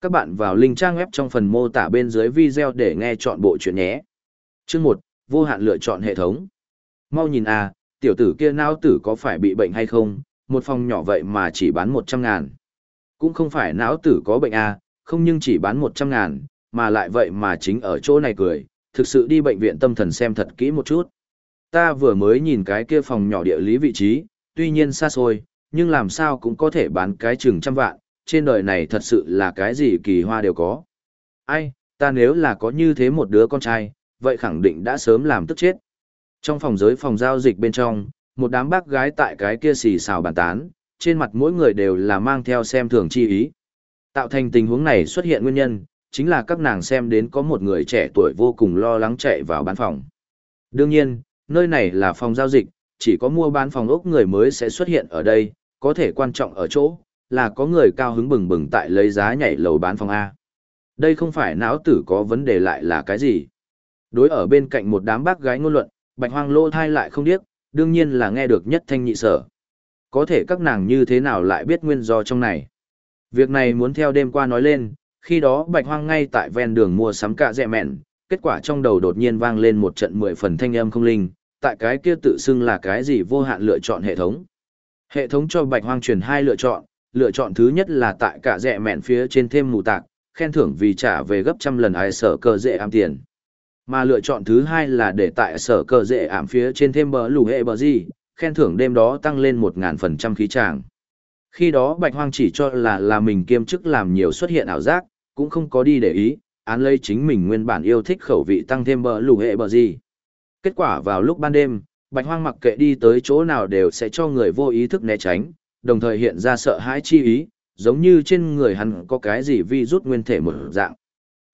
Các bạn vào link trang web trong phần mô tả bên dưới video để nghe chọn bộ chuyện nhé. Chương 1, vô hạn lựa chọn hệ thống. Mau nhìn à, tiểu tử kia não tử có phải bị bệnh hay không, một phòng nhỏ vậy mà chỉ bán 100 ngàn. Cũng không phải não tử có bệnh à, không nhưng chỉ bán 100 ngàn, mà lại vậy mà chính ở chỗ này cười, thực sự đi bệnh viện tâm thần xem thật kỹ một chút. Ta vừa mới nhìn cái kia phòng nhỏ địa lý vị trí, tuy nhiên xa xôi, nhưng làm sao cũng có thể bán cái chừng trăm vạn, trên đời này thật sự là cái gì kỳ hoa đều có. Ai, ta nếu là có như thế một đứa con trai, vậy khẳng định đã sớm làm tức chết. Trong phòng giới phòng giao dịch bên trong, một đám bác gái tại cái kia xì xào bàn tán, trên mặt mỗi người đều là mang theo xem thường chi ý. Tạo thành tình huống này xuất hiện nguyên nhân, chính là các nàng xem đến có một người trẻ tuổi vô cùng lo lắng chạy vào bán phòng. Đương nhiên, nơi này là phòng giao dịch, chỉ có mua bán phòng ốc người mới sẽ xuất hiện ở đây, có thể quan trọng ở chỗ, là có người cao hứng bừng bừng tại lấy giá nhảy lầu bán phòng A. Đây không phải não tử có vấn đề lại là cái gì. Đối ở bên cạnh một đám bác gái ngôn luận, bạch hoang lô thai lại không điếc, đương nhiên là nghe được nhất thanh nhị sở. Có thể các nàng như thế nào lại biết nguyên do trong này. Việc này muốn theo đêm qua nói lên, khi đó bạch hoang ngay tại ven đường mua sắm cả rẻ mẹn, kết quả trong đầu đột nhiên vang lên một trận mười phần thanh âm không linh, tại cái kia tự xưng là cái gì vô hạn lựa chọn hệ thống. Hệ thống cho bạch hoang truyền hai lựa chọn, lựa chọn thứ nhất là tại cả rẻ mẹn phía trên thêm mù tạc, khen thưởng vì trả về gấp trăm lần ai sở cờ dễ ám tiền. Mà lựa chọn thứ hai là để tại sở cờ dễ ảm phía trên thêm bờ lù hệ bờ gì, khen thưởng đêm đó tăng lên một ngàn phần trăm khí tràng. Khi đó Bạch Hoang chỉ cho là là mình kiêm chức làm nhiều xuất hiện ảo giác, cũng không có đi để ý, án lấy chính mình nguyên bản yêu thích khẩu vị tăng thêm bờ lù hệ bờ gì. Kết quả vào lúc ban đêm, Bạch Hoang mặc kệ đi tới chỗ nào đều sẽ cho người vô ý thức né tránh, đồng thời hiện ra sợ hãi chi ý, giống như trên người hắn có cái gì vi rút nguyên thể một dạng.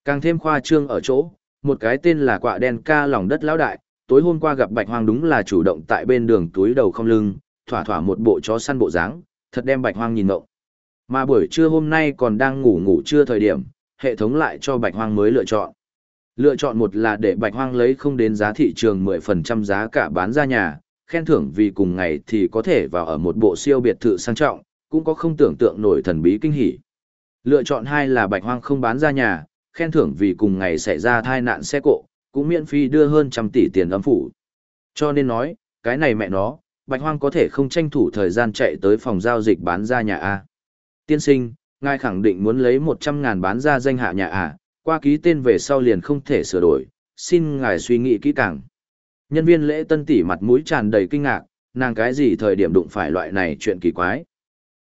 Càng thêm khoa trương ở chỗ, một cái tên là quạ đen ca lòng đất lão đại, tối hôm qua gặp Bạch Hoang đúng là chủ động tại bên đường túi đầu không lưng, thỏa thỏa một bộ chó săn bộ dáng, thật đem Bạch Hoang nhìn ngộng. Mà buổi trưa hôm nay còn đang ngủ ngủ trưa thời điểm, hệ thống lại cho Bạch Hoang mới lựa chọn. Lựa chọn một là để Bạch Hoang lấy không đến giá thị trường 10% giá cả bán ra nhà, khen thưởng vì cùng ngày thì có thể vào ở một bộ siêu biệt thự sang trọng, cũng có không tưởng tượng nổi thần bí kinh hỉ. Lựa chọn hai là Bạch Hoang không bán ra nhà, khen thưởng vì cùng ngày xảy ra tai nạn xe cộ, cũng miễn phí đưa hơn trăm tỷ tiền âm phủ. Cho nên nói, cái này mẹ nó, Bạch Hoang có thể không tranh thủ thời gian chạy tới phòng giao dịch bán ra nhà A. Tiên sinh, ngài khẳng định muốn lấy 100 ngàn bán ra danh hạ nhà A, qua ký tên về sau liền không thể sửa đổi, xin ngài suy nghĩ kỹ càng. Nhân viên lễ tân tỷ mặt mũi tràn đầy kinh ngạc, nàng cái gì thời điểm đụng phải loại này chuyện kỳ quái.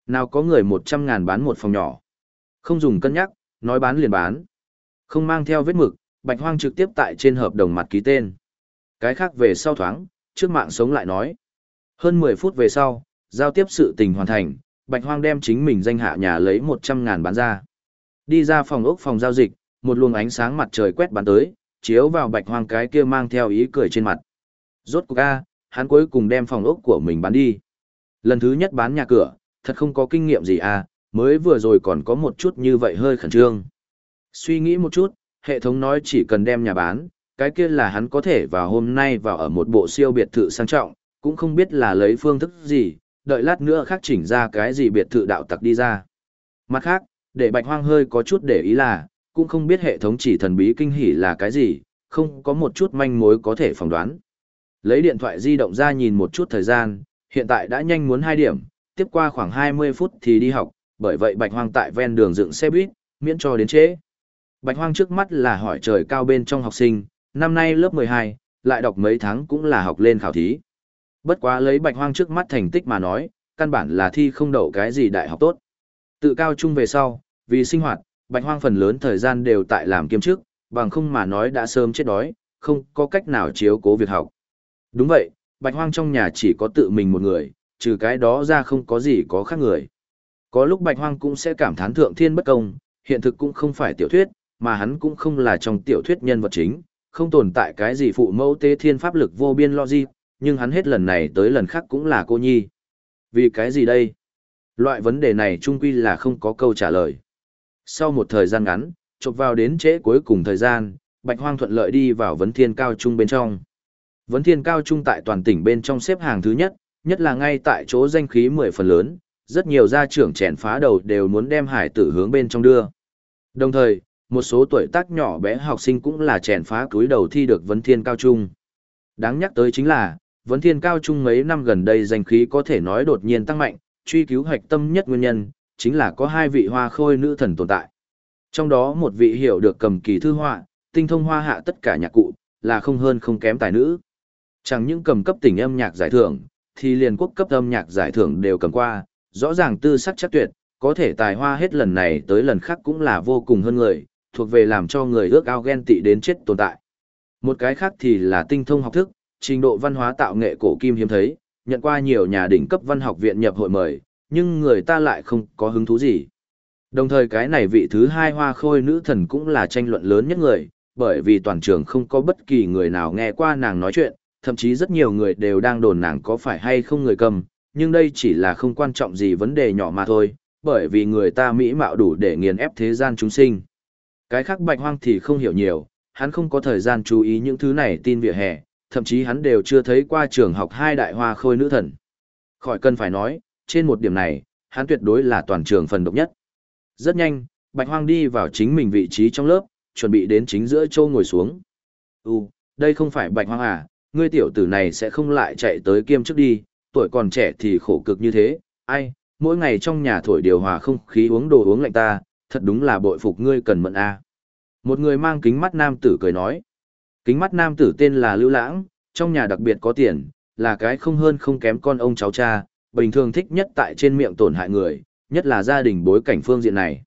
Nào có người 100 ngàn bán một phòng nhỏ. Không dùng cân nhắc, nói bán liền bán. Không mang theo vết mực, Bạch Hoang trực tiếp tại trên hợp đồng mặt ký tên. Cái khác về sau thoáng, trước mạng sống lại nói. Hơn 10 phút về sau, giao tiếp sự tình hoàn thành, Bạch Hoang đem chính mình danh hạ nhà lấy 100 ngàn bán ra. Đi ra phòng ốc phòng giao dịch, một luồng ánh sáng mặt trời quét bắn tới, chiếu vào Bạch Hoang cái kia mang theo ý cười trên mặt. Rốt cuộc a, hắn cuối cùng đem phòng ốc của mình bán đi. Lần thứ nhất bán nhà cửa, thật không có kinh nghiệm gì à, mới vừa rồi còn có một chút như vậy hơi khẩn trương. Suy nghĩ một chút, hệ thống nói chỉ cần đem nhà bán, cái kia là hắn có thể vào hôm nay vào ở một bộ siêu biệt thự sang trọng, cũng không biết là lấy phương thức gì, đợi lát nữa khác chỉnh ra cái gì biệt thự đạo tặc đi ra. Mặt khác, để bạch hoang hơi có chút để ý là, cũng không biết hệ thống chỉ thần bí kinh hỉ là cái gì, không có một chút manh mối có thể phỏng đoán. Lấy điện thoại di động ra nhìn một chút thời gian, hiện tại đã nhanh muốn 2 điểm, tiếp qua khoảng 20 phút thì đi học, bởi vậy bạch hoang tại ven đường dựng xe buýt, miễn cho đến trễ. Bạch hoang trước mắt là hỏi trời cao bên trong học sinh, năm nay lớp 12, lại đọc mấy tháng cũng là học lên khảo thí. Bất quá lấy bạch hoang trước mắt thành tích mà nói, căn bản là thi không đậu cái gì đại học tốt. Tự cao trung về sau, vì sinh hoạt, bạch hoang phần lớn thời gian đều tại làm kiêm chức, bằng không mà nói đã sớm chết đói, không có cách nào chiếu cố việc học. Đúng vậy, bạch hoang trong nhà chỉ có tự mình một người, trừ cái đó ra không có gì có khác người. Có lúc bạch hoang cũng sẽ cảm thán thượng thiên bất công, hiện thực cũng không phải tiểu thuyết, mà hắn cũng không là trong tiểu thuyết nhân vật chính, không tồn tại cái gì phụ mẫu tế thiên pháp lực vô biên logic, nhưng hắn hết lần này tới lần khác cũng là cô nhi. Vì cái gì đây? Loại vấn đề này trung quy là không có câu trả lời. Sau một thời gian ngắn, chụp vào đến trễ cuối cùng thời gian, Bạch Hoang thuận lợi đi vào vấn thiên cao trung bên trong. Vấn thiên cao trung tại toàn tỉnh bên trong xếp hàng thứ nhất, nhất là ngay tại chỗ danh khí mười phần lớn, rất nhiều gia trưởng chèn phá đầu đều muốn đem hải tử hướng bên trong đưa. Đồng thời, một số tuổi tác nhỏ bé học sinh cũng là chèn phá túi đầu thi được vấn thiên cao trung. Đáng nhắc tới chính là, vấn thiên cao trung mấy năm gần đây danh khí có thể nói đột nhiên tăng mạnh, truy cứu hoạch tâm nhất nguyên nhân, chính là có hai vị hoa khôi nữ thần tồn tại. Trong đó một vị hiểu được cầm kỳ thư họa, tinh thông hoa hạ tất cả nhạc cụ, là không hơn không kém tài nữ. Chẳng những cầm cấp tỉnh âm nhạc giải thưởng, thì liền quốc cấp âm nhạc giải thưởng đều cầm qua, rõ ràng tư sắc chắc tuyệt, có thể tài hoa hết lần này tới lần khác cũng là vô cùng hơn người, thuộc về làm cho người ước ao ghen tị đến chết tồn tại. Một cái khác thì là tinh thông học thức, trình độ văn hóa tạo nghệ cổ kim hiếm thấy, nhận qua nhiều nhà đỉnh cấp văn học viện nhập hội mời, nhưng người ta lại không có hứng thú gì. Đồng thời cái này vị thứ hai hoa khôi nữ thần cũng là tranh luận lớn nhất người, bởi vì toàn trường không có bất kỳ người nào nghe qua nàng nói chuyện, thậm chí rất nhiều người đều đang đồn nàng có phải hay không người cầm, nhưng đây chỉ là không quan trọng gì vấn đề nhỏ mà thôi, bởi vì người ta mỹ mạo đủ để nghiền ép thế gian chúng sinh. Cái khác bạch hoang thì không hiểu nhiều, hắn không có thời gian chú ý những thứ này tin vỉa hè, thậm chí hắn đều chưa thấy qua trường học hai đại hoa khôi nữ thần. Khỏi cần phải nói, trên một điểm này, hắn tuyệt đối là toàn trường phần độc nhất. Rất nhanh, bạch hoang đi vào chính mình vị trí trong lớp, chuẩn bị đến chính giữa châu ngồi xuống. Ú, đây không phải bạch hoang à, ngươi tiểu tử này sẽ không lại chạy tới kiêm trước đi, tuổi còn trẻ thì khổ cực như thế, ai, mỗi ngày trong nhà thổi điều hòa không khí uống đồ uống lạnh ta, thật đúng là bội phục ngươi cần mận a. À. Một người mang kính mắt nam tử cười nói. Kính mắt nam tử tên là Lưu Lãng, trong nhà đặc biệt có tiền, là cái không hơn không kém con ông cháu cha, bình thường thích nhất tại trên miệng tổn hại người, nhất là gia đình bối cảnh phương diện này.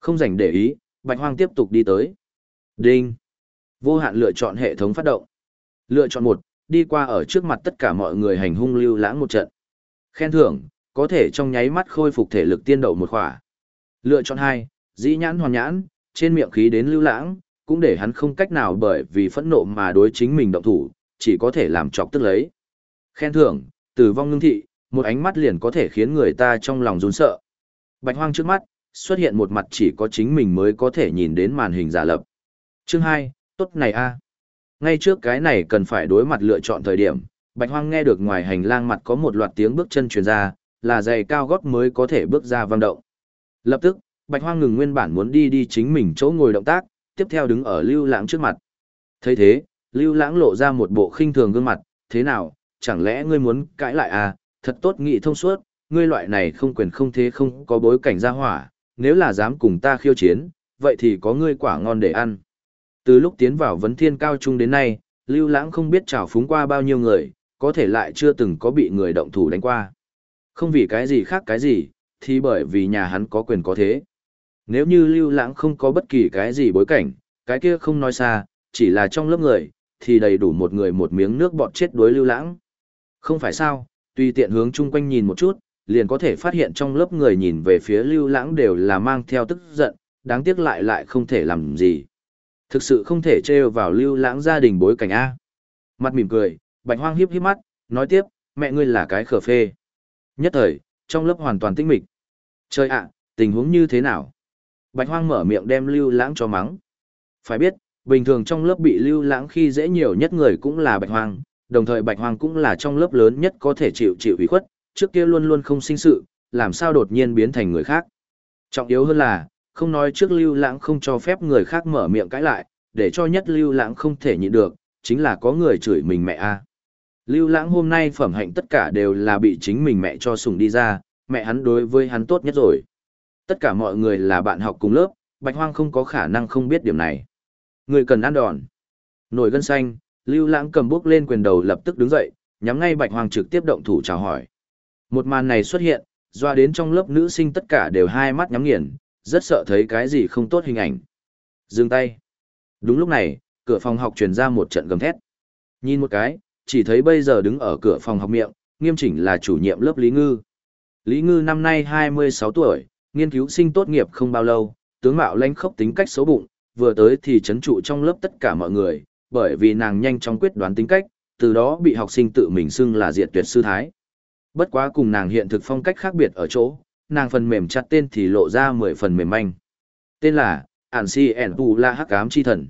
Không dành để ý, Bạch Hoang tiếp tục đi tới. Đinh. Vô hạn lựa chọn hệ thống phát động. Lựa chọn một, đi qua ở trước mặt tất cả mọi người hành hung lưu lãng một trận. Khen thưởng, có thể trong nháy mắt khôi phục thể lực tiên đậu một khỏa. Lựa chọn hai, dĩ nhãn hoàn nhãn, trên miệng khí đến lưu lãng, cũng để hắn không cách nào bởi vì phẫn nộ mà đối chính mình động thủ, chỉ có thể làm chọc tức lấy. Khen thưởng, tử vong ngưng thị, một ánh mắt liền có thể khiến người ta trong lòng run sợ. Bạch hoang trước mắt, xuất hiện một mặt chỉ có chính mình mới có thể nhìn đến màn hình giả lập. Chương 2, tốt này a. Ngay trước cái này cần phải đối mặt lựa chọn thời điểm, Bạch Hoang nghe được ngoài hành lang mặt có một loạt tiếng bước chân truyền ra, là giày cao gót mới có thể bước ra vang động. Lập tức, Bạch Hoang ngừng nguyên bản muốn đi đi chính mình chỗ ngồi động tác, tiếp theo đứng ở Lưu Lãng trước mặt. Thấy thế, Lưu Lãng lộ ra một bộ khinh thường gương mặt, thế nào, chẳng lẽ ngươi muốn cãi lại à, thật tốt nghị thông suốt, ngươi loại này không quyền không thế không có bối cảnh ra hỏa, nếu là dám cùng ta khiêu chiến, vậy thì có ngươi quả ngon để ăn. Từ lúc tiến vào vấn thiên cao trung đến nay, Lưu Lãng không biết trào phúng qua bao nhiêu người, có thể lại chưa từng có bị người động thủ đánh qua. Không vì cái gì khác cái gì, thì bởi vì nhà hắn có quyền có thế. Nếu như Lưu Lãng không có bất kỳ cái gì bối cảnh, cái kia không nói xa, chỉ là trong lớp người, thì đầy đủ một người một miếng nước bọt chết đuối Lưu Lãng. Không phải sao, tùy tiện hướng chung quanh nhìn một chút, liền có thể phát hiện trong lớp người nhìn về phía Lưu Lãng đều là mang theo tức giận, đáng tiếc lại lại không thể làm gì. Thực sự không thể trêu vào lưu lãng gia đình bối cảnh A. Mặt mỉm cười, bạch hoang hiếp hiếp mắt, nói tiếp, mẹ ngươi là cái khờ phê. Nhất thời, trong lớp hoàn toàn tĩnh mịch. Trời ạ, tình huống như thế nào? Bạch hoang mở miệng đem lưu lãng cho mắng. Phải biết, bình thường trong lớp bị lưu lãng khi dễ nhiều nhất người cũng là bạch hoang, đồng thời bạch hoang cũng là trong lớp lớn nhất có thể chịu chịu ủy khuất, trước kia luôn luôn không sinh sự, làm sao đột nhiên biến thành người khác. Trọng yếu hơn là, không nói trước lưu lãng không cho phép người khác mở miệng cãi lại, để cho nhất lưu lãng không thể nhịn được, chính là có người chửi mình mẹ a. Lưu lãng hôm nay phẩm hạnh tất cả đều là bị chính mình mẹ cho sùng đi ra, mẹ hắn đối với hắn tốt nhất rồi. Tất cả mọi người là bạn học cùng lớp, bạch hoang không có khả năng không biết điểm này. Người cần ăn đòn. Nổi gân xanh, lưu lãng cầm bước lên quyền đầu lập tức đứng dậy, nhắm ngay bạch hoang trực tiếp động thủ chào hỏi. Một màn này xuất hiện, doa đến trong lớp nữ sinh tất cả đều hai mắt nhắm nghiền, rất sợ thấy cái gì không tốt hình ảnh. Dừng tay. Đúng lúc này, cửa phòng học truyền ra một trận gầm thét. Nhìn một cái, chỉ thấy bây giờ đứng ở cửa phòng học miệng, nghiêm chỉnh là chủ nhiệm lớp Lý Ngư. Lý Ngư năm nay 26 tuổi, nghiên cứu sinh tốt nghiệp không bao lâu, tướng mạo lãnh khốc tính cách xấu bụng, vừa tới thì chấn trụ trong lớp tất cả mọi người, bởi vì nàng nhanh chóng quyết đoán tính cách, từ đó bị học sinh tự mình xưng là diệt tuyệt sư thái. Bất quá cùng nàng hiện thực phong cách khác biệt ở chỗ, nàng phần mềm chặt tên thì lộ ra mười phần mềm manh. Tên là, Ản Si En Tu La Hắc Ám Chi Thần.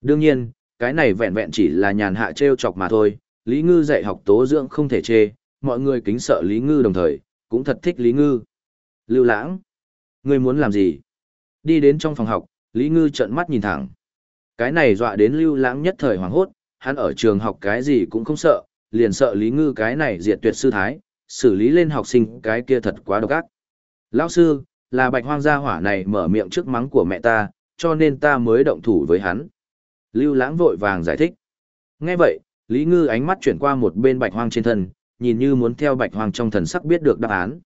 Đương nhiên, cái này vẹn vẹn chỉ là nhàn hạ treo chọc mà thôi, Lý Ngư dạy học tố dưỡng không thể chê, mọi người kính sợ Lý Ngư đồng thời, cũng thật thích Lý Ngư. Lưu Lãng, ngươi muốn làm gì? Đi đến trong phòng học, Lý Ngư trợn mắt nhìn thẳng. Cái này dọa đến lưu lãng nhất thời hoảng hốt, hắn ở trường học cái gì cũng không sợ, liền sợ Lý Ngư cái này diệt tuyệt sư thái, xử lý lên học sinh cái kia thật quá độc ác. Lão sư, là bạch hoang gia hỏa này mở miệng trước mắng của mẹ ta, cho nên ta mới động thủ với hắn. Lưu lãng vội vàng giải thích. Nghe vậy, Lý Ngư ánh mắt chuyển qua một bên bạch hoang trên thân, nhìn như muốn theo bạch hoang trong thần sắc biết được đáp án.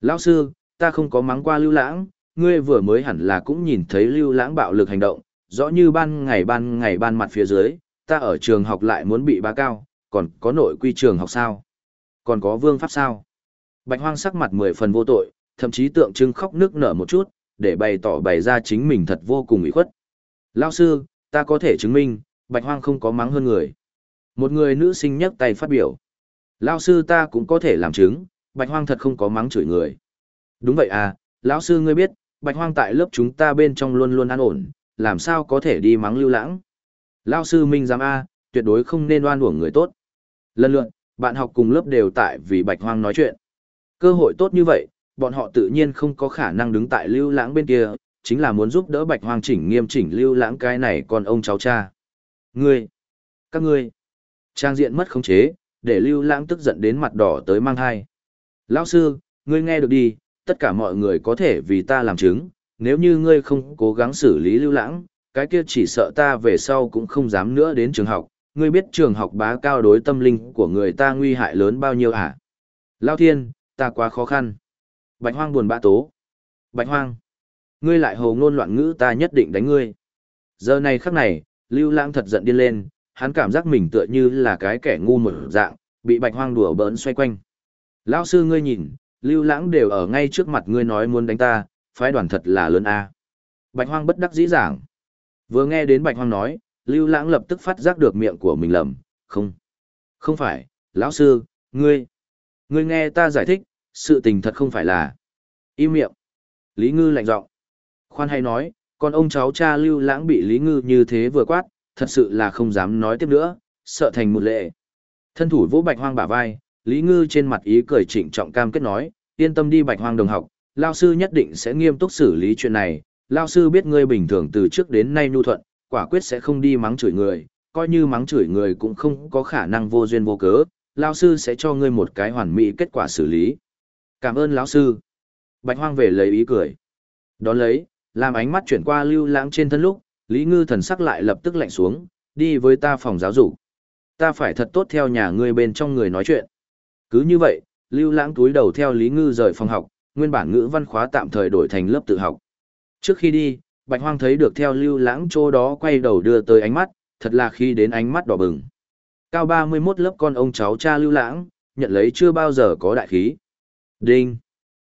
Lão sư, ta không có mắng qua lưu lãng, ngươi vừa mới hẳn là cũng nhìn thấy lưu lãng bạo lực hành động, rõ như ban ngày ban ngày ban mặt phía dưới, ta ở trường học lại muốn bị bá cao, còn có nội quy trường học sao? Còn có vương pháp sao? Bạch hoang sắc mặt mười phần vô tội, thậm chí tượng trưng khóc nước nở một chút, để bày tỏ bày ra chính mình thật vô cùng ủy khuất. Lão sư, ta có thể chứng minh, bạch hoang không có mắng hơn người. Một người nữ sinh nhấc tay phát biểu. Lão sư ta cũng có thể làm chứng, bạch hoang thật không có mắng chửi người. Đúng vậy à, lão sư ngươi biết, bạch hoang tại lớp chúng ta bên trong luôn luôn an ổn, làm sao có thể đi mắng lưu lãng. Lão sư Minh giám A, tuyệt đối không nên oan uổng người tốt. Lần lượt, bạn học cùng lớp đều tại vì bạch hoang nói chuyện. Cơ hội tốt như vậy, bọn họ tự nhiên không có khả năng đứng tại lưu lãng bên kia, chính là muốn giúp đỡ bạch hoang chỉnh nghiêm chỉnh lưu lãng cái này còn ông cháu cha. Ngươi, các ngươi, trang diện mất khống chế, để lưu lãng tức giận đến mặt đỏ tới mang hai. Lão sư, ngươi nghe được đi, tất cả mọi người có thể vì ta làm chứng, nếu như ngươi không cố gắng xử lý lưu lãng, cái kia chỉ sợ ta về sau cũng không dám nữa đến trường học, ngươi biết trường học bá cao đối tâm linh của người ta nguy hại lớn bao nhiêu à? hả? Lao thiên, ta quá khó khăn. Bạch hoang buồn bã tố. Bạch hoang, ngươi lại hồ ngôn loạn ngữ ta nhất định đánh ngươi. Giờ này khắc này, lưu lãng thật giận điên lên, hắn cảm giác mình tựa như là cái kẻ ngu một dạng, bị bạch hoang đùa bỡn xoay quanh. Lão sư ngươi nhìn, lưu lãng đều ở ngay trước mặt ngươi nói muốn đánh ta, phái đoàn thật là lớn a. Bạch hoang bất đắc dĩ giảng. Vừa nghe đến bạch hoang nói, lưu lãng lập tức phát giác được miệng của mình lầm, không. Không phải, lão sư, ngươi. Ngươi nghe ta giải thích, sự tình thật không phải là. Im miệng. Lý Ngư lạnh giọng. Khoan hay nói, con ông cháu cha lưu lãng bị Lý Ngư như thế vừa quát, thật sự là không dám nói tiếp nữa, sợ thành một lệ. Thân thủ vỗ bạch hoang bả vai, Lý Ngư trên mặt ý cười trịnh trọng cam kết nói, yên tâm đi bạch hoang đồng học, lao sư nhất định sẽ nghiêm túc xử lý chuyện này, lao sư biết ngươi bình thường từ trước đến nay nhu thuận, quả quyết sẽ không đi mắng chửi người, coi như mắng chửi người cũng không có khả năng vô duyên vô cớ, lao sư sẽ cho ngươi một cái hoàn mỹ kết quả xử lý. Cảm ơn lão sư. Bạch hoang về lấy ý cười. Đón lấy, làm ánh mắt chuyển qua lưu lãng trên thân lúc, Lý Ngư thần sắc lại lập tức lạnh xuống, đi với ta phòng giáo dục. Ta phải thật tốt theo nhà ngươi bên trong người nói chuyện. Cứ như vậy, lưu lãng túi đầu theo Lý Ngư rời phòng học, nguyên bản ngữ văn khóa tạm thời đổi thành lớp tự học. Trước khi đi, Bạch Hoang thấy được theo lưu lãng chỗ đó quay đầu đưa tới ánh mắt, thật là khi đến ánh mắt đỏ bừng. Cao 31 lớp con ông cháu cha lưu lãng, nhận lấy chưa bao giờ có đại khí. Đinh!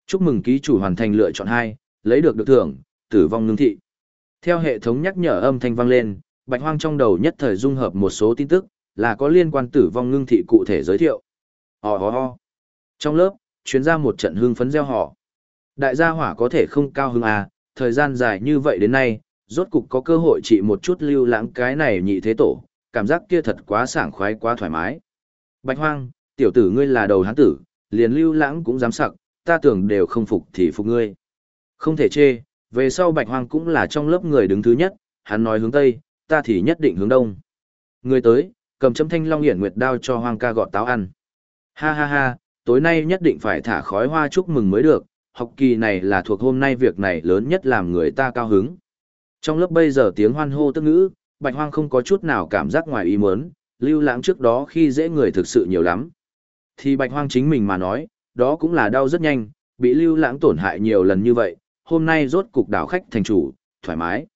Chúc mừng ký chủ hoàn thành lựa chọn 2, lấy được được thưởng, tử vong ngưng thị. Theo hệ thống nhắc nhở âm thanh vang lên, Bạch Hoang trong đầu nhất thời dung hợp một số tin tức, là có liên quan tử vong ngưng thị cụ thể giới thiệu. Ho ho ho. Trong lớp, chuyến ra một trận hưng phấn gieo họ. Đại gia hỏa có thể không cao hứng à, thời gian dài như vậy đến nay, rốt cục có cơ hội trị một chút lưu lãng cái này nhị thế tổ, cảm giác kia thật quá sảng khoái quá thoải mái. Bạch hoang, tiểu tử ngươi là đầu hán tử, liền lưu lãng cũng dám sặc, ta tưởng đều không phục thì phục ngươi. Không thể chê, về sau bạch hoang cũng là trong lớp người đứng thứ nhất, hắn nói hướng tây, ta thì nhất định hướng đông. Người tới, cầm châm thanh long hiển nguyệt đao cho hoang ca gọt táo ăn. Ha ha ha, tối nay nhất định phải thả khói hoa chúc mừng mới được, học kỳ này là thuộc hôm nay việc này lớn nhất làm người ta cao hứng. Trong lớp bây giờ tiếng hoan hô tức ngữ, bạch hoang không có chút nào cảm giác ngoài ý muốn, lưu lãng trước đó khi dễ người thực sự nhiều lắm. Thì bạch hoang chính mình mà nói, đó cũng là đau rất nhanh, bị lưu lãng tổn hại nhiều lần như vậy, hôm nay rốt cục đảo khách thành chủ, thoải mái.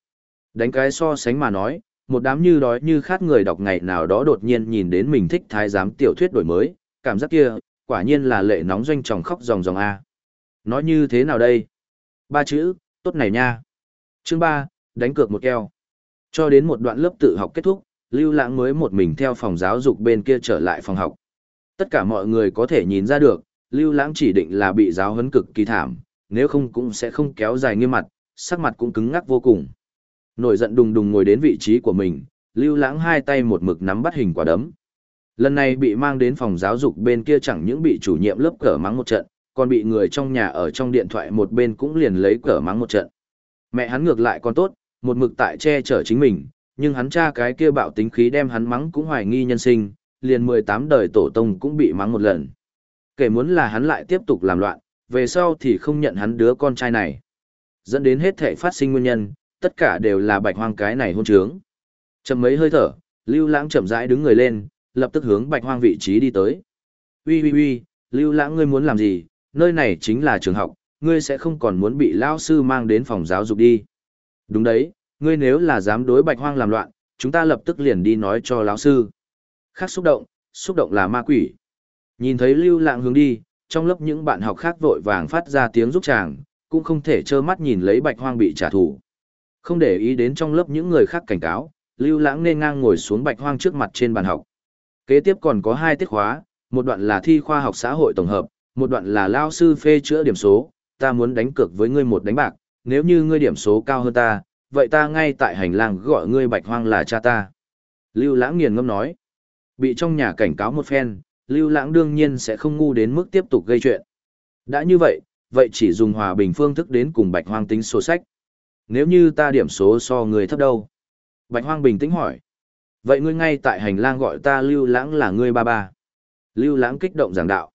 Đánh cái so sánh mà nói, một đám như đói như khát người đọc ngày nào đó đột nhiên nhìn đến mình thích thái giám tiểu thuyết đổi mới, cảm giác kia, quả nhiên là lệ nóng doanh tròng khóc ròng ròng A. Nói như thế nào đây? Ba chữ, tốt này nha. Chương ba, đánh cược một keo. Cho đến một đoạn lớp tự học kết thúc, Lưu Lãng mới một mình theo phòng giáo dục bên kia trở lại phòng học. Tất cả mọi người có thể nhìn ra được, Lưu Lãng chỉ định là bị giáo huấn cực kỳ thảm, nếu không cũng sẽ không kéo dài nghiêm mặt, sắc mặt cũng cứng ngắc vô cùng. Nổi giận đùng đùng ngồi đến vị trí của mình, Lưu Lãng hai tay một mực nắm bắt hình quả đấm. Lần này bị mang đến phòng giáo dục bên kia chẳng những bị chủ nhiệm lớp cở mắng một trận, còn bị người trong nhà ở trong điện thoại một bên cũng liền lấy cở mắng một trận. Mẹ hắn ngược lại còn tốt, một mực tại che chở chính mình, nhưng hắn cha cái kia bạo tính khí đem hắn mắng cũng hoài nghi nhân sinh, liền 18 đời tổ tông cũng bị mắng một lần. Kể muốn là hắn lại tiếp tục làm loạn, về sau thì không nhận hắn đứa con trai này. Dẫn đến hết thể phát sinh nguyên nhân, tất cả đều là bạch hoang cái này hôn trướng. Chầm mấy hơi thở, Lưu Lãng chậm rãi đứng người lên, lập tức hướng bạch hoang vị trí đi tới. Ui ui ui, Lưu Lãng ngươi muốn làm gì, nơi này chính là trường học, ngươi sẽ không còn muốn bị lão sư mang đến phòng giáo dục đi. Đúng đấy, ngươi nếu là dám đối bạch hoang làm loạn, chúng ta lập tức liền đi nói cho lão sư. Khác xúc động, xúc động là ma quỷ. Nhìn thấy lưu lạng hướng đi, trong lớp những bạn học khác vội vàng phát ra tiếng giúp chàng, cũng không thể trơ mắt nhìn lấy bạch hoang bị trả thù. Không để ý đến trong lớp những người khác cảnh cáo, lưu lãng nên ngang ngồi xuống bạch hoang trước mặt trên bàn học. Kế tiếp còn có hai tiết khóa, một đoạn là thi khoa học xã hội tổng hợp, một đoạn là lao sư phê chữa điểm số, ta muốn đánh cược với ngươi một đánh bạc, nếu như ngươi điểm số cao hơn ta, vậy ta ngay tại hành lang gọi ngươi bạch hoang là cha ta. Lưu lãng nghiền ngâm nói, bị trong nhà cảnh cáo một phen, lưu lãng đương nhiên sẽ không ngu đến mức tiếp tục gây chuyện. Đã như vậy, vậy chỉ dùng hòa bình phương thức đến cùng bạch hoang tính sổ sách. Nếu như ta điểm số so người thấp đâu? Bạch hoang bình tĩnh hỏi. Vậy ngươi ngay tại hành lang gọi ta lưu lãng là ngươi ba ba. Lưu lãng kích động giảng đạo.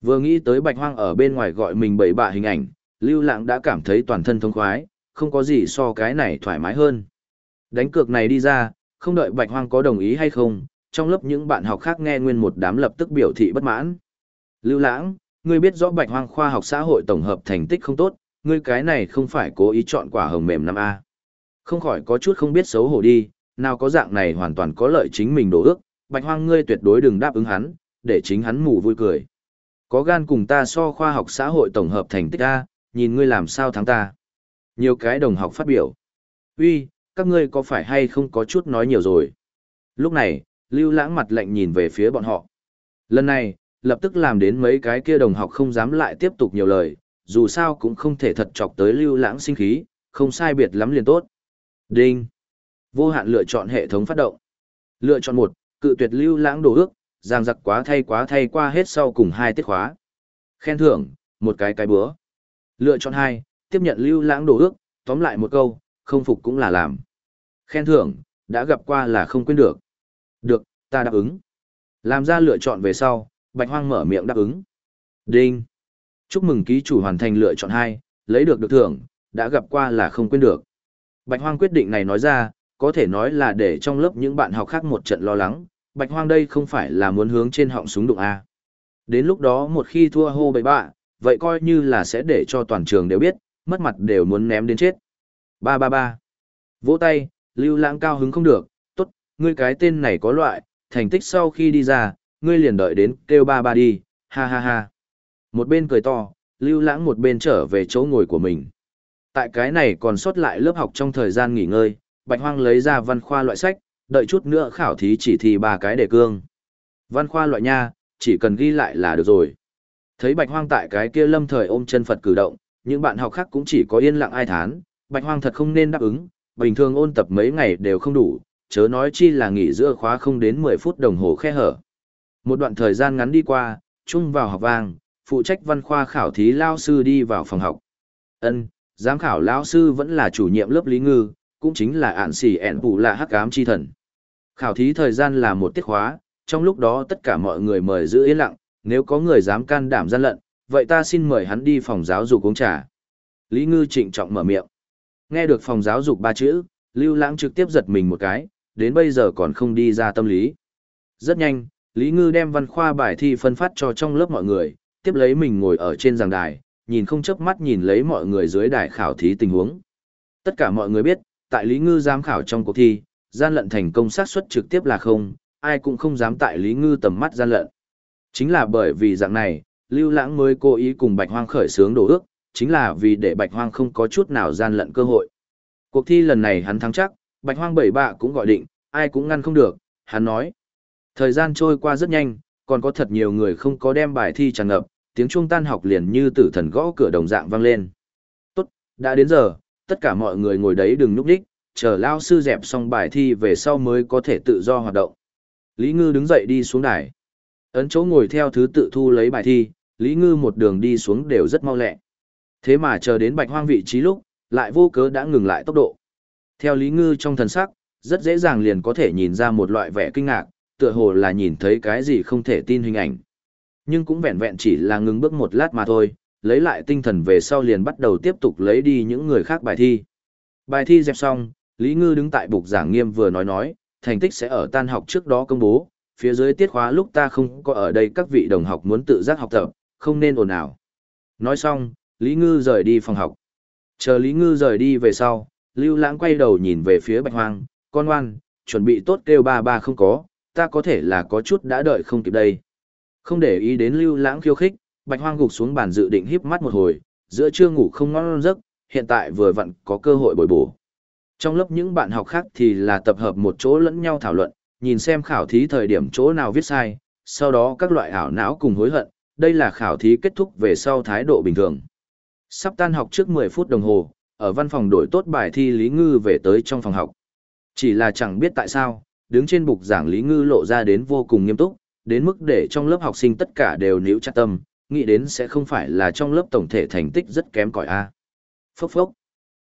Vừa nghĩ tới bạch hoang ở bên ngoài gọi mình bảy bạ hình ảnh, lưu lãng đã cảm thấy toàn thân thông khoái, không có gì so cái này thoải mái hơn. Đánh cược này đi ra, không đợi bạch hoang có đồng ý hay không, trong lớp những bạn học khác nghe nguyên một đám lập tức biểu thị bất mãn. Lưu lãng, ngươi biết rõ bạch hoang khoa học xã hội tổng hợp thành tích không tốt, ngươi cái này không phải cố ý chọn quả hồng mềm năm A. Không khỏi có chút không biết xấu hổ đi, nào có dạng này hoàn toàn có lợi chính mình đổ ước, bạch hoang ngươi tuyệt đối đừng đáp ứng hắn, để chính hắn mù vui cười. Có gan cùng ta so khoa học xã hội tổng hợp thành tích A, nhìn ngươi làm sao thắng ta. Nhiều cái đồng học phát biểu. Uy, các ngươi có phải hay không có chút nói nhiều rồi. Lúc này, lưu lãng mặt lạnh nhìn về phía bọn họ. Lần này, lập tức làm đến mấy cái kia đồng học không dám lại tiếp tục nhiều lời, dù sao cũng không thể thật chọc tới lưu lãng sinh khí, không sai biệt lắm liền tốt. Đinh. Vô hạn lựa chọn hệ thống phát động. Lựa chọn một, cự tuyệt lưu lãng đồ ước, giang giặc quá thay quá thay qua hết sau cùng hai tiết khóa. Khen thưởng, một cái cái bữa. Lựa chọn hai, tiếp nhận lưu lãng đồ ước, tóm lại một câu, không phục cũng là làm. Khen thưởng, đã gặp qua là không quên được. Được, ta đáp ứng. Làm ra lựa chọn về sau, Bạch Hoang mở miệng đáp ứng. Đinh. Chúc mừng ký chủ hoàn thành lựa chọn hai, lấy được được thưởng, đã gặp qua là không quên được. Bạch Hoang quyết định này nói ra, có thể nói là để trong lớp những bạn học khác một trận lo lắng, Bạch Hoang đây không phải là muốn hướng trên họng súng đụng A. Đến lúc đó một khi thua hô bậy bạ, vậy coi như là sẽ để cho toàn trường đều biết, mất mặt đều muốn ném đến chết. Ba ba ba. Vỗ tay, lưu lãng cao hứng không được, ngươi cái tên này có loại, thành tích sau khi đi ra, ngươi liền đợi đến kêu ba ba đi, ha ha ha. Một bên cười to, lưu lãng một bên trở về chỗ ngồi của mình. Tại cái này còn sót lại lớp học trong thời gian nghỉ ngơi, Bạch Hoang lấy ra văn khoa loại sách, đợi chút nữa khảo thí chỉ thi ba cái đề cương. Văn khoa loại nha, chỉ cần ghi lại là được rồi. Thấy Bạch Hoang tại cái kia lâm thời ôm chân Phật cử động, những bạn học khác cũng chỉ có yên lặng ai thán, Bạch Hoang thật không nên đáp ứng, bình thường ôn tập mấy ngày đều không đủ, chớ nói chi là nghỉ giữa khóa không đến 10 phút đồng hồ khe hở. Một đoạn thời gian ngắn đi qua, chung vào học vang, phụ trách văn khoa khảo thí lao sư đi vào phòng học. Ân, giám khảo lao sư vẫn là chủ nhiệm lớp Lý Ngư, cũng chính là ạn xỉ ẹn phụ là hắc ám chi thần. Khảo thí thời gian là một tiết khóa, trong lúc đó tất cả mọi người mời giữ yên lặng, nếu có người dám can đảm gian lận, vậy ta xin mời hắn đi phòng giáo dục uống trà. Lý Ngư trịnh trọng mở miệng. Nghe được phòng giáo dục ba chữ, Lưu Lãng trực tiếp giật mình một cái, đến bây giờ còn không đi ra tâm lý. Rất nhanh, Lý Ngư đem văn khoa bài thi phân phát cho trong lớp mọi người, tiếp lấy mình ngồi ở trên giảng đài, nhìn không chớp mắt nhìn lấy mọi người dưới đài khảo thí tình huống. Tất cả mọi người biết, tại Lý Ngư giám khảo trong cuộc thi, gian lận thành công xác suất trực tiếp là không, ai cũng không dám tại Lý Ngư tầm mắt gian lận. Chính là bởi vì dạng này, Lưu Lãng mới cố ý cùng Bạch Hoang khởi sướng đổ ước, chính là vì để Bạch Hoang không có chút nào gian lận cơ hội. Cuộc thi lần này hắn thắng chắc, Bạch Hoang bảy bạ cũng gọi định, ai cũng ngăn không được, hắn nói. Thời gian trôi qua rất nhanh, còn có thật nhiều người không có đem bài thi tràn ngập, tiếng chuông tan học liền như tử thần gõ cửa đồng dạng vang lên. Tốt, đã đến giờ, tất cả mọi người ngồi đấy đừng núp đích, chờ lao sư dẹp xong bài thi về sau mới có thể tự do hoạt động. Lý Ngư đứng dậy đi xuống đài. Ấn chỗ ngồi theo thứ tự thu lấy bài thi, Lý Ngư một đường đi xuống đều rất mau lẹ. Thế mà chờ đến bạch hoang vị trí lúc, lại vô cớ đã ngừng lại tốc độ. Theo Lý Ngư trong thần sắc, rất dễ dàng liền có thể nhìn ra một loại vẻ kinh ngạc, tựa hồ là nhìn thấy cái gì không thể tin hình ảnh. Nhưng cũng vẹn vẹn chỉ là ngừng bước một lát mà thôi, lấy lại tinh thần về sau liền bắt đầu tiếp tục lấy đi những người khác bài thi. Bài thi dẹp xong, Lý Ngư đứng tại bục giảng nghiêm vừa nói nói, thành tích sẽ ở tan học trước đó công bố, phía dưới tiết khóa lúc ta không có ở đây các vị đồng học muốn tự giác học tập, không nên ồn ào. Nói xong, Lý Ngư rời đi phòng học. Chờ Lý Ngư rời đi về sau, Lưu Lãng quay đầu nhìn về phía Bạch Hoang, con ngoan, chuẩn bị tốt kêu ba ba không có, ta có thể là có chút đã đợi không kịp đây. Không để ý đến Lưu Lãng khiêu khích, Bạch Hoang gục xuống bàn dự định híp mắt một hồi, giữa trưa ngủ không ngon giấc, hiện tại vừa vặn có cơ hội bồi bổ. Trong lớp những bạn học khác thì là tập hợp một chỗ lẫn nhau thảo luận, nhìn xem khảo thí thời điểm chỗ nào viết sai, sau đó các loại ảo não cùng hối hận, đây là khảo thí kết thúc về sau thái độ bình thường. Sắp tan học trước 10 phút đồng hồ, ở văn phòng đổi tốt bài thi Lý Ngư về tới trong phòng học. Chỉ là chẳng biết tại sao, đứng trên bục giảng Lý Ngư lộ ra đến vô cùng nghiêm túc, đến mức để trong lớp học sinh tất cả đều níu chặt tâm, nghĩ đến sẽ không phải là trong lớp tổng thể thành tích rất kém cỏi a. Phốc phốc.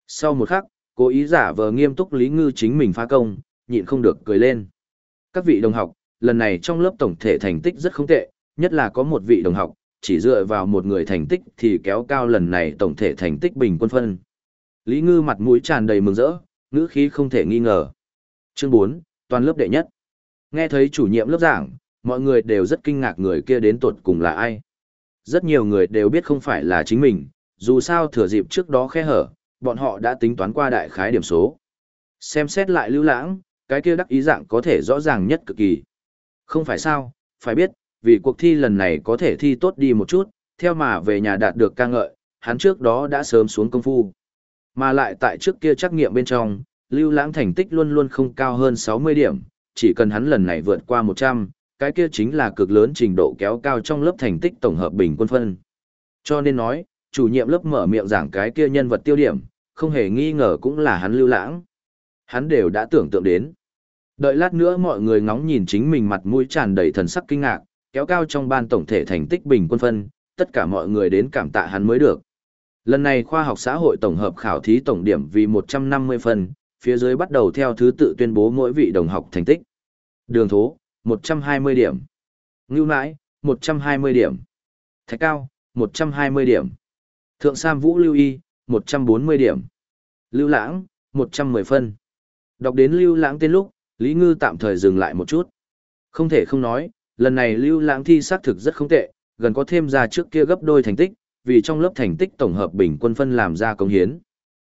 Sau một khắc, cố ý giả vờ nghiêm túc Lý Ngư chính mình phá công, nhịn không được cười lên. Các vị đồng học, lần này trong lớp tổng thể thành tích rất không tệ, nhất là có một vị đồng học, chỉ dựa vào một người thành tích thì kéo cao lần này tổng thể thành tích bình quân phân. Lý Ngư mặt mũi tràn đầy mừng rỡ, ngữ khí không thể nghi ngờ. Chương 4, toàn lớp đệ nhất. Nghe thấy chủ nhiệm lớp giảng, mọi người đều rất kinh ngạc người kia đến tuột cùng là ai. Rất nhiều người đều biết không phải là chính mình, dù sao thừa dịp trước đó khe hở, bọn họ đã tính toán qua đại khái điểm số. Xem xét lại lưu lãng, cái kia đắc ý dạng có thể rõ ràng nhất cực kỳ. Không phải sao, phải biết, vì cuộc thi lần này có thể thi tốt đi một chút, theo mà về nhà đạt được ca ngợi, hắn trước đó đã sớm xuống công phu. Mà lại tại trước kia trắc nghiệm bên trong, lưu lãng thành tích luôn luôn không cao hơn 60 điểm, chỉ cần hắn lần này vượt qua 100, cái kia chính là cực lớn trình độ kéo cao trong lớp thành tích tổng hợp bình quân phân. Cho nên nói, chủ nhiệm lớp mở miệng giảng cái kia nhân vật tiêu điểm, không hề nghi ngờ cũng là hắn lưu lãng. Hắn đều đã tưởng tượng đến. Đợi lát nữa mọi người ngóng nhìn chính mình mặt mũi tràn đầy thần sắc kinh ngạc, kéo cao trong ban tổng thể thành tích bình quân phân, tất cả mọi người đến cảm tạ hắn mới được. Lần này khoa học xã hội tổng hợp khảo thí tổng điểm vì 150 phần, phía dưới bắt đầu theo thứ tự tuyên bố mỗi vị đồng học thành tích. Đường thố, 120 điểm. Ngưu nãi, 120 điểm. Thạch cao, 120 điểm. Thượng Sam Vũ Lưu Y, 140 điểm. Lưu Lãng, 110 phân. Đọc đến Lưu Lãng tên lúc, Lý Ngư tạm thời dừng lại một chút. Không thể không nói, lần này Lưu Lãng thi xác thực rất không tệ, gần có thêm ra trước kia gấp đôi thành tích, vì trong lớp thành tích tổng hợp bình quân phân làm ra công hiến.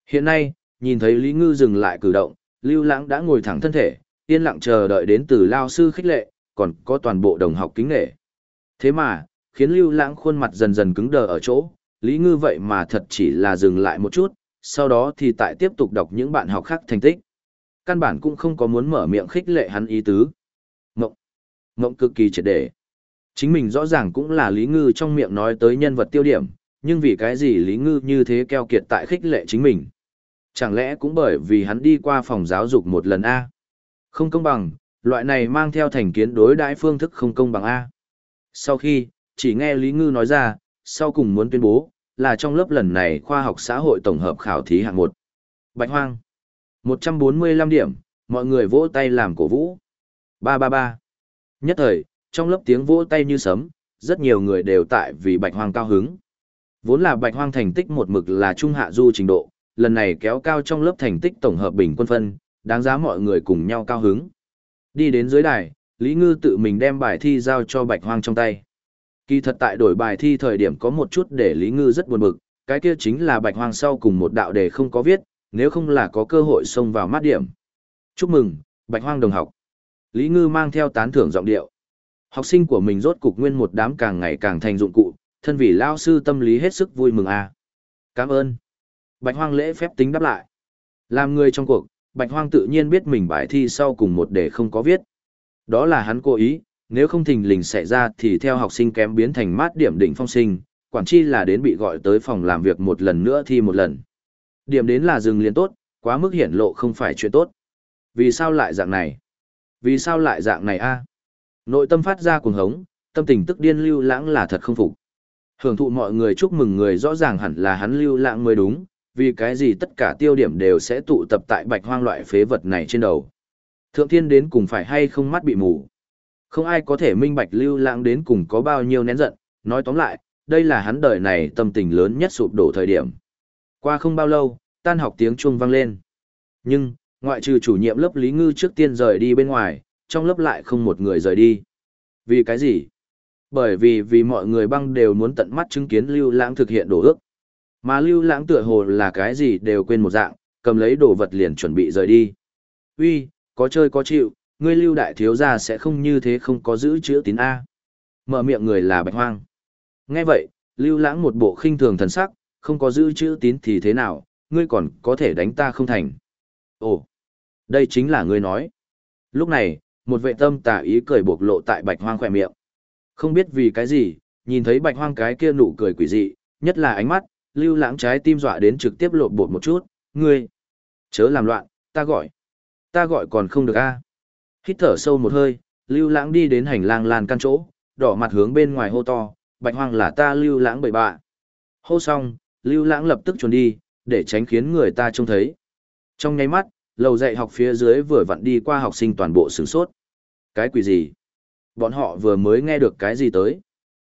Hiện nay, nhìn thấy Lý Ngư dừng lại cử động, Lưu Lãng đã ngồi thẳng thân thể, yên lặng chờ đợi đến từ lao sư khích lệ, còn có toàn bộ đồng học kính nghệ. Thế mà, khiến Lưu Lãng khuôn mặt dần dần cứng đờ ở chỗ, Lý Ngư vậy mà thật chỉ là dừng lại một chút, sau đó thì tại tiếp tục đọc những bạn học khác thành tích. Căn bản cũng không có muốn mở miệng khích lệ hắn ý tứ. Ngộng. Ngộng cực kỳ triệt để. Chính mình rõ ràng cũng là Lý Ngư trong miệng nói tới nhân vật tiêu điểm, nhưng vì cái gì Lý Ngư như thế keo kiệt tại khích lệ chính mình. Chẳng lẽ cũng bởi vì hắn đi qua phòng giáo dục một lần A? Không công bằng, loại này mang theo thành kiến đối đãi phương thức không công bằng A. Sau khi, chỉ nghe Lý Ngư nói ra, sau cùng muốn tuyên bố, là trong lớp lần này khoa học xã hội tổng hợp khảo thí hạng 1. Bạch Hoang. 145 điểm, mọi người vỗ tay làm cổ vũ. 333. Nhất thời, trong lớp tiếng vỗ tay như sấm, rất nhiều người đều tại vì Bạch Hoang cao hứng. Vốn là Bạch Hoang thành tích một mực là trung hạ du trình độ, lần này kéo cao trong lớp thành tích tổng hợp bình quân phân, đáng giá mọi người cùng nhau cao hứng. Đi đến dưới đài, Lý Ngư tự mình đem bài thi giao cho Bạch Hoang trong tay. Kỳ thật tại đổi bài thi thời điểm có một chút để Lý Ngư rất buồn bực, cái kia chính là Bạch Hoang sau cùng một đạo đề không có viết, nếu không là có cơ hội xông vào mát điểm. Chúc mừng, Bạch Hoang đồng học. Lý Ngư mang theo tán thưởng giọng điệu. Học sinh của mình rốt cục nguyên một đám càng ngày càng thành dụng cụ, thân vị lao sư tâm lý hết sức vui mừng à. Cảm ơn. Bạch Hoang lễ phép tính đáp lại. Làm người trong cuộc, Bạch Hoang tự nhiên biết mình bài thi sau cùng một đề không có viết. Đó là hắn cố ý, nếu không thình lình xảy ra thì theo học sinh kém biến thành mát điểm đỉnh phong sinh, quản chi là đến bị gọi tới phòng làm việc một lần nữa thi một lần. Điểm đến là dừng liền tốt, quá mức hiển lộ không phải chuyện tốt. Vì sao lại dạng này? Vì sao lại dạng này a? Nội tâm phát ra cuồng hống, tâm tình tức điên lưu lãng là thật không phục. Hưởng thụ mọi người chúc mừng người rõ ràng hẳn là hắn lưu lãng mới đúng, vì cái gì tất cả tiêu điểm đều sẽ tụ tập tại bạch hoang loại phế vật này trên đầu. Thượng thiên đến cùng phải hay không mắt bị mù. Không ai có thể minh bạch lưu lãng đến cùng có bao nhiêu nén giận, nói tóm lại, đây là hắn đời này tâm tình lớn nhất sụp đổ thời điểm. Qua không bao lâu, tan học tiếng chuông vang lên. Nhưng, ngoại trừ chủ nhiệm lớp Lý Ngư trước tiên rời đi bên ngoài, trong lớp lại không một người rời đi. Vì cái gì? Bởi vì vì mọi người băng đều muốn tận mắt chứng kiến Lưu Lãng thực hiện đồ ước. Mà Lưu Lãng tựa hồ là cái gì đều quên một dạng, cầm lấy đồ vật liền chuẩn bị rời đi. Uy, có chơi có chịu, ngươi Lưu đại thiếu gia sẽ không như thế không có giữ chữ tín A. Mở miệng người là Bạch Hoang. Nghe vậy, Lưu Lãng một bộ khinh thường thần sắc, không có giữ chữ tín thì thế nào, ngươi còn có thể đánh ta không thành. Ồ, đây chính là ngươi nói. Lúc này, một vệ tâm tà ý cười bộc lộ tại bạch hoang khỏe miệng. Không biết vì cái gì, nhìn thấy bạch hoang cái kia nụ cười quỷ dị, nhất là ánh mắt, lưu lãng trái tim dọa đến trực tiếp lộn bột một chút, ngươi. Chớ làm loạn, ta gọi. Ta gọi còn không được a. Hít thở sâu một hơi, lưu lãng đi đến hành lang lan căn chỗ, đỏ mặt hướng bên ngoài hô to, bạch hoang là ta lưu lãng bậy bạ. Hô xong, lưu lãng lập tức trốn đi, để tránh khiến người ta trông thấy. Trong nháy mắt, lầu dạy học phía dưới vừa vặn đi qua học sinh toàn bộ sửng sốt. Cái quỷ gì? Bọn họ vừa mới nghe được cái gì tới?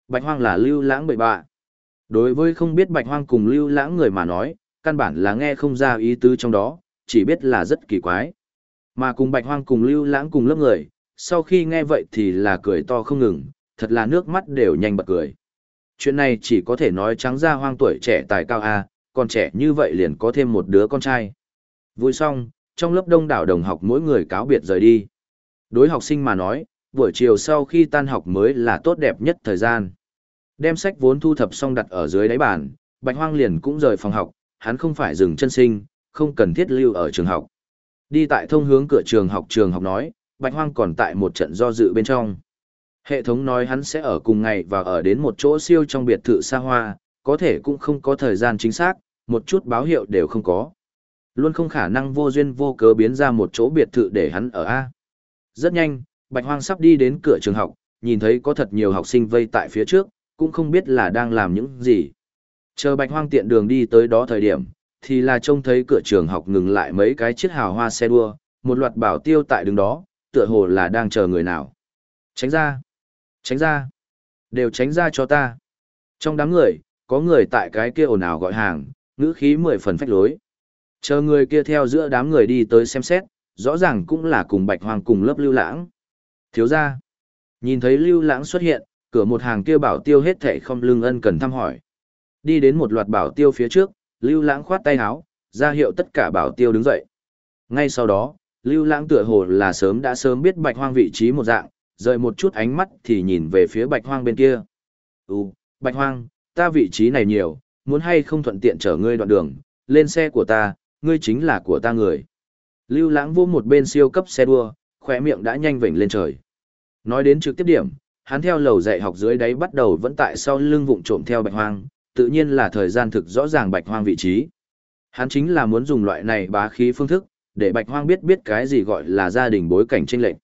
Bạch hoang là lưu lãng bậy bạ. Đối với không biết bạch hoang cùng lưu lãng người mà nói, căn bản là nghe không ra ý tứ trong đó, chỉ biết là rất kỳ quái. Mà cùng bạch hoang cùng lưu lãng cùng lớp người, sau khi nghe vậy thì là cười to không ngừng, thật là nước mắt đều nhanh bật cười. Chuyện này chỉ có thể nói trắng ra hoang tuổi trẻ tài cao A, còn trẻ như vậy liền có thêm một đứa con trai. Vui xong, trong lớp đông đảo đồng học mỗi người cáo biệt rời đi. Đối học sinh mà nói, buổi chiều sau khi tan học mới là tốt đẹp nhất thời gian. Đem sách vốn thu thập xong đặt ở dưới đáy bàn, Bạch Hoang liền cũng rời phòng học, hắn không phải dừng chân sinh, không cần thiết lưu ở trường học. Đi tại thông hướng cửa trường học trường học nói, Bạch Hoang còn tại một trận do dự bên trong. Hệ thống nói hắn sẽ ở cùng ngày và ở đến một chỗ siêu trong biệt thự xa hoa, có thể cũng không có thời gian chính xác, một chút báo hiệu đều không có. Luôn không khả năng vô duyên vô cớ biến ra một chỗ biệt thự để hắn ở A. Rất nhanh, Bạch Hoang sắp đi đến cửa trường học, nhìn thấy có thật nhiều học sinh vây tại phía trước, cũng không biết là đang làm những gì. Chờ Bạch Hoang tiện đường đi tới đó thời điểm, thì là trông thấy cửa trường học ngừng lại mấy cái chiếc hào hoa xe đua, một loạt bảo tiêu tại đường đó, tựa hồ là đang chờ người nào. Tránh ra! Tránh ra! Đều tránh ra cho ta! Trong đám người, có người tại cái kia ồn ào gọi hàng, ngữ khí mười phần phách lối. Chờ người kia theo giữa đám người đi tới xem xét, rõ ràng cũng là cùng bạch Hoang cùng lớp lưu lãng. Thiếu ra, nhìn thấy lưu lãng xuất hiện, cửa một hàng kia bảo tiêu hết thệ không lưng ân cần thăm hỏi. Đi đến một loạt bảo tiêu phía trước, lưu lãng khoát tay áo, ra hiệu tất cả bảo tiêu đứng dậy. Ngay sau đó, lưu lãng tựa hồ là sớm đã sớm biết bạch hoang vị trí một dạng, rời một chút ánh mắt thì nhìn về phía bạch hoang bên kia. Ừ, bạch hoang, ta vị trí này nhiều, muốn hay không thuận tiện chở ngươi đoạn đường, lên xe của ta, ngươi chính là của ta người. Lưu lãng vô một bên siêu cấp xe đua, khóe miệng đã nhanh vểnh lên trời. Nói đến trực tiếp điểm, hắn theo lầu dạy học dưới đáy bắt đầu vẫn tại sau lưng vụng trộm theo bạch hoang, tự nhiên là thời gian thực rõ ràng bạch hoang vị trí. Hắn chính là muốn dùng loại này bá khí phương thức, để bạch hoang biết biết cái gì gọi là gia đình bối cảnh chênh lệch.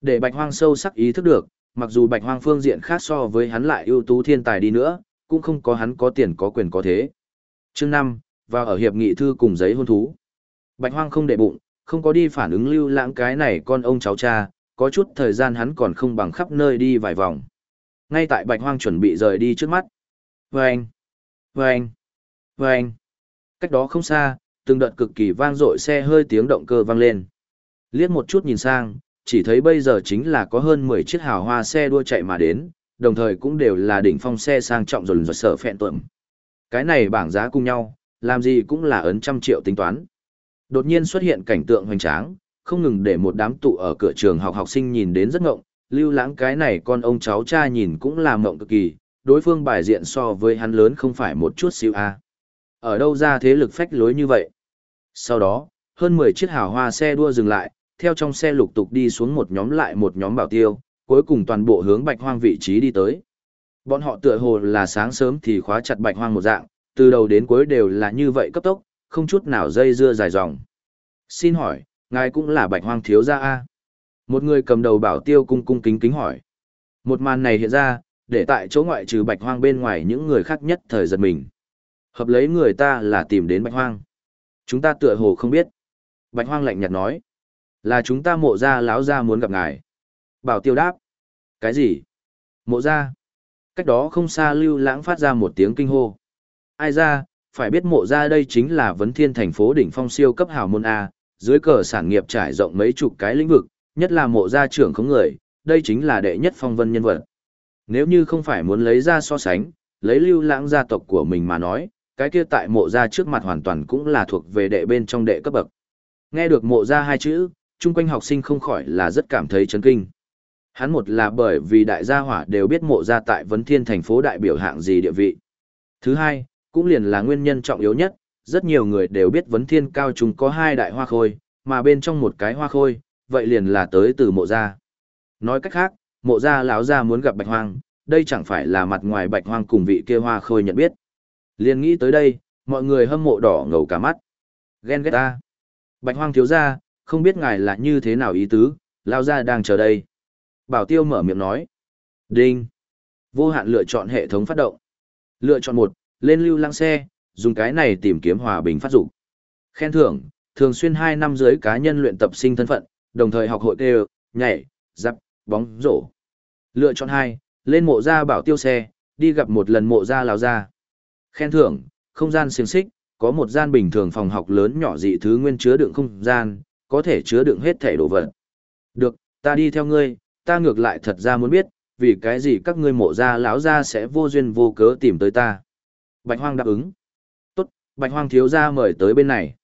Để bạch hoang sâu sắc ý thức được, mặc dù bạch hoang phương diện khác so với hắn lại ưu tú thiên tài đi nữa, cũng không có hắn có tiền có quyền có thế. Chương 5, vào ở hiệp nghị thư cùng giấy hôn thú. Bạch Hoang không để bụng, không có đi phản ứng lưu lãng cái này con ông cháu cha, có chút thời gian hắn còn không bằng khắp nơi đi vài vòng. Ngay tại Bạch Hoang chuẩn bị rời đi trước mắt. Vâng! Vâng! Vâng! Cách đó không xa, từng đợt cực kỳ vang dội xe hơi tiếng động cơ vang lên. Liếc một chút nhìn sang, chỉ thấy bây giờ chính là có hơn 10 chiếc hào hoa xe đua chạy mà đến, đồng thời cũng đều là đỉnh phong xe sang trọng rồi rồi sở phẹn tuộm. Cái này bảng giá cùng nhau, làm gì cũng là ấn trăm triệu tính toán. Đột nhiên xuất hiện cảnh tượng hoành tráng, không ngừng để một đám tụ ở cửa trường học học sinh nhìn đến rất ngộng, lưu lãng cái này con ông cháu cha nhìn cũng là ngộng cực kỳ, đối phương bài diện so với hắn lớn không phải một chút xíu a. Ở đâu ra thế lực phách lối như vậy? Sau đó, hơn 10 chiếc hào hoa xe đua dừng lại, theo trong xe lục tục đi xuống một nhóm lại một nhóm bảo tiêu, cuối cùng toàn bộ hướng bạch hoang vị trí đi tới. Bọn họ tựa hồ là sáng sớm thì khóa chặt bạch hoang một dạng, từ đầu đến cuối đều là như vậy cấp tốc, không chút nào dây dưa dài dòng. Xin hỏi, ngài cũng là bạch hoang thiếu gia A. Một người cầm đầu bảo tiêu cung cung kính kính hỏi. Một màn này hiện ra, để tại chỗ ngoại trừ bạch hoang bên ngoài những người khác nhất thời giật mình. Hợp lấy người ta là tìm đến bạch hoang. Chúng ta tựa hồ không biết. Bạch hoang lạnh nhạt nói. Là chúng ta mộ gia láo gia muốn gặp ngài. Bảo tiêu đáp. Cái gì? Mộ gia Cách đó không xa lưu lãng phát ra một tiếng kinh hô. Ai ra, phải biết mộ ra đây chính là vấn thiên thành phố đỉnh phong siêu cấp hào môn A, dưới cờ sản nghiệp trải rộng mấy chục cái lĩnh vực, nhất là mộ gia trưởng không người, đây chính là đệ nhất phong vân nhân vật. Nếu như không phải muốn lấy ra so sánh, lấy lưu lãng gia tộc của mình mà nói, cái kia tại mộ gia trước mặt hoàn toàn cũng là thuộc về đệ bên trong đệ cấp bậc. Nghe được mộ gia hai chữ, chung quanh học sinh không khỏi là rất cảm thấy chấn kinh. Hắn một là bởi vì đại gia hỏa đều biết mộ gia tại vấn thiên thành phố đại biểu hạng gì địa vị. Thứ hai, cũng liền là nguyên nhân trọng yếu nhất, rất nhiều người đều biết vấn thiên cao chúng có hai đại hoa khôi, mà bên trong một cái hoa khôi, vậy liền là tới từ mộ gia. Nói cách khác, mộ gia lão gia muốn gặp bạch hoang, đây chẳng phải là mặt ngoài bạch hoang cùng vị kia hoa khôi nhận biết. Liền nghĩ tới đây, mọi người hâm mộ đỏ ngầu cả mắt. Ghen ghét ta. Bạch hoang thiếu gia, không biết ngài là như thế nào ý tứ, lão gia đang chờ đây. Bảo tiêu mở miệng nói. Đinh. Vô hạn lựa chọn hệ thống phát động. Lựa chọn một, lên lưu lăng xe, dùng cái này tìm kiếm hòa bình phát dục. Khen thưởng, thường xuyên 2 năm dưới cá nhân luyện tập sinh thân phận, đồng thời học hội kêu, nhảy, giáp, bóng, rổ. Lựa chọn 2, lên mộ gia bảo tiêu xe, đi gặp một lần mộ gia lào gia. Khen thưởng, không gian xiềng xích, có một gian bình thường phòng học lớn nhỏ dị thứ nguyên chứa đựng không gian, có thể chứa đựng hết thể đồ vật. Được, ta đi theo ngươi, ta ngược lại thật ra muốn biết, vì cái gì các ngươi mộ gia lão gia sẽ vô duyên vô cớ tìm tới ta. Bạch Hoang đáp ứng. Tốt, Bạch Hoang thiếu gia mời tới bên này.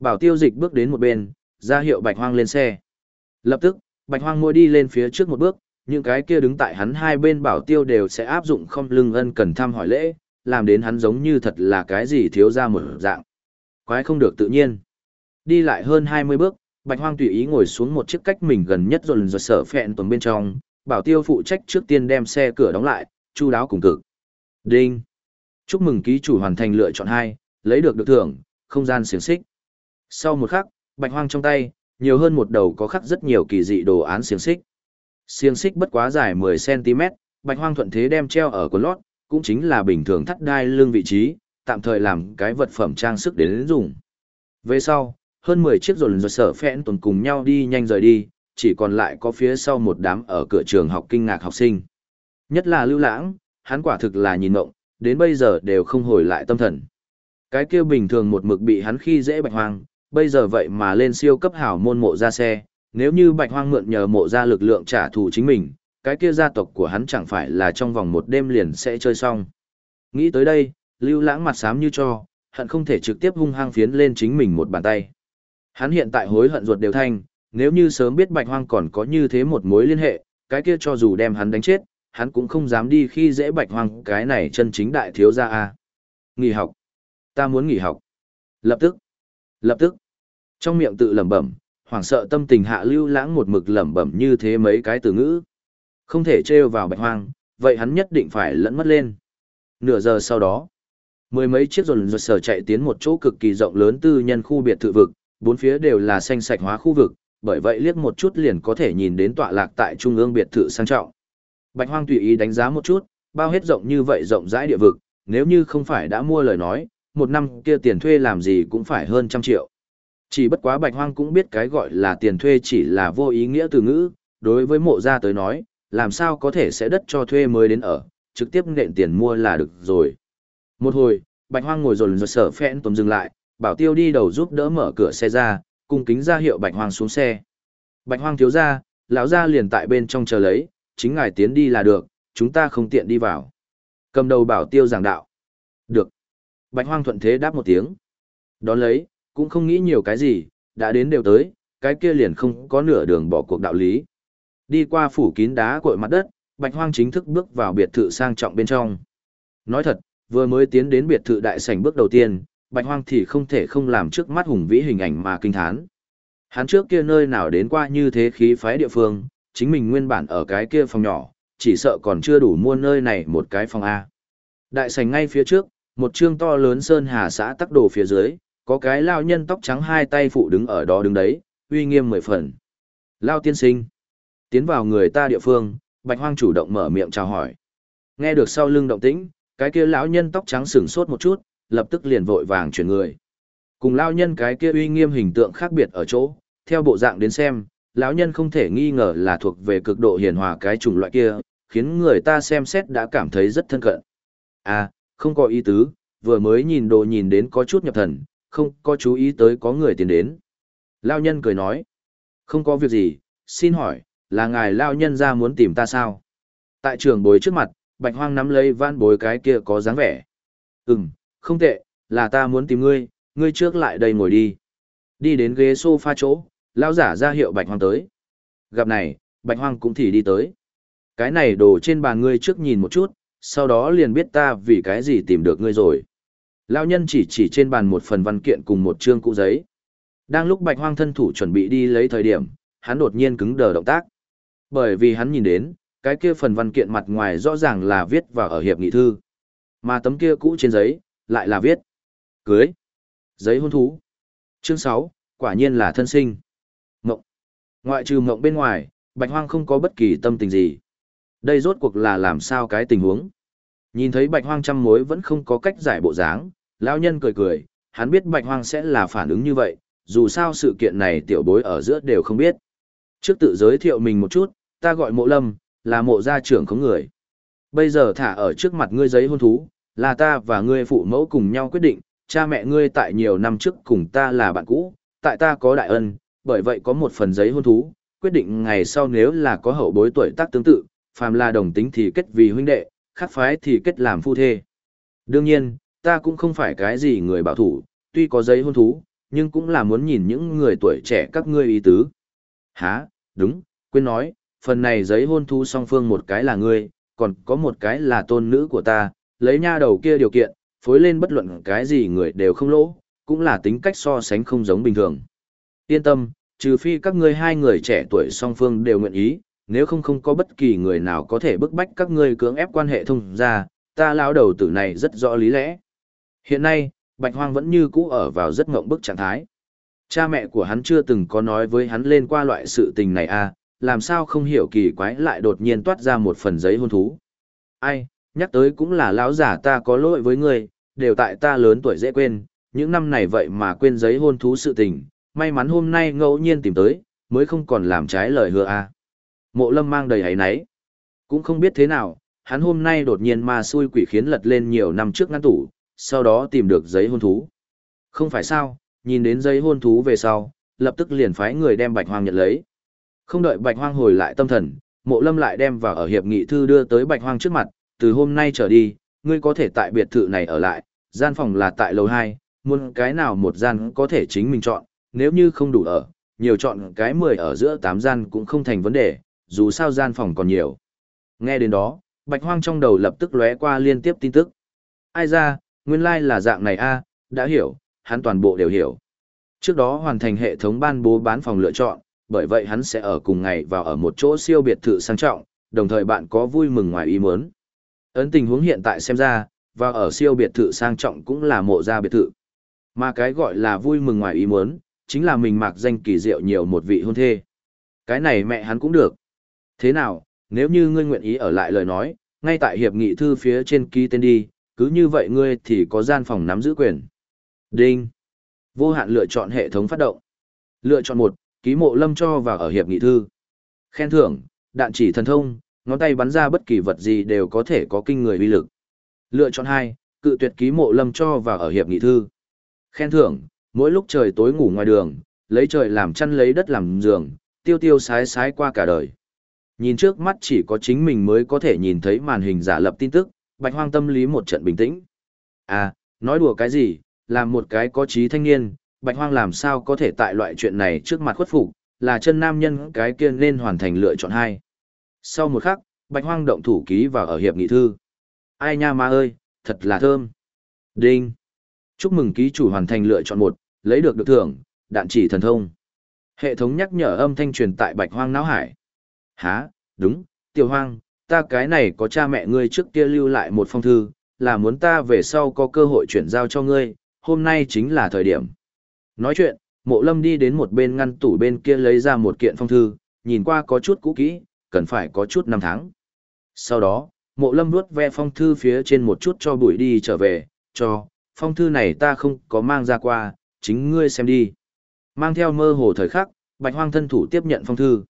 Bảo tiêu dịch bước đến một bên, ra hiệu Bạch Hoang lên xe. Lập tức, Bạch Hoang môi đi lên phía trước một bước, những cái kia đứng tại hắn hai bên bảo tiêu đều sẽ áp dụng không lưng ân cần thăm hỏi lễ, làm đến hắn giống như thật là cái gì thiếu gia một dạng. Quái không được tự nhiên. Đi lại hơn 20 bước, Bạch Hoang tùy ý ngồi xuống một chiếc cách mình gần nhất rồi rồi sở phẹn tuần bên trong, bảo tiêu phụ trách trước tiên đem xe cửa đóng lại, chu đáo cùng cực. Đinh! Chúc mừng ký chủ hoàn thành lựa chọn hai, lấy được được thưởng, không gian xiềng xích. Sau một khắc, Bạch Hoang trong tay, nhiều hơn một đầu có khắc rất nhiều kỳ dị đồ án xiềng xích. Xiềng xích bất quá dài 10cm, Bạch Hoang thuận thế đem treo ở quần lót, cũng chính là bình thường thắt đai lưng vị trí, tạm thời làm cái vật phẩm trang sức đến dùng. Về sau, hơn 10 chiếc rồn rồi sở phẽn tuần cùng nhau đi nhanh rời đi, chỉ còn lại có phía sau một đám ở cửa trường học kinh ngạc học sinh. Nhất là lưu lãng, hắn quả thực là nhìn mộng, đến bây giờ đều không hồi lại tâm thần. Cái kia bình thường một mực bị hắn khi dễ bạch hoang, bây giờ vậy mà lên siêu cấp hảo môn mộ ra xe, nếu như bạch hoang mượn nhờ mộ ra lực lượng trả thù chính mình, cái kia gia tộc của hắn chẳng phải là trong vòng một đêm liền sẽ chơi xong. Nghĩ tới đây, lưu lãng mặt sám như cho, hận không thể trực tiếp hung hăng phiến lên chính mình một bàn tay. Hắn hiện tại hối hận ruột đều thanh, nếu như sớm biết bạch hoang còn có như thế một mối liên hệ, cái kia cho dù đem hắn đánh chết, hắn cũng không dám đi khi dễ bạch hoang cái này chân chính đại thiếu gia a. Nghỉ học. Ta muốn nghỉ học. Lập tức. Lập tức. Trong miệng tự lẩm bẩm, hoảng sợ tâm tình hạ lưu lãng một mực lẩm bẩm như thế mấy cái từ ngữ. Không thể trêu vào bạch hoang, vậy hắn nhất định phải lẫn mất lên. Nửa giờ sau đó, mười mấy chiếc rồn rột sở chạy tiến một chỗ cực kỳ rộng lớn tư nhân khu biệt thự vực, bốn phía đều là xanh sạch hóa khu vực, bởi vậy liếc một chút liền có thể nhìn đến tọa lạc tại trung ương biệt thự sang trọng. Bạch hoang tùy ý đánh giá một chút, bao hết rộng như vậy rộng rãi địa vực, nếu như không phải đã mua lời nói, một năm kia tiền thuê làm gì cũng phải hơn trăm triệu. Chỉ bất quá bạch hoang cũng biết cái gọi là tiền thuê chỉ là vô ý nghĩa từ ngữ, đối với mộ gia tới nói, làm sao có thể sẽ đất cho thuê mới đến ở, trực tiếp nện tiền mua là được rồi. Một hồi, bạch hoang ngồi rồi rồi sở phẽn tùm dừng lại, bảo tiêu đi đầu giúp đỡ mở cửa xe ra, cung kính ra hiệu bạch hoang xuống xe. Bạch hoang thiếu gia, lão gia liền tại bên trong chờ lấy, chính ngài tiến đi là được, chúng ta không tiện đi vào. Cầm đầu bảo tiêu giảng đạo. Được. Bạch hoang thuận thế đáp một tiếng. Đón lấy, cũng không nghĩ nhiều cái gì, đã đến đều tới, cái kia liền không có nửa đường bỏ cuộc đạo lý. Đi qua phủ kín đá cội mặt đất, Bạch Hoang chính thức bước vào biệt thự sang trọng bên trong. Nói thật, vừa mới tiến đến biệt thự đại sảnh bước đầu tiên, Bạch Hoang thì không thể không làm trước mắt hùng vĩ hình ảnh mà kinh thán. Hắn trước kia nơi nào đến qua như thế khí phái địa phương, chính mình nguyên bản ở cái kia phòng nhỏ, chỉ sợ còn chưa đủ mua nơi này một cái phòng A. Đại sảnh ngay phía trước, một trương to lớn sơn hà xã tắc đồ phía dưới, có cái lao nhân tóc trắng hai tay phụ đứng ở đó đứng đấy, uy nghiêm mười phần. Lao tiên sinh. Tiến vào người ta địa phương, bạch hoang chủ động mở miệng chào hỏi. Nghe được sau lưng động tĩnh, cái kia lão nhân tóc trắng sừng sốt một chút, lập tức liền vội vàng chuyển người. Cùng lao nhân cái kia uy nghiêm hình tượng khác biệt ở chỗ, theo bộ dạng đến xem, lão nhân không thể nghi ngờ là thuộc về cực độ hiền hòa cái chủng loại kia, khiến người ta xem xét đã cảm thấy rất thân cận. À, không có ý tứ, vừa mới nhìn đồ nhìn đến có chút nhập thần, không có chú ý tới có người tiến đến. Lao nhân cười nói, không có việc gì, xin hỏi, là ngài Lao nhân ra muốn tìm ta sao? Tại trường bối trước mặt, bạch hoang nắm lấy van bối cái kia có dáng vẻ. Ừm, không tệ, là ta muốn tìm ngươi, ngươi trước lại đây ngồi đi. Đi đến ghế sofa chỗ, Lao giả ra hiệu bạch hoang tới. Gặp này, bạch hoang cũng thì đi tới. Cái này đồ trên bàn ngươi trước nhìn một chút, sau đó liền biết ta vì cái gì tìm được ngươi rồi. Lao nhân chỉ chỉ trên bàn một phần văn kiện cùng một chương cũ giấy. Đang lúc bạch hoang thân thủ chuẩn bị đi lấy thời điểm, hắn đột nhiên cứng đờ động tác. Bởi vì hắn nhìn đến, cái kia phần văn kiện mặt ngoài rõ ràng là viết vào ở hiệp nghị thư. Mà tấm kia cũ trên giấy, lại là viết. Cưới. Giấy hôn thú. Chương 6, quả nhiên là thân sinh. Ngoại trừ mộng bên ngoài, bạch hoang không có bất kỳ tâm tình gì. Đây rốt cuộc là làm sao cái tình huống. Nhìn thấy bạch hoang trăm mối vẫn không có cách giải bộ dáng, lão nhân cười cười, hắn biết bạch hoang sẽ là phản ứng như vậy, dù sao sự kiện này tiểu bối ở giữa đều không biết. Trước tự giới thiệu mình một chút, ta gọi mộ lâm, là mộ gia trưởng khống người. Bây giờ thả ở trước mặt ngươi giấy hôn thú, là ta và ngươi phụ mẫu cùng nhau quyết định, cha mẹ ngươi tại nhiều năm trước cùng ta là bạn cũ, tại ta có đại ân, bởi vậy có một phần giấy hôn thú, quyết định ngày sau nếu là có hậu bối tuổi tác tương tự, phàm là đồng tính thì kết vì huynh đệ, khác phái thì kết làm phu thê. Đương nhiên, ta cũng không phải cái gì người bảo thủ, tuy có giấy hôn thú, nhưng cũng là muốn nhìn những người tuổi trẻ các ngươi ý tứ. Hả, đúng, quên nói, phần này giấy hôn thú song phương một cái là ngươi, còn có một cái là tôn nữ của ta, lấy nha đầu kia điều kiện, phối lên bất luận cái gì người đều không lỗ, cũng là tính cách so sánh không giống bình thường. Yên tâm, trừ phi các ngươi hai người trẻ tuổi song phương đều nguyện ý, nếu không không có bất kỳ người nào có thể bức bách các ngươi cưỡng ép quan hệ thông ra, ta lão đầu tử này rất rõ lý lẽ. Hiện nay, Bạch Hoang vẫn như cũ ở vào rất ngộng bức trạng thái. Cha mẹ của hắn chưa từng có nói với hắn lên qua loại sự tình này à, làm sao không hiểu kỳ quái lại đột nhiên toát ra một phần giấy hôn thú. Ai, nhắc tới cũng là lão giả ta có lỗi với ngươi, đều tại ta lớn tuổi dễ quên, những năm này vậy mà quên giấy hôn thú sự tình, may mắn hôm nay ngẫu nhiên tìm tới, mới không còn làm trái lời hứa à. Mộ lâm mang đầy hấy náy. Cũng không biết thế nào, hắn hôm nay đột nhiên ma xui quỷ khiến lật lên nhiều năm trước ngăn tủ, sau đó tìm được giấy hôn thú. Không phải sao, nhìn đến giấy hôn thú về sau, lập tức liền phái người đem bạch hoang nhận lấy. Không đợi bạch hoang hồi lại tâm thần, mộ lâm lại đem vào ở hiệp nghị thư đưa tới bạch hoang trước mặt, từ hôm nay trở đi, ngươi có thể tại biệt thự này ở lại, gian phòng là tại lầu 2, muốn cái nào một gian có thể chính mình chọn, nếu như không đủ ở, nhiều chọn cái 10 ở giữa 8 gian cũng không thành vấn đề, dù sao gian phòng còn nhiều. Nghe đến đó, bạch hoang trong đầu lập tức lóe qua liên tiếp tin tức. Ai ra, nguyên lai like là dạng này a, đã hiểu, hắn toàn bộ đều hiểu. Trước đó hoàn thành hệ thống ban bố bán phòng lựa chọn, bởi vậy hắn sẽ ở cùng ngày vào ở một chỗ siêu biệt thự sang trọng, đồng thời bạn có vui mừng ngoài ý muốn. Ấn tình huống hiện tại xem ra, vào ở siêu biệt thự sang trọng cũng là mộ gia biệt thự. Mà cái gọi là vui mừng ngoài ý muốn, chính là mình mặc danh kỳ diệu nhiều một vị hôn thê. Cái này mẹ hắn cũng được. Thế nào, nếu như ngươi nguyện ý ở lại lời nói, ngay tại hiệp nghị thư phía trên ký tên đi, cứ như vậy ngươi thì có gian phòng nắm giữ quyền. Đinh. Vô hạn lựa chọn hệ thống phát động. Lựa chọn một, ký mộ lâm cho vào ở hiệp nghị thư. Khen thưởng, đạn chỉ thần thông, ngón tay bắn ra bất kỳ vật gì đều có thể có kinh người uy lực. Lựa chọn hai, cự tuyệt ký mộ lâm cho vào ở hiệp nghị thư. Khen thưởng, mỗi lúc trời tối ngủ ngoài đường, lấy trời làm chăn lấy đất làm giường, tiêu tiêu sái sái qua cả đời. Nhìn trước mắt chỉ có chính mình mới có thể nhìn thấy màn hình giả lập tin tức, bạch hoang tâm lý một trận bình tĩnh. À, nói đùa cái gì, làm một cái có trí thanh niên, bạch hoang làm sao có thể tại loại chuyện này trước mặt khuất phục, là chân nam nhân cái kia nên hoàn thành lựa chọn hai. Sau một khắc, bạch hoang động thủ ký vào ở hiệp nghị thư. Ai nha ma ơi, thật là thơm. Đinh. Chúc mừng ký chủ hoàn thành lựa chọn một, lấy được được thưởng, đạn chỉ thần thông. Hệ thống nhắc nhở âm thanh truyền tại bạch hoang não hải. Hả, đúng, tiểu hoang, ta cái này có cha mẹ ngươi trước kia lưu lại một phong thư, là muốn ta về sau có cơ hội chuyển giao cho ngươi, hôm nay chính là thời điểm. Nói chuyện, mộ lâm đi đến một bên ngăn tủ bên kia lấy ra một kiện phong thư, nhìn qua có chút cũ kỹ, cần phải có chút năm tháng. Sau đó, mộ lâm nuốt ve phong thư phía trên một chút cho bụi đi trở về, cho, phong thư này ta không có mang ra qua, chính ngươi xem đi. Mang theo mơ hồ thời khắc, bạch hoang thân thủ tiếp nhận phong thư.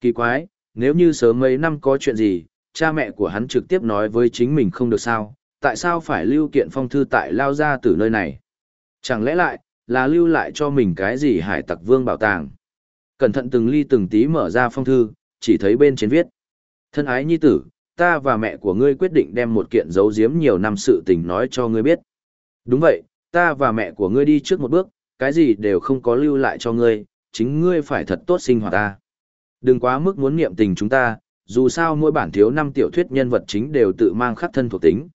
Kỳ quái, nếu như sớm mấy năm có chuyện gì, cha mẹ của hắn trực tiếp nói với chính mình không được sao, tại sao phải lưu kiện phong thư tại lao ra từ nơi này? Chẳng lẽ lại, là lưu lại cho mình cái gì hải tặc vương bảo tàng? Cẩn thận từng ly từng tí mở ra phong thư, chỉ thấy bên trên viết. Thân ái nhi tử, ta và mẹ của ngươi quyết định đem một kiện giấu giếm nhiều năm sự tình nói cho ngươi biết. Đúng vậy, ta và mẹ của ngươi đi trước một bước, cái gì đều không có lưu lại cho ngươi, chính ngươi phải thật tốt sinh hoạt ta. Đừng quá mức muốn niệm tình chúng ta, dù sao mỗi bản thiếu năm tiểu thuyết nhân vật chính đều tự mang khắc thân thuộc tính.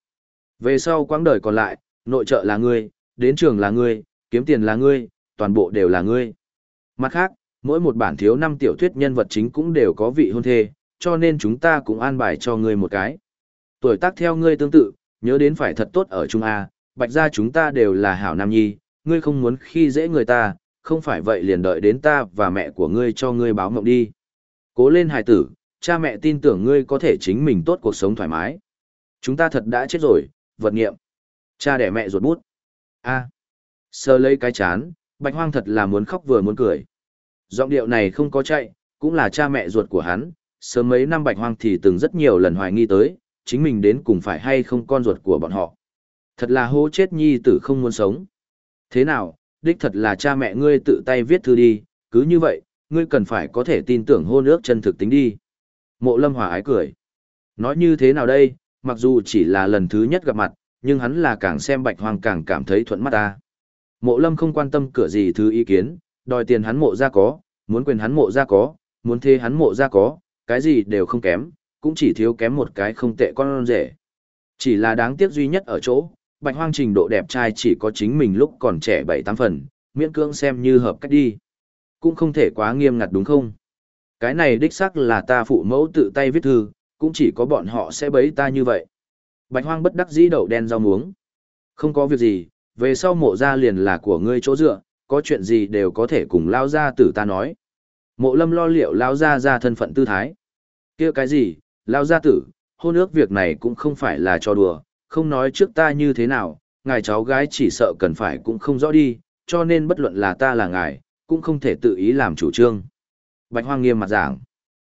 Về sau quãng đời còn lại, nội trợ là ngươi, đến trường là ngươi, kiếm tiền là ngươi, toàn bộ đều là ngươi. Mặt khác, mỗi một bản thiếu năm tiểu thuyết nhân vật chính cũng đều có vị hôn thê, cho nên chúng ta cũng an bài cho ngươi một cái. Tuổi tác theo ngươi tương tự, nhớ đến phải thật tốt ở Trung A, bạch gia chúng ta đều là hảo nam nhi, ngươi không muốn khi dễ người ta, không phải vậy liền đợi đến ta và mẹ của ngươi cho ngươi báo mộng đi. Cố lên hài tử, cha mẹ tin tưởng ngươi có thể chính mình tốt cuộc sống thoải mái. Chúng ta thật đã chết rồi, vật nghiệm. Cha đẻ mẹ ruột bút. A. Sơ lấy cái chán, bạch hoang thật là muốn khóc vừa muốn cười. Giọng điệu này không có chạy, cũng là cha mẹ ruột của hắn, sớm mấy năm bạch hoang thì từng rất nhiều lần hoài nghi tới, chính mình đến cùng phải hay không con ruột của bọn họ. Thật là hố chết nhi tử không muốn sống. Thế nào, đích thật là cha mẹ ngươi tự tay viết thư đi, cứ như vậy, ngươi cần phải có thể tin tưởng hôn ước chân thực tính đi. Mộ lâm hòa ái cười. Nói như thế nào đây, mặc dù chỉ là lần thứ nhất gặp mặt, nhưng hắn là càng xem bạch hoàng càng cảm thấy thuận mắt ta. Mộ lâm không quan tâm cửa gì thứ ý kiến, đòi tiền hắn mộ ra có, muốn quyền hắn mộ ra có, muốn thê hắn mộ ra có, cái gì đều không kém, cũng chỉ thiếu kém một cái không tệ con rể. Chỉ là đáng tiếc duy nhất ở chỗ, bạch hoang trình độ đẹp trai chỉ có chính mình lúc còn trẻ bảy tám phần, miễn cưỡng xem như hợp cách đi. Cũng không thể quá nghiêm ngặt đúng không? Cái này đích xác là ta phụ mẫu tự tay viết thư, cũng chỉ có bọn họ sẽ bấy ta như vậy. Bạch hoang bất đắc dĩ đậu đen rau muống. Không có việc gì, về sau mộ gia liền là của ngươi chỗ dựa, có chuyện gì đều có thể cùng lao gia tử ta nói. Mộ lâm lo liệu lao gia ra thân phận tư thái. kia cái gì, lao gia tử, hôn ước việc này cũng không phải là cho đùa, không nói trước ta như thế nào, ngài cháu gái chỉ sợ cần phải cũng không rõ đi, cho nên bất luận là ta là ngài, cũng không thể tự ý làm chủ trương. Bạch Hoang nghiêm mặt giảng.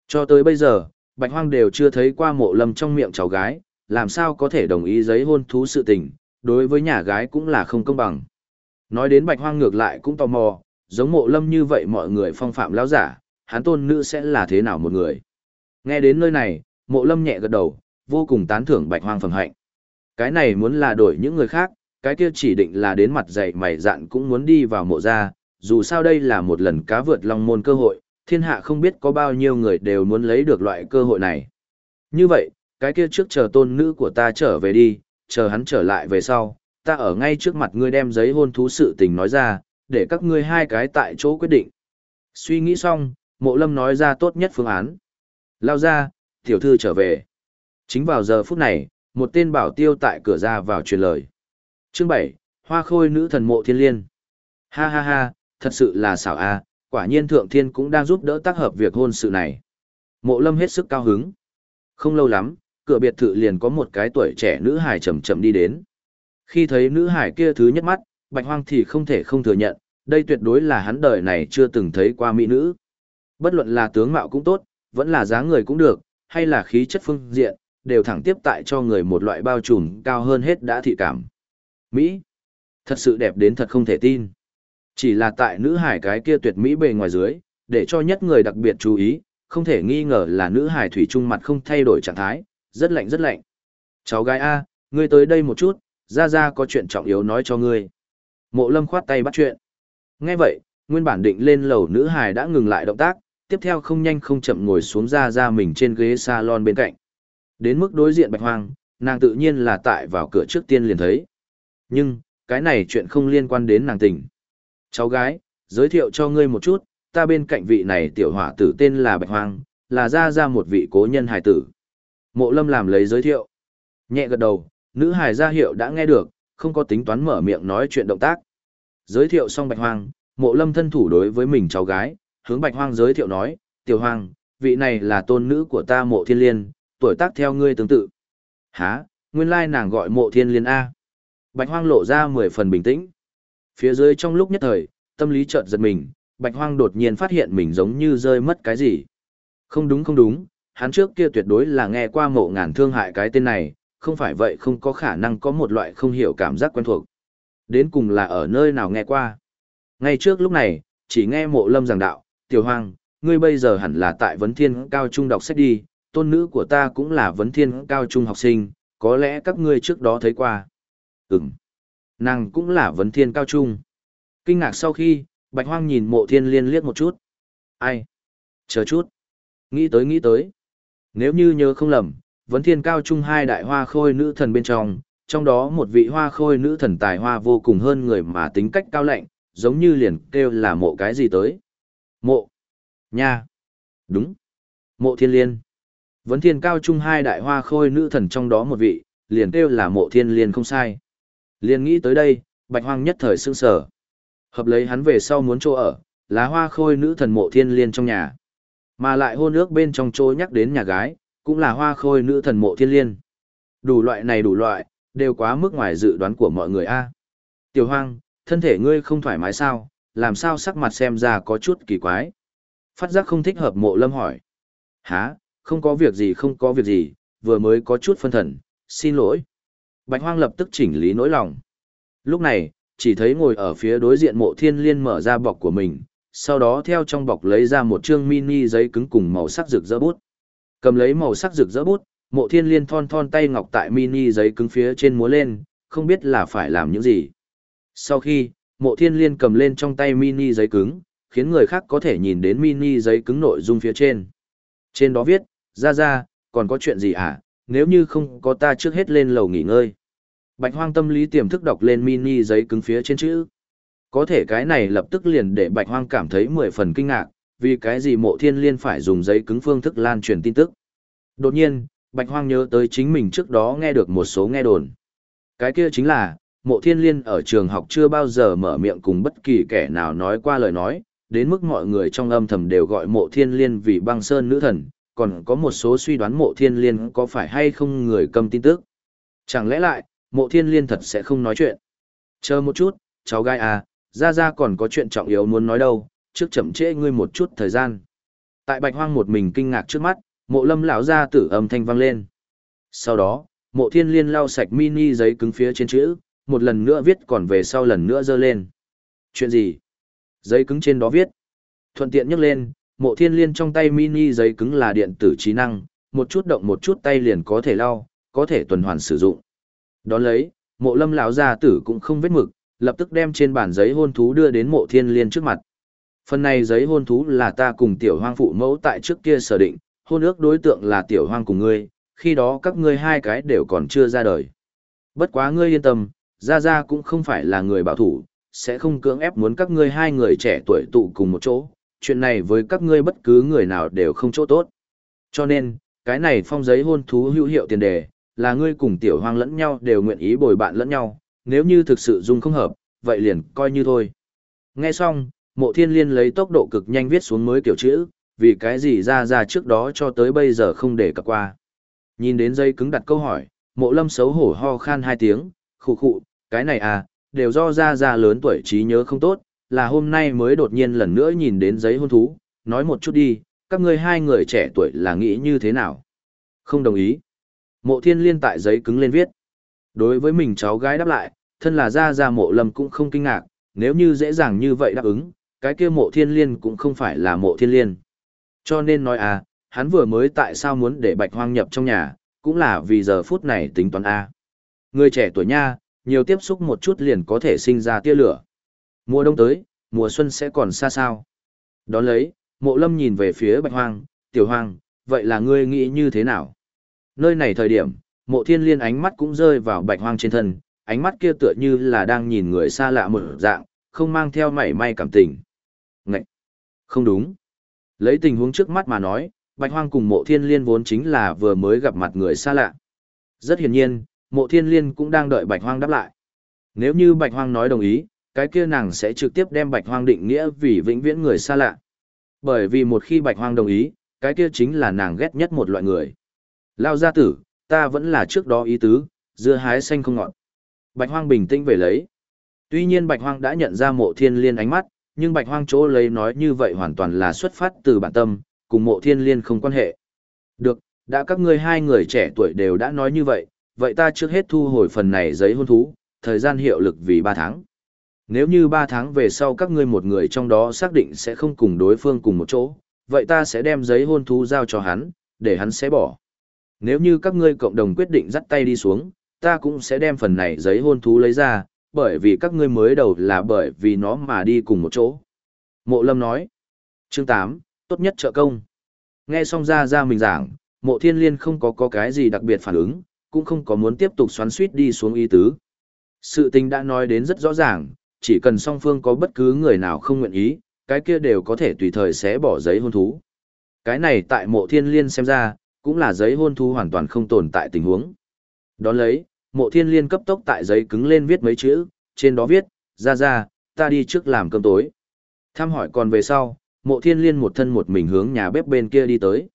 Cho tới bây giờ, Bạch Hoang đều chưa thấy qua mộ lâm trong miệng cháu gái, làm sao có thể đồng ý giấy hôn thú sự tình, đối với nhà gái cũng là không công bằng. Nói đến Bạch Hoang ngược lại cũng tò mò, giống mộ lâm như vậy mọi người phong phạm lão giả, hắn tôn nữ sẽ là thế nào một người. Nghe đến nơi này, mộ lâm nhẹ gật đầu, vô cùng tán thưởng Bạch Hoang phẩm hạnh. Cái này muốn là đổi những người khác, cái kia chỉ định là đến mặt dày mày dạn cũng muốn đi vào mộ gia, dù sao đây là một lần cá vượt long môn cơ hội, thiên hạ không biết có bao nhiêu người đều muốn lấy được loại cơ hội này. Như vậy, cái kia trước chờ tôn nữ của ta trở về đi, chờ hắn trở lại về sau, ta ở ngay trước mặt ngươi đem giấy hôn thú sự tình nói ra, để các ngươi hai cái tại chỗ quyết định. Suy nghĩ xong, mộ lâm nói ra tốt nhất phương án. Lao ra, tiểu thư trở về. Chính vào giờ phút này, một tên bảo tiêu tại cửa ra vào truyền lời. Chương 7, Hoa Khôi nữ thần mộ thiên liên. Ha ha ha, thật sự là xảo a, quả nhiên thượng thiên cũng đang giúp đỡ tác hợp việc hôn sự này. Mộ lâm hết sức cao hứng. Không lâu lắm, cửa biệt thự liền có một cái tuổi trẻ nữ hải chậm chậm đi đến. Khi thấy nữ hải kia thứ nhất mắt, bạch hoang thì không thể không thừa nhận, đây tuyệt đối là hắn đời này chưa từng thấy qua mỹ nữ. Bất luận là tướng mạo cũng tốt, vẫn là dáng người cũng được, hay là khí chất phương diện, đều thẳng tiếp tại cho người một loại bao trùm cao hơn hết đã thị cảm. Mỹ. Thật sự đẹp đến thật không thể tin. Chỉ là tại nữ hải cái kia tuyệt mỹ bề ngoài dưới, để cho nhất người đặc biệt chú ý, không thể nghi ngờ là nữ hải thủy trung mặt không thay đổi trạng thái, rất lạnh rất lạnh. Cháu gái A, ngươi tới đây một chút, ra ra có chuyện trọng yếu nói cho ngươi. Mộ lâm khoát tay bắt chuyện. Nghe vậy, nguyên bản định lên lầu nữ hải đã ngừng lại động tác, tiếp theo không nhanh không chậm ngồi xuống ra ra mình trên ghế salon bên cạnh. Đến mức đối diện bạch hoang, nàng tự nhiên là tại vào cửa trước tiên liền thấy. Nhưng, cái này chuyện không liên quan đến nàng tình. Cháu gái, giới thiệu cho ngươi một chút, ta bên cạnh vị này tiểu hỏa tử tên là Bạch Hoang, là ra ra một vị cố nhân hài tử. Mộ lâm làm lấy giới thiệu. Nhẹ gật đầu, nữ hài gia hiệu đã nghe được, không có tính toán mở miệng nói chuyện động tác. Giới thiệu xong Bạch Hoang, mộ lâm thân thủ đối với mình cháu gái, hướng Bạch Hoang giới thiệu nói, tiểu hoang, vị này là tôn nữ của ta mộ thiên liên, tuổi tác theo ngươi tương tự. Hả, nguyên lai nàng gọi mộ thiên liên A. Bạch Hoang lộ ra mười phần bình tĩnh. Phía dưới trong lúc nhất thời, tâm lý chợt giật mình, Bạch Hoang đột nhiên phát hiện mình giống như rơi mất cái gì. Không đúng không đúng, hắn trước kia tuyệt đối là nghe qua mộ ngàn thương hại cái tên này, không phải vậy không có khả năng có một loại không hiểu cảm giác quen thuộc. Đến cùng là ở nơi nào nghe qua. Ngay trước lúc này, chỉ nghe mộ lâm giảng đạo, tiểu hoang, ngươi bây giờ hẳn là tại vấn thiên cao trung đọc sách đi, tôn nữ của ta cũng là vấn thiên cao trung học sinh, có lẽ các ngươi trước đó thấy qua. Ừm, nàng cũng là vấn thiên cao trung. Kinh ngạc sau khi, bạch hoang nhìn mộ thiên liên liếc một chút. Ai? Chờ chút. Nghĩ tới nghĩ tới. Nếu như nhớ không lầm, vấn thiên cao trung hai đại hoa khôi nữ thần bên trong, trong đó một vị hoa khôi nữ thần tài hoa vô cùng hơn người mà tính cách cao lạnh, giống như liền kêu là mộ cái gì tới. Mộ. Nha. Đúng. Mộ thiên liên. Vấn thiên cao trung hai đại hoa khôi nữ thần trong đó một vị, liền kêu là mộ thiên liên không sai. Liền nghĩ tới đây, bạch hoang nhất thời sương sở. Hợp lấy hắn về sau muốn chỗ ở, là hoa khôi nữ thần mộ thiên liên trong nhà. Mà lại hôn ước bên trong chỗ nhắc đến nhà gái, cũng là hoa khôi nữ thần mộ thiên liên. Đủ loại này đủ loại, đều quá mức ngoài dự đoán của mọi người a. Tiểu hoang, thân thể ngươi không thoải mái sao, làm sao sắc mặt xem ra có chút kỳ quái. Phát giác không thích hợp mộ lâm hỏi. Hả, không có việc gì không có việc gì, vừa mới có chút phân thần, xin lỗi. Bạch hoang lập tức chỉnh lý nỗi lòng. Lúc này, chỉ thấy ngồi ở phía đối diện mộ thiên liên mở ra bọc của mình, sau đó theo trong bọc lấy ra một chương mini giấy cứng cùng màu sắc rực rỡ bút. Cầm lấy màu sắc rực rỡ bút, mộ thiên liên thon thon tay ngọc tại mini giấy cứng phía trên múa lên, không biết là phải làm những gì. Sau khi, mộ thiên liên cầm lên trong tay mini giấy cứng, khiến người khác có thể nhìn đến mini giấy cứng nội dung phía trên. Trên đó viết, ra ra, còn có chuyện gì à? nếu như không có ta trước hết lên lầu nghỉ ngơi. Bạch hoang tâm lý tiềm thức đọc lên mini giấy cứng phía trên chữ. Có thể cái này lập tức liền để bạch hoang cảm thấy mười phần kinh ngạc, vì cái gì mộ thiên liên phải dùng giấy cứng phương thức lan truyền tin tức. Đột nhiên, bạch hoang nhớ tới chính mình trước đó nghe được một số nghe đồn. Cái kia chính là, mộ thiên liên ở trường học chưa bao giờ mở miệng cùng bất kỳ kẻ nào nói qua lời nói, đến mức mọi người trong âm thầm đều gọi mộ thiên liên vì băng sơn nữ thần, còn có một số suy đoán mộ thiên liên có phải hay không người cầm tin tức. Chẳng lẽ lại, mộ thiên liên thật sẽ không nói chuyện. Chờ một chút, cháu gái à, ra ra còn có chuyện trọng yếu muốn nói đâu, trước chậm trễ ngươi một chút thời gian. Tại bạch hoang một mình kinh ngạc trước mắt, mộ lâm lão ra tử âm thanh vang lên. Sau đó, mộ thiên liên lau sạch mini giấy cứng phía trên chữ, một lần nữa viết còn về sau lần nữa dơ lên. Chuyện gì? Giấy cứng trên đó viết. Thuận tiện nhấc lên, mộ thiên liên trong tay mini giấy cứng là điện tử trí năng, một chút động một chút tay liền có thể lau, có thể tuần hoàn sử dụng. Đón lấy, mộ lâm lão gia tử cũng không vết mực, lập tức đem trên bản giấy hôn thú đưa đến mộ thiên liên trước mặt. Phần này giấy hôn thú là ta cùng tiểu hoang phụ mẫu tại trước kia sở định, hôn ước đối tượng là tiểu hoang cùng ngươi, khi đó các ngươi hai cái đều còn chưa ra đời. Bất quá ngươi yên tâm, Gia Gia cũng không phải là người bảo thủ, sẽ không cưỡng ép muốn các ngươi hai người trẻ tuổi tụ cùng một chỗ, chuyện này với các ngươi bất cứ người nào đều không chỗ tốt. Cho nên, cái này phong giấy hôn thú hữu hiệu tiền đề, là ngươi cùng tiểu hoang lẫn nhau đều nguyện ý bồi bạn lẫn nhau, nếu như thực sự dung không hợp, vậy liền coi như thôi. Nghe xong, mộ thiên liên lấy tốc độ cực nhanh viết xuống mới kiểu chữ, vì cái gì ra ra trước đó cho tới bây giờ không để cập qua. Nhìn đến dây cứng đặt câu hỏi, mộ lâm xấu hổ ho khan hai tiếng, khụ khụ, cái này à, đều do ra ra lớn tuổi trí nhớ không tốt, là hôm nay mới đột nhiên lần nữa nhìn đến giấy hôn thú, nói một chút đi, các ngươi hai người trẻ tuổi là nghĩ như thế nào? Không đồng ý. Mộ thiên liên tại giấy cứng lên viết. Đối với mình cháu gái đáp lại, thân là ra ra mộ lâm cũng không kinh ngạc, nếu như dễ dàng như vậy đáp ứng, cái kia mộ thiên liên cũng không phải là mộ thiên liên. Cho nên nói à, hắn vừa mới tại sao muốn để bạch hoang nhập trong nhà, cũng là vì giờ phút này tính toán a. Người trẻ tuổi nha, nhiều tiếp xúc một chút liền có thể sinh ra tia lửa. Mùa đông tới, mùa xuân sẽ còn xa sao. Đón lấy, mộ lâm nhìn về phía bạch hoang, tiểu hoang, vậy là ngươi nghĩ như thế nào? Nơi này thời điểm, mộ thiên liên ánh mắt cũng rơi vào bạch hoang trên thân, ánh mắt kia tựa như là đang nhìn người xa lạ một dạng, không mang theo mảy may cảm tình. Ngậy! Không đúng. Lấy tình huống trước mắt mà nói, bạch hoang cùng mộ thiên liên vốn chính là vừa mới gặp mặt người xa lạ. Rất hiển nhiên, mộ thiên liên cũng đang đợi bạch hoang đáp lại. Nếu như bạch hoang nói đồng ý, cái kia nàng sẽ trực tiếp đem bạch hoang định nghĩa vì vĩnh viễn người xa lạ. Bởi vì một khi bạch hoang đồng ý, cái kia chính là nàng ghét nhất một loại người. Lao gia tử, ta vẫn là trước đó ý tứ, dưa hái xanh không ngọt. Bạch Hoang bình tĩnh về lấy. Tuy nhiên Bạch Hoang đã nhận ra mộ thiên liên ánh mắt, nhưng Bạch Hoang chỗ lấy nói như vậy hoàn toàn là xuất phát từ bản tâm, cùng mộ thiên liên không quan hệ. Được, đã các ngươi hai người trẻ tuổi đều đã nói như vậy, vậy ta trước hết thu hồi phần này giấy hôn thú, thời gian hiệu lực vì 3 tháng. Nếu như 3 tháng về sau các ngươi một người trong đó xác định sẽ không cùng đối phương cùng một chỗ, vậy ta sẽ đem giấy hôn thú giao cho hắn, để hắn sẽ bỏ. Nếu như các ngươi cộng đồng quyết định dắt tay đi xuống, ta cũng sẽ đem phần này giấy hôn thú lấy ra, bởi vì các ngươi mới đầu là bởi vì nó mà đi cùng một chỗ. Mộ Lâm nói. Chương 8, tốt nhất trợ công. Nghe xong ra ra mình giảng, mộ thiên liên không có có cái gì đặc biệt phản ứng, cũng không có muốn tiếp tục xoắn suýt đi xuống Y tứ. Sự tình đã nói đến rất rõ ràng, chỉ cần song phương có bất cứ người nào không nguyện ý, cái kia đều có thể tùy thời sẽ bỏ giấy hôn thú. Cái này tại mộ thiên liên xem ra, cũng là giấy hôn thú hoàn toàn không tồn tại tình huống. Đón lấy, mộ thiên liên cấp tốc tại giấy cứng lên viết mấy chữ, trên đó viết, ra ra, ta đi trước làm cơm tối. Thăm hỏi còn về sau, mộ thiên liên một thân một mình hướng nhà bếp bên kia đi tới.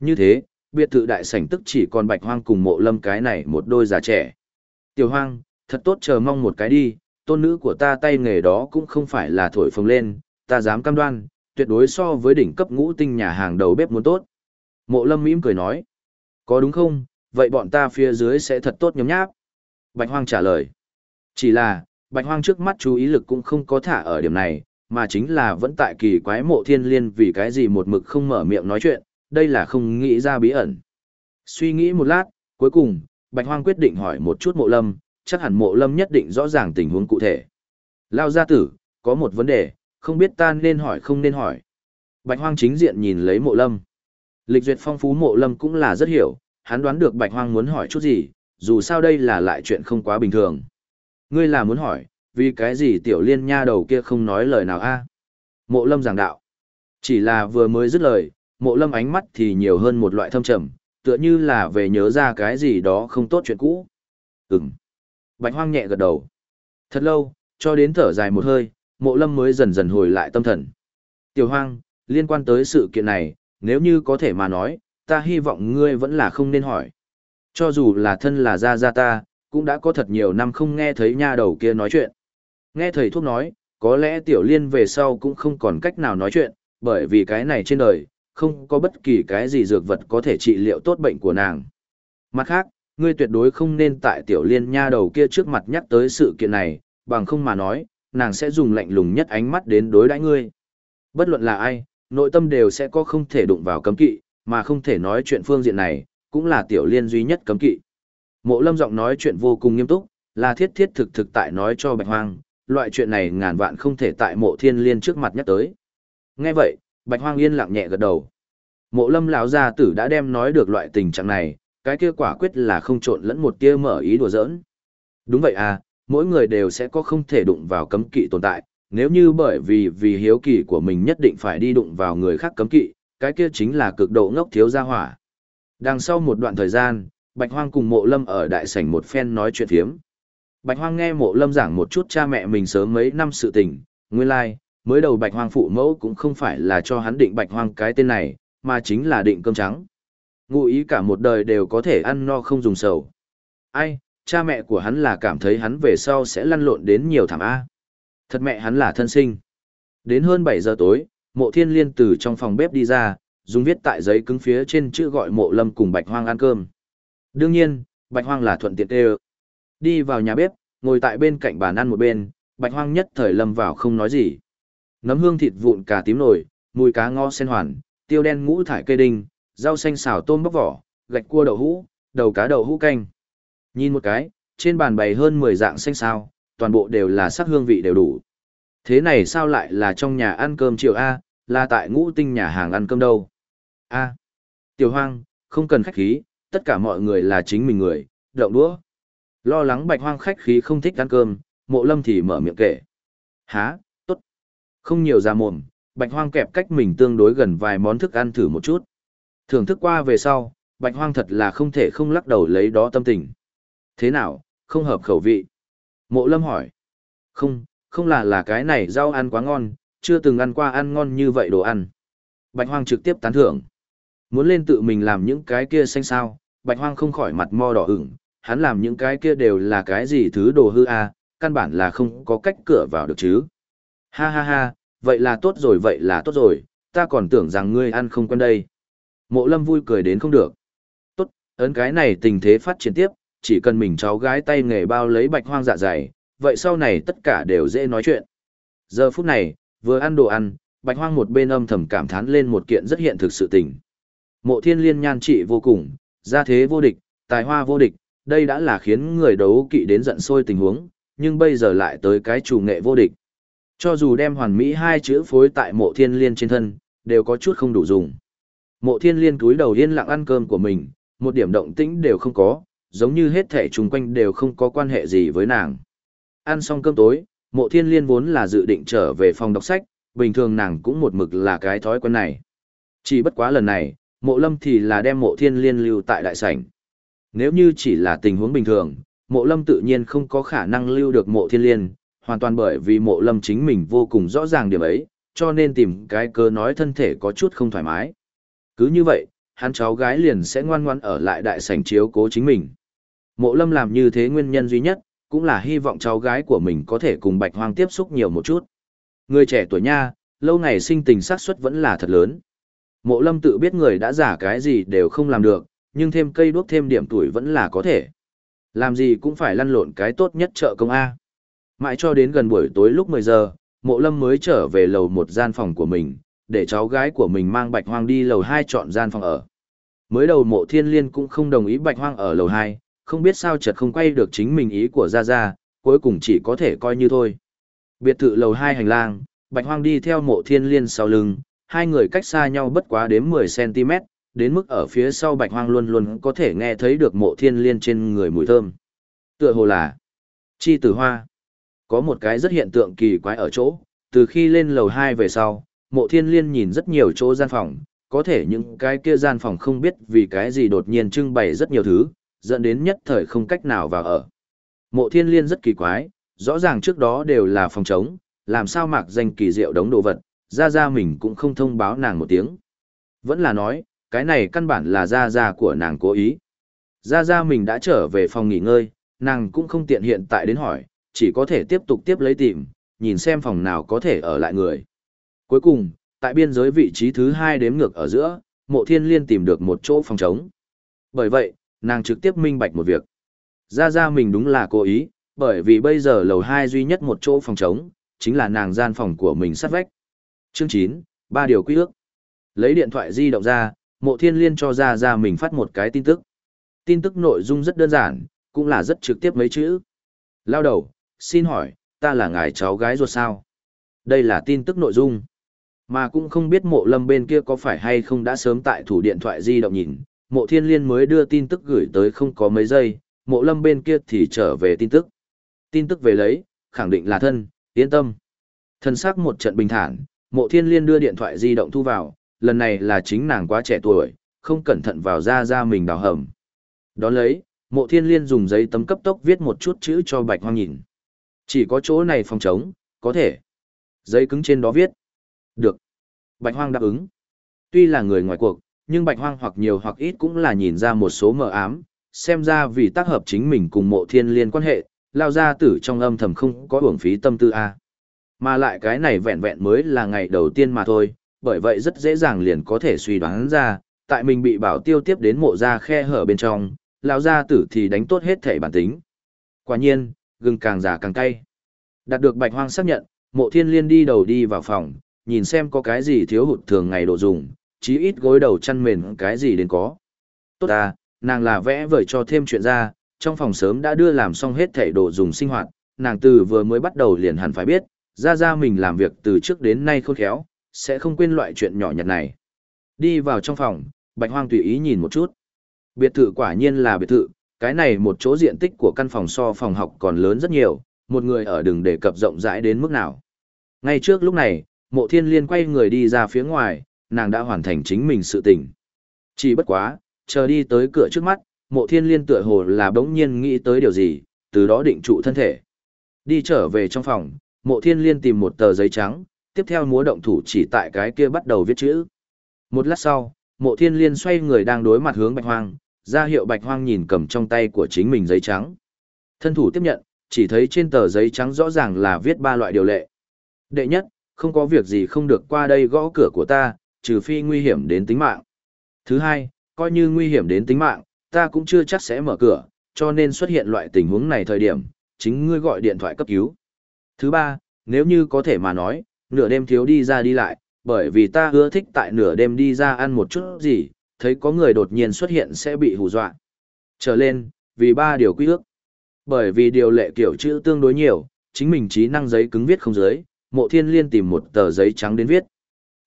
Như thế, biệt thự đại sảnh tức chỉ còn bạch hoang cùng mộ lâm cái này một đôi già trẻ. Tiểu hoang, thật tốt chờ mong một cái đi, tôn nữ của ta tay nghề đó cũng không phải là thổi phồng lên, ta dám cam đoan, tuyệt đối so với đỉnh cấp ngũ tinh nhà hàng đầu bếp muốn tốt. Mộ lâm mỉm cười nói, có đúng không, vậy bọn ta phía dưới sẽ thật tốt nhóm nháp. Bạch hoang trả lời, chỉ là, bạch hoang trước mắt chú ý lực cũng không có thả ở điểm này, mà chính là vẫn tại kỳ quái mộ thiên liên vì cái gì một mực không mở miệng nói chuyện, đây là không nghĩ ra bí ẩn. Suy nghĩ một lát, cuối cùng, Bạch Hoang quyết định hỏi một chút mộ lâm, chắc hẳn mộ lâm nhất định rõ ràng tình huống cụ thể. Lao gia tử, có một vấn đề, không biết ta nên hỏi không nên hỏi. Bạch Hoang chính diện nhìn lấy mộ lâm. Lịch duyệt phong phú mộ lâm cũng là rất hiểu, hắn đoán được Bạch Hoang muốn hỏi chút gì, dù sao đây là lại chuyện không quá bình thường. Ngươi là muốn hỏi, vì cái gì tiểu liên nha đầu kia không nói lời nào a? Mộ lâm giảng đạo. Chỉ là vừa mới dứt lời, mộ lâm ánh mắt thì nhiều hơn một loại thâm trầm, tựa như là về nhớ ra cái gì đó không tốt chuyện cũ. Ừm. Bạch hoang nhẹ gật đầu. Thật lâu, cho đến thở dài một hơi, mộ lâm mới dần dần hồi lại tâm thần. Tiểu hoang, liên quan tới sự kiện này, nếu như có thể mà nói, ta hy vọng ngươi vẫn là không nên hỏi. Cho dù là thân là gia gia ta, cũng đã có thật nhiều năm không nghe thấy nha đầu kia nói chuyện. Nghe thầy thuốc nói, có lẽ tiểu liên về sau cũng không còn cách nào nói chuyện, bởi vì cái này trên đời, không có bất kỳ cái gì dược vật có thể trị liệu tốt bệnh của nàng. Mặt khác, ngươi tuyệt đối không nên tại tiểu liên nha đầu kia trước mặt nhắc tới sự kiện này, bằng không mà nói, nàng sẽ dùng lạnh lùng nhất ánh mắt đến đối đãi ngươi. Bất luận là ai, nội tâm đều sẽ có không thể đụng vào cấm kỵ, mà không thể nói chuyện phương diện này, cũng là tiểu liên duy nhất cấm kỵ. Mộ lâm giọng nói chuyện vô cùng nghiêm túc, là thiết thiết thực thực tại nói cho bạch hoang, loại chuyện này ngàn vạn không thể tại mộ thiên liên trước mặt nhắc tới. Nghe vậy, Bạch Hoang yên lặng nhẹ gật đầu. Mộ Lâm lão gia tử đã đem nói được loại tình trạng này, cái kia quả quyết là không trộn lẫn một tia mở ý đùa giỡn. Đúng vậy à, mỗi người đều sẽ có không thể đụng vào cấm kỵ tồn tại, nếu như bởi vì vì hiếu kỳ của mình nhất định phải đi đụng vào người khác cấm kỵ, cái kia chính là cực độ ngốc thiếu gia hỏa. Đằng sau một đoạn thời gian, Bạch Hoang cùng Mộ Lâm ở đại sảnh một phen nói chuyện thiếm. Bạch Hoang nghe Mộ Lâm giảng một chút cha mẹ mình sớm mấy năm sự tình, nguyên lai, like, mới đầu bạch hoang phụ mẫu cũng không phải là cho hắn định bạch hoang cái tên này, mà chính là định cơm trắng. Ngụ ý cả một đời đều có thể ăn no không dùng sầu. Ai, cha mẹ của hắn là cảm thấy hắn về sau sẽ lăn lộn đến nhiều thảm A. Thật mẹ hắn là thân sinh. Đến hơn 7 giờ tối, mộ thiên liên từ trong phòng bếp đi ra, dùng viết tại giấy cứng phía trên chữ gọi mộ lâm cùng bạch hoang ăn cơm. Đương nhiên, bạch hoang là thuận tiện tê Đi vào nhà bếp, ngồi tại bên cạnh bàn ăn một bên, bạch hoang nhất thời lâm vào không nói gì. Nấm hương thịt vụn cà tím nổi, mùi cá ngó sen hoàn, tiêu đen ngũ thải cây đinh, rau xanh xào tôm bóc vỏ, gạch cua đậu hũ, đầu cá đậu hũ canh. Nhìn một cái, trên bàn bày hơn 10 dạng xanh sao, toàn bộ đều là sắc hương vị đều đủ. Thế này sao lại là trong nhà ăn cơm chiều A, là tại ngũ tinh nhà hàng ăn cơm đâu? A. Tiểu hoang, không cần khách khí, tất cả mọi người là chính mình người, động đũa. Lo lắng bạch hoang khách khí không thích ăn cơm, mộ lâm thì mở miệng kể. Há, không nhiều ra mồm, bạch hoang kẹp cách mình tương đối gần vài món thức ăn thử một chút. Thưởng thức qua về sau, bạch hoang thật là không thể không lắc đầu lấy đó tâm tình. Thế nào, không hợp khẩu vị? Mộ lâm hỏi. Không, không là là cái này rau ăn quá ngon, chưa từng ăn qua ăn ngon như vậy đồ ăn. Bạch hoang trực tiếp tán thưởng. Muốn lên tự mình làm những cái kia xanh sao, bạch hoang không khỏi mặt mo đỏ ửng, hắn làm những cái kia đều là cái gì thứ đồ hư a, căn bản là không có cách cửa vào được chứ. Ha ha ha, vậy là tốt rồi vậy là tốt rồi, ta còn tưởng rằng ngươi ăn không quen đây. Mộ lâm vui cười đến không được. Tốt, ấn cái này tình thế phát triển tiếp, chỉ cần mình cháu gái tay nghề bao lấy bạch hoang dạ dày, vậy sau này tất cả đều dễ nói chuyện. Giờ phút này, vừa ăn đồ ăn, bạch hoang một bên âm thầm cảm thán lên một kiện rất hiện thực sự tình. Mộ thiên liên nhan trị vô cùng, gia thế vô địch, tài hoa vô địch, đây đã là khiến người đấu kỵ đến giận sôi tình huống, nhưng bây giờ lại tới cái chủ nghệ vô địch. Cho dù đem hoàn mỹ hai chữ phối tại mộ thiên liên trên thân, đều có chút không đủ dùng. Mộ thiên liên cúi đầu yên lặng ăn cơm của mình, một điểm động tĩnh đều không có, giống như hết thể chung quanh đều không có quan hệ gì với nàng. Ăn xong cơm tối, mộ thiên liên vốn là dự định trở về phòng đọc sách, bình thường nàng cũng một mực là cái thói quen này. Chỉ bất quá lần này, mộ lâm thì là đem mộ thiên liên lưu tại đại sảnh. Nếu như chỉ là tình huống bình thường, mộ lâm tự nhiên không có khả năng lưu được mộ thiên liên, hoàn toàn bởi vì mộ lâm chính mình vô cùng rõ ràng điểm ấy, cho nên tìm cái cơ nói thân thể có chút không thoải mái. Cứ như vậy, hắn cháu gái liền sẽ ngoan ngoan ở lại đại sảnh chiếu cố chính mình. Mộ lâm làm như thế nguyên nhân duy nhất, cũng là hy vọng cháu gái của mình có thể cùng bạch hoang tiếp xúc nhiều một chút. Người trẻ tuổi nha, lâu ngày sinh tình xác suất vẫn là thật lớn. Mộ lâm tự biết người đã giả cái gì đều không làm được, nhưng thêm cây đuốc thêm điểm tuổi vẫn là có thể. Làm gì cũng phải lăn lộn cái tốt nhất chợ công A. Mãi cho đến gần buổi tối lúc 10 giờ, mộ lâm mới trở về lầu một gian phòng của mình, để cháu gái của mình mang bạch hoang đi lầu 2 chọn gian phòng ở. Mới đầu mộ thiên liên cũng không đồng ý bạch hoang ở lầu 2, không biết sao chợt không quay được chính mình ý của Gia Gia, cuối cùng chỉ có thể coi như thôi. Biệt thự lầu 2 hành lang, bạch hoang đi theo mộ thiên liên sau lưng, hai người cách xa nhau bất quá đến 10cm, đến mức ở phía sau bạch hoang luôn luôn có thể nghe thấy được mộ thiên liên trên người mùi thơm. Tựa hồ là chi tử hoa. Có một cái rất hiện tượng kỳ quái ở chỗ, từ khi lên lầu 2 về sau, mộ thiên liên nhìn rất nhiều chỗ gian phòng, có thể những cái kia gian phòng không biết vì cái gì đột nhiên trưng bày rất nhiều thứ, dẫn đến nhất thời không cách nào vào ở. Mộ thiên liên rất kỳ quái, rõ ràng trước đó đều là phòng trống, làm sao mạc danh kỳ diệu đống đồ vật, ra ra mình cũng không thông báo nàng một tiếng. Vẫn là nói, cái này căn bản là ra ra của nàng cố ý. Ra ra mình đã trở về phòng nghỉ ngơi, nàng cũng không tiện hiện tại đến hỏi, chỉ có thể tiếp tục tiếp lấy tìm, nhìn xem phòng nào có thể ở lại người. Cuối cùng, tại biên giới vị trí thứ hai đếm ngược ở giữa, mộ thiên liên tìm được một chỗ phòng trống. Bởi vậy, nàng trực tiếp minh bạch một việc. Ra ra mình đúng là cố ý, bởi vì bây giờ lầu hai duy nhất một chỗ phòng trống, chính là nàng gian phòng của mình sát vách. Chương 9, ba điều quy ước. Lấy điện thoại di động ra, mộ thiên liên cho ra ra mình phát một cái tin tức. Tin tức nội dung rất đơn giản, cũng là rất trực tiếp mấy chữ. Lao đầu, xin hỏi, ta là ngài cháu gái ruột sao? Đây là tin tức nội dung. Mà cũng không biết mộ lâm bên kia có phải hay không đã sớm tại thủ điện thoại di động nhìn, mộ thiên liên mới đưa tin tức gửi tới không có mấy giây, mộ lâm bên kia thì trở về tin tức. Tin tức về lấy, khẳng định là thân, yên tâm. Thân xác một trận bình thản, mộ thiên liên đưa điện thoại di động thu vào, lần này là chính nàng quá trẻ tuổi, không cẩn thận vào ra ra mình đào hầm. Đón lấy, mộ thiên liên dùng giấy tấm cấp tốc viết một chút chữ cho bạch hoang nhìn. Chỉ có chỗ này phòng trống, có thể. Giấy cứng trên đó viết. Được. Bạch hoang đáp ứng. Tuy là người ngoài cuộc, nhưng bạch hoang hoặc nhiều hoặc ít cũng là nhìn ra một số mờ ám, xem ra vì tác hợp chính mình cùng mộ thiên liên quan hệ, lao ra tử trong âm thầm không có uổng phí tâm tư a. Mà lại cái này vẹn vẹn mới là ngày đầu tiên mà thôi, bởi vậy rất dễ dàng liền có thể suy đoán ra, tại mình bị bảo tiêu tiếp đến mộ ra khe hở bên trong, lão gia tử thì đánh tốt hết thể bản tính. Quả nhiên, gừng càng già càng cay. Đạt được bạch hoang xác nhận, mộ thiên liên đi đầu đi vào phòng, nhìn xem có cái gì thiếu hụt thường ngày đồ dùng, chí ít gối đầu chăn mền cái gì đến có. Tốt à, nàng là vẽ vời cho thêm chuyện ra, trong phòng sớm đã đưa làm xong hết thảy đồ dùng sinh hoạt, nàng từ vừa mới bắt đầu liền hẳn phải biết, ra ra mình làm việc từ trước đến nay khôn khéo, sẽ không quên loại chuyện nhỏ nhặt này. Đi vào trong phòng, Bạch Hoang tùy ý nhìn một chút. Biệt thự quả nhiên là biệt thự, cái này một chỗ diện tích của căn phòng so phòng học còn lớn rất nhiều, một người ở đừng đề cập rộng rãi đến mức nào. Ngay trước lúc này, mộ thiên liên quay người đi ra phía ngoài, nàng đã hoàn thành chính mình sự tình. Chỉ bất quá, chờ đi tới cửa trước mắt, mộ thiên liên tựa hồ là bỗng nhiên nghĩ tới điều gì, từ đó định trụ thân thể. Đi trở về trong phòng, mộ thiên liên tìm một tờ giấy trắng, tiếp theo múa động thủ chỉ tại cái kia bắt đầu viết chữ. Một lát sau, mộ thiên liên xoay người đang đối mặt hướng bạch hoang, ra hiệu bạch hoang nhìn cầm trong tay của chính mình giấy trắng. Thân thủ tiếp nhận, chỉ thấy trên tờ giấy trắng rõ ràng là viết ba loại điều lệ. Đệ nhất, không có việc gì không được qua đây gõ cửa của ta, trừ phi nguy hiểm đến tính mạng. Thứ hai, coi như nguy hiểm đến tính mạng, ta cũng chưa chắc sẽ mở cửa, cho nên xuất hiện loại tình huống này thời điểm, chính ngươi gọi điện thoại cấp cứu. Thứ ba, nếu như có thể mà nói, nửa đêm thiếu đi ra đi lại, bởi vì ta ưa thích tại nửa đêm đi ra ăn một chút gì, thấy có người đột nhiên xuất hiện sẽ bị hù dọa. Trở lên, vì ba điều quy ước. Bởi vì điều lệ kiểu chữ tương đối nhiều, chính mình trí năng giấy cứng viết không dưới, mộ thiên liên tìm một tờ giấy trắng đến viết.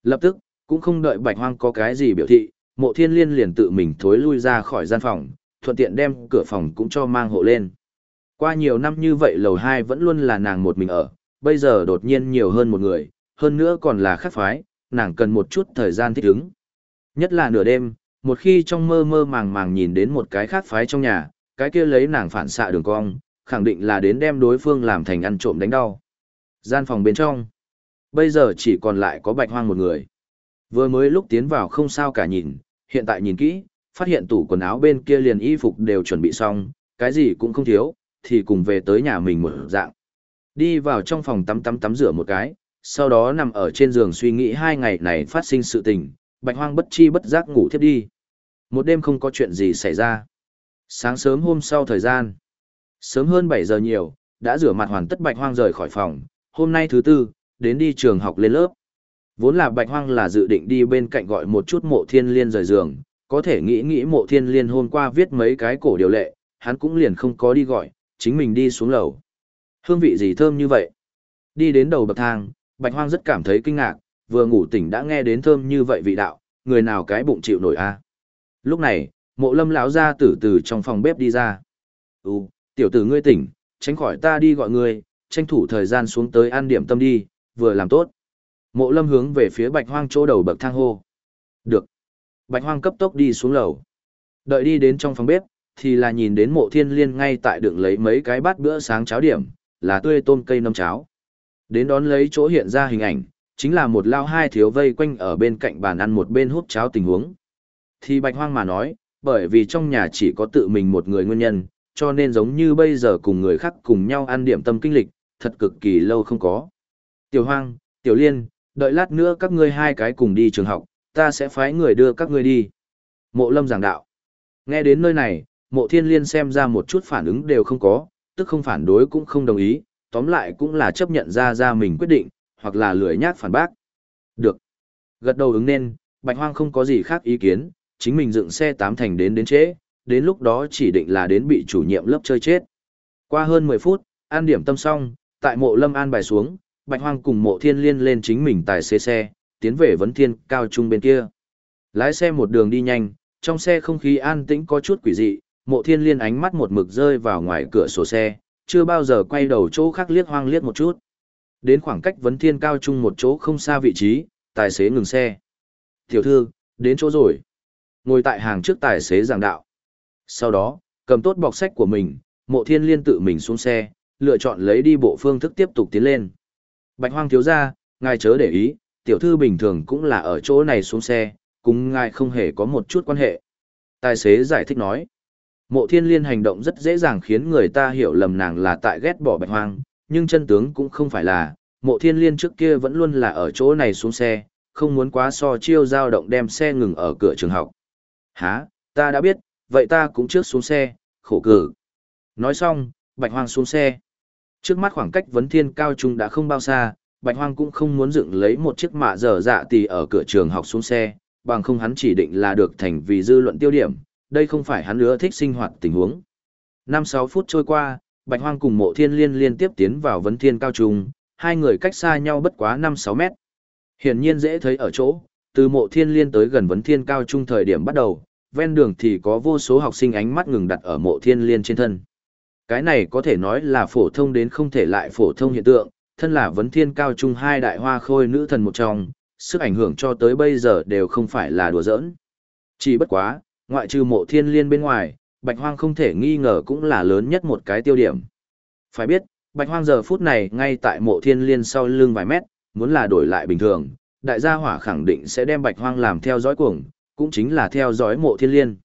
Lập tức, cũng không đợi bạch hoang có cái gì biểu thị, mộ thiên liên liền tự mình thối lui ra khỏi gian phòng, thuận tiện đem cửa phòng cũng cho mang hộ lên. Qua nhiều năm như vậy lầu 2 vẫn luôn là nàng một mình ở, bây giờ đột nhiên nhiều hơn một người, hơn nữa còn là khác phái, nàng cần một chút thời gian thích ứng. Nhất là nửa đêm, một khi trong mơ mơ màng màng nhìn đến một cái khác phái trong nhà, cái kia lấy nàng phản xạ đường cong, khẳng định là đến đem đối phương làm thành ăn trộm đánh đau. Gian phòng bên trong, bây giờ chỉ còn lại có bạch hoang một người. Vừa mới lúc tiến vào không sao cả nhìn, hiện tại nhìn kỹ, phát hiện tủ quần áo bên kia liền y phục đều chuẩn bị xong, cái gì cũng không thiếu, thì cùng về tới nhà mình một dạng. Đi vào trong phòng tắm tắm tắm rửa một cái, sau đó nằm ở trên giường suy nghĩ hai ngày này phát sinh sự tình, bạch hoang bất chi bất giác ngủ thiếp đi. Một đêm không có chuyện gì xảy ra. Sáng sớm hôm sau thời gian, sớm hơn 7 giờ nhiều, đã rửa mặt hoàn tất bạch hoang rời khỏi phòng, hôm nay thứ tư, đến đi trường học lên lớp. Vốn là bạch hoang là dự định đi bên cạnh gọi một chút mộ thiên liên rời giường, có thể nghĩ nghĩ mộ thiên liên hôm qua viết mấy cái cổ điều lệ, hắn cũng liền không có đi gọi, chính mình đi xuống lầu. Hương vị gì thơm như vậy? Đi đến đầu bậc thang, bạch hoang rất cảm thấy kinh ngạc, vừa ngủ tỉnh đã nghe đến thơm như vậy vị đạo, người nào cái bụng chịu nổi a? Lúc này, mộ lâm lão ra từ từ trong phòng bếp đi ra. Ừ, tiểu tử ngươi tỉnh, tránh khỏi ta đi gọi ngươi, tranh thủ thời gian xuống tới ăn điểm tâm đi, vừa làm tốt. Mộ lâm hướng về phía bạch hoang chỗ đầu bậc thang hô. Được. Bạch hoang cấp tốc đi xuống lầu. Đợi đi đến trong phòng bếp, thì là nhìn đến mộ thiên liên ngay tại đường lấy mấy cái bát bữa sáng cháo điểm, là tươi tôm cây nấm cháo. Đến đón lấy chỗ hiện ra hình ảnh, chính là một lao hai thiếu vây quanh ở bên cạnh bàn ăn một bên hút cháo tình huống. Thì bạch hoang mà nói, bởi vì trong nhà chỉ có tự mình một người nguyên nhân, cho nên giống như bây giờ cùng người khác cùng nhau ăn điểm tâm kinh lịch, thật cực kỳ lâu không có. Tiểu hoang, tiểu liên, đợi lát nữa các ngươi hai cái cùng đi trường học, ta sẽ phái người đưa các ngươi đi. Mộ lâm giảng đạo. Nghe đến nơi này, mộ thiên liên xem ra một chút phản ứng đều không có, tức không phản đối cũng không đồng ý, tóm lại cũng là chấp nhận ra ra mình quyết định, hoặc là lười nhác phản bác. Được. Gật đầu ứng nên, bạch hoang không có gì khác ý kiến, chính mình dựng xe tám thành đến đến trễ, đến lúc đó chỉ định là đến bị chủ nhiệm lớp chơi chết. Qua hơn 10 phút, an điểm tâm xong, tại mộ lâm an bài xuống, bạch hoang cùng mộ thiên liên lên chính mình tài xế xe, tiến về vấn thiên cao trung bên kia. Lái xe một đường đi nhanh, trong xe không khí an tĩnh có chút quỷ dị, mộ thiên liên ánh mắt một mực rơi vào ngoài cửa sổ xe, chưa bao giờ quay đầu chỗ khác liếc hoang liếc một chút. Đến khoảng cách vấn thiên cao trung một chỗ không xa vị trí, tài xế ngừng xe. Tiểu thư, đến chỗ rồi. Ngồi tại hàng trước tài xế giảng đạo. Sau đó, cầm tốt bọc sách của mình, mộ thiên liên tự mình xuống xe, lựa chọn lấy đi bộ phương thức tiếp tục tiến lên. Bạch hoang thiếu gia, ngài chớ để ý, tiểu thư bình thường cũng là ở chỗ này xuống xe, cùng ngài không hề có một chút quan hệ. Tài xế giải thích nói. Mộ thiên liên hành động rất dễ dàng khiến người ta hiểu lầm nàng là tại ghét bỏ bạch hoang, nhưng chân tướng cũng không phải là, mộ thiên liên trước kia vẫn luôn là ở chỗ này xuống xe, không muốn quá so chiêu dao động đem xe ngừng ở cửa trường học. Hả, ta đã biết, vậy ta cũng trước xuống xe, khổ cử. Nói xong, bạch hoang xuống xe. Trước mắt khoảng cách vấn thiên cao trung đã không bao xa, bạch hoang cũng không muốn dựng lấy một chiếc mạ dở dạ tì ở cửa trường học xuống xe, bằng không hắn chỉ định là được thành vì dư luận tiêu điểm, đây không phải hắn nữa thích sinh hoạt tình huống. 5-6 phút trôi qua, Bạch Hoang cùng Mộ Thiên Liên liên tiếp tiến vào vấn thiên cao trung, hai người cách xa nhau bất quá 5-6 mét. Hiển nhiên dễ thấy ở chỗ, từ Mộ Thiên Liên tới gần vấn thiên cao trung thời điểm bắt đầu, ven đường thì có vô số học sinh ánh mắt ngừng đặt ở Mộ Thiên Liên trên thân. Cái này có thể nói là phổ thông đến không thể lại phổ thông hiện tượng, thân là vấn thiên cao trung hai đại hoa khôi nữ thần một trong, sức ảnh hưởng cho tới bây giờ đều không phải là đùa giỡn. Chỉ bất quá, ngoại trừ mộ thiên liên bên ngoài, bạch hoang không thể nghi ngờ cũng là lớn nhất một cái tiêu điểm. Phải biết, bạch hoang giờ phút này ngay tại mộ thiên liên sau lưng vài mét, muốn là đổi lại bình thường, đại gia hỏa khẳng định sẽ đem bạch hoang làm theo dõi cuồng, cũng chính là theo dõi mộ thiên liên.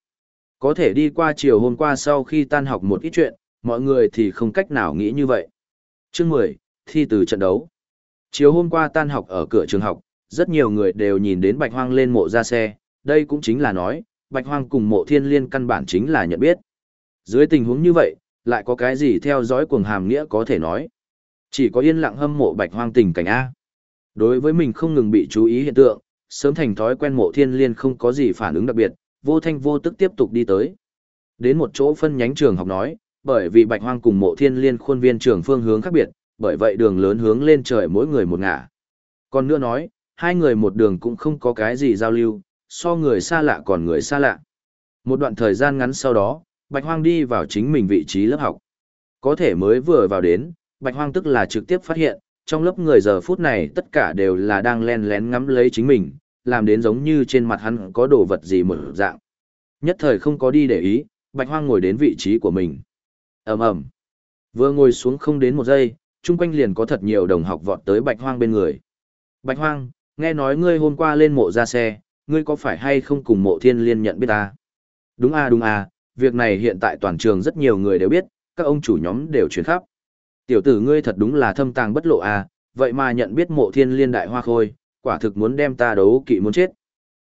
Có thể đi qua chiều hôm qua sau khi tan học một ít chuyện, mọi người thì không cách nào nghĩ như vậy. Chương 10, thi từ trận đấu. Chiều hôm qua tan học ở cửa trường học, rất nhiều người đều nhìn đến Bạch Hoang lên mộ ra xe, đây cũng chính là nói, Bạch Hoang cùng mộ thiên liên căn bản chính là nhận biết. Dưới tình huống như vậy, lại có cái gì theo dõi cuồng hàm nghĩa có thể nói. Chỉ có yên lặng hâm mộ Bạch Hoang tình cảnh A. Đối với mình không ngừng bị chú ý hiện tượng, sớm thành thói quen mộ thiên liên không có gì phản ứng đặc biệt, vô thanh vô tức tiếp tục đi tới. Đến một chỗ phân nhánh trường học nói, bởi vì Bạch Hoang cùng mộ thiên liên khuôn viên trường phương hướng khác biệt, bởi vậy đường lớn hướng lên trời mỗi người một ngả. Còn nữa nói, hai người một đường cũng không có cái gì giao lưu, so người xa lạ còn người xa lạ. Một đoạn thời gian ngắn sau đó, Bạch Hoang đi vào chính mình vị trí lớp học. Có thể mới vừa vào đến, Bạch Hoang tức là trực tiếp phát hiện, trong lớp người giờ phút này tất cả đều là đang len lén ngắm lấy chính mình, làm đến giống như trên mặt hắn có đồ vật gì mở dạng. Nhất thời không có đi để ý, Bạch Hoang ngồi đến vị trí của mình ầm ầm, vừa ngồi xuống không đến một giây, chung quanh liền có thật nhiều đồng học vọt tới Bạch Hoang bên người. Bạch Hoang, nghe nói ngươi hôm qua lên mộ ra xe, ngươi có phải hay không cùng mộ thiên liên nhận biết ta? Đúng à đúng à, việc này hiện tại toàn trường rất nhiều người đều biết, các ông chủ nhóm đều truyền khắp. Tiểu tử ngươi thật đúng là thâm tàng bất lộ à, vậy mà nhận biết mộ thiên liên đại hoa khôi, quả thực muốn đem ta đấu kỵ muốn chết.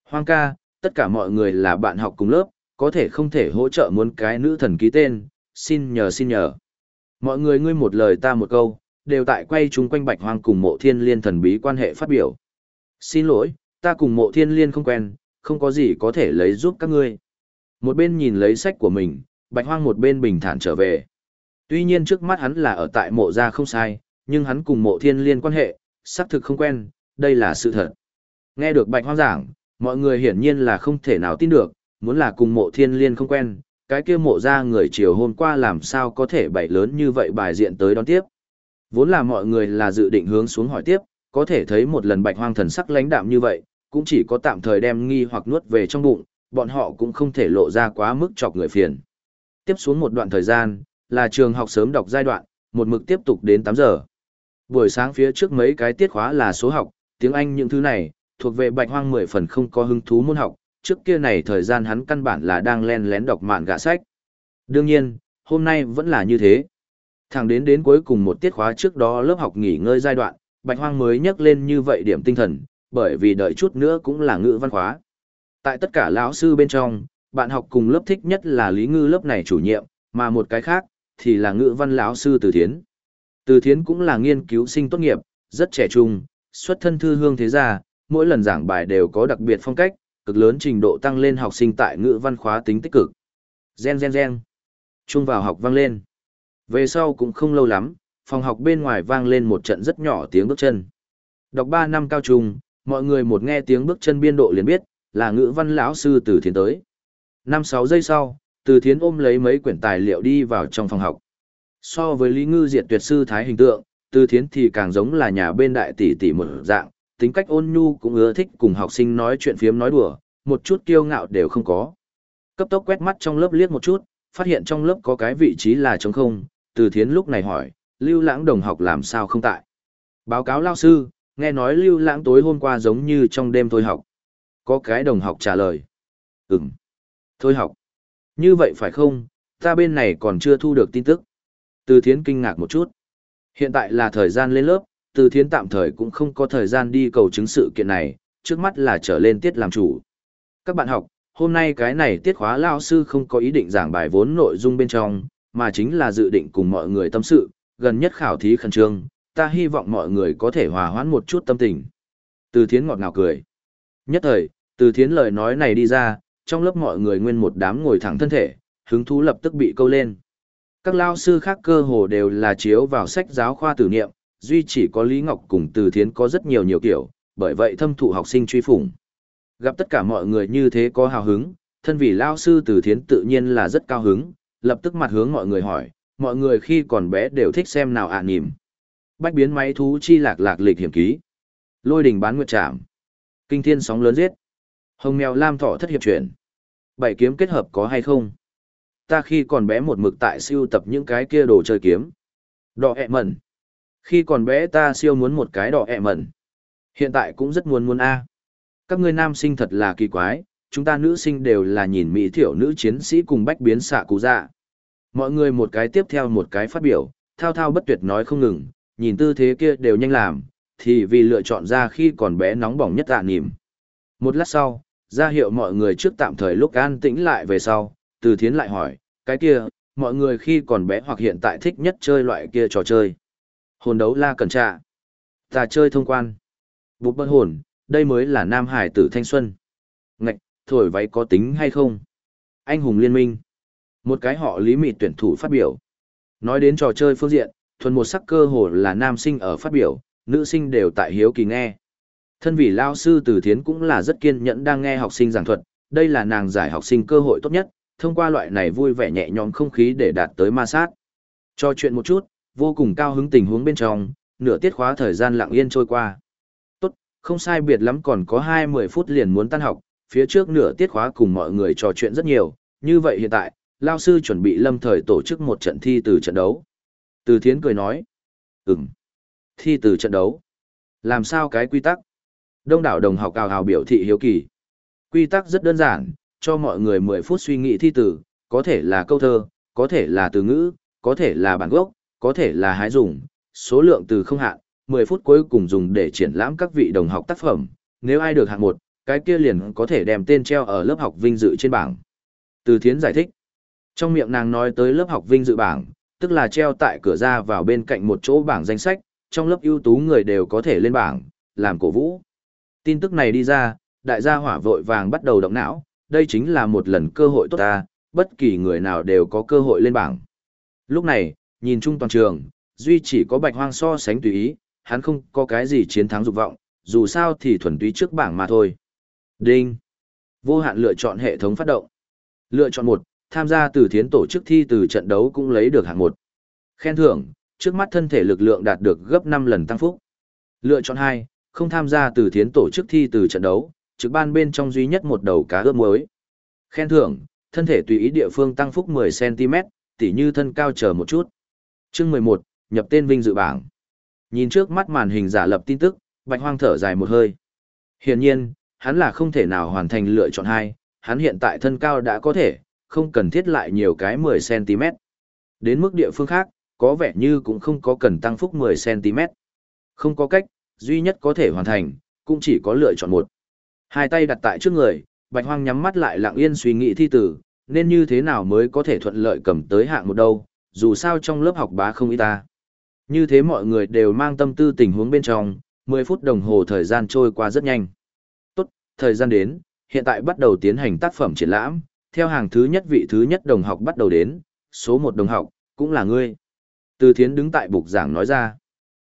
Hoang ca, tất cả mọi người là bạn học cùng lớp, có thể không thể hỗ trợ muốn cái nữ thần ký tên, xin nhờ xin nhờ. Mọi người ngươi một lời ta một câu, đều tại quay chúng quanh bạch hoang cùng mộ thiên liên thần bí quan hệ phát biểu. Xin lỗi, ta cùng mộ thiên liên không quen, không có gì có thể lấy giúp các ngươi. Một bên nhìn lấy sách của mình, bạch hoang một bên bình thản trở về. Tuy nhiên trước mắt hắn là ở tại mộ gia không sai, nhưng hắn cùng mộ thiên liên quan hệ, xác thực không quen, đây là sự thật. Nghe được bạch hoang giảng, mọi người hiển nhiên là không thể nào tin được, muốn là cùng mộ thiên liên không quen, cái kia mộ ra người chiều hôm qua làm sao có thể bày lớn như vậy bài diện tới đón tiếp. Vốn là mọi người là dự định hướng xuống hỏi tiếp, có thể thấy một lần bạch hoang thần sắc lãnh đạm như vậy, cũng chỉ có tạm thời đem nghi hoặc nuốt về trong bụng, bọn họ cũng không thể lộ ra quá mức chọc người phiền. Tiếp xuống một đoạn thời gian, là trường học sớm đọc giai đoạn, một mực tiếp tục đến 8 giờ. Buổi sáng phía trước mấy cái tiết khóa là số học, tiếng Anh những thứ này, thuộc về bạch hoang 10 phần không có hứng thú môn học, trước kia này thời gian hắn căn bản là đang len lén đọc mạn gạ sách. Đương nhiên, hôm nay vẫn là như thế. Thẳng đến đến cuối cùng một tiết khóa trước đó lớp học nghỉ ngơi giai đoạn, bạch hoang mới nhắc lên như vậy điểm tinh thần, bởi vì đợi chút nữa cũng là ngữ văn khóa. Tại tất cả lão sư bên trong, bạn học cùng lớp thích nhất là Lý Ngư lớp này chủ nhiệm, mà một cái khác thì là ngữ văn lão sư Từ Thiến. Từ Thiến cũng là nghiên cứu sinh tốt nghiệp, rất trẻ trung, xuất thân thư hương thế gia, mỗi lần giảng bài đều có đặc biệt phong cách, cực lớn trình độ tăng lên học sinh tại ngữ văn khóa tính tích cực. Gen gen gen. Trung vào học vang lên. Về sau cũng không lâu lắm, phòng học bên ngoài vang lên một trận rất nhỏ tiếng bước chân. Đọc 3 năm cao trung, mọi người một nghe tiếng bước chân biên độ liền biết, là ngữ văn lão sư Từ Thiến tới. 5-6 giây sau, Từ Thiến ôm lấy mấy quyển tài liệu đi vào trong phòng học. So với Lý Ngư Diệt tuyệt sư thái hình tượng, Từ Thiến thì càng giống là nhà bên đại tỷ tỷ một dạng, tính cách ôn nhu cũng ưa thích cùng học sinh nói chuyện phiếm nói đùa, một chút kiêu ngạo đều không có. Cấp tốc quét mắt trong lớp liếc một chút, phát hiện trong lớp có cái vị trí là trống không, Từ Thiến lúc này hỏi, Lưu Lãng đồng học làm sao không tại? Báo cáo lao sư, nghe nói Lưu Lãng tối hôm qua giống như trong đêm thôi học. Có cái đồng học trả lời. Ừm. Thôi học. Như vậy phải không, ta bên này còn chưa thu được tin tức. Từ Thiến kinh ngạc một chút. Hiện tại là thời gian lên lớp, từ Thiến tạm thời cũng không có thời gian đi cầu chứng sự kiện này, trước mắt là trở lên tiết làm chủ. Các bạn học, hôm nay cái này tiết khóa lao sư không có ý định giảng bài vốn nội dung bên trong, mà chính là dự định cùng mọi người tâm sự, gần nhất khảo thí khẩn trương, ta hy vọng mọi người có thể hòa hoãn một chút tâm tình. Từ Thiến ngọt ngào cười. Nhất thời, từ Thiến lời nói này đi ra, trong lớp mọi người nguyên một đám ngồi thẳng thân thể, hứng thú lập tức bị câu lên. Các lao sư khác cơ hồ đều là chiếu vào sách giáo khoa tử niệm, duy chỉ có Lý Ngọc cùng Từ Thiến có rất nhiều nhiều kiểu, bởi vậy thâm thụ học sinh truy phủng. Gặp tất cả mọi người như thế có hào hứng, thân vị lao sư Từ Thiến tự nhiên là rất cao hứng, lập tức mặt hướng mọi người hỏi, mọi người khi còn bé đều thích xem nào ạ à nìm. Bách biến máy thú chi lạc lạc lịch hiểm ký. Lôi đình bán nguyệt trảm. Kinh thiên sóng lớn giết. Hồng mèo lam thỏ thất hiệp chuyển. Bảy kiếm kết hợp có hay không? Ta khi còn bé một mực tại siêu tập những cái kia đồ chơi kiếm. Đỏ ẹ mẩn. Khi còn bé ta siêu muốn một cái đỏ ẹ mẩn. Hiện tại cũng rất muốn muốn A. Các ngươi nam sinh thật là kỳ quái, chúng ta nữ sinh đều là nhìn mỹ thiểu nữ chiến sĩ cùng bách biến xạ cụ dạ. Mọi người một cái tiếp theo một cái phát biểu, thao thao bất tuyệt nói không ngừng, nhìn tư thế kia đều nhanh làm, thì vì lựa chọn ra khi còn bé nóng bỏng nhất tạ nìm. Một lát sau, ra hiệu mọi người trước tạm thời lúc an tĩnh lại về sau, từ thiến lại hỏi, cái kia, mọi người khi còn bé hoặc hiện tại thích nhất chơi loại kia trò chơi. Hồn đấu la cẩn trạ. Ta chơi thông quan. Bụt bất hồn, đây mới là nam hải tử thanh xuân. Ngạch, thổi váy có tính hay không? Anh hùng liên minh. Một cái họ lý mị tuyển thủ phát biểu. Nói đến trò chơi phương diện, thuần một sắc cơ hồ là nam sinh ở phát biểu, nữ sinh đều tại hiếu kỳ nghe. Thân vị lao sư từ thiến cũng là rất kiên nhẫn đang nghe học sinh giảng thuật, đây là nàng giải học sinh cơ hội tốt nhất, thông qua loại này vui vẻ nhẹ nhõm không khí để đạt tới ma sát. Cho chuyện một chút, vô cùng cao hứng tình huống bên trong, nửa tiết khóa thời gian lặng yên trôi qua. Tốt, không sai biệt lắm còn có 20 phút liền muốn tan học, phía trước nửa tiết khóa cùng mọi người trò chuyện rất nhiều, như vậy hiện tại, lao sư chuẩn bị lâm thời tổ chức một trận thi từ trận đấu. Từ thiến cười nói, ừm, thi từ trận đấu. Làm sao cái quy tắc? Đông đảo đồng học cao hào biểu thị hiếu kỳ. Quy tắc rất đơn giản, cho mọi người 10 phút suy nghĩ thi từ, có thể là câu thơ, có thể là từ ngữ, có thể là bản gốc, có thể là hái dùng, số lượng từ không hạn, 10 phút cuối cùng dùng để triển lãm các vị đồng học tác phẩm, nếu ai được hạng một, cái kia liền có thể đem tên treo ở lớp học vinh dự trên bảng. Từ Thiến giải thích. Trong miệng nàng nói tới lớp học vinh dự bảng, tức là treo tại cửa ra vào bên cạnh một chỗ bảng danh sách, trong lớp ưu tú người đều có thể lên bảng, làm cổ vũ. Tin tức này đi ra, đại gia hỏa vội vàng bắt đầu động não, đây chính là một lần cơ hội tốt ta, bất kỳ người nào đều có cơ hội lên bảng. Lúc này, nhìn chung toàn trường, duy chỉ có bạch hoang so sánh tùy ý, hắn không có cái gì chiến thắng dục vọng, dù sao thì thuần túy trước bảng mà thôi. Đinh. Vô hạn lựa chọn hệ thống phát động. Lựa chọn một, tham gia từ thiến tổ chức thi từ trận đấu cũng lấy được hạng một. Khen thưởng, trước mắt thân thể lực lượng đạt được gấp 5 lần tăng phúc. Lựa chọn hai, không tham gia từ thiến tổ chức thi từ trận đấu, trực ban bên trong duy nhất một đầu cá ướp muối. Khen thưởng, thân thể tùy ý địa phương tăng phúc 10cm, tỉ như thân cao chờ một chút. Chương 11, nhập tên vinh dự bảng. Nhìn trước mắt màn hình giả lập tin tức, Bạch Hoang thở dài một hơi. Hiển nhiên, hắn là không thể nào hoàn thành lựa chọn hai, hắn hiện tại thân cao đã có thể, không cần thiết lại nhiều cái 10cm. Đến mức địa phương khác, có vẻ như cũng không có cần tăng phúc 10cm. Không có cách, duy nhất có thể hoàn thành, cũng chỉ có lựa chọn một. Hai tay đặt tại trước người, Bạch Hoang nhắm mắt lại lặng yên suy nghĩ thi tử, nên như thế nào mới có thể thuận lợi cầm tới hạng một đâu, dù sao trong lớp học bá không ít ta. Như thế mọi người đều mang tâm tư tình huống bên trong, 10 phút đồng hồ thời gian trôi qua rất nhanh. Tốt, thời gian đến, hiện tại bắt đầu tiến hành tác phẩm triển lãm, theo hàng thứ nhất vị thứ nhất đồng học bắt đầu đến, số một đồng học, cũng là ngươi. Từ thiến đứng tại bục giảng nói ra.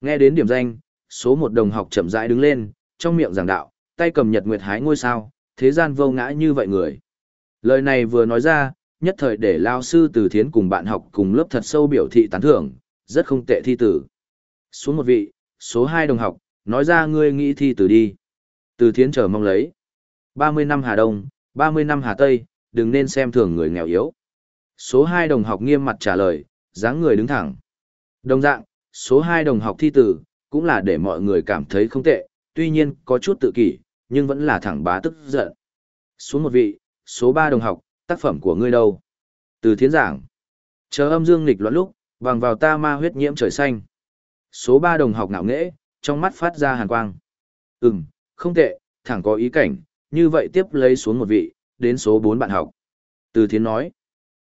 Nghe đến điểm danh, số một đồng học chậm rãi đứng lên, trong miệng giảng đạo, tay cầm nhật nguyệt hái ngôi sao, thế gian vô ngã như vậy người. Lời này vừa nói ra, nhất thời để lao sư từ thiến cùng bạn học cùng lớp thật sâu biểu thị tán thưởng, rất không tệ thi tử. Xuống một vị, số hai đồng học, nói ra ngươi nghĩ thi tử đi. Từ thiến chờ mong lấy. 30 năm Hà Đông, 30 năm Hà Tây, đừng nên xem thường người nghèo yếu. Số hai đồng học nghiêm mặt trả lời, dáng người đứng thẳng. Đồng dạng, số hai đồng học thi tử, cũng là để mọi người cảm thấy không tệ, tuy nhiên có chút tự kỷ, nhưng vẫn là thẳng bá tức giận. Xuống một vị, số ba đồng học, tác phẩm của ngươi đâu? Từ thiến giảng. Chờ âm dương nghịch loạn lúc, vàng vào ta ma huyết nhiễm trời xanh. Số ba đồng học ngạo nghễ, trong mắt phát ra hàn quang. Ừm, không tệ, thẳng có ý cảnh, như vậy tiếp lấy xuống một vị, đến số bốn bạn học. Từ thiến nói.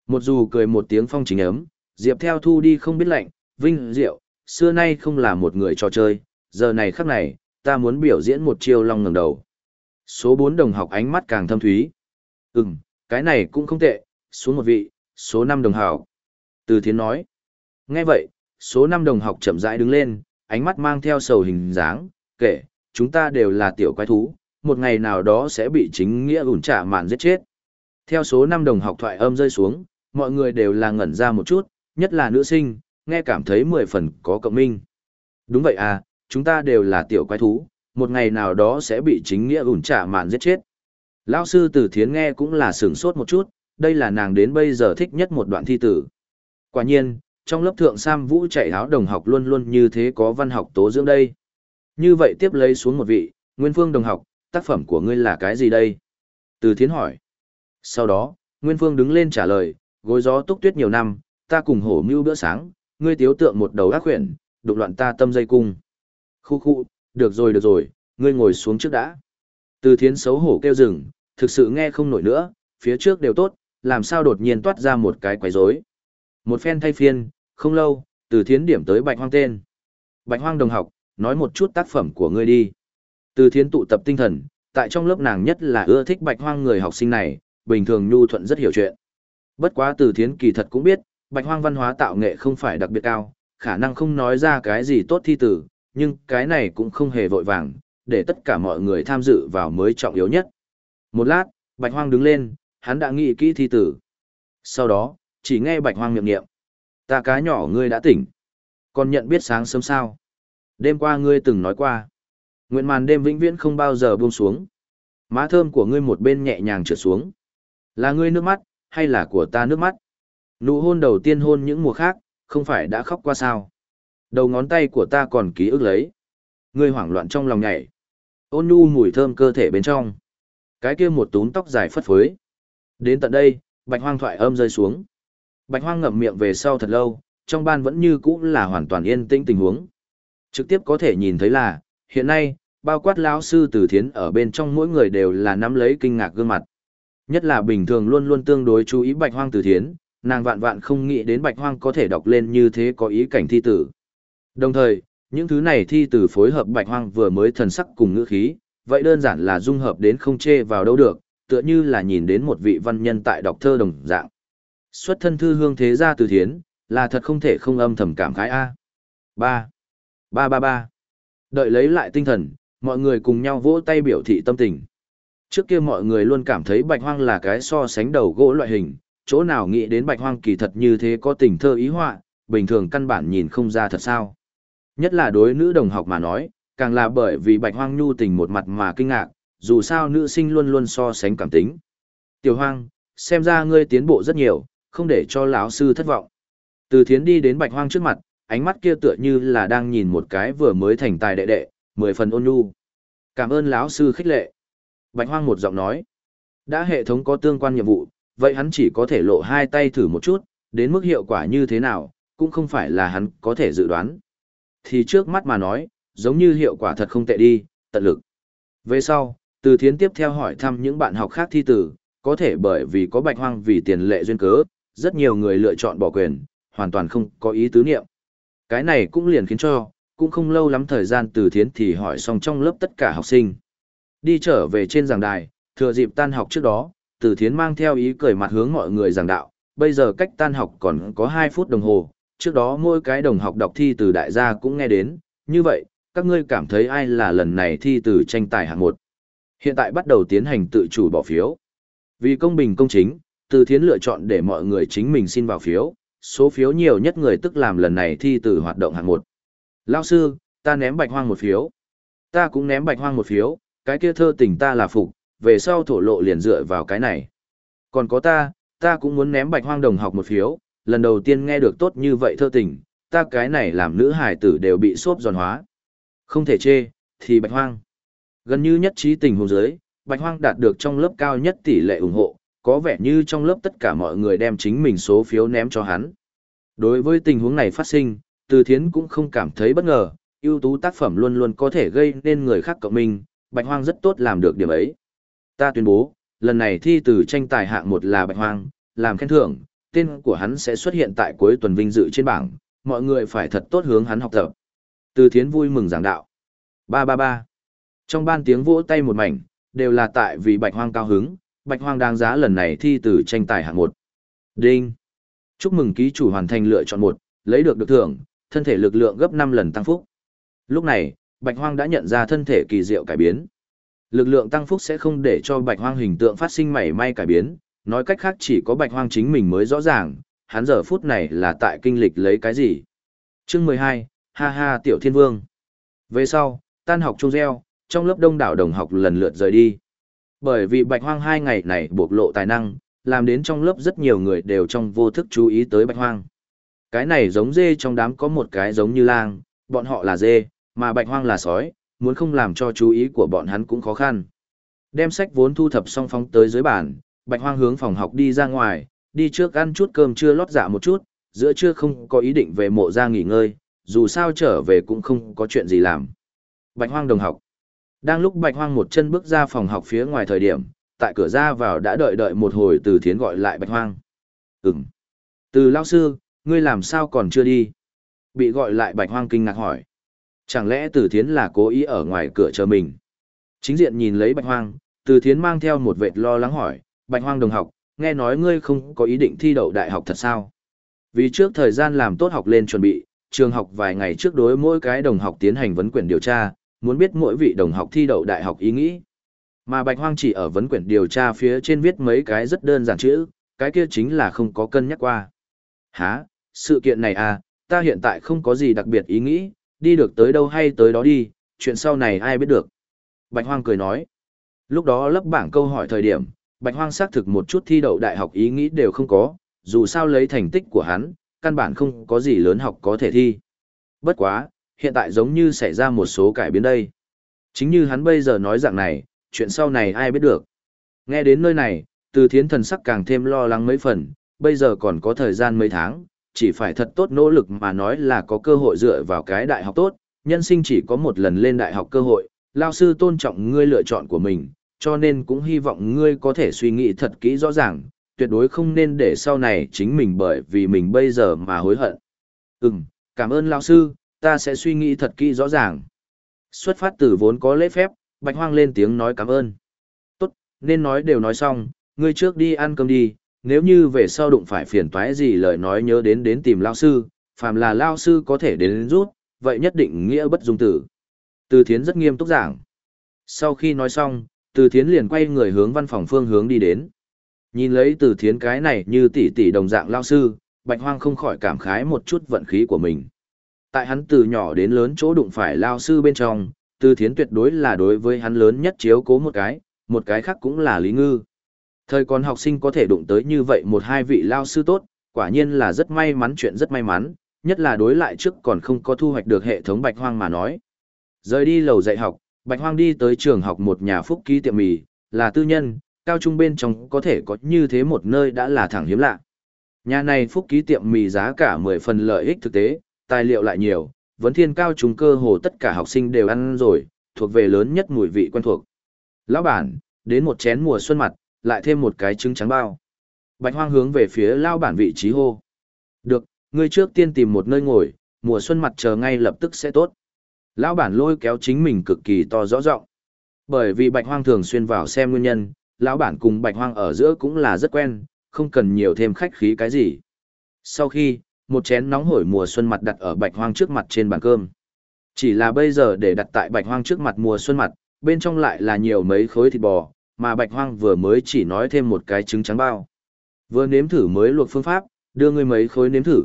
Một dù cười một tiếng phong chính ấm, Diệp theo thu đi không biết lạnh, vinh diệu, xưa nay không là một người trò chơi, giờ này khắc này, ta muốn biểu diễn một chiêu long ngẩng đầu. Số bốn đồng học ánh mắt càng thâm thúy. Ừm, cái này cũng không tệ, xuống một vị, số 5 đồng học. Từ thiến nói. Nghe vậy, số 5 đồng học chậm rãi đứng lên, ánh mắt mang theo sầu hình dáng, kể, chúng ta đều là tiểu quái thú, một ngày nào đó sẽ bị chính nghĩa ủn trả mạn giết chết. Theo số 5 đồng học thoại âm rơi xuống, mọi người đều là ngẩn ra một chút, nhất là nữ sinh, nghe cảm thấy mười phần có cộng minh. Đúng vậy à, chúng ta đều là tiểu quái thú, một ngày nào đó sẽ bị chính nghĩa ủn trả mạn giết chết. Lão sư Tử Thiến nghe cũng là sửng sốt một chút, đây là nàng đến bây giờ thích nhất một đoạn thi tử. Quả nhiên, trong lớp thượng Sam Vũ chạy áo đồng học luôn luôn như thế có văn học tố dưỡng đây. Như vậy tiếp lấy xuống một vị, Nguyên Phương đồng học, tác phẩm của ngươi là cái gì đây? Từ thiến hỏi. Sau đó, Nguyên Phương đứng lên trả lời, gối gió túc tuyết nhiều năm, ta cùng hổ mưu bữa sáng, ngươi tiếu tượng một đầu ác quyển, đụng loạn ta tâm dây cung. Khu khu, được rồi được rồi, ngươi ngồi xuống trước đã. Từ thiến xấu hổ kêu rừng, thực sự nghe không nổi nữa, phía trước đều tốt, làm sao đột nhiên toát ra một cái quấy rối. Một phen thay phiên, không lâu, từ thiến điểm tới bạch hoang tên. Bạch hoang đồng học, nói một chút tác phẩm của ngươi đi. Từ thiến tụ tập tinh thần, tại trong lớp nàng nhất là ưa thích bạch hoang người học sinh này, bình thường nhu thuận rất hiểu chuyện. Bất quá từ thiến kỳ thật cũng biết, bạch hoang văn hóa tạo nghệ không phải đặc biệt cao, khả năng không nói ra cái gì tốt thi tử, nhưng cái này cũng không hề vội vàng, để tất cả mọi người tham dự vào mới trọng yếu nhất. Một lát, bạch hoang đứng lên, hắn đã nghĩ kỹ thi tử. Sau đó, chỉ nghe bạch hoang miệng niệm. Ta cá nhỏ ngươi đã tỉnh. Còn nhận biết sáng sớm sao. Đêm qua ngươi từng nói qua. Nguyện màn đêm vĩnh viễn không bao giờ buông xuống. Má thơm của ngươi một bên nhẹ nhàng trượt xuống. Là ngươi nước mắt, hay là của ta nước mắt? Nụ hôn đầu tiên hôn những mùa khác, không phải đã khóc qua sao? Đầu ngón tay của ta còn ký ức lấy. Ngươi hoảng loạn trong lòng nhảy. Ôn nhu mùi thơm cơ thể bên trong. Cái kia một túm tóc dài phất phới. Đến tận đây, bạch hoang thoại âm rơi xuống. Bạch hoang ngậm miệng về sau thật lâu, trong ban vẫn như cũ là hoàn toàn yên tĩnh tình huống. Trực tiếp có thể nhìn thấy là, hiện nay, bao quát lão sư từ thiến ở bên trong mỗi người đều là nắm lấy kinh ngạc gương mặt. Nhất là bình thường luôn luôn tương đối chú ý bạch hoang từ thiến, nàng vạn vạn không nghĩ đến bạch hoang có thể đọc lên như thế có ý cảnh thi tử. Đồng thời, những thứ này thi từ phối hợp bạch hoang vừa mới thần sắc cùng ngữ khí, vậy đơn giản là dung hợp đến không chê vào đâu được, tựa như là nhìn đến một vị văn nhân tại đọc thơ đồng dạng. Xuất thân thư hương thế gia từ thiến, là thật không thể không âm thầm cảm khái a. Ba, ba ba ba. Đợi lấy lại tinh thần, mọi người cùng nhau vỗ tay biểu thị tâm tình. Trước kia mọi người luôn cảm thấy bạch hoang là cái so sánh đầu gỗ loại hình, chỗ nào nghĩ đến bạch hoang kỳ thật như thế có tình thơ ý họa, bình thường căn bản nhìn không ra thật sao. Nhất là đối nữ đồng học mà nói, càng là bởi vì bạch hoang nhu tình một mặt mà kinh ngạc, dù sao nữ sinh luôn luôn so sánh cảm tính. Tiểu hoang, xem ra ngươi tiến bộ rất nhiều, không để cho lão sư thất vọng. Từ thiến đi đến bạch hoang trước mặt, ánh mắt kia tựa như là đang nhìn một cái vừa mới thành tài đệ đệ, mười phần ôn nhu. Cảm ơn lão sư khích lệ. Bạch hoang một giọng nói. Đã hệ thống có tương quan nhiệm vụ, vậy hắn chỉ có thể lộ hai tay thử một chút, đến mức hiệu quả như thế nào, cũng không phải là hắn có thể dự đoán. Thì trước mắt mà nói, giống như hiệu quả thật không tệ đi, tận lực. Về sau, từ thiến tiếp theo hỏi thăm những bạn học khác thi tử, có thể bởi vì có bạch hoang vì tiền lệ duyên cớ, rất nhiều người lựa chọn bỏ quyền, hoàn toàn không có ý tứ niệm. Cái này cũng liền khiến cho, cũng không lâu lắm thời gian từ thiến thì hỏi xong trong lớp tất cả học sinh. Đi trở về trên giảng đài, thừa dịp tan học trước đó, từ thiến mang theo ý cười mặt hướng mọi người giảng đạo, bây giờ cách tan học còn có 2 phút đồng hồ, trước đó mỗi cái đồng học đọc thi từ đại gia cũng nghe đến, như vậy, các ngươi cảm thấy ai là lần này thi từ tranh tài hạng một Hiện tại bắt đầu tiến hành tự chủ bỏ phiếu. Vì công bình công chính, từ thiến lựa chọn để mọi người chính mình xin vào phiếu, số phiếu nhiều nhất người tức làm lần này thi từ hoạt động hạng một Lao sư, ta ném bạch hoang một phiếu. Ta cũng ném bạch hoang một phiếu, cái kia thơ tình ta là phục, về sau thổ lộ liền dựa vào cái này. Còn có ta, ta cũng muốn ném bạch hoang đồng học một phiếu, lần đầu tiên nghe được tốt như vậy thơ tình, ta cái này làm nữ hải tử đều bị xốp giòn hóa. Không thể chê, thì bạch hoang. Gần như nhất trí tình huống giới, bạch hoang đạt được trong lớp cao nhất tỷ lệ ủng hộ, có vẻ như trong lớp tất cả mọi người đem chính mình số phiếu ném cho hắn. Đối với tình huống này phát sinh, từ thiến cũng không cảm thấy bất ngờ, ưu tú tác phẩm luôn luôn có thể gây nên người khác cộng minh, bạch hoang rất tốt làm được điểm ấy. Ta tuyên bố, lần này thi từ tranh tài hạng một là bạch hoang, làm khen thưởng, tên của hắn sẽ xuất hiện tại cuối tuần vinh dự trên bảng, mọi người phải thật tốt hướng hắn học tập. Từ thiến vui mừng giảng đạo. Ba ba ba. Trong ban tiếng vỗ tay một mảnh, đều là tại vì bạch hoang cao hứng, bạch hoang đáng giá lần này thi từ tranh tài hạng một. Đinh. Chúc mừng ký chủ hoàn thành lựa chọn một, lấy được được thưởng, thân thể lực lượng gấp 5 lần tăng phúc. Lúc này, Bạch Hoang đã nhận ra thân thể kỳ diệu cải biến. Lực lượng tăng phúc sẽ không để cho Bạch Hoang hình tượng phát sinh mảy may cải biến, nói cách khác chỉ có Bạch Hoang chính mình mới rõ ràng, hắn giờ phút này là tại kinh lịch lấy cái gì. Chương 12, ha ha tiểu thiên vương. Về sau, tan học trung gieo, trong lớp đông đảo đồng học lần lượt rời đi. Bởi vì Bạch Hoang hai ngày này bộc lộ tài năng, làm đến trong lớp rất nhiều người đều trong vô thức chú ý tới Bạch Hoang. Cái này giống dê trong đám có một cái giống như lang, bọn họ là dê, mà bạch hoang là sói, muốn không làm cho chú ý của bọn hắn cũng khó khăn. Đem sách vốn thu thập xong phóng tới dưới bàn, Bạch Hoang hướng phòng học đi ra ngoài, đi trước ăn chút cơm trưa lót dạ một chút, giữa trưa không có ý định về mộ ra nghỉ ngơi, dù sao trở về cũng không có chuyện gì làm. Bạch Hoang đồng học. Đang lúc Bạch Hoang một chân bước ra phòng học phía ngoài thời điểm, tại cửa ra vào đã đợi đợi một hồi từ thiến gọi lại Bạch Hoang. Ừm. Từ Lão sư, ngươi làm sao còn chưa đi? Bị gọi lại Bạch Hoang kinh ngạc hỏi. Chẳng lẽ từ thiến là cố ý ở ngoài cửa chờ mình? Chính diện nhìn lấy Bạch Hoang, từ thiến mang theo một vệt lo lắng hỏi, Bạch Hoang đồng học, nghe nói ngươi không có ý định thi đậu đại học thật sao? Vì trước thời gian làm tốt học lên chuẩn bị, trường học vài ngày trước đối mỗi cái đồng học tiến hành vấn quyển điều tra, muốn biết mỗi vị đồng học thi đậu đại học ý nghĩ. Mà Bạch Hoang chỉ ở vấn quyển điều tra phía trên viết mấy cái rất đơn giản chữ, cái kia chính là không có cân nhắc qua. Hả, sự kiện này à, ta hiện tại không có gì đặc biệt ý nghĩ, đi được tới đâu hay tới đó đi, chuyện sau này ai biết được. Bạch Hoang cười nói. Lúc đó lấp bảng câu hỏi thời điểm, Bạch Hoang xác thực một chút thi đậu đại học ý nghĩ đều không có, dù sao lấy thành tích của hắn, căn bản không có gì lớn học có thể thi. Bất quá, hiện tại giống như xảy ra một số cải biến đây. Chính như hắn bây giờ nói dạng này, chuyện sau này ai biết được. Nghe đến nơi này, từ thiến thần sắc càng thêm lo lắng mấy phần, bây giờ còn có thời gian mấy tháng, chỉ phải thật tốt nỗ lực mà nói là có cơ hội dựa vào cái đại học tốt, nhân sinh chỉ có một lần lên đại học cơ hội, lao sư tôn trọng ngươi lựa chọn của mình, cho nên cũng hy vọng ngươi có thể suy nghĩ thật kỹ rõ ràng, tuyệt đối không nên để sau này chính mình bởi vì mình bây giờ mà hối hận. Ừm, cảm ơn lão sư, ta sẽ suy nghĩ thật kỹ rõ ràng. Xuất phát từ vốn có lễ phép, Bạch Hoang lên tiếng nói cảm ơn. Tốt, nên nói đều nói xong, ngươi trước đi ăn cơm đi, nếu như về sau đụng phải phiền toái gì lời nói nhớ đến đến tìm lão sư, phàm là lão sư có thể đến rút, vậy nhất định nghĩa bất dung tử. Từ thiến rất nghiêm túc giảng. Sau khi nói xong, từ thiến liền quay người hướng văn phòng phương hướng đi đến. Nhìn lấy từ thiến cái này như tỷ tỷ đồng dạng lao sư, bạch hoang không khỏi cảm khái một chút vận khí của mình. Tại hắn từ nhỏ đến lớn chỗ đụng phải lao sư bên trong, từ thiến tuyệt đối là đối với hắn lớn nhất chiếu cố một cái, một cái khác cũng là lý ngư. Thời còn học sinh có thể đụng tới như vậy một hai vị lao sư tốt, quả nhiên là rất may mắn chuyện rất may mắn, nhất là đối lại trước còn không có thu hoạch được hệ thống bạch hoang mà nói. Rời đi lầu dạy học, bạch hoang đi tới trường học một nhà phúc ký tiệm mì, là tư nhân, cao trung bên trong có thể có như thế một nơi đã là thẳng hiếm lạ. Nhà này phúc ký tiệm mì giá cả 10 phần lợi ích thực tế, tài liệu lại nhiều, vấn thiên cao trung cơ hồ tất cả học sinh đều ăn rồi, thuộc về lớn nhất mùi vị quen thuộc. Lão bản, đến một chén mùa xuân mặt, lại thêm một cái trứng trắng bao. Bạch hoang hướng về phía lao bản vị trí hô. Được, ngươi trước tiên tìm một nơi ngồi, mùa xuân mặt chờ ngay lập tức sẽ tốt. Lão bản lôi kéo chính mình cực kỳ to rõ rộng. Bởi vì bạch hoang thường xuyên vào xem nguyên nhân, lão bản cùng bạch hoang ở giữa cũng là rất quen, không cần nhiều thêm khách khí cái gì. Sau khi, một chén nóng hổi mùa xuân mặt đặt ở bạch hoang trước mặt trên bàn cơm. Chỉ là bây giờ để đặt tại bạch hoang trước mặt mùa xuân mặt, bên trong lại là nhiều mấy khối thịt bò, mà bạch hoang vừa mới chỉ nói thêm một cái trứng trắng bao. Vừa nếm thử mới luộc phương pháp, đưa ngươi mấy khối nếm thử.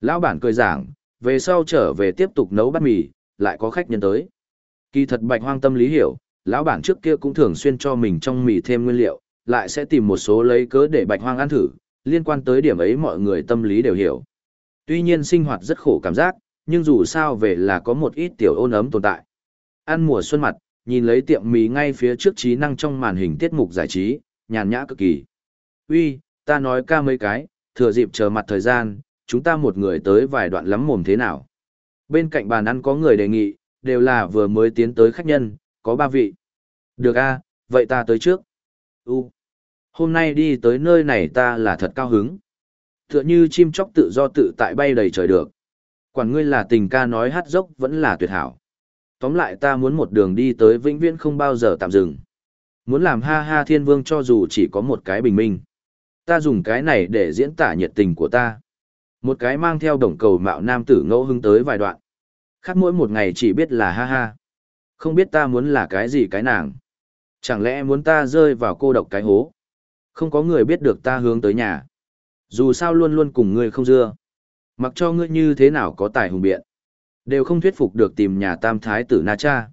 Lão bản cười giảng, về sau trở về tiếp tục nấu bát mì, lại có khách nhân tới. Kỳ thật bạch hoang tâm lý hiểu, lão bản trước kia cũng thường xuyên cho mình trong mì thêm nguyên liệu, lại sẽ tìm một số lấy cớ để bạch hoang ăn thử, liên quan tới điểm ấy mọi người tâm lý đều hiểu. Tuy nhiên sinh hoạt rất khổ cảm giác, nhưng dù sao về là có một ít tiểu ôn ấm tồn tại. Ăn mùa xuân mặt, nhìn lấy tiệm mì ngay phía trước trí năng trong màn hình tiết mục giải trí, nhàn nhã cực kỳ. Uy, ta nói ca mấy cái, thừa dịp chờ mặt thời gian, chúng ta một người tới vài đoạn lắm mồm thế nào. Bên cạnh bàn ăn có người đề nghị, đều là vừa mới tiến tới khách nhân, có ba vị. Được a, vậy ta tới trước. U, hôm nay đi tới nơi này ta là thật cao hứng. Tựa như chim chóc tự do tự tại bay đầy trời được. Quản ngươi là tình ca nói hát dốc vẫn là tuyệt hảo. Tóm lại ta muốn một đường đi tới vĩnh viễn không bao giờ tạm dừng. Muốn làm ha ha thiên vương cho dù chỉ có một cái bình minh. Ta dùng cái này để diễn tả nhiệt tình của ta. Một cái mang theo đồng cầu mạo nam tử ngẫu hứng tới vài đoạn. Khác mỗi một ngày chỉ biết là ha ha. Không biết ta muốn là cái gì cái nàng. Chẳng lẽ muốn ta rơi vào cô độc cái hố. Không có người biết được ta hướng tới nhà. Dù sao luôn luôn cùng ngươi không dưa. Mặc cho ngươi như thế nào có tài hùng biện. Đều không thuyết phục được tìm nhà tam thái tử Na Cha.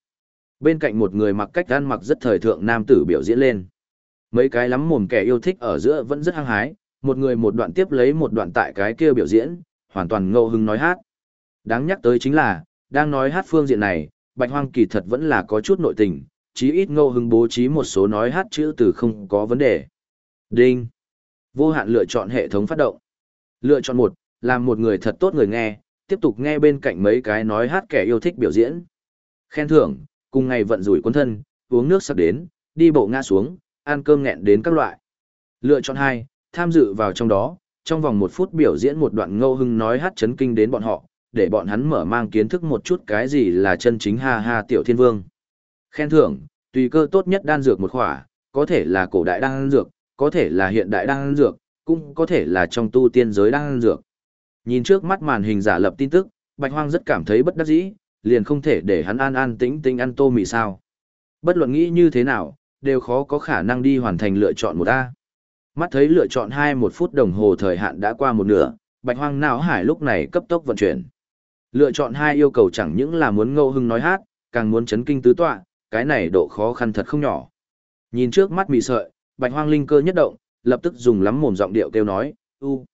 Bên cạnh một người mặc cách ăn mặc rất thời thượng nam tử biểu diễn lên. Mấy cái lắm mồm kẻ yêu thích ở giữa vẫn rất hăng hái, một người một đoạn tiếp lấy một đoạn tại cái kia biểu diễn, hoàn toàn ngẫu hứng nói hát. Đáng nhắc tới chính là, đang nói hát phương diện này, Bạch Hoang kỳ thật vẫn là có chút nội tình, chí ít ngô hưng bố trí một số nói hát chữ từ không có vấn đề. Đinh. Vô hạn lựa chọn hệ thống phát động. Lựa chọn một, làm một người thật tốt người nghe, tiếp tục nghe bên cạnh mấy cái nói hát kẻ yêu thích biểu diễn. Khen thưởng, cùng ngày vận rủi quân thân, uống nước sắp đến, đi bộ ngã xuống, ăn cơm nghẹn đến các loại. Lựa chọn hai, tham dự vào trong đó, trong vòng một phút biểu diễn một đoạn ngâu hưng nói hát chấn kinh đến bọn họ, để bọn hắn mở mang kiến thức một chút cái gì là chân chính ha ha tiểu thiên vương. Khen thưởng, tùy cơ tốt nhất đan dược một khỏa, có thể là cổ đại đan dược, có thể là hiện đại đan dược, cũng có thể là trong tu tiên giới đan dược. Nhìn trước mắt màn hình giả lập tin tức, Bạch Hoang rất cảm thấy bất đắc dĩ, liền không thể để hắn an an tĩnh tĩnh ăn tô mì sao. Bất luận nghĩ như thế nào, đều khó có khả năng đi hoàn thành lựa chọn một A. Mắt thấy lựa chọn hai một phút đồng hồ thời hạn đã qua một nửa, Bạch Hoang não hải lúc này cấp tốc vận chuyển. Lựa chọn hai yêu cầu chẳng những là muốn ngâu hưng nói hát, càng muốn chấn kinh tứ tọa, cái này độ khó khăn thật không nhỏ. Nhìn trước mắt mị sợi, Bạch Hoang linh cơ nhất động, lập tức dùng lắm mồm giọng điệu kêu nói, "U,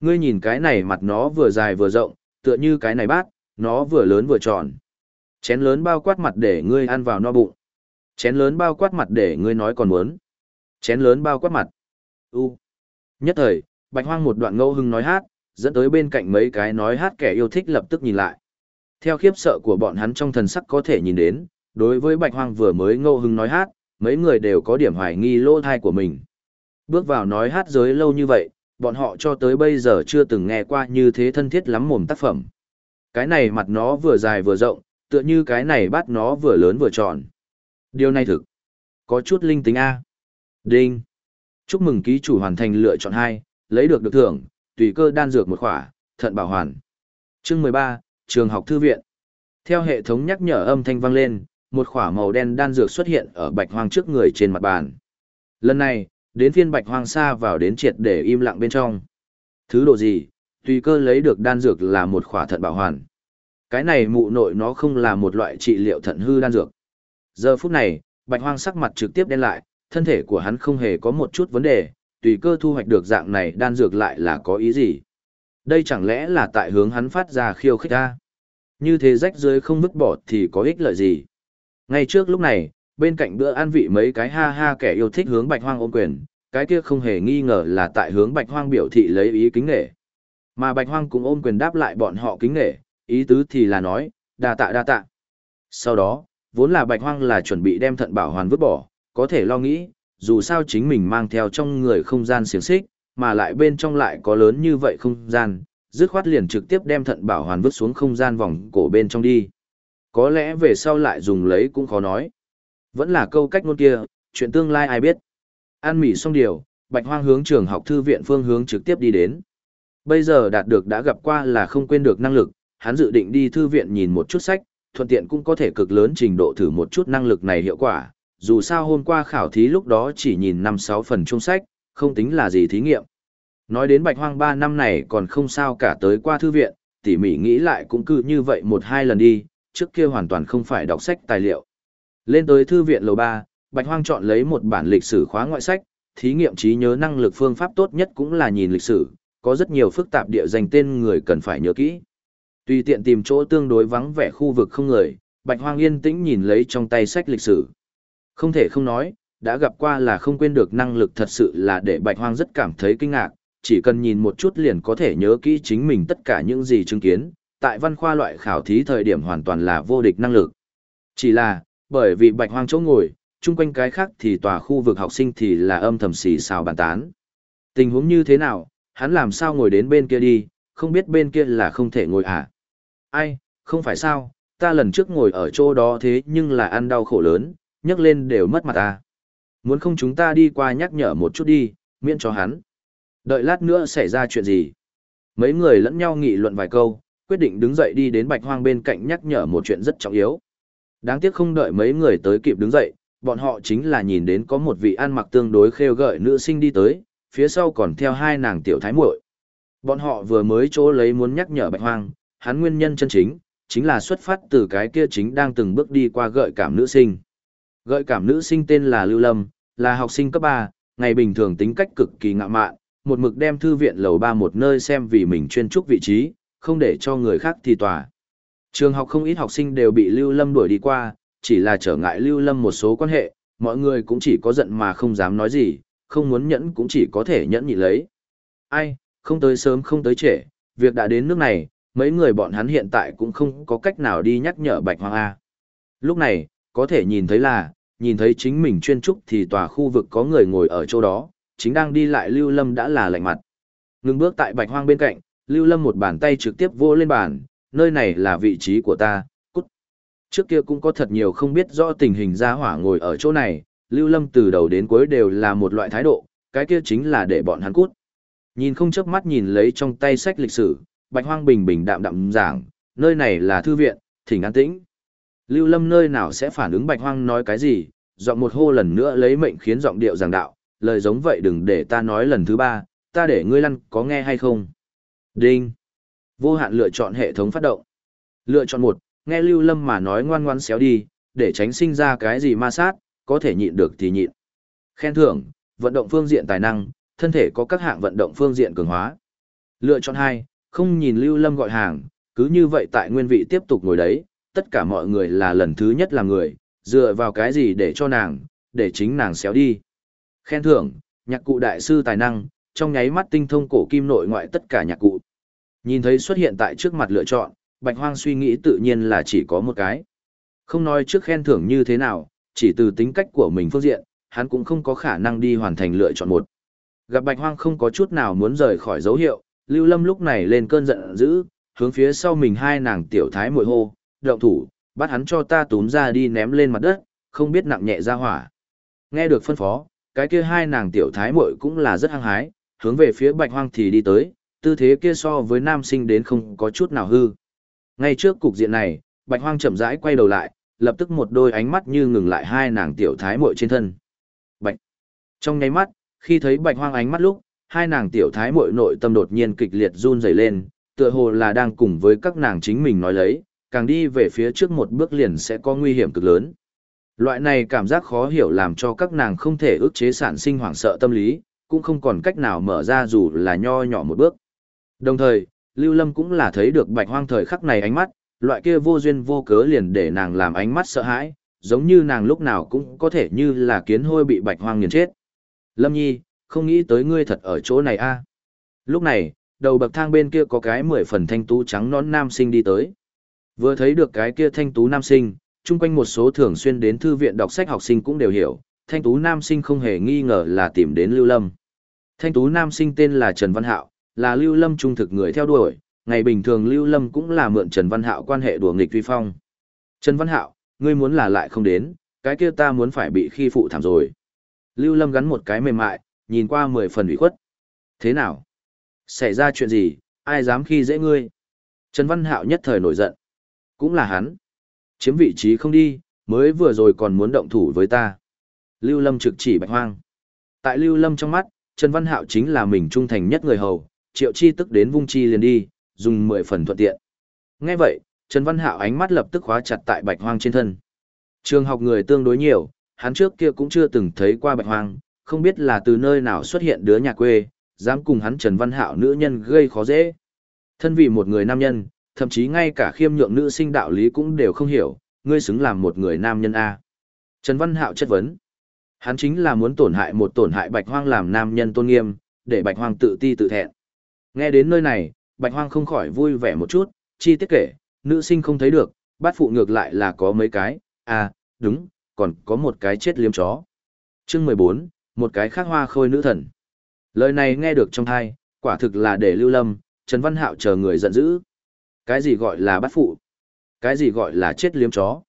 ngươi nhìn cái này mặt nó vừa dài vừa rộng, tựa như cái này bát, nó vừa lớn vừa tròn. Chén lớn bao quát mặt để ngươi ăn vào no bụng. Chén lớn bao quát mặt để ngươi nói còn muốn. Chén lớn bao quát mặt. U. Nhất thời, Bạch Hoang một đoạn ngẫu hưng nói hát, dẫn tới bên cạnh mấy cái nói hát kẻ yêu thích lập tức nhìn lại. Theo khiếp sợ của bọn hắn trong thần sắc có thể nhìn đến, đối với Bạch Hoang vừa mới ngẫu hưng nói hát, mấy người đều có điểm hoài nghi lỗ thai của mình. Bước vào nói hát giới lâu như vậy, bọn họ cho tới bây giờ chưa từng nghe qua như thế thân thiết lắm mồm tác phẩm. Cái này mặt nó vừa dài vừa rộng, tựa như cái này bắt nó vừa lớn vừa tròn. Điều này thực, có chút linh tính A. Đinh. Chúc mừng ký chủ hoàn thành lựa chọn hai, lấy được được thưởng, tùy cơ đan dược một khỏa, thận bảo hoàn. Chương 13, trường học thư viện. Theo hệ thống nhắc nhở âm thanh vang lên, một khỏa màu đen đan dược xuất hiện ở bạch hoang trước người trên mặt bàn. Lần này, đến phiên bạch hoang xa vào đến triệt để im lặng bên trong. Thứ độ gì, tùy cơ lấy được đan dược là một khỏa thận bảo hoàn. Cái này mụ nội nó không là một loại trị liệu thận hư đan dược. Giờ phút này, bạch hoang sắc mặt trực tiếp đen lại, thân thể của hắn không hề có một chút vấn đề, tùy cơ thu hoạch được dạng này đan dược lại là có ý gì. Đây chẳng lẽ là tại hướng hắn phát ra khiêu khích ta? Như thế rách dưới không vứt bỏ thì có ích lợi gì. Ngay trước lúc này, bên cạnh bữa ăn vị mấy cái ha ha kẻ yêu thích hướng bạch hoang ôm quyền, cái kia không hề nghi ngờ là tại hướng bạch hoang biểu thị lấy ý kính nghệ. Mà bạch hoang cũng ôm quyền đáp lại bọn họ kính nghệ, ý tứ thì là nói, đa tạ đa tạ. Sau đó, vốn là bạch hoang là chuẩn bị đem thận bảo hoàn vứt bỏ, có thể lo nghĩ, dù sao chính mình mang theo trong người không gian xiềng xích, mà lại bên trong lại có lớn như vậy không gian, dứt khoát liền trực tiếp đem thận bảo hoàn vứt xuống không gian vòng cổ bên trong đi. Có lẽ về sau lại dùng lấy cũng khó nói. Vẫn là câu cách ngôn kia, chuyện tương lai ai biết. An mỉ xong điều, bạch hoang hướng trường học thư viện phương hướng trực tiếp đi đến. Bây giờ đạt được đã gặp qua là không quên được năng lực, hắn dự định đi thư viện nhìn một chút sách, thuận tiện cũng có thể cực lớn trình độ thử một chút năng lực này hiệu quả. Dù sao hôm qua khảo thí lúc đó chỉ nhìn 5-6 phần chung sách, không tính là gì thí nghiệm. Nói đến bạch hoang ba năm này còn không sao cả tới qua thư viện, tỉ mỉ nghĩ lại cũng cứ như vậy một hai lần đi, trước kia hoàn toàn không phải đọc sách tài liệu. Lên tới thư viện lầu ba, Bạch Hoang chọn lấy một bản lịch sử khóa ngoại sách, thí nghiệm trí nhớ năng lực phương pháp tốt nhất cũng là nhìn lịch sử, có rất nhiều phức tạp địa danh tên người cần phải nhớ kỹ. Tùy tiện tìm chỗ tương đối vắng vẻ khu vực không người, Bạch Hoang yên tĩnh nhìn lấy trong tay sách lịch sử. Không thể không nói, đã gặp qua là không quên được năng lực thật sự là để Bạch Hoang rất cảm thấy kinh ngạc, chỉ cần nhìn một chút liền có thể nhớ kỹ chính mình tất cả những gì chứng kiến, tại văn khoa loại khảo thí thời điểm hoàn toàn là vô địch năng lực. Chỉ là, bởi vì Bạch Hoang chỗ ngồi, chung quanh cái khác thì tòa khu vực học sinh thì là âm thầm xì xào bàn tán. Tình huống như thế nào, hắn làm sao ngồi đến bên kia đi, không biết bên kia là không thể ngồi à? Ai, không phải sao, ta lần trước ngồi ở chỗ đó thế nhưng là ăn đau khổ lớn, nhấc lên đều mất mặt ta. Muốn không chúng ta đi qua nhắc nhở một chút đi, miễn cho hắn. Đợi lát nữa xảy ra chuyện gì? Mấy người lẫn nhau nghị luận vài câu, quyết định đứng dậy đi đến bạch hoang bên cạnh nhắc nhở một chuyện rất trọng yếu. Đáng tiếc không đợi mấy người tới kịp đứng dậy, bọn họ chính là nhìn đến có một vị ăn mặc tương đối khêu gợi nữ sinh đi tới, phía sau còn theo hai nàng tiểu thái muội. Bọn họ vừa mới chỗ lấy muốn nhắc nhở Bạch Hoang, hắn nguyên nhân chân chính, chính là xuất phát từ cái kia chính đang từng bước đi qua gợi cảm nữ sinh. Gợi cảm nữ sinh tên là Lưu Lâm, là học sinh cấp 3, ngày bình thường tính cách cực kỳ ngạo mạn, một mực đem thư viện lầu 3 một nơi xem vì mình chuyên trúc vị trí, không để cho người khác thi tòa. Trường học không ít học sinh đều bị Lưu Lâm đuổi đi qua, chỉ là trở ngại Lưu Lâm một số quan hệ, mọi người cũng chỉ có giận mà không dám nói gì, không muốn nhẫn cũng chỉ có thể nhẫn nhịn lấy. Ai, không tới sớm không tới trễ, việc đã đến nước này, mấy người bọn hắn hiện tại cũng không có cách nào đi nhắc nhở Bạch Hoàng A. Lúc này, có thể nhìn thấy là, nhìn thấy chính mình chuyên trúc thì tòa khu vực có người ngồi ở chỗ đó, chính đang đi lại Lưu Lâm đã là lạnh mặt. Ngừng bước tại Bạch Hoang bên cạnh, Lưu Lâm một bàn tay trực tiếp vô lên bàn, nơi này là vị trí của ta, cút. Trước kia cũng có thật nhiều không biết rõ tình hình gia hỏa ngồi ở chỗ này, Lưu Lâm từ đầu đến cuối đều là một loại thái độ, cái kia chính là để bọn hắn cút. Nhìn không chớp mắt nhìn lấy trong tay sách lịch sử, Bạch Hoang bình bình đạm đạm giảng, nơi này là thư viện, thỉnh an tĩnh. Lưu Lâm nơi nào sẽ phản ứng Bạch Hoang nói cái gì, giọng một hô lần nữa lấy mệnh khiến giọng điệu giảng đạo, lời giống vậy đừng để ta nói lần thứ ba, ta để ngươi lăn có nghe hay không. Đinh. Vô hạn lựa chọn hệ thống phát động. Lựa chọn một, nghe Lưu Lâm mà nói ngoan ngoan xéo đi, để tránh sinh ra cái gì ma sát, có thể nhịn được thì nhịn. Khen thưởng, vận động phương diện tài năng, thân thể có các hạng vận động phương diện cường hóa. Lựa chọn hai, không nhìn Lưu Lâm gọi hàng, cứ như vậy tại nguyên vị tiếp tục ngồi đấy, tất cả mọi người là lần thứ nhất làm người, dựa vào cái gì để cho nàng, để chính nàng xéo đi. Khen thưởng, nhạc cụ đại sư tài năng, trong nháy mắt tinh thông cổ kim nội ngoại tất cả nhạc cụ. Nhìn thấy xuất hiện tại trước mặt lựa chọn, Bạch Hoang suy nghĩ tự nhiên là chỉ có một cái. Không nói trước khen thưởng như thế nào, chỉ từ tính cách của mình phương diện, hắn cũng không có khả năng đi hoàn thành lựa chọn một. Gặp Bạch Hoang không có chút nào muốn rời khỏi dấu hiệu, Lưu Lâm lúc này lên cơn giận dữ, hướng phía sau mình hai nàng tiểu thái muội hô, động thủ, bắt hắn cho ta túm ra đi ném lên mặt đất, không biết nặng nhẹ ra hỏa. Nghe được phân phó, cái kia hai nàng tiểu thái muội cũng là rất hăng hái, hướng về phía Bạch Hoang thì đi tới, tư thế kia so với nam sinh đến không có chút nào hư. Ngay trước cục diện này, Bạch Hoang chậm rãi quay đầu lại, lập tức một đôi ánh mắt như ngừng lại hai nàng tiểu thái muội trên thân. Bạch. Trong nháy mắt, khi thấy Bạch Hoang ánh mắt lúc, hai nàng tiểu thái muội nội tâm đột nhiên kịch liệt run rẩy lên, tựa hồ là đang cùng với các nàng chính mình nói lấy, càng đi về phía trước một bước liền sẽ có nguy hiểm cực lớn. Loại này cảm giác khó hiểu làm cho các nàng không thể ức chế sản sinh hoảng sợ tâm lý, cũng không còn cách nào mở ra dù là nho nhỏ một bước. Đồng thời, Lưu Lâm cũng là thấy được bạch hoang thời khắc này ánh mắt, loại kia vô duyên vô cớ liền để nàng làm ánh mắt sợ hãi, giống như nàng lúc nào cũng có thể như là kiến hôi bị bạch hoang nghiền chết. Lâm Nhi, không nghĩ tới ngươi thật ở chỗ này a. Lúc này, đầu bậc thang bên kia có cái mười phần thanh tú trắng nón nam sinh đi tới. Vừa thấy được cái kia thanh tú nam sinh, chung quanh một số thường xuyên đến thư viện đọc sách học sinh cũng đều hiểu, thanh tú nam sinh không hề nghi ngờ là tìm đến Lưu Lâm. Thanh tú nam sinh tên là Trần Văn Hạo, là Lưu Lâm trung thực người theo đuổi, ngày bình thường Lưu Lâm cũng là mượn Trần Văn Hạo quan hệ đùa nghịch vi phong. Trần Văn Hạo, ngươi muốn là lại không đến, cái kia ta muốn phải bị khi phụ thảm rồi. Lưu Lâm gắn một cái mềm mại, nhìn qua mười phần ủy khuất. Thế nào? Xảy ra chuyện gì, ai dám khi dễ ngươi? Trần Văn Hạo nhất thời nổi giận. Cũng là hắn. Chiếm vị trí không đi, mới vừa rồi còn muốn động thủ với ta. Lưu Lâm trực chỉ bạch hoang. Tại Lưu Lâm trong mắt, Trần Văn Hạo chính là mình trung thành nhất người hầu, triệu chi tức đến vung chi liền đi, dùng mười phần thuận tiện. Nghe vậy, Trần Văn Hạo ánh mắt lập tức khóa chặt tại bạch hoang trên thân. Trường học người tương đối nhiều, hắn trước kia cũng chưa từng thấy qua bạch hoang, không biết là từ nơi nào xuất hiện đứa nhà quê, dám cùng hắn Trần Văn Hạo nữ nhân gây khó dễ. Thân vì một người nam nhân, thậm chí ngay cả khiêm nhượng nữ sinh đạo lý cũng đều không hiểu, ngươi xứng làm một người nam nhân A. Trần Văn Hạo chất vấn. Hắn chính là muốn tổn hại một tổn hại bạch hoang làm nam nhân tôn nghiêm, để bạch hoang tự ti tự thẹn. Nghe đến nơi này, bạch hoang không khỏi vui vẻ một chút, chi tiết kể, nữ sinh không thấy được, bát phụ ngược lại là có mấy cái, à, đúng, còn có một cái chết liếm chó. Chương 14, một cái khác hoa khôi nữ thần. Lời này nghe được trong thai, quả thực là để lưu lâm, Trần Văn Hạo chờ người giận dữ. Cái gì gọi là bắt phụ? Cái gì gọi là chết liếm chó?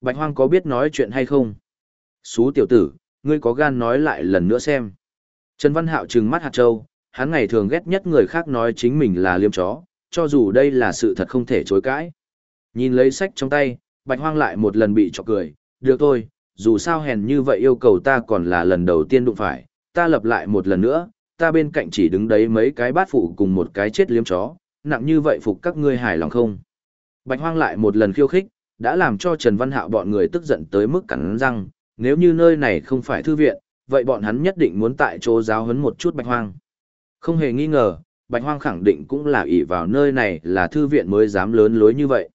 Bạch Hoang có biết nói chuyện hay không? Xú tiểu tử, ngươi có gan nói lại lần nữa xem. Trần Văn Hạo trừng mắt hạt châu, hắn ngày thường ghét nhất người khác nói chính mình là liếm chó, cho dù đây là sự thật không thể chối cãi. Nhìn lấy sách trong tay, Bạch Hoang lại một lần bị chọc cười, được thôi, dù sao hèn như vậy yêu cầu ta còn là lần đầu tiên đụng phải, ta lập lại một lần nữa, ta bên cạnh chỉ đứng đấy mấy cái bát phụ cùng một cái chết liếm chó, nặng như vậy phục các ngươi hài lòng không? Bạch Hoang lại một lần khiêu khích, đã làm cho Trần Văn Hạo bọn người tức giận tới mức cắn răng, nếu như nơi này không phải thư viện, vậy bọn hắn nhất định muốn tại chỗ giáo huấn một chút Bạch Hoang. Không hề nghi ngờ, Bạch Hoang khẳng định cũng là ỷ vào nơi này là thư viện mới dám lớn lối như vậy.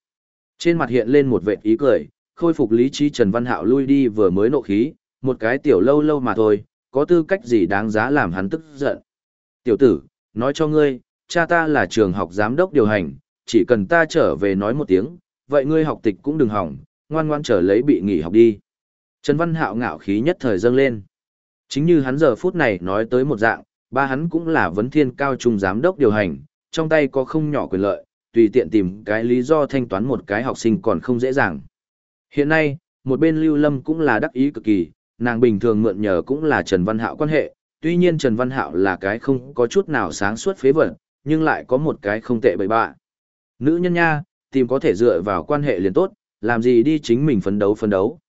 Trên mặt hiện lên một vệt ý cười, khôi phục lý trí Trần Văn Hạo lui đi vừa mới nộ khí, một cái tiểu lâu lâu mà thôi, có tư cách gì đáng giá làm hắn tức giận. Tiểu tử, nói cho ngươi, cha ta là trường học giám đốc điều hành, chỉ cần ta trở về nói một tiếng, vậy ngươi học tịch cũng đừng hỏng, ngoan ngoan trở lấy bị nghỉ học đi. Trần Văn Hạo ngạo khí nhất thời dâng lên. Chính như hắn giờ phút này nói tới một dạng, ba hắn cũng là vấn thiên cao trung giám đốc điều hành, trong tay có không nhỏ quyền lợi, tùy tiện tìm cái lý do thanh toán một cái học sinh còn không dễ dàng. Hiện nay, một bên Lưu Lâm cũng là đắc ý cực kỳ, nàng bình thường mượn nhờ cũng là Trần Văn Hạo quan hệ, tuy nhiên Trần Văn Hạo là cái không có chút nào sáng suốt phế vật, nhưng lại có một cái không tệ bậy bạ. Nữ nhân nha, tìm có thể dựa vào quan hệ liền tốt, làm gì đi chính mình phấn đấu phấn đấu.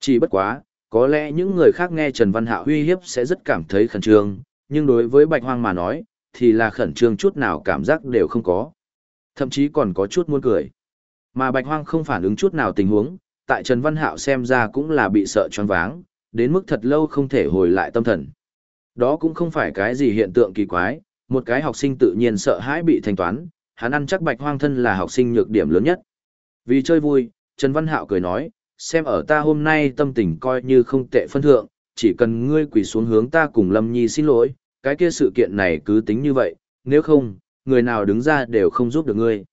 Chỉ bất quá, có lẽ những người khác nghe Trần Văn Hạo uy hiếp sẽ rất cảm thấy khẩn trương, nhưng đối với Bạch Hoang mà nói, thì là khẩn trương chút nào cảm giác đều không có. Thậm chí còn có chút muốn cười. Mà Bạch Hoang không phản ứng chút nào tình huống, tại Trần Văn Hạo xem ra cũng là bị sợ choáng váng, đến mức thật lâu không thể hồi lại tâm thần. Đó cũng không phải cái gì hiện tượng kỳ quái, một cái học sinh tự nhiên sợ hãi bị thanh toán, hắn ăn chắc Bạch Hoang thân là học sinh nhược điểm lớn nhất. Vì chơi vui, Trần Văn Hạo cười nói, xem ở ta hôm nay tâm tình coi như không tệ phân thượng, chỉ cần ngươi quỳ xuống hướng ta cùng Lâm Nhi xin lỗi, cái kia sự kiện này cứ tính như vậy, nếu không, người nào đứng ra đều không giúp được ngươi.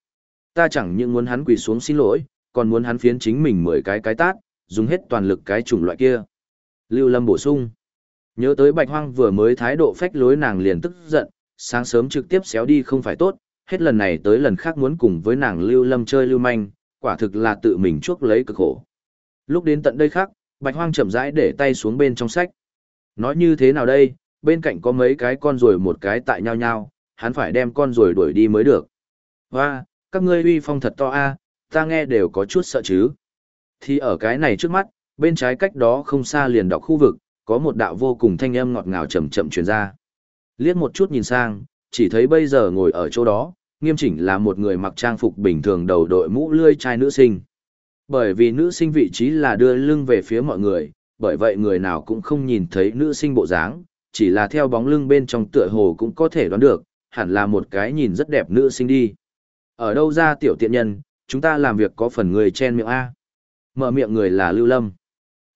Ta chẳng những muốn hắn quỳ xuống xin lỗi, còn muốn hắn phiến chính mình mười cái cái tát, dùng hết toàn lực cái chủng loại kia. Lưu Lâm bổ sung. Nhớ tới Bạch Hoang vừa mới thái độ phách lối nàng liền tức giận, sáng sớm trực tiếp xéo đi không phải tốt, hết lần này tới lần khác muốn cùng với nàng Lưu Lâm chơi lưu manh, quả thực là tự mình chuốc lấy cực khổ. Lúc đến tận đây khác, Bạch Hoang chậm rãi để tay xuống bên trong sách. Nói như thế nào đây, bên cạnh có mấy cái con rồi một cái tại nhau nhau, hắn phải đem con rồi đuổi đi mới được. Hoa, các ngươi uy phong thật to a, ta nghe đều có chút sợ chứ. Thì ở cái này trước mắt, bên trái cách đó không xa liền đọc khu vực, có một đạo vô cùng thanh âm ngọt ngào chậm chậm truyền ra. Liếc một chút nhìn sang, chỉ thấy bây giờ ngồi ở chỗ đó, nghiêm chỉnh là một người mặc trang phục bình thường đầu đội mũ lươi trai nữ sinh. Bởi vì nữ sinh vị trí là đưa lưng về phía mọi người, bởi vậy người nào cũng không nhìn thấy nữ sinh bộ dáng, chỉ là theo bóng lưng bên trong tựa hồ cũng có thể đoán được, hẳn là một cái nhìn rất đẹp nữ sinh đi. Ở đâu ra tiểu tiện nhân, chúng ta làm việc có phần người chen miệng A. Mở miệng người là Lưu Lâm.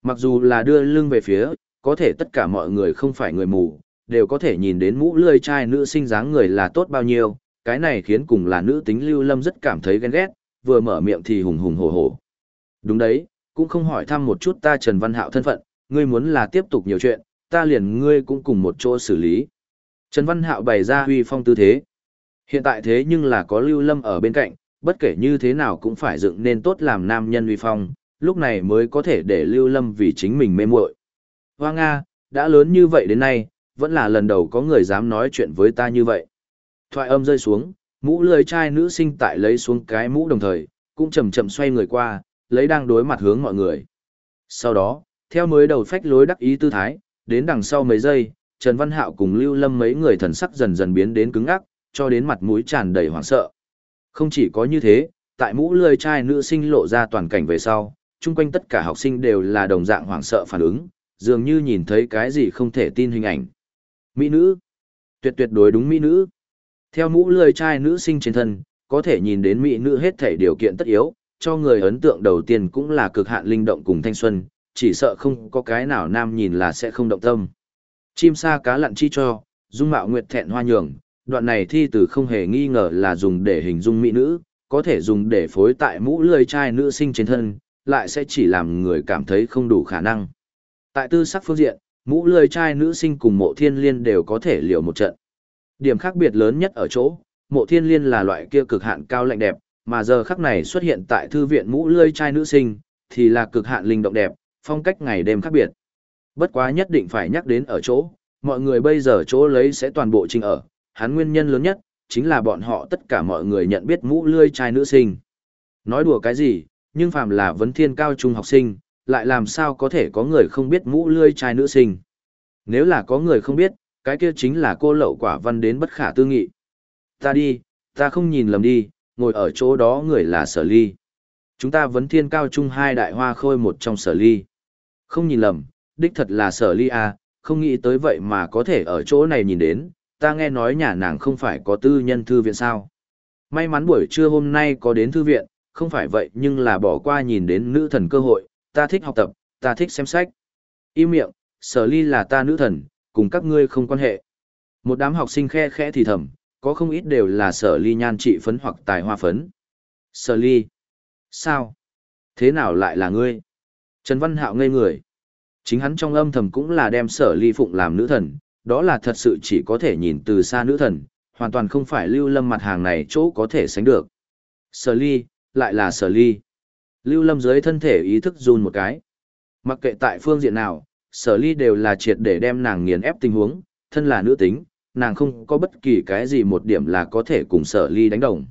Mặc dù là đưa lưng về phía, có thể tất cả mọi người không phải người mù, đều có thể nhìn đến mũ lươi trai nữ sinh dáng người là tốt bao nhiêu, cái này khiến cùng là nữ tính Lưu Lâm rất cảm thấy ghen ghét, vừa mở miệng thì hùng hùng hổ hổ. Đúng đấy, cũng không hỏi thăm một chút ta Trần Văn Hạo thân phận, ngươi muốn là tiếp tục nhiều chuyện, ta liền ngươi cũng cùng một chỗ xử lý. Trần Văn Hạo bày ra huy phong tư thế. Hiện tại thế nhưng là có Lưu Lâm ở bên cạnh, bất kể như thế nào cũng phải dựng nên tốt làm nam nhân huy phong, lúc này mới có thể để Lưu Lâm vì chính mình mê muội. Hoa Nga, đã lớn như vậy đến nay, vẫn là lần đầu có người dám nói chuyện với ta như vậy. Thoại âm rơi xuống, mũ lưới trai nữ sinh tại lấy xuống cái mũ đồng thời, cũng chậm chậm xoay người qua, lấy đang đối mặt hướng mọi người. Sau đó, theo mới đầu phách lối đắc ý tư thái, đến đằng sau mấy giây, Trần Văn Hạo cùng Lưu Lâm mấy người thần sắc dần dần biến đến cứng ngắc, cho đến mặt mũi tràn đầy hoảng sợ. Không chỉ có như thế, tại mũ lưới trai nữ sinh lộ ra toàn cảnh về sau, chung quanh tất cả học sinh đều là đồng dạng hoảng sợ phản ứng, dường như nhìn thấy cái gì không thể tin hình ảnh. Mỹ nữ. Tuyệt tuyệt đối đúng mỹ nữ. Theo mũ lười trai nữ sinh trên thân, có thể nhìn đến mỹ nữ hết thể điều kiện tất yếu, cho người ấn tượng đầu tiên cũng là cực hạn linh động cùng thanh xuân, chỉ sợ không có cái nào nam nhìn là sẽ không động tâm. Chim sa cá lặn chi cho, dung mạo nguyệt thẹn hoa nhường, đoạn này thi từ không hề nghi ngờ là dùng để hình dung mỹ nữ, có thể dùng để phối tại mũ lười trai nữ sinh trên thân, lại sẽ chỉ làm người cảm thấy không đủ khả năng. Tại tư sắc phương diện, mũ lười trai nữ sinh cùng mộ thiên liên đều có thể liều một trận. Điểm khác biệt lớn nhất ở chỗ, mộ thiên liên là loại kia cực hạn cao lạnh đẹp, mà giờ khắc này xuất hiện tại thư viện mũ lươi trai nữ sinh, thì là cực hạn linh động đẹp, phong cách ngày đêm khác biệt. Bất quá nhất định phải nhắc đến ở chỗ, mọi người bây giờ chỗ lấy sẽ toàn bộ trình ở, hắn nguyên nhân lớn nhất, chính là bọn họ tất cả mọi người nhận biết mũ lươi trai nữ sinh. Nói đùa cái gì, nhưng phàm là vấn thiên cao trung học sinh, lại làm sao có thể có người không biết mũ lươi trai nữ sinh. Nếu là có người không biết, cái kia chính là cô lậu quả văn đến bất khả tư nghị. Ta đi, ta không nhìn lầm đi, ngồi ở chỗ đó người là sở ly. Chúng ta vấn thiên cao trung hai đại hoa khôi một trong sở ly. Không nhìn lầm, đích thật là sở ly à, không nghĩ tới vậy mà có thể ở chỗ này nhìn đến, ta nghe nói nhà nàng không phải có tư nhân thư viện sao. May mắn buổi trưa hôm nay có đến thư viện, không phải vậy nhưng là bỏ qua nhìn đến nữ thần cơ hội, ta thích học tập, ta thích xem sách. Im miệng, sở ly là ta nữ thần, cùng các ngươi không quan hệ. Một đám học sinh khe khẽ thì thầm, có không ít đều là sở ly nhan trị phấn hoặc tài hoa phấn. Sở ly? Sao? Thế nào lại là ngươi? Trần Văn Hạo ngây người. Chính hắn trong âm thầm cũng là đem sở ly phụng làm nữ thần, đó là thật sự chỉ có thể nhìn từ xa nữ thần, hoàn toàn không phải lưu lâm mặt hàng này chỗ có thể sánh được. Sở ly, lại là sở ly. Lưu lâm dưới thân thể ý thức run một cái. Mặc kệ tại phương diện nào, sở ly đều là triệt để đem nàng nghiền ép tình huống, thân là nữ tính, nàng không có bất kỳ cái gì một điểm là có thể cùng sở ly đánh đồng.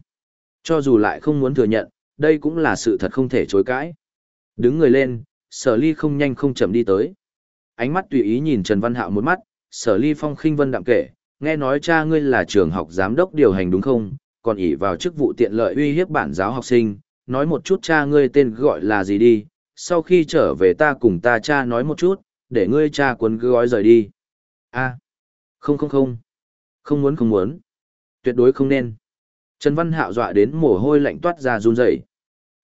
Cho dù lại không muốn thừa nhận, đây cũng là sự thật không thể chối cãi. Đứng người lên, sở ly không nhanh không chậm đi tới. Ánh mắt tùy ý nhìn Trần Văn Hạo một mắt, sở ly phong khinh vân đạm kể, nghe nói cha ngươi là trường học giám đốc điều hành đúng không, còn ỷ vào chức vụ tiện lợi uy hiếp bản giáo học sinh, nói một chút cha ngươi tên gọi là gì đi, sau khi trở về ta cùng ta cha nói một chút, để ngươi cha cuốn gói rời đi. a không không không, không muốn không muốn, tuyệt đối không nên. Trần Văn Hạo dọa đến mồ hôi lạnh toát ra run rẩy.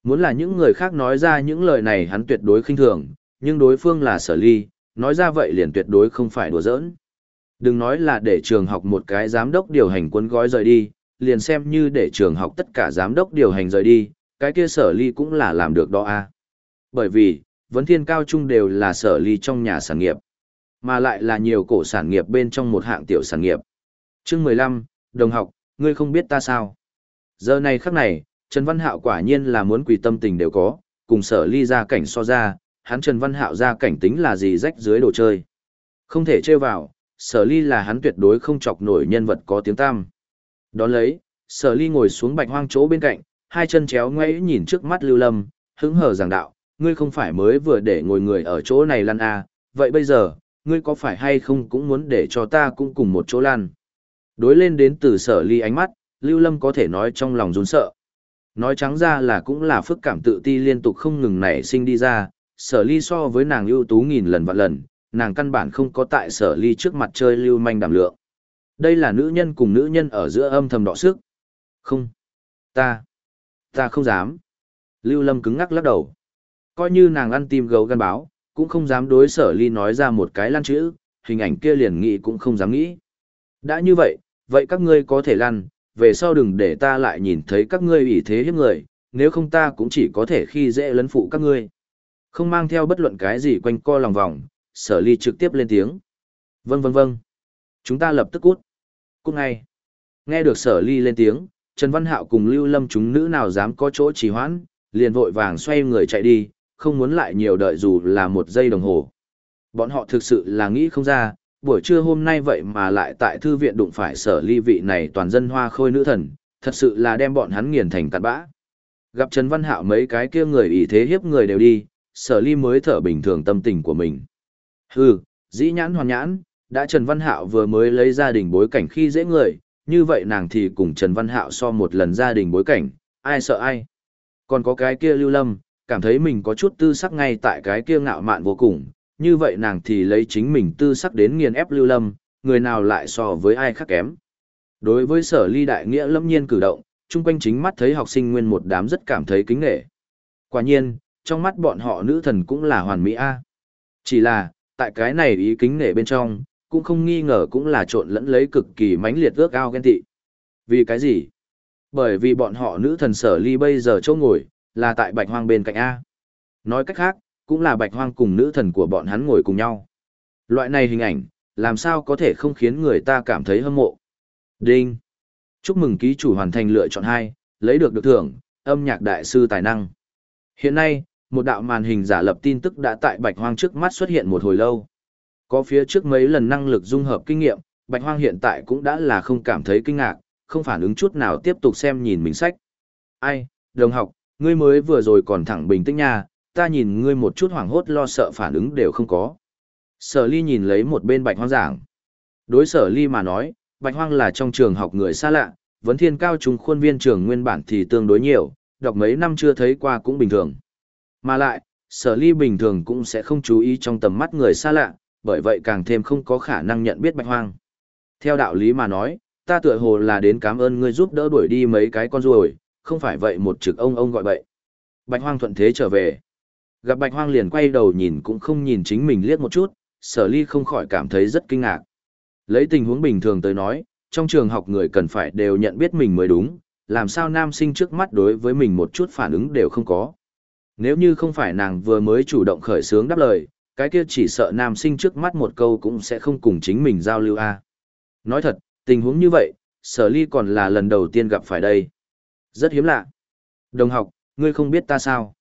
Muốn là những người khác nói ra những lời này hắn tuyệt đối khinh thường, nhưng đối phương là sở ly, nói ra vậy liền tuyệt đối không phải đùa giỡn. Đừng nói là để trường học một cái giám đốc điều hành cuốn gói rời đi, liền xem như để trường học tất cả giám đốc điều hành rời đi, cái kia sở ly cũng là làm được đó a. Bởi vì, vấn thiên cao trung đều là sở ly trong nhà sản nghiệp, mà lại là nhiều cổ sản nghiệp bên trong một hạng tiểu sản nghiệp. Chương mười lăm đồng học, ngươi không biết ta sao? Giờ này khắc này, Trần Văn Hạo quả nhiên là muốn quỳ tâm tình đều có, cùng sở ly ra cảnh so ra, hắn Trần Văn Hạo ra cảnh tính là gì rách dưới đồ chơi. Không thể trêu vào, sở ly là hắn tuyệt đối không chọc nổi nhân vật có tiếng tam. Đón lấy, sở ly ngồi xuống bạch hoang chỗ bên cạnh, hai chân chéo ngoáy nhìn trước mắt lưu lâm, hứng hờ giảng đạo, ngươi không phải mới vừa để ngồi người ở chỗ này lăn à, vậy bây giờ, ngươi có phải hay không cũng muốn để cho ta cũng cùng một chỗ lăn. Đối lên đến từ sở ly ánh mắt, lưu lâm có thể nói trong lòng run sợ. Nói trắng ra là cũng là phức cảm tự ti liên tục không ngừng nảy sinh đi ra, sở ly so với nàng ưu tú nghìn lần vạn lần, nàng căn bản không có tại sở ly trước mặt chơi lưu manh đảm lượng. Đây là nữ nhân cùng nữ nhân ở giữa âm thầm đọ sức. Không. Ta. Ta không dám. Lưu Lâm cứng ngắc lắc đầu. Coi như nàng ăn tim gấu gan báo, cũng không dám đối sở ly nói ra một cái lan chữ, hình ảnh kia liền nghĩ cũng không dám nghĩ. Đã như vậy, vậy các ngươi có thể lăn, về sau đừng để ta lại nhìn thấy các ngươi ủy thế hiếp người, nếu không ta cũng chỉ có thể khi dễ lấn phụ các ngươi. Không mang theo bất luận cái gì quanh co lòng vòng, sở ly trực tiếp lên tiếng. Vâng vâng vâng. Chúng ta lập tức cút. Cút ngay. Nghe được sở ly lên tiếng, Trần Văn Hạo cùng Lưu Lâm chúng nữ nào dám có chỗ trì hoãn, liền vội vàng xoay người chạy đi, không muốn lại nhiều đợi dù là một giây đồng hồ. Bọn họ thực sự là nghĩ không ra, buổi trưa hôm nay vậy mà lại tại thư viện đụng phải sở ly vị này toàn dân hoa khôi nữ thần, thật sự là đem bọn hắn nghiền thành cặn bã. Gặp Trần Văn Hạo mấy cái kia người ý thế hiếp người đều đi, sở ly mới thở bình thường tâm tình của mình. Hừ, dĩ nhãn hoàn nhãn, đã Trần Văn Hạo vừa mới lấy gia đình bối cảnh khi dễ người, như vậy nàng thì cùng Trần Văn Hạo so một lần gia đình bối cảnh, ai sợ ai. Còn có cái kia lưu lâm, cảm thấy mình có chút tư sắc ngay tại cái kia ngạo mạn vô cùng, như vậy nàng thì lấy chính mình tư sắc đến nghiền ép lưu lâm, người nào lại so với ai khác kém. Đối với sở ly đại nghĩa lâm nhiên cử động, chung quanh chính mắt thấy học sinh nguyên một đám rất cảm thấy kính nghệ. Quả nhiên, trong mắt bọn họ nữ thần cũng là hoàn mỹ A. Chỉ là, tại cái này ý kính nghệ bên trong, cũng không nghi ngờ cũng là trộn lẫn lấy cực kỳ mãnh liệt ước ao ghen tị. Vì cái gì? Bởi vì bọn họ nữ thần sở ly bây giờ chỗ ngồi, là tại bạch hoang bên cạnh A. Nói cách khác, cũng là bạch hoang cùng nữ thần của bọn hắn ngồi cùng nhau. Loại này hình ảnh, làm sao có thể không khiến người ta cảm thấy hâm mộ. Đinh! Chúc mừng ký chủ hoàn thành lựa chọn 2, lấy được được thưởng, âm nhạc đại sư tài năng. Hiện nay, một đạo màn hình giả lập tin tức đã tại bạch hoang trước mắt xuất hiện một hồi lâu. Có phía trước mấy lần năng lực dung hợp kinh nghiệm, bạch hoang hiện tại cũng đã là không cảm thấy kinh ngạc, không phản ứng chút nào tiếp tục xem nhìn mình sách. Ai, đồng học, ngươi mới vừa rồi còn thẳng bình tĩnh nha, ta nhìn ngươi một chút hoảng hốt lo sợ phản ứng đều không có. Sở ly nhìn lấy một bên bạch hoang giảng. Đối sở ly mà nói, bạch hoang là trong trường học người xa lạ, vấn thiên cao trung khuôn viên trường nguyên bản thì tương đối nhiều, đọc mấy năm chưa thấy qua cũng bình thường. Mà lại, sở ly bình thường cũng sẽ không chú ý trong tầm mắt người xa lạ, bởi vậy càng thêm không có khả năng nhận biết bạch hoang. Theo đạo lý mà nói, ta tựa hồ là đến cảm ơn ngươi giúp đỡ đuổi đi mấy cái con ruồi, không phải vậy một trực ông ông gọi bậy. Bạch hoang thuận thế trở về. Gặp bạch hoang liền quay đầu nhìn cũng không nhìn chính mình liếc một chút, sở ly không khỏi cảm thấy rất kinh ngạc. Lấy tình huống bình thường tới nói, trong trường học người cần phải đều nhận biết mình mới đúng, làm sao nam sinh trước mắt đối với mình một chút phản ứng đều không có. Nếu như không phải nàng vừa mới chủ động khởi sướng đáp lời, cái kia chỉ sợ nam sinh trước mắt một câu cũng sẽ không cùng chính mình giao lưu a. Nói thật, tình huống như vậy, sở ly còn là lần đầu tiên gặp phải đây. Rất hiếm lạ. Đồng học, ngươi không biết ta sao?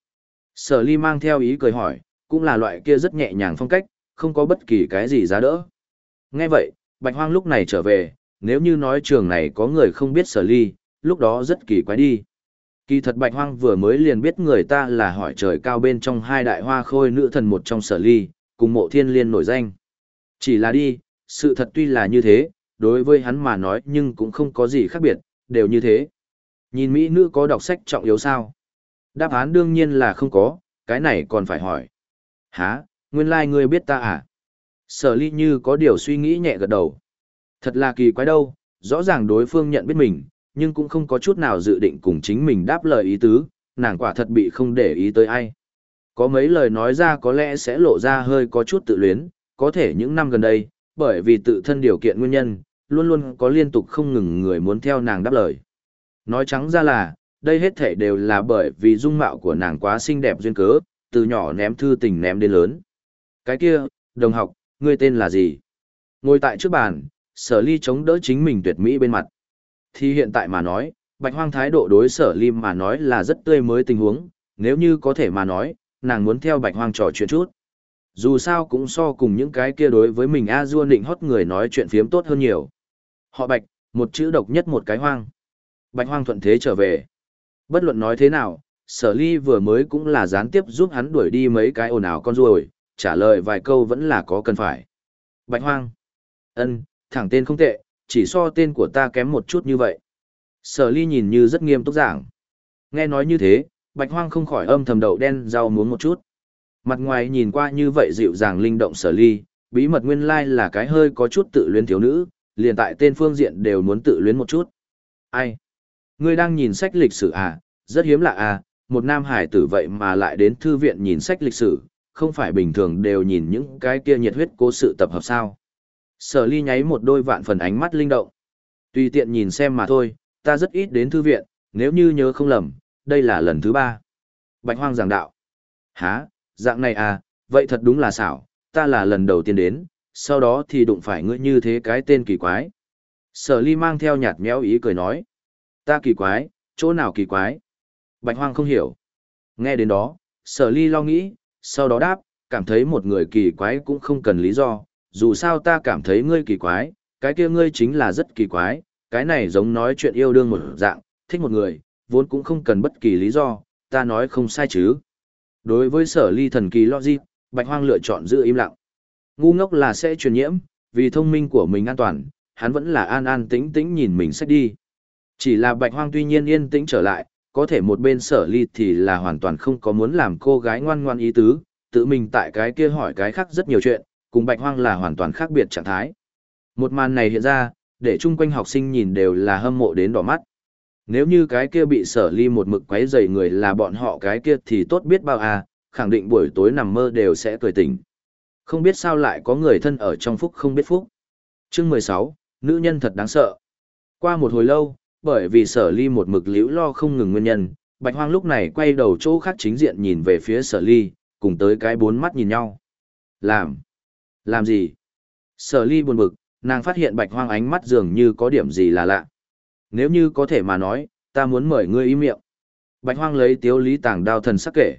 Sở ly mang theo ý cười hỏi, cũng là loại kia rất nhẹ nhàng phong cách, không có bất kỳ cái gì giá đỡ. Nghe vậy, bạch hoang lúc này trở về, nếu như nói trường này có người không biết sở ly, lúc đó rất kỳ quái đi. Kỳ thật bạch hoang vừa mới liền biết người ta là hỏi trời cao bên trong hai đại hoa khôi nữ thần một trong sở ly, cùng mộ thiên liên nổi danh. Chỉ là đi, sự thật tuy là như thế, đối với hắn mà nói nhưng cũng không có gì khác biệt, đều như thế. Nhìn Mỹ nữ có đọc sách trọng yếu sao? Đáp án đương nhiên là không có, cái này còn phải hỏi. Hả, nguyên lai like ngươi biết ta à? Sở ly như có điều suy nghĩ nhẹ gật đầu. Thật là kỳ quái đâu, rõ ràng đối phương nhận biết mình, nhưng cũng không có chút nào dự định cùng chính mình đáp lời ý tứ, nàng quả thật bị không để ý tới ai. Có mấy lời nói ra có lẽ sẽ lộ ra hơi có chút tự luyến, có thể những năm gần đây, bởi vì tự thân điều kiện nguyên nhân, luôn luôn có liên tục không ngừng người muốn theo nàng đáp lời. Nói trắng ra là, đây hết thể đều là bởi vì dung mạo của nàng quá xinh đẹp duyên cớ, từ nhỏ ném thư tình ném đến lớn. Cái kia, đồng học, ngươi tên là gì? Ngồi tại trước bàn, sở ly chống đỡ chính mình tuyệt mỹ bên mặt. Thì hiện tại mà nói, bạch hoang thái độ đối sở ly mà nói là rất tươi mới tình huống, nếu như có thể mà nói, nàng muốn theo bạch hoang trò chuyện chút. Dù sao cũng so cùng những cái kia đối với mình a dua định hót người nói chuyện phiếm tốt hơn nhiều. Họ bạch, một chữ độc nhất một cái hoang. Bạch hoang thuận thế trở về. Bất luận nói thế nào, sở ly vừa mới cũng là gián tiếp giúp hắn đuổi đi mấy cái ồn ào con ruồi, trả lời vài câu vẫn là có cần phải. Bạch hoang. ân, thẳng tên không tệ, chỉ so tên của ta kém một chút như vậy. Sở ly nhìn như rất nghiêm túc giảng. Nghe nói như thế, bạch hoang không khỏi âm thầm đầu đen rau muống một chút. Mặt ngoài nhìn qua như vậy dịu dàng linh động sở ly, bí mật nguyên lai là cái hơi có chút tự luyến thiếu nữ, liền tại tên phương diện đều muốn tự luyến một chút. Ai? Ngươi đang nhìn sách lịch sử à? Rất hiếm lạ à, một nam hải tử vậy mà lại đến thư viện nhìn sách lịch sử, không phải bình thường đều nhìn những cái kia nhiệt huyết cố sự tập hợp sao. Sở ly nháy một đôi vạn phần ánh mắt linh động. Tùy tiện nhìn xem mà thôi, ta rất ít đến thư viện, nếu như nhớ không lầm, đây là lần thứ ba. Bạch hoang giảng đạo. Hả, dạng này à, vậy thật đúng là xảo, ta là lần đầu tiên đến, sau đó thì đụng phải ngươi như thế cái tên kỳ quái. Sở ly mang theo nhạt méo ý cười nói. Ta kỳ quái, chỗ nào kỳ quái? Bạch hoang không hiểu. Nghe đến đó, sở ly lo nghĩ, sau đó đáp, cảm thấy một người kỳ quái cũng không cần lý do, dù sao ta cảm thấy ngươi kỳ quái, cái kia ngươi chính là rất kỳ quái, cái này giống nói chuyện yêu đương một dạng, thích một người, vốn cũng không cần bất kỳ lý do, ta nói không sai chứ. Đối với sở ly thần kỳ logic, bạch hoang lựa chọn giữ im lặng. Ngu ngốc là sẽ truyền nhiễm, vì thông minh của mình an toàn, hắn vẫn là an an tĩnh tĩnh nhìn mình sách đi. Chỉ là bạch hoang tuy nhiên yên tĩnh trở lại, có thể một bên sở ly thì là hoàn toàn không có muốn làm cô gái ngoan ngoan ý tứ, tự mình tại cái kia hỏi cái khác rất nhiều chuyện, cùng bạch hoang là hoàn toàn khác biệt trạng thái. Một màn này hiện ra, để chung quanh học sinh nhìn đều là hâm mộ đến đỏ mắt. Nếu như cái kia bị sở ly một mực quấy rầy người là bọn họ cái kia thì tốt biết bao à, khẳng định buổi tối nằm mơ đều sẽ cười tỉnh. Không biết sao lại có người thân ở trong phúc không biết phúc. Chương 16, nữ nhân thật đáng sợ. Qua một hồi lâu, bởi vì sở ly một mực liễu lo không ngừng nguyên nhân, bạch hoang lúc này quay đầu chỗ khác chính diện nhìn về phía sở ly, cùng tới cái bốn mắt nhìn nhau. Làm? Làm gì? Sở ly buồn bực, nàng phát hiện bạch hoang ánh mắt dường như có điểm gì là lạ. Nếu như có thể mà nói, ta muốn mời ngươi im miệng. Bạch hoang lấy tiếu lý tàng đao thần sắc kể.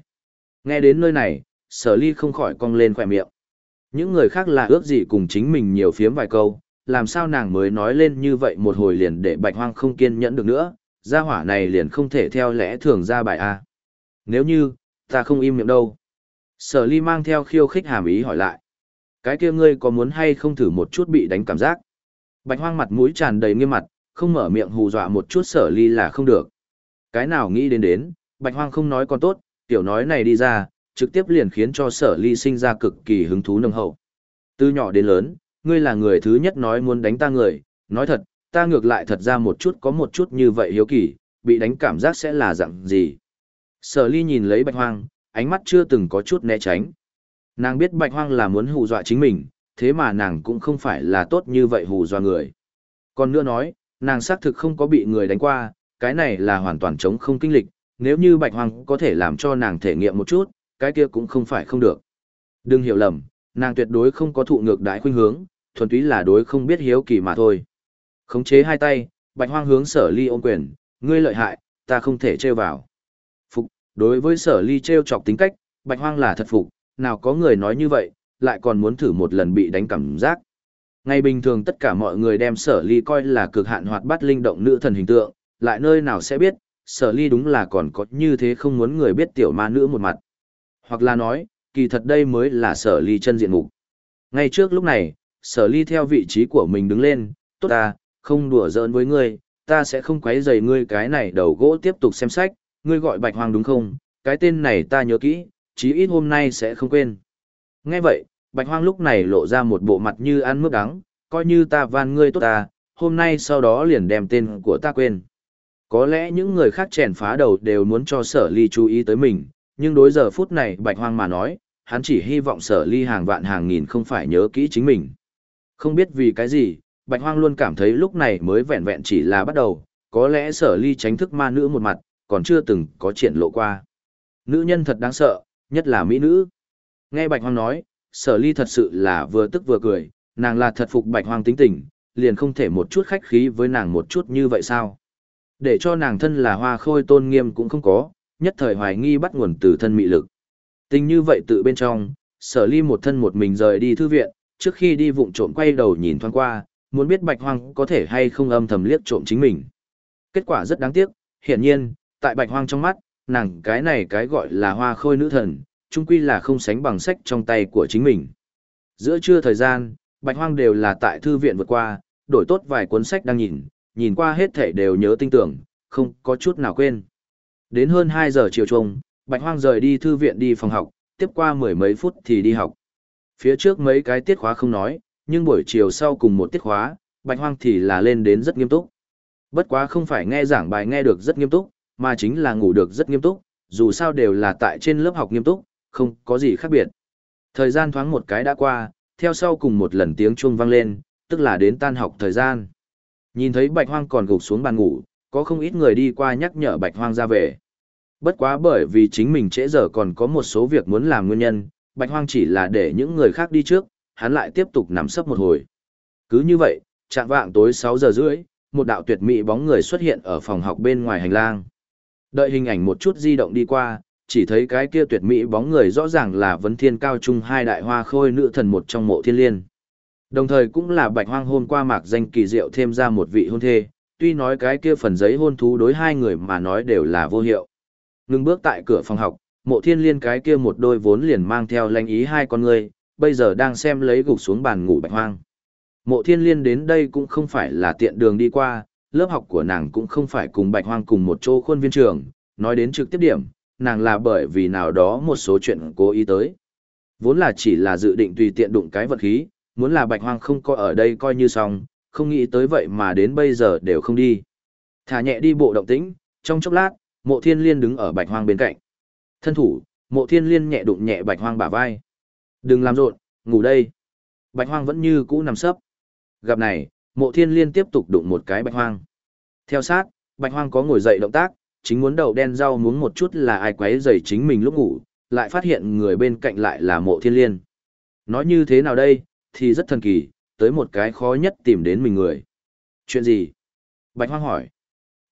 Nghe đến nơi này, sở ly không khỏi cong lên khỏe miệng. Những người khác là ước gì cùng chính mình nhiều phiếm vài câu, làm sao nàng mới nói lên như vậy một hồi liền để bạch hoang không kiên nhẫn được nữa, gia hỏa này liền không thể theo lẽ thường ra bài A. Nếu như, ta không im miệng đâu. Sở ly mang theo khiêu khích hàm ý hỏi lại. Cái kia ngươi có muốn hay không thử một chút bị đánh cảm giác? Bạch hoang mặt mũi tràn đầy nghiêm mặt, không mở miệng hù dọa một chút sở ly là không được. Cái nào nghĩ đến đến, bạch hoang không nói còn tốt, tiểu nói này đi ra, trực tiếp liền khiến cho sở ly sinh ra cực kỳ hứng thú nồng hậu. Từ nhỏ đến lớn, ngươi là người thứ nhất nói muốn đánh ta người, nói thật, ta ngược lại thật ra một chút có một chút như vậy hiếu kỳ, bị đánh cảm giác sẽ là dạng gì. Sở ly nhìn lấy bạch hoang, ánh mắt chưa từng có chút né tránh. Nàng biết bạch hoang là muốn hù dọa chính mình, thế mà nàng cũng không phải là tốt như vậy hù dọa người. Còn nữa nói, nàng xác thực không có bị người đánh qua, cái này là hoàn toàn chống không kinh lịch, nếu như bạch hoang có thể làm cho nàng thể nghiệm một chút, cái kia cũng không phải không được. Đừng hiểu lầm, nàng tuyệt đối không có thụ ngược đái khuynh hướng, thuần túy là đối không biết hiếu kỳ mà thôi. Khống chế hai tay, bạch hoang hướng sở ly ôm quyền, ngươi lợi hại, ta không thể treo vào. Phục, đối với sở ly treo chọc tính cách, bạch hoang là thật phục, nào có người nói như vậy, lại còn muốn thử một lần bị đánh cảm giác. Ngày bình thường tất cả mọi người đem sở ly coi là cực hạn hoạt bát linh động nữ thần hình tượng, lại nơi nào sẽ biết, sở ly đúng là còn có như thế không muốn người biết tiểu ma nữ một mặt. Hoặc là nói, kỳ thật đây mới là sở ly chân diện mục. Ngay trước lúc này, sở ly theo vị trí của mình đứng lên, tốt ta, không đùa giỡn với ngươi, ta sẽ không quấy rầy ngươi cái này đầu gỗ tiếp tục xem sách, ngươi gọi bạch hoang đúng không, cái tên này ta nhớ kỹ, chí ít hôm nay sẽ không quên. Nghe vậy, bạch hoang lúc này lộ ra một bộ mặt như ăn mướp đắng, coi như ta van ngươi tốt ta, hôm nay sau đó liền đem tên của ta quên. Có lẽ những người khác chèn phá đầu đều muốn cho sở ly chú ý tới mình, nhưng đối giờ phút này bạch hoang mà nói, hắn chỉ hy vọng sở ly hàng vạn hàng nghìn không phải nhớ kỹ chính mình. Không biết vì cái gì, bạch hoang luôn cảm thấy lúc này mới vẹn vẹn chỉ là bắt đầu, có lẽ sở ly tránh thức ma nữ một mặt, còn chưa từng có triển lộ qua. Nữ nhân thật đáng sợ, nhất là mỹ nữ. Nghe bạch hoang nói, sở ly thật sự là vừa tức vừa cười, nàng là thật phục bạch hoang tính tình, liền không thể một chút khách khí với nàng một chút như vậy sao. Để cho nàng thân là hoa khôi tôn nghiêm cũng không có, nhất thời hoài nghi bắt nguồn từ thân mị lực. Tình như vậy tự bên trong, sở ly một thân một mình rời đi thư viện, trước khi đi vụng trộm quay đầu nhìn thoáng qua, muốn biết bạch hoang có thể hay không âm thầm liếc trộm chính mình. Kết quả rất đáng tiếc, hiển nhiên, tại bạch hoang trong mắt, nàng cái này cái gọi là hoa khôi nữ thần, chung quy là không sánh bằng sách trong tay của chính mình. Giữa trưa thời gian, bạch hoang đều là tại thư viện vượt qua, đổi tốt vài cuốn sách đang nhìn, nhìn qua hết thể đều nhớ tinh tưởng, không có chút nào quên. Đến hơn 2 giờ chiều trông, Bạch Hoang rời đi thư viện đi phòng học, tiếp qua mười mấy phút thì đi học. Phía trước mấy cái tiết khóa không nói, nhưng buổi chiều sau cùng một tiết khóa, Bạch Hoang thì là lên đến rất nghiêm túc. Bất quá không phải nghe giảng bài nghe được rất nghiêm túc, mà chính là ngủ được rất nghiêm túc, dù sao đều là tại trên lớp học nghiêm túc, không có gì khác biệt. Thời gian thoáng một cái đã qua, theo sau cùng một lần tiếng chuông vang lên, tức là đến tan học thời gian. Nhìn thấy Bạch Hoang còn gục xuống bàn ngủ, có không ít người đi qua nhắc nhở Bạch Hoang ra về. Bất quá bởi vì chính mình trễ giờ còn có một số việc muốn làm nguyên nhân, Bạch Hoang chỉ là để những người khác đi trước, hắn lại tiếp tục nằm sấp một hồi. Cứ như vậy, trạng vạng tối 6 giờ rưỡi, một đạo tuyệt mỹ bóng người xuất hiện ở phòng học bên ngoài hành lang. Đợi hình ảnh một chút di động đi qua, chỉ thấy cái kia tuyệt mỹ bóng người rõ ràng là vấn thiên cao trung hai đại hoa khôi nữ thần một trong mộ thiên liên. Đồng thời cũng là bạch hoang hôn qua mạc danh kỳ diệu thêm ra một vị hôn thê, tuy nói cái kia phần giấy hôn thú đối hai người mà nói đều là vô hiệu. Ngưng bước tại cửa phòng học, mộ thiên liên cái kia một đôi vốn liền mang theo lanh ý hai con người, bây giờ đang xem lấy gục xuống bàn ngủ bạch hoang. Mộ thiên liên đến đây cũng không phải là tiện đường đi qua, lớp học của nàng cũng không phải cùng bạch hoang cùng một chỗ khuôn viên trường, nói đến trực tiếp điểm, nàng là bởi vì nào đó một số chuyện cố ý tới. Vốn là chỉ là dự định tùy tiện đụng cái vật khí, muốn là bạch hoang không có ở đây coi như xong, không nghĩ tới vậy mà đến bây giờ đều không đi. Thả nhẹ đi bộ động tĩnh, trong chốc lát, mộ thiên liên đứng ở bạch hoang bên cạnh. Thân thủ, mộ thiên liên nhẹ đụng nhẹ bạch hoang bả vai. Đừng làm rộn, ngủ đây. Bạch hoang vẫn như cũ nằm sấp. Gặp này, mộ thiên liên tiếp tục đụng một cái bạch hoang. Theo sát, bạch hoang có ngồi dậy động tác, chính muốn đầu đen rau muốn một chút là ai quấy rầy chính mình lúc ngủ, lại phát hiện người bên cạnh lại là mộ thiên liên. Nói như thế nào đây, thì rất thần kỳ, tới một cái khó nhất tìm đến mình người. Chuyện gì? Bạch Hoang hỏi.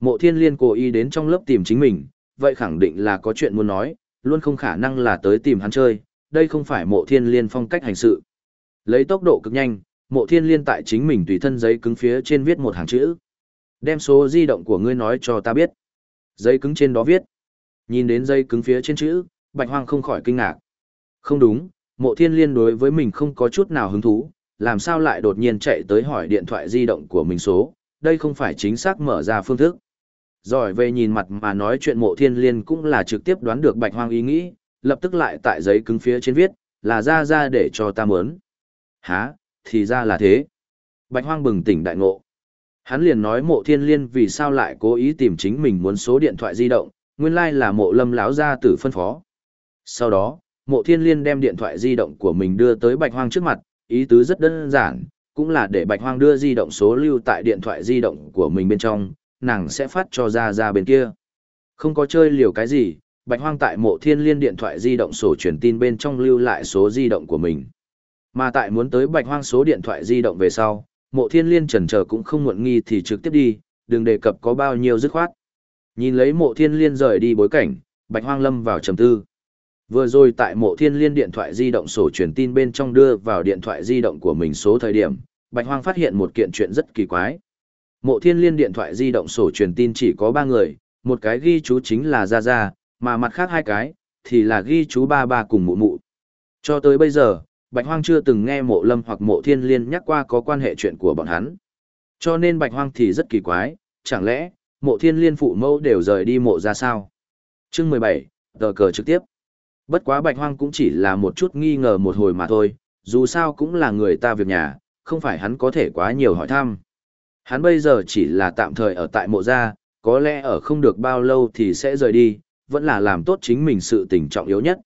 Mộ thiên liên cố ý đến trong lớp tìm chính mình, vậy khẳng định là có chuyện muốn nói, luôn không khả năng là tới tìm hắn chơi, đây không phải mộ thiên liên phong cách hành sự. Lấy tốc độ cực nhanh, mộ thiên liên tại chính mình tùy thân giấy cứng phía trên viết một hàng chữ. Đem số di động của ngươi nói cho ta biết. Giấy cứng trên đó viết. Nhìn đến giấy cứng phía trên chữ, bạch hoang không khỏi kinh ngạc. Không đúng, mộ thiên liên đối với mình không có chút nào hứng thú, làm sao lại đột nhiên chạy tới hỏi điện thoại di động của mình số, đây không phải chính xác mở ra phương thức. Rồi về nhìn mặt mà nói chuyện mộ thiên liên cũng là trực tiếp đoán được bạch hoang ý nghĩ, lập tức lại tại giấy cứng phía trên viết, là ra ra để cho ta mớn. Hả, thì ra là thế. Bạch hoang bừng tỉnh đại ngộ. Hắn liền nói mộ thiên liên vì sao lại cố ý tìm chính mình muốn số điện thoại di động, nguyên lai là mộ lâm lão gia tử phân phó. Sau đó, mộ thiên liên đem điện thoại di động của mình đưa tới bạch hoang trước mặt, ý tứ rất đơn giản, cũng là để bạch hoang đưa di động số lưu tại điện thoại di động của mình bên trong, nàng sẽ phát cho ra ra bên kia. Không có chơi liều cái gì, bạch hoang tại mộ thiên liên điện thoại di động sổ truyền tin bên trong lưu lại số di động của mình. Mà tại muốn tới bạch hoang số điện thoại di động về sau, mộ thiên liên trần chờ cũng không muộn nghi thì trực tiếp đi, đừng đề cập có bao nhiêu dứt khoát. Nhìn lấy mộ thiên liên rời đi bối cảnh, bạch hoang lâm vào trầm tư. Vừa rồi tại mộ thiên liên điện thoại di động sổ truyền tin bên trong đưa vào điện thoại di động của mình số thời điểm, bạch hoang phát hiện một kiện chuyện rất kỳ quái. Mộ thiên liên điện thoại di động sổ truyền tin chỉ có ba người, một cái ghi chú chính là Gia Gia, mà mặt khác hai cái, thì là ghi chú ba ba cùng mụ mụ. Cho tới bây giờ, Bạch Hoang chưa từng nghe mộ lâm hoặc mộ thiên liên nhắc qua có quan hệ chuyện của bọn hắn. Cho nên Bạch Hoang thì rất kỳ quái, chẳng lẽ, mộ thiên liên phụ mẫu đều rời đi mộ ra sao? Chương 17, tờ cờ trực tiếp. Bất quá Bạch Hoang cũng chỉ là một chút nghi ngờ một hồi mà thôi, dù sao cũng là người ta việc nhà, không phải hắn có thể quá nhiều hỏi thăm. Hắn bây giờ chỉ là tạm thời ở tại mộ gia, có lẽ ở không được bao lâu thì sẽ rời đi, vẫn là làm tốt chính mình sự tình trọng yếu nhất.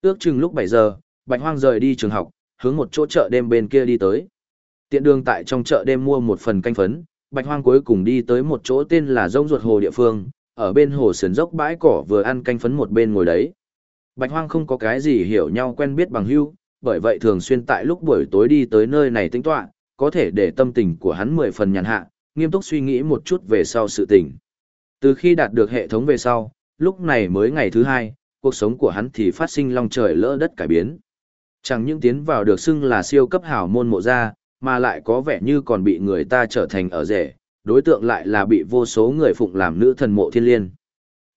Ước chừng lúc 7 giờ, Bạch Hoang rời đi trường học, hướng một chỗ chợ đêm bên kia đi tới. Tiện đường tại trong chợ đêm mua một phần canh phấn, Bạch Hoang cuối cùng đi tới một chỗ tên là Rông Ruột Hồ địa phương, ở bên hồ sườn dốc bãi cỏ vừa ăn canh phấn một bên ngồi đấy. Bạch Hoang không có cái gì hiểu nhau quen biết bằng hữu, bởi vậy thường xuyên tại lúc buổi tối đi tới nơi này tĩnh tọa, có thể để tâm tình của hắn mười phần nhàn hạ, nghiêm túc suy nghĩ một chút về sau sự tình. Từ khi đạt được hệ thống về sau, lúc này mới ngày thứ hai, cuộc sống của hắn thì phát sinh long trời lỡ đất cải biến. Chẳng những tiến vào được xưng là siêu cấp hảo môn mộ gia, mà lại có vẻ như còn bị người ta trở thành ở rể, đối tượng lại là bị vô số người phụng làm nữ thần mộ thiên liên.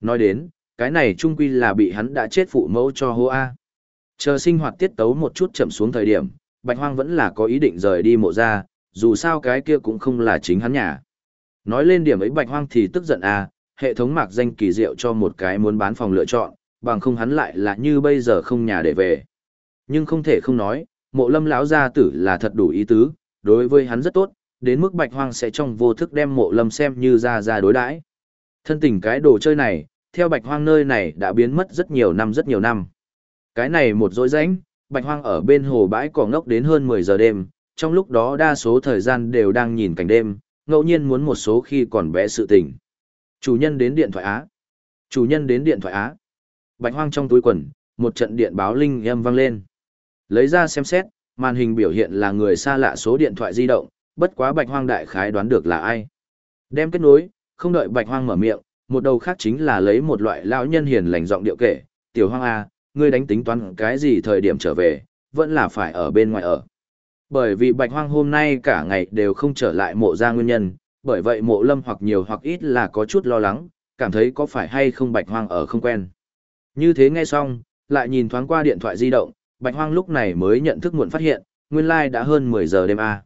Nói đến, cái này trung quy là bị hắn đã chết phụ mẫu cho hô A. Chờ sinh hoạt tiết tấu một chút chậm xuống thời điểm, Bạch Hoang vẫn là có ý định rời đi mộ gia, dù sao cái kia cũng không là chính hắn nhà. Nói lên điểm ấy Bạch Hoang thì tức giận a, hệ thống mạc danh kỳ diệu cho một cái muốn bán phòng lựa chọn, bằng không hắn lại là như bây giờ không nhà để về. Nhưng không thể không nói, mộ lâm lão gia tử là thật đủ ý tứ, đối với hắn rất tốt, đến mức Bạch Hoang sẽ trong vô thức đem mộ lâm xem như ra ra đối đãi. Thân tình cái đồ chơi này, theo Bạch Hoang nơi này đã biến mất rất nhiều năm rất nhiều năm. Cái này một dối rãnh, Bạch Hoang ở bên hồ bãi cỏ ngốc đến hơn 10 giờ đêm, trong lúc đó đa số thời gian đều đang nhìn cảnh đêm, ngẫu nhiên muốn một số khi còn bé sự tình. Chủ nhân đến điện thoại Á. Chủ nhân đến điện thoại Á. Bạch Hoang trong túi quần, một trận điện báo linh âm vang lên. Lấy ra xem xét, màn hình biểu hiện là người xa lạ số điện thoại di động, bất quá Bạch Hoang đại khái đoán được là ai. Đem kết nối, không đợi Bạch Hoang mở miệng, một đầu khác chính là lấy một loại lão nhân hiền lành giọng điệu kể, "Tiểu Hoang a, ngươi đánh tính toán cái gì thời điểm trở về, vẫn là phải ở bên ngoài ở." Bởi vì Bạch Hoang hôm nay cả ngày đều không trở lại mộ gia nguyên nhân, bởi vậy mộ lâm hoặc nhiều hoặc ít là có chút lo lắng, cảm thấy có phải hay không Bạch Hoang ở không quen. Như thế nghe xong, lại nhìn thoáng qua điện thoại di động, Bạch Hoang lúc này mới nhận thức muộn phát hiện, nguyên lai đã hơn 10 giờ đêm a.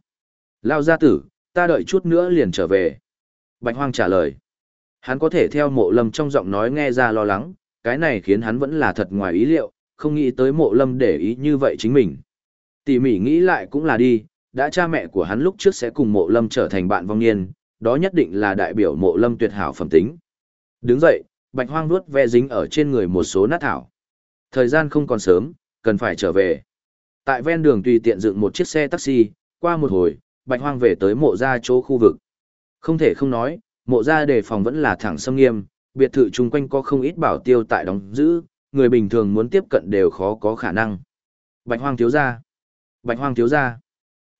Lao gia tử, ta đợi chút nữa liền trở về. Bạch Hoang trả lời. Hắn có thể theo mộ lâm trong giọng nói nghe ra lo lắng, cái này khiến hắn vẫn là thật ngoài ý liệu, không nghĩ tới mộ lâm để ý như vậy chính mình. Tỉ mỉ nghĩ lại cũng là đi, đã cha mẹ của hắn lúc trước sẽ cùng mộ lâm trở thành bạn vong niên, đó nhất định là đại biểu mộ lâm tuyệt hảo phẩm tính. Đứng dậy, bạch hoang nuốt ve dính ở trên người một số nát thảo. Thời gian không còn sớm, cần phải trở về. Tại ven đường tùy tiện dựng một chiếc xe taxi, qua một hồi, bạch hoang về tới mộ gia chỗ khu vực. Không thể không nói, mộ gia đề phòng vẫn là thẳng sâm nghiêm, biệt thự chung quanh có không ít bảo tiêu tại đóng giữ, người bình thường muốn tiếp cận đều khó có khả năng. Bạch hoang thiếu gia. Bạch hoang thiếu gia.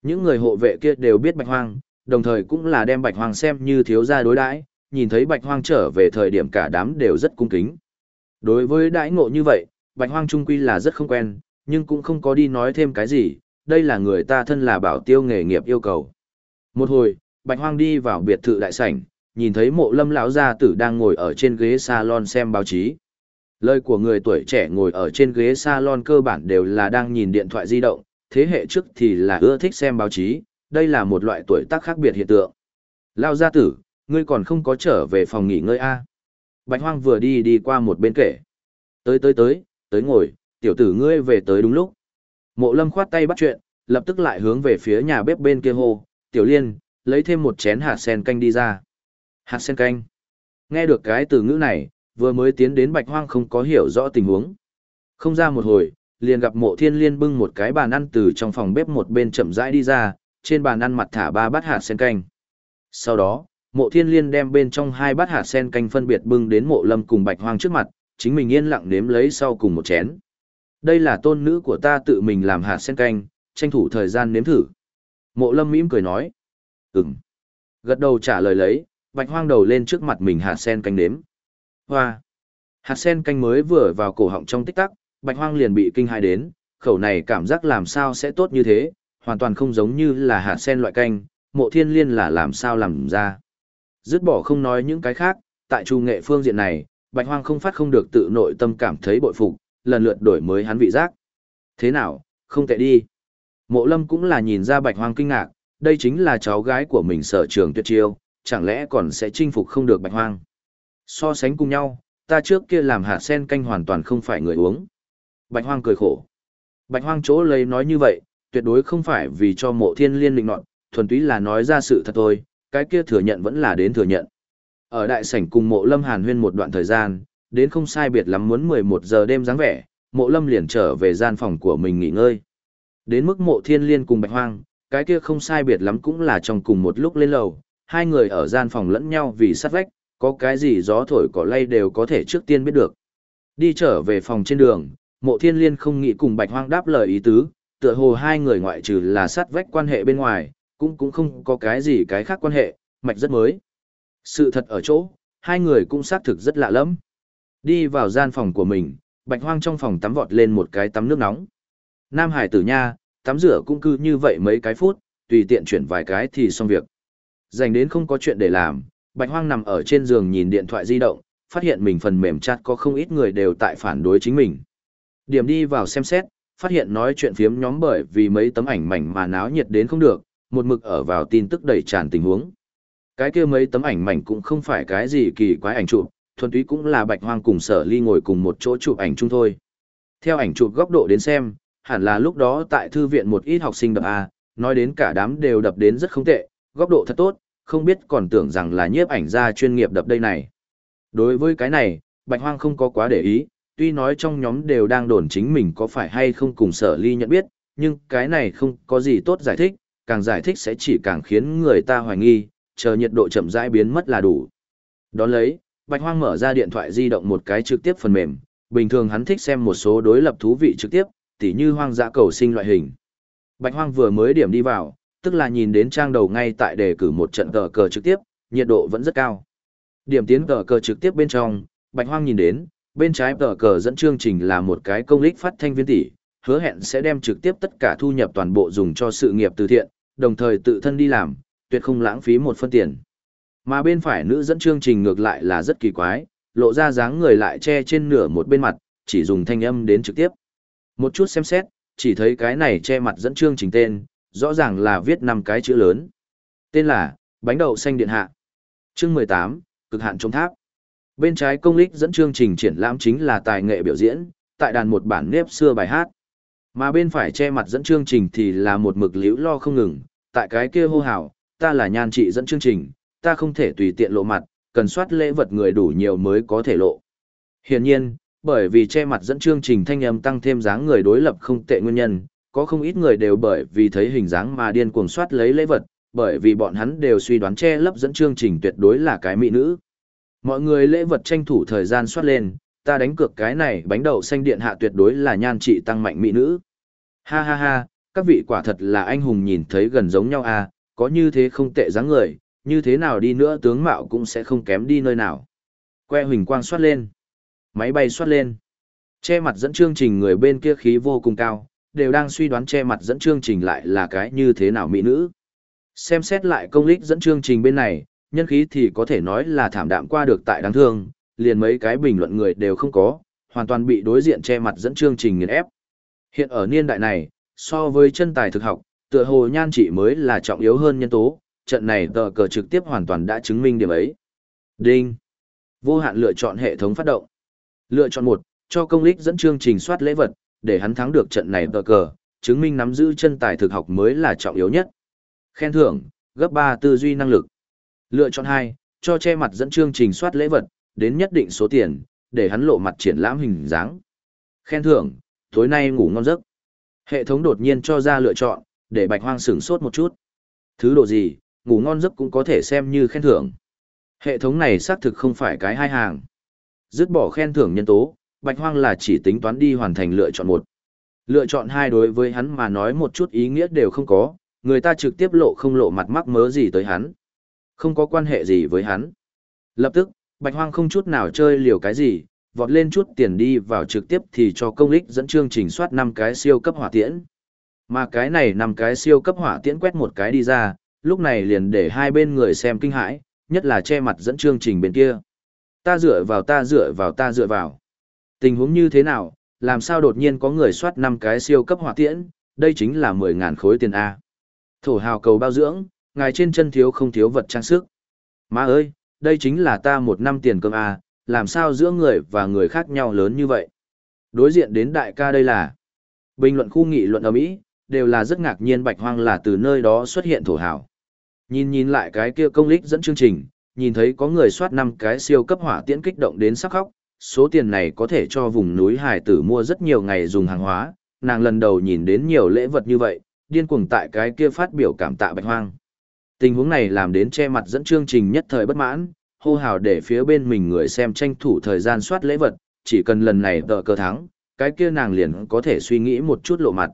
Những người hộ vệ kia đều biết bạch hoang, đồng thời cũng là đem bạch hoang xem như thiếu gia đối đãi, nhìn thấy bạch hoang trở về thời điểm cả đám đều rất cung kính. Đối với đãi ngộ như vậy, bạch hoang trung quy là rất không quen, nhưng cũng không có đi nói thêm cái gì, đây là người ta thân là bảo tiêu nghề nghiệp yêu cầu. Một hồi, bạch hoang đi vào biệt thự đại sảnh, nhìn thấy mộ lâm lão gia tử đang ngồi ở trên ghế salon xem báo chí. Lời của người tuổi trẻ ngồi ở trên ghế salon cơ bản đều là đang nhìn điện thoại di động, thế hệ trước thì là ưa thích xem báo chí, đây là một loại tuổi tác khác biệt hiện tượng. Lão gia tử, ngươi còn không có trở về phòng nghỉ ngơi a à? Bạch hoang vừa đi đi qua một bên kể. Tới tới tới, tới ngồi, tiểu tử ngươi về tới đúng lúc. Mộ lâm khoát tay bắt chuyện, lập tức lại hướng về phía nhà bếp bên kia hô, tiểu liên, lấy thêm một chén hạt sen canh đi ra. Hạt sen canh. Nghe được cái từ ngữ này, Vừa mới tiến đến bạch hoang không có hiểu rõ tình huống. Không ra một hồi, liền gặp mộ thiên liên bưng một cái bàn ăn từ trong phòng bếp một bên chậm rãi đi ra, trên bàn ăn mặt thả ba bát hạt sen canh. Sau đó, mộ thiên liên đem bên trong hai bát hạt sen canh phân biệt bưng đến mộ lâm cùng bạch hoang trước mặt, chính mình yên lặng nếm lấy sau cùng một chén. Đây là tôn nữ của ta tự mình làm hạt sen canh, tranh thủ thời gian nếm thử. Mộ lâm mỉm cười nói. Ừm. Gật đầu trả lời lấy, bạch hoang đầu lên trước mặt mình hạt sen canh nếm. Hoa. Hạt sen canh mới vừa vào cổ họng trong tích tắc, bạch hoang liền bị kinh hãi đến, khẩu này cảm giác làm sao sẽ tốt như thế, hoàn toàn không giống như là hạt sen loại canh, mộ thiên liên là làm sao làm ra. Dứt bỏ không nói những cái khác, tại trù nghệ phương diện này, bạch hoang không phát không được tự nội tâm cảm thấy bội phục, lần lượt đổi mới hắn vị giác. Thế nào, không tệ đi. Mộ lâm cũng là nhìn ra bạch hoang kinh ngạc, đây chính là cháu gái của mình sở trường tuyệt chiêu, chẳng lẽ còn sẽ chinh phục không được bạch hoang. So sánh cùng nhau, ta trước kia làm hạt sen canh hoàn toàn không phải người uống. Bạch hoang cười khổ. Bạch hoang chỗ lấy nói như vậy, tuyệt đối không phải vì cho mộ thiên liên định nọt, thuần túy là nói ra sự thật thôi, cái kia thừa nhận vẫn là đến thừa nhận. Ở đại sảnh cùng mộ lâm hàn huyên một đoạn thời gian, đến không sai biệt lắm muốn 11 giờ đêm dáng vẻ, mộ lâm liền trở về gian phòng của mình nghỉ ngơi. Đến mức mộ thiên liên cùng bạch hoang, cái kia không sai biệt lắm cũng là trong cùng một lúc lên lầu, hai người ở gian phòng lẫn nhau vì sát vách, có cái gì gió thổi cỏ lay đều có thể trước tiên biết được. Đi trở về phòng trên đường, mộ thiên liên không nghĩ cùng bạch hoang đáp lời ý tứ, tựa hồ hai người ngoại trừ là sát vách quan hệ bên ngoài, cũng cũng không có cái gì cái khác quan hệ, mạch rất mới. Sự thật ở chỗ, hai người cũng xác thực rất lạ lắm. Đi vào gian phòng của mình, bạch hoang trong phòng tắm vọt lên một cái tắm nước nóng. Nam Hải tử nha, tắm rửa cũng cứ như vậy mấy cái phút, tùy tiện chuyển vài cái thì xong việc. Dành đến không có chuyện để làm, bạch hoang nằm ở trên giường nhìn điện thoại di động, phát hiện mình phần mềm chat có không ít người đều tại phản đối chính mình. Điểm đi vào xem xét, phát hiện nói chuyện phiếm nhóm bởi vì mấy tấm ảnh mảnh mà náo nhiệt đến không được, một mực ở vào tin tức đầy tràn tình huống. Cái kia mấy tấm ảnh mảnh cũng không phải cái gì kỳ quái ảnh chụp, thuần túy cũng là Bạch Hoang cùng Sở Ly ngồi cùng một chỗ chụp ảnh chung thôi. Theo ảnh chụp góc độ đến xem, hẳn là lúc đó tại thư viện một ít học sinh đập A, nói đến cả đám đều đập đến rất không tệ, góc độ thật tốt, không biết còn tưởng rằng là nhiếp ảnh gia chuyên nghiệp đập đây này. Đối với cái này, Bạch Hoang không có quá để ý, tuy nói trong nhóm đều đang đồn chính mình có phải hay không cùng sở ly nhận biết, nhưng cái này không có gì tốt giải thích, càng giải thích sẽ chỉ càng khiến người ta hoài nghi, chờ nhiệt độ chậm rãi biến mất là đủ. Đón lấy, Bạch Hoang mở ra điện thoại di động một cái trực tiếp phần mềm, bình thường hắn thích xem một số đối lập thú vị trực tiếp, tỉ như hoang dã cầu sinh loại hình. Bạch Hoang vừa mới điểm đi vào, tức là nhìn đến trang đầu ngay tại đề cử một trận cờ cờ trực tiếp, nhiệt độ vẫn rất cao. Điểm tiến cờ cờ trực tiếp bên trong, Bạch Hoang nhìn đến, bên trái cờ cờ dẫn chương trình là một cái công lích phát thanh viên tỷ, hứa hẹn sẽ đem trực tiếp tất cả thu nhập toàn bộ dùng cho sự nghiệp từ thiện, đồng thời tự thân đi làm, tuyệt không lãng phí một phân tiền. Mà bên phải nữ dẫn chương trình ngược lại là rất kỳ quái, lộ ra dáng người lại che trên nửa một bên mặt, chỉ dùng thanh âm đến trực tiếp. Một chút xem xét, chỉ thấy cái này che mặt dẫn chương trình tên, rõ ràng là viết năm cái chữ lớn. Tên là, bánh đậu xanh điện hạ. Chương 18, cực hạn chống tháp. Bên trái công lích dẫn chương trình triển lãm chính là tài nghệ biểu diễn, tại đàn một bản nếp xưa bài hát. Mà bên phải che mặt dẫn chương trình thì là một mực liễu lo không ngừng, tại cái kia hô hào, ta là nhan trị dẫn chương trình, ta không thể tùy tiện lộ mặt, cần soát lễ vật người đủ nhiều mới có thể lộ. Hiển nhiên, bởi vì che mặt dẫn chương trình thanh âm tăng thêm dáng người đối lập không tệ nguyên nhân, có không ít người đều bởi vì thấy hình dáng mà điên cuồng soát lấy lễ vật, bởi vì bọn hắn đều suy đoán che lấp dẫn chương trình tuyệt đối là cái mỹ nữ. Mọi người lễ vật tranh thủ thời gian soát lên, ta đánh cược cái này bánh đậu xanh điện hạ tuyệt đối là nhan trị tăng mạnh mỹ nữ. Ha ha ha, các vị quả thật là anh hùng nhìn thấy gần giống nhau à, có như thế không tệ dáng người, như thế nào đi nữa tướng mạo cũng sẽ không kém đi nơi nào. Que huỳnh quang xoát lên. Máy bay xoát lên. Che mặt dẫn chương trình người bên kia khí vô cùng cao, đều đang suy đoán che mặt dẫn chương trình lại là cái như thế nào mỹ nữ. Xem xét lại công lích dẫn chương trình bên này, nhân khí thì có thể nói là thảm đạm qua được tại đáng thương, liền mấy cái bình luận người đều không có, hoàn toàn bị đối diện che mặt dẫn chương trình nghiền ép. Hiện ở niên đại này, so với chân tài thực học, tựa hồ nhan trị mới là trọng yếu hơn nhân tố, trận này tờ cờ trực tiếp hoàn toàn đã chứng minh điểm ấy. Đinh. Vô hạn lựa chọn hệ thống phát động. Lựa chọn một, cho công lích dẫn chương trình soát lễ vật, để hắn thắng được trận này tờ cờ, chứng minh nắm giữ chân tài thực học mới là trọng yếu nhất. Khen thưởng, gấp 3 tư duy năng lực. Lựa chọn 2, cho che mặt dẫn chương trình soát lễ vật, đến nhất định số tiền, để hắn lộ mặt triển lãm hình dáng. Khen thưởng, tối nay ngủ ngon giấc. Hệ thống đột nhiên cho ra lựa chọn, để bạch hoang sửng sốt một chút. Thứ độ gì, ngủ ngon giấc cũng có thể xem như khen thưởng. Hệ thống này xác thực không phải cái hai hàng. Dứt bỏ khen thưởng nhân tố, bạch hoang là chỉ tính toán đi hoàn thành lựa chọn một. Lựa chọn hai đối với hắn mà nói một chút ý nghĩa đều không có, người ta trực tiếp lộ không lộ mặt mắc mớ gì tới hắn. Không có quan hệ gì với hắn. Lập tức, bạch hoang không chút nào chơi liều cái gì, vọt lên chút tiền đi vào trực tiếp thì cho công lích dẫn chương trình soát 5 cái siêu cấp hỏa tiễn. Mà cái này nằm cái siêu cấp hỏa tiễn quét một cái đi ra, lúc này liền để hai bên người xem kinh hãi, nhất là che mặt dẫn chương trình bên kia. Ta dựa vào ta dựa vào ta dựa vào. Tình huống như thế nào, làm sao đột nhiên có người soát năm cái siêu cấp hỏa tiễn, đây chính là 10.000 khối tiền A. Thổ hào cầu bao dưỡng, ngài trên chân thiếu không thiếu vật trang sức. Má ơi, đây chính là ta một năm tiền cơm A, làm sao giữa người và người khác nhau lớn như vậy. Đối diện đến đại ca đây là bình luận khu nghị luận ở Mỹ, đều là rất ngạc nhiên bạch hoang là từ nơi đó xuất hiện thổ hào. Nhìn nhìn lại cái kia công lích dẫn chương trình, nhìn thấy có người soát năm cái siêu cấp hỏa tiễn kích động đến sắc khóc, số tiền này có thể cho vùng núi hải tử mua rất nhiều ngày dùng hàng hóa, nàng lần đầu nhìn đến nhiều lễ vật như vậy, điên cuồng tại cái kia phát biểu cảm tạ bạch hoang. Tình huống này làm đến che mặt dẫn chương trình nhất thời bất mãn, hô hào để phía bên mình người xem tranh thủ thời gian soát lễ vật, chỉ cần lần này tờ cơ thắng, cái kia nàng liền có thể suy nghĩ một chút lộ mặt.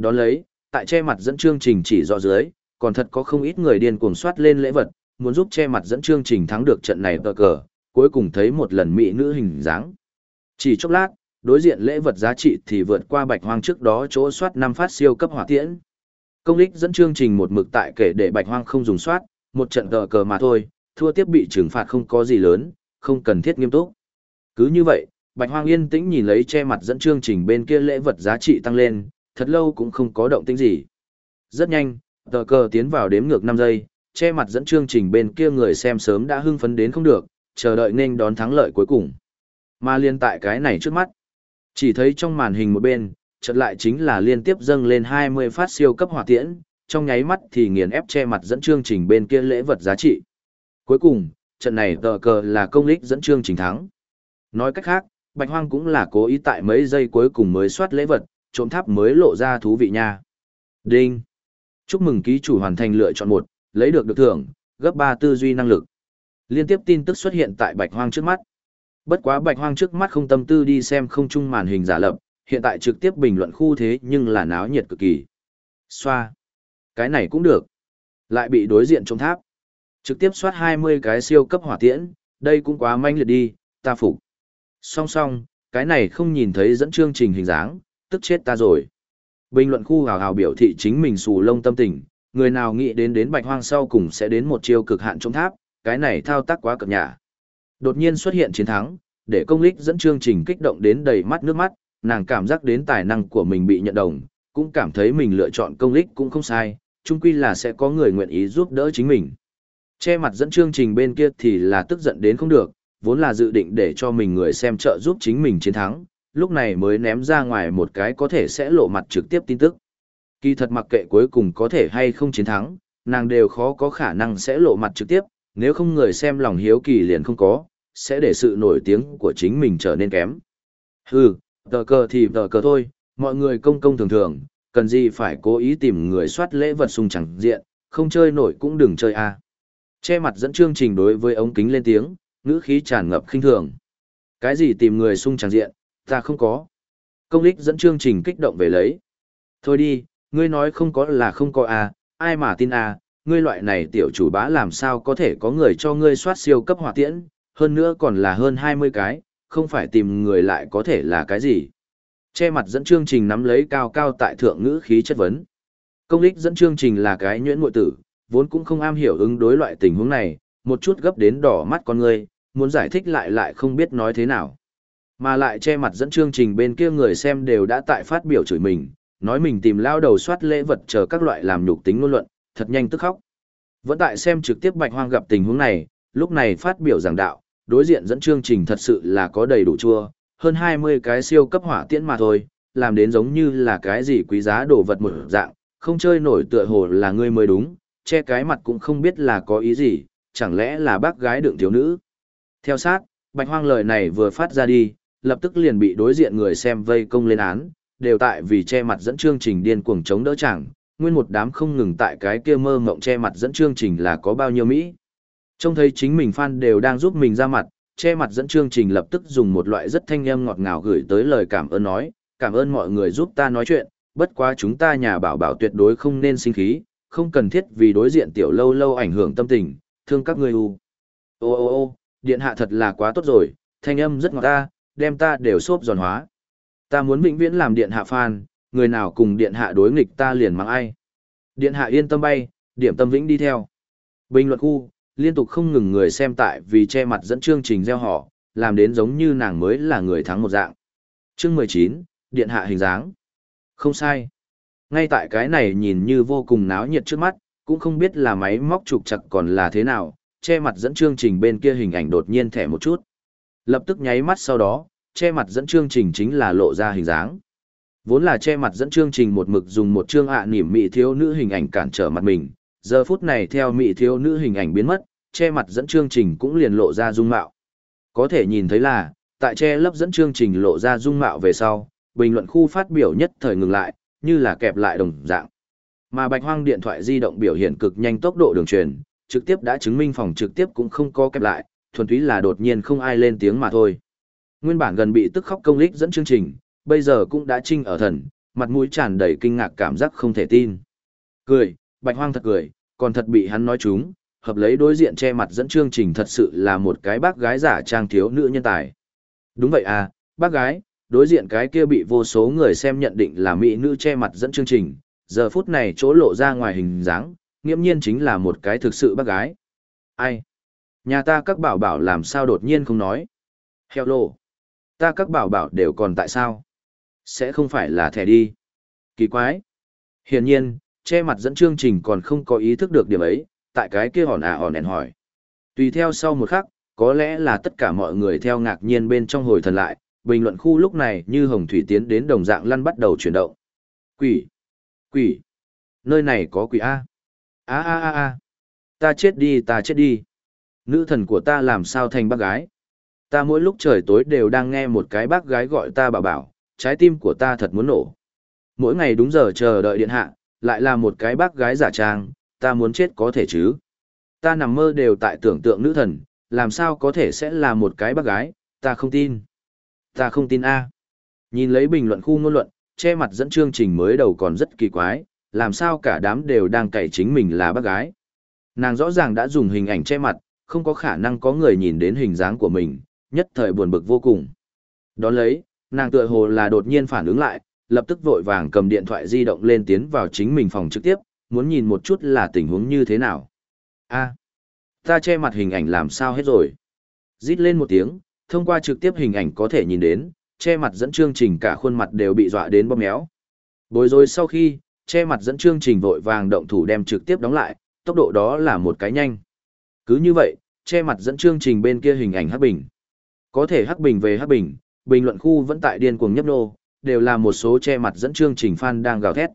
Đón lấy, tại che mặt dẫn chương trình chỉ rõ dưới, còn thật có không ít người điên cuồng soát lên lễ vật, muốn giúp che mặt dẫn chương trình thắng được trận này tờ cờ, cuối cùng thấy một lần mỹ nữ hình dáng. Chỉ chốc lát, đối diện lễ vật giá trị thì vượt qua bạch hoang trước đó chỗ soát năm phát siêu cấp hỏa tiễn. Công lích dẫn chương trình một mực tại kể để bạch hoang không dùng soát, một trận tờ cờ mà thôi, thua tiếp bị trừng phạt không có gì lớn, không cần thiết nghiêm túc. Cứ như vậy, bạch hoang yên tĩnh nhìn lấy che mặt dẫn chương trình bên kia lễ vật giá trị tăng lên, thật lâu cũng không có động tĩnh gì. Rất nhanh, tờ cờ tiến vào đếm ngược 5 giây, che mặt dẫn chương trình bên kia người xem sớm đã hưng phấn đến không được, chờ đợi nên đón thắng lợi cuối cùng. Mà liên tại cái này trước mắt, chỉ thấy trong màn hình một bên, chợt lại chính là liên tiếp dâng lên 20 phát siêu cấp hỏa tiễn, trong nháy mắt thì nghiền ép che mặt dẫn chương trình bên kia lễ vật giá trị. Cuối cùng, trận này tờ cờ là công lích dẫn chương trình thắng. Nói cách khác, Bạch Hoang cũng là cố ý tại mấy giây cuối cùng mới soát lễ vật, trộm tháp mới lộ ra thú vị nha. Đinh! Chúc mừng ký chủ hoàn thành lựa chọn một, lấy được được thưởng, gấp 3 tư duy năng lực. Liên tiếp tin tức xuất hiện tại Bạch Hoang trước mắt. Bất quá Bạch Hoang trước mắt không tâm tư đi xem không trung màn hình giả lập, hiện tại trực tiếp bình luận khu thế nhưng là náo nhiệt cực kỳ. Xoa. Cái này cũng được. Lại bị đối diện trong tháp. Trực tiếp soát 20 cái siêu cấp hỏa tiễn, đây cũng quá manh liệt đi, ta phục. Song song, cái này không nhìn thấy dẫn chương trình hình dáng, tức chết ta rồi. Bình luận khu hào hào biểu thị chính mình xù lông tâm tình, người nào nghĩ đến đến bạch hoang sau cùng sẽ đến một chiêu cực hạn trong tháp, cái này thao tác quá cực nhả. Đột nhiên xuất hiện chiến thắng, để công lích dẫn chương trình kích động đến đầy mắt nước mắt, nàng cảm giác đến tài năng của mình bị nhận đồng, cũng cảm thấy mình lựa chọn công lích cũng không sai, chung quy là sẽ có người nguyện ý giúp đỡ chính mình. Che mặt dẫn chương trình bên kia thì là tức giận đến không được, vốn là dự định để cho mình người xem trợ giúp chính mình chiến thắng, lúc này mới ném ra ngoài một cái có thể sẽ lộ mặt trực tiếp tin tức. Kỳ thật mặc kệ cuối cùng có thể hay không chiến thắng, nàng đều khó có khả năng sẽ lộ mặt trực tiếp, nếu không người xem lòng hiếu kỳ liền không có, sẽ để sự nổi tiếng của chính mình trở nên kém. Hừ, tờ cờ thì tờ cờ thôi, mọi người công công thường thường, cần gì phải cố ý tìm người soát lễ vật sung chẳng diện, không chơi nổi cũng đừng chơi a. Che mặt dẫn chương trình đối với ống kính lên tiếng, ngữ khí tràn ngập khinh thường. Cái gì tìm người sung chẳng diện, ta không có. Công lích dẫn chương trình kích động về lấy. Thôi đi, ngươi nói không có là không có à, ai mà tin à, ngươi loại này tiểu chủ bá làm sao có thể có người cho ngươi soát siêu cấp hỏa tiễn, hơn nữa còn là hơn 20 cái, không phải tìm người lại có thể là cái gì. Che mặt dẫn chương trình nắm lấy cao cao tại thượng ngữ khí chất vấn. Công lích dẫn chương trình là cái nhuyễn muội tử, vốn cũng không am hiểu ứng đối loại tình huống này, một chút gấp đến đỏ mắt con ngươi, muốn giải thích lại lại không biết nói thế nào. Mà lại che mặt dẫn chương trình bên kia người xem đều đã tại phát biểu chửi mình, nói mình tìm lao đầu soát lễ vật chờ các loại làm nhục tính ngôn luận, thật nhanh tức khóc. Vẫn tại xem trực tiếp bạch hoang gặp tình huống này, lúc này phát biểu giảng đạo, đối diện dẫn chương trình thật sự là có đầy đủ chua, hơn 20 cái siêu cấp hỏa tiễn mà thôi, làm đến giống như là cái gì quý giá đồ vật một dạng, không chơi nổi tựa hồ là ngươi mới đúng, che cái mặt cũng không biết là có ý gì, chẳng lẽ là bác gái đựng thiếu nữ. Theo sát, Bạch Hoang lời này vừa phát ra đi, lập tức liền bị đối diện người xem vây công lên án, đều tại vì che mặt dẫn chương trình điên cuồng chống đỡ chẳng, nguyên một đám không ngừng tại cái kia mơ mộng che mặt dẫn chương trình là có bao nhiêu Mỹ. Trông thấy chính mình fan đều đang giúp mình ra mặt, che mặt dẫn chương trình lập tức dùng một loại rất thanh âm ngọt ngào gửi tới lời cảm ơn nói, cảm ơn mọi người giúp ta nói chuyện, bất quá chúng ta nhà bảo bảo tuyệt đối không nên sinh khí, không cần thiết vì đối diện tiểu lâu lâu ảnh hưởng tâm tình, thương các ngươi u. Ô ô ô, điện hạ thật là quá tốt rồi, thanh âm rất ngọt ta, đem ta đều xốp giòn hóa. Ta muốn vĩnh viễn làm điện hạ phan, người nào cùng điện hạ đối nghịch ta liền mang ai. Điện hạ yên tâm bay, điểm tâm vĩnh đi theo. Bình luận khu, liên tục không ngừng người xem tại vì che mặt dẫn chương trình gieo họ, làm đến giống như nàng mới là người thắng một dạng. Chương 19, điện hạ hình dáng. Không sai. Ngay tại cái này nhìn như vô cùng náo nhiệt trước mắt, cũng không biết là máy móc trục chặt còn là thế nào, che mặt dẫn chương trình bên kia hình ảnh đột nhiên thẻ một chút. Lập tức nháy mắt sau đó, che mặt dẫn chương trình chính là lộ ra hình dáng. Vốn là che mặt dẫn chương trình một mực dùng một chương ạ à mị thiếu nữ hình ảnh cản trở mặt mình, giờ phút này theo mị thiếu nữ hình ảnh biến mất, che mặt dẫn chương trình cũng liền lộ ra dung mạo. Có thể nhìn thấy là, tại che lấp dẫn chương trình lộ ra dung mạo về sau, bình luận khu phát biểu nhất thời ngừng lại, như là kẹp lại đồng dạng. Mà bạch hoang điện thoại di động biểu hiện cực nhanh tốc độ đường truyền, trực tiếp đã chứng minh phòng trực tiếp cũng không có kẹp lại, thuần túy là đột nhiên không ai lên tiếng mà thôi. Nguyên bản gần bị tức khóc công lích dẫn chương trình, bây giờ cũng đã trinh ở thần, mặt mũi tràn đầy kinh ngạc cảm giác không thể tin. Cười, bạch hoang thật cười, còn thật bị hắn nói chúng, hợp lấy đối diện che mặt dẫn chương trình thật sự là một cái bác gái giả trang thiếu nữ nhân tài. Đúng vậy à, bác gái, đối diện cái kia bị vô số người xem nhận định là mỹ nữ che mặt dẫn chương trình, giờ phút này chỗ lộ ra ngoài hình dáng, nghiễm nhiên chính là một cái thực sự bác gái. Ai? Nhà ta các bảo bảo làm sao đột nhiên không nói? Hello. Ta các bảo bảo đều còn tại sao? Sẽ không phải là thẻ đi. Kỳ quái. Hiển nhiên, che mặt dẫn chương trình còn không có ý thức được điểm ấy, tại cái kia hòn à hòn ẻn hỏi. Tùy theo sau một khắc, có lẽ là tất cả mọi người theo ngạc nhiên bên trong hồi thần lại, bình luận khu lúc này như hồng thủy tiến đến đồng dạng lăn bắt đầu chuyển động. Quỷ! Quỷ! Nơi này có quỷ A. A a a a. Ta chết đi ta chết đi. Nữ thần của ta làm sao thành bác gái. Ta mỗi lúc trời tối đều đang nghe một cái bác gái gọi ta bảo bảo, trái tim của ta thật muốn nổ. Mỗi ngày đúng giờ chờ đợi điện hạ, lại là một cái bác gái giả trang, ta muốn chết có thể chứ. Ta nằm mơ đều tại tưởng tượng nữ thần, làm sao có thể sẽ là một cái bác gái, ta không tin. Ta không tin A. Nhìn lấy bình luận khu ngôn luận, che mặt dẫn chương trình mới đầu còn rất kỳ quái, làm sao cả đám đều đang cậy chính mình là bác gái. Nàng rõ ràng đã dùng hình ảnh che mặt, không có khả năng có người nhìn đến hình dáng của mình, nhất thời buồn bực vô cùng. Đón lấy, nàng tựa hồ là đột nhiên phản ứng lại, lập tức vội vàng cầm điện thoại di động lên tiến vào chính mình phòng trực tiếp, muốn nhìn một chút là tình huống như thế nào. A, ta che mặt hình ảnh làm sao hết rồi. Rít lên một tiếng, thông qua trực tiếp hình ảnh có thể nhìn đến, che mặt dẫn chương trình cả khuôn mặt đều bị dọa đến bóp méo. Bối rối sau khi, che mặt dẫn chương trình vội vàng động thủ đem trực tiếp đóng lại, tốc độ đó là một cái nhanh. Cứ như vậy, che mặt dẫn chương trình bên kia hình ảnh hấp bình. Có thể hắc bình về hắc bình, bình luận khu vẫn tại điên cuồng nhấp nô, đều là một số che mặt dẫn chương trình fan đang gào thét.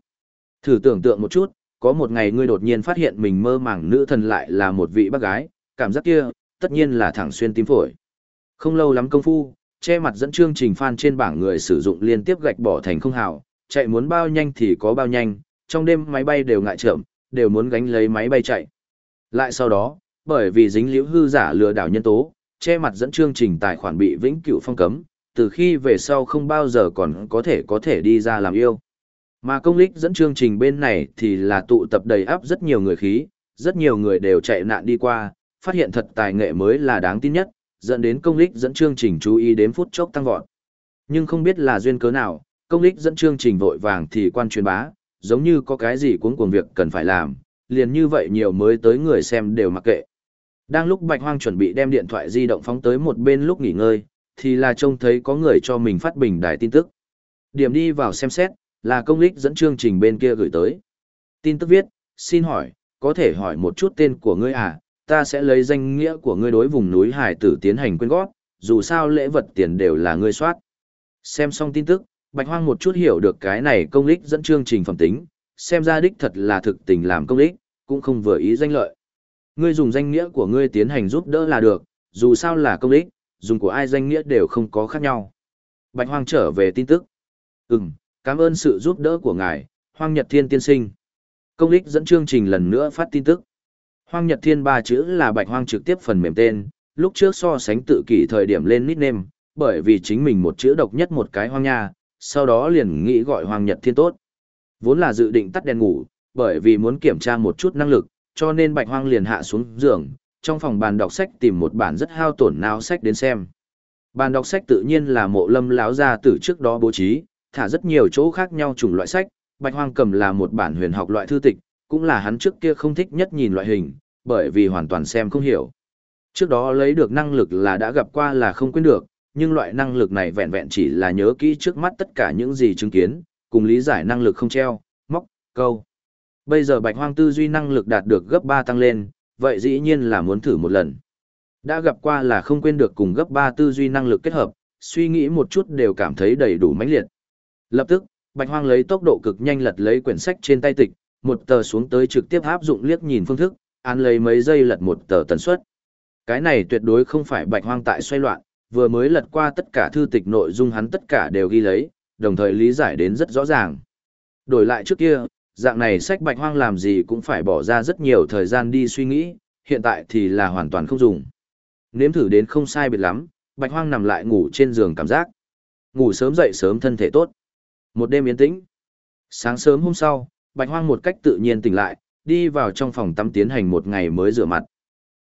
Thử tưởng tượng một chút, có một ngày ngươi đột nhiên phát hiện mình mơ màng nữ thần lại là một vị bác gái, cảm giác kia, tất nhiên là thẳng xuyên tim phổi. Không lâu lắm công phu, che mặt dẫn chương trình fan trên bảng người sử dụng liên tiếp gạch bỏ thành không hào, chạy muốn bao nhanh thì có bao nhanh, trong đêm máy bay đều ngại chậm, đều muốn gánh lấy máy bay chạy. Lại sau đó, bởi vì dính liễu hư giả lừa đảo nhân tố, che mặt dẫn chương trình tài khoản bị vĩnh cửu phong cấm, từ khi về sau không bao giờ còn có thể có thể đi ra làm yêu. Mà công lích dẫn chương trình bên này thì là tụ tập đầy áp rất nhiều người khí, rất nhiều người đều chạy nạn đi qua, phát hiện thật tài nghệ mới là đáng tin nhất, dẫn đến công lích dẫn chương trình chú ý đến phút chốc tăng vọt. Nhưng không biết là duyên cớ nào, công lích dẫn chương trình vội vàng thì quan truyền bá, giống như có cái gì cuốn cuồng việc cần phải làm, liền như vậy nhiều mới tới người xem đều mặc kệ. Đang lúc Bạch Hoang chuẩn bị đem điện thoại di động phóng tới một bên lúc nghỉ ngơi, thì là trông thấy có người cho mình phát bình đài tin tức. Điểm đi vào xem xét, là công lích dẫn chương trình bên kia gửi tới. Tin tức viết, xin hỏi, có thể hỏi một chút tên của ngươi à, ta sẽ lấy danh nghĩa của ngươi đối vùng núi hải tử tiến hành quyên góp, dù sao lễ vật tiền đều là ngươi soát. Xem xong tin tức, Bạch Hoang một chút hiểu được cái này công lích dẫn chương trình phẩm tính, xem ra đích thật là thực tình làm công lích, cũng không vừa ý danh lợi. Ngươi dùng danh nghĩa của ngươi tiến hành giúp đỡ là được, dù sao là công ích, dùng của ai danh nghĩa đều không có khác nhau. Bạch Hoang trở về tin tức. Ừm, cảm ơn sự giúp đỡ của ngài, Hoang Nhật Thiên tiên sinh. Công ích dẫn chương trình lần nữa phát tin tức. Hoang Nhật Thiên ba chữ là Bạch Hoang trực tiếp phần mềm tên, lúc trước so sánh tự kỷ thời điểm lên nickname, bởi vì chính mình một chữ độc nhất một cái hoang nha, sau đó liền nghĩ gọi Hoang Nhật Thiên tốt. Vốn là dự định tắt đèn ngủ, bởi vì muốn kiểm tra một chút năng lực, cho nên Bạch Hoang liền hạ xuống giường, trong phòng bàn đọc sách tìm một bản rất hao tổn nào sách đến xem. Bàn đọc sách tự nhiên là mộ lâm láo ra từ trước đó bố trí, thả rất nhiều chỗ khác nhau chủng loại sách, Bạch Hoang cầm là một bản huyền học loại thư tịch, cũng là hắn trước kia không thích nhất nhìn loại hình, bởi vì hoàn toàn xem không hiểu. Trước đó lấy được năng lực là đã gặp qua là không quên được, nhưng loại năng lực này vẹn vẹn chỉ là nhớ kỹ trước mắt tất cả những gì chứng kiến, cùng lý giải năng lực không treo, móc, câu. Bây giờ Bạch Hoang tư duy năng lực đạt được gấp 3 tăng lên, vậy dĩ nhiên là muốn thử một lần. Đã gặp qua là không quên được cùng gấp 3 tư duy năng lực kết hợp, suy nghĩ một chút đều cảm thấy đầy đủ mãnh liệt. Lập tức, Bạch Hoang lấy tốc độ cực nhanh lật lấy quyển sách trên tay tịch, một tờ xuống tới trực tiếp áp dụng liếc nhìn phương thức, án lấy mấy giây lật một tờ tần suất. Cái này tuyệt đối không phải Bạch Hoang tại xoay loạn, vừa mới lật qua tất cả thư tịch nội dung hắn tất cả đều ghi lấy, đồng thời lý giải đến rất rõ ràng. Đổi lại trước kia, dạng này sách Bạch Hoang làm gì cũng phải bỏ ra rất nhiều thời gian đi suy nghĩ, hiện tại thì là hoàn toàn không dùng. Nếm thử đến không sai biệt lắm, Bạch Hoang nằm lại ngủ trên giường cảm giác. Ngủ sớm dậy sớm thân thể tốt. Một đêm yên tĩnh. Sáng sớm hôm sau, Bạch Hoang một cách tự nhiên tỉnh lại, đi vào trong phòng tắm tiến hành một ngày mới rửa mặt.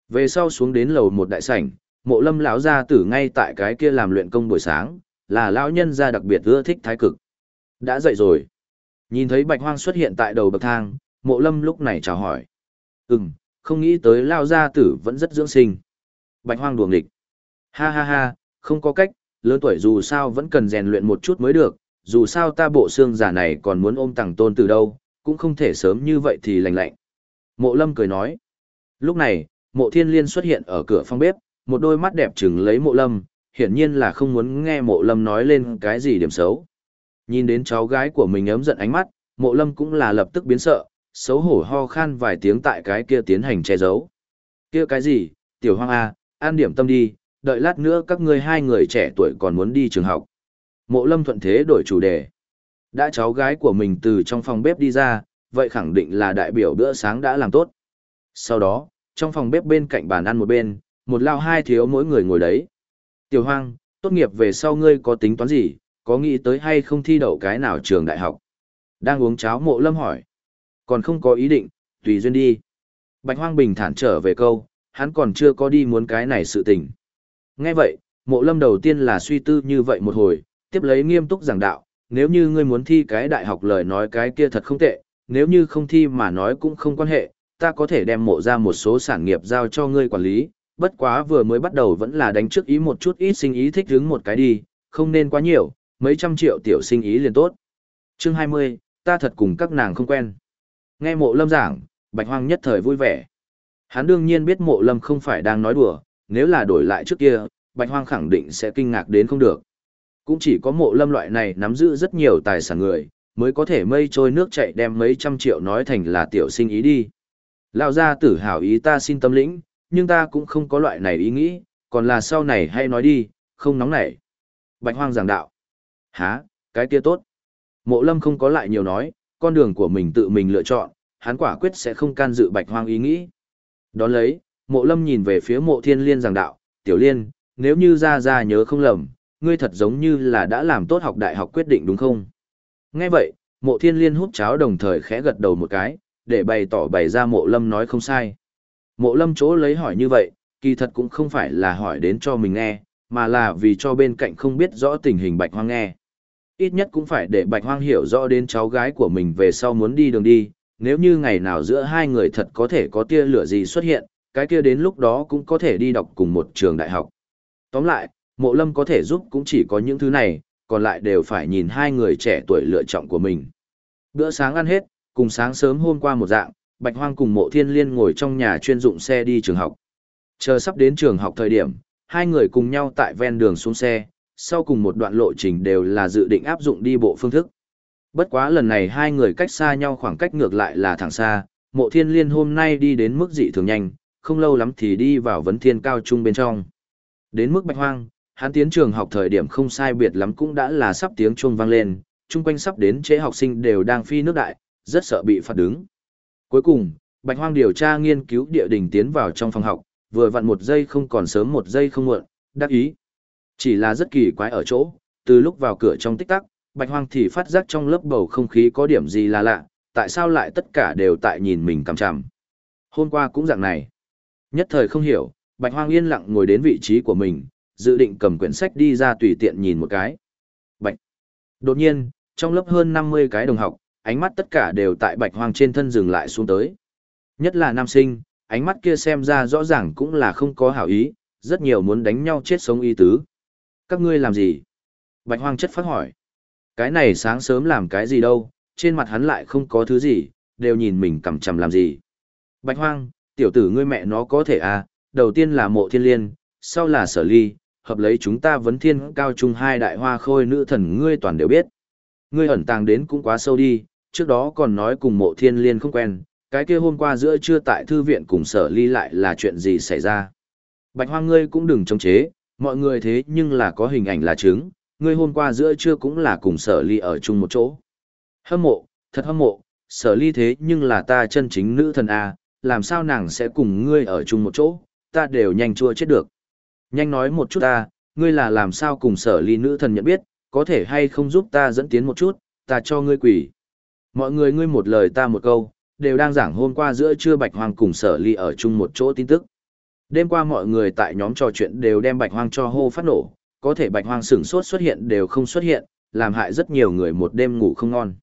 Về sau xuống đến lầu một đại sảnh, mộ lâm lão gia tử ngay tại cái kia làm luyện công buổi sáng, là lão nhân gia đặc biệt ưa thích thái cực. Đã dậy rồi. Nhìn thấy bạch hoang xuất hiện tại đầu bậc thang, mộ lâm lúc này chào hỏi. Ừm, không nghĩ tới lao gia tử vẫn rất dưỡng sinh. Bạch hoang đuồng địch. Ha ha ha, không có cách, lớn tuổi dù sao vẫn cần rèn luyện một chút mới được, dù sao ta bộ xương giả này còn muốn ôm tàng tôn từ đâu, cũng không thể sớm như vậy thì lành lạnh. Mộ lâm cười nói. Lúc này, mộ thiên liên xuất hiện ở cửa phòng bếp, một đôi mắt đẹp trừng lấy mộ lâm, hiển nhiên là không muốn nghe mộ lâm nói lên cái gì điểm xấu. Nhìn đến cháu gái của mình ấm giận ánh mắt, mộ lâm cũng là lập tức biến sợ, xấu hổ ho khan vài tiếng tại cái kia tiến hành che giấu. kia cái gì, tiểu hoang A, an điểm tâm đi, đợi lát nữa các ngươi hai người trẻ tuổi còn muốn đi trường học. Mộ lâm thuận thế đổi chủ đề. Đã cháu gái của mình từ trong phòng bếp đi ra, vậy khẳng định là đại biểu bữa sáng đã làm tốt. Sau đó, trong phòng bếp bên cạnh bàn ăn một bên, một lao hai thiếu mỗi người ngồi đấy. Tiểu hoang, tốt nghiệp về sau ngươi có tính toán gì, có nghĩ tới hay không thi đậu cái nào trường đại học? Đang uống cháo mộ lâm hỏi. Còn không có ý định, tùy duyên đi. Bạch hoang bình thản trở về câu, hắn còn chưa có đi muốn cái này sự tình. Nghe vậy, mộ lâm đầu tiên là suy tư như vậy một hồi, tiếp lấy nghiêm túc giảng đạo, nếu như ngươi muốn thi cái đại học lời nói cái kia thật không tệ, nếu như không thi mà nói cũng không quan hệ, ta có thể đem mộ ra một số sản nghiệp giao cho ngươi quản lý, bất quá vừa mới bắt đầu vẫn là đánh trước ý một chút ít sinh ý thích hướng một cái đi, không nên quá nhiều, mấy trăm triệu tiểu sinh ý liền tốt. Chương 20, ta thật cùng các nàng không quen. Nghe mộ lâm giảng, bạch hoang nhất thời vui vẻ. Hắn đương nhiên biết mộ lâm không phải đang nói đùa, nếu là đổi lại trước kia, bạch hoang khẳng định sẽ kinh ngạc đến không được. Cũng chỉ có mộ lâm loại này nắm giữ rất nhiều tài sản người, mới có thể mây trôi nước chảy đem mấy trăm triệu nói thành là tiểu sinh ý đi. Lão gia tử hào ý ta xin tâm lĩnh, nhưng ta cũng không có loại này ý nghĩ, còn là sau này hay nói đi, không nóng nảy. Bạch hoang giảng đạo há cái kia tốt. Mộ lâm không có lại nhiều nói, con đường của mình tự mình lựa chọn, hắn quả quyết sẽ không can dự bạch hoang ý nghĩ. Đón lấy, mộ lâm nhìn về phía mộ thiên liên giảng đạo, tiểu liên, nếu như ra ra nhớ không lầm, ngươi thật giống như là đã làm tốt học đại học quyết định đúng không? Nghe vậy, mộ thiên liên hút cháo đồng thời khẽ gật đầu một cái, để bày tỏ bày ra mộ lâm nói không sai. Mộ lâm chỗ lấy hỏi như vậy, kỳ thật cũng không phải là hỏi đến cho mình nghe, mà là vì cho bên cạnh không biết rõ tình hình bạch hoang nghe. Ít nhất cũng phải để bạch hoang hiểu rõ đến cháu gái của mình về sau muốn đi đường đi, nếu như ngày nào giữa hai người thật có thể có tia lửa gì xuất hiện, cái kia đến lúc đó cũng có thể đi đọc cùng một trường đại học. Tóm lại, mộ lâm có thể giúp cũng chỉ có những thứ này, còn lại đều phải nhìn hai người trẻ tuổi lựa chọn của mình. Bữa sáng ăn hết, cùng sáng sớm hôm qua một dạng, Bạch Hoang cùng mộ thiên liên ngồi trong nhà chuyên dụng xe đi trường học. Chờ sắp đến trường học thời điểm, hai người cùng nhau tại ven đường xuống xe, sau cùng một đoạn lộ trình đều là dự định áp dụng đi bộ phương thức. Bất quá lần này hai người cách xa nhau khoảng cách ngược lại là thẳng xa, mộ thiên liên hôm nay đi đến mức dị thường nhanh, không lâu lắm thì đi vào vấn thiên cao trung bên trong. Đến mức bạch hoang, hắn tiến trường học thời điểm không sai biệt lắm cũng đã là sắp tiếng chuông vang lên, chung quanh sắp đến chế học sinh đều đang phi nước đại, rất sợ bị phạt đứng. Cuối cùng, bạch hoang điều tra nghiên cứu địa đình tiến vào trong phòng học, vừa vặn một giây không còn sớm một giây không muộn, đắc ý. Chỉ là rất kỳ quái ở chỗ, từ lúc vào cửa trong tích tắc, bạch hoang thì phát giác trong lớp bầu không khí có điểm gì là lạ, tại sao lại tất cả đều tại nhìn mình cằm chằm. Hôm qua cũng dạng này. Nhất thời không hiểu, bạch hoang yên lặng ngồi đến vị trí của mình, dự định cầm quyển sách đi ra tùy tiện nhìn một cái. Bạch. Đột nhiên, trong lớp hơn 50 cái đồng học, ánh mắt tất cả đều tại bạch hoang trên thân dừng lại xuống tới. Nhất là nam sinh, ánh mắt kia xem ra rõ ràng cũng là không có hảo ý, rất nhiều muốn đánh nhau chết sống y tứ. Các ngươi làm gì? Bạch hoang chất phát hỏi. Cái này sáng sớm làm cái gì đâu, trên mặt hắn lại không có thứ gì, đều nhìn mình cầm chầm làm gì. Bạch hoang, tiểu tử ngươi mẹ nó có thể à, đầu tiên là mộ thiên liên, sau là sở ly, hợp lấy chúng ta vấn thiên cao trung hai đại hoa khôi nữ thần ngươi toàn đều biết. Ngươi ẩn tàng đến cũng quá sâu đi, trước đó còn nói cùng mộ thiên liên không quen, cái kia hôm qua giữa trưa tại thư viện cùng sở ly lại là chuyện gì xảy ra. Bạch hoang ngươi cũng đừng chống chế, mọi người thế nhưng là có hình ảnh là chứng, ngươi hôm qua giữa trưa cũng là cùng sở ly ở chung một chỗ. Hâm mộ, thật hâm mộ, sở ly thế nhưng là ta chân chính nữ thần A, làm sao nàng sẽ cùng ngươi ở chung một chỗ, ta đều nhanh chua chết được. Nhanh nói một chút ta, ngươi là làm sao cùng sở ly nữ thần nhận biết, có thể hay không giúp ta dẫn tiến một chút, ta cho ngươi quỷ. Mọi người ngươi một lời ta một câu, đều đang giảng hôm qua giữa trưa Bạch hoàng cùng sở ly ở chung một chỗ tin tức. Đêm qua mọi người tại nhóm trò chuyện đều đem Bạch Hoang cho hô phát nổ, có thể Bạch Hoang sửng sốt xuất hiện đều không xuất hiện, làm hại rất nhiều người một đêm ngủ không ngon.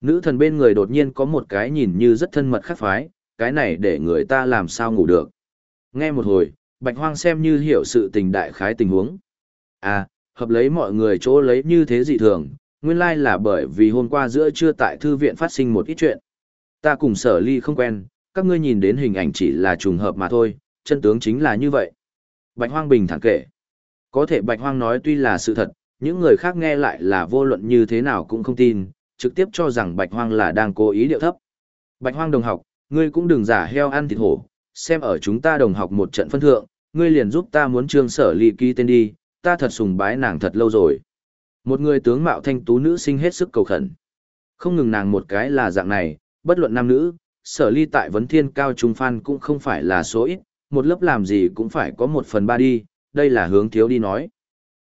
Nữ thần bên người đột nhiên có một cái nhìn như rất thân mật khắc phái, cái này để người ta làm sao ngủ được. Nghe một hồi, Bạch Hoang xem như hiểu sự tình đại khái tình huống. À, hợp lấy mọi người chỗ lấy như thế dị thường, nguyên lai là bởi vì hôm qua giữa trưa tại thư viện phát sinh một ít chuyện. Ta cùng sở ly không quen, các ngươi nhìn đến hình ảnh chỉ là trùng hợp mà thôi, chân tướng chính là như vậy. Bạch Hoang bình thản kể. Có thể Bạch Hoang nói tuy là sự thật, những người khác nghe lại là vô luận như thế nào cũng không tin, trực tiếp cho rằng Bạch Hoang là đang cố ý điệu thấp. Bạch Hoang đồng học, ngươi cũng đừng giả heo ăn thịt hổ, xem ở chúng ta đồng học một trận phân thượng, ngươi liền giúp ta muốn trương sở ly ký tên đi, ta thật sùng bái nàng thật lâu rồi. Một người tướng mạo thanh tú nữ sinh hết sức cầu khẩn. Không ngừng nàng một cái là dạng này, bất luận nam nữ, sở ly tại vấn thiên cao trung phan cũng không phải là số ít, một lớp làm gì cũng phải có một phần ba đi, đây là hướng thiếu đi nói.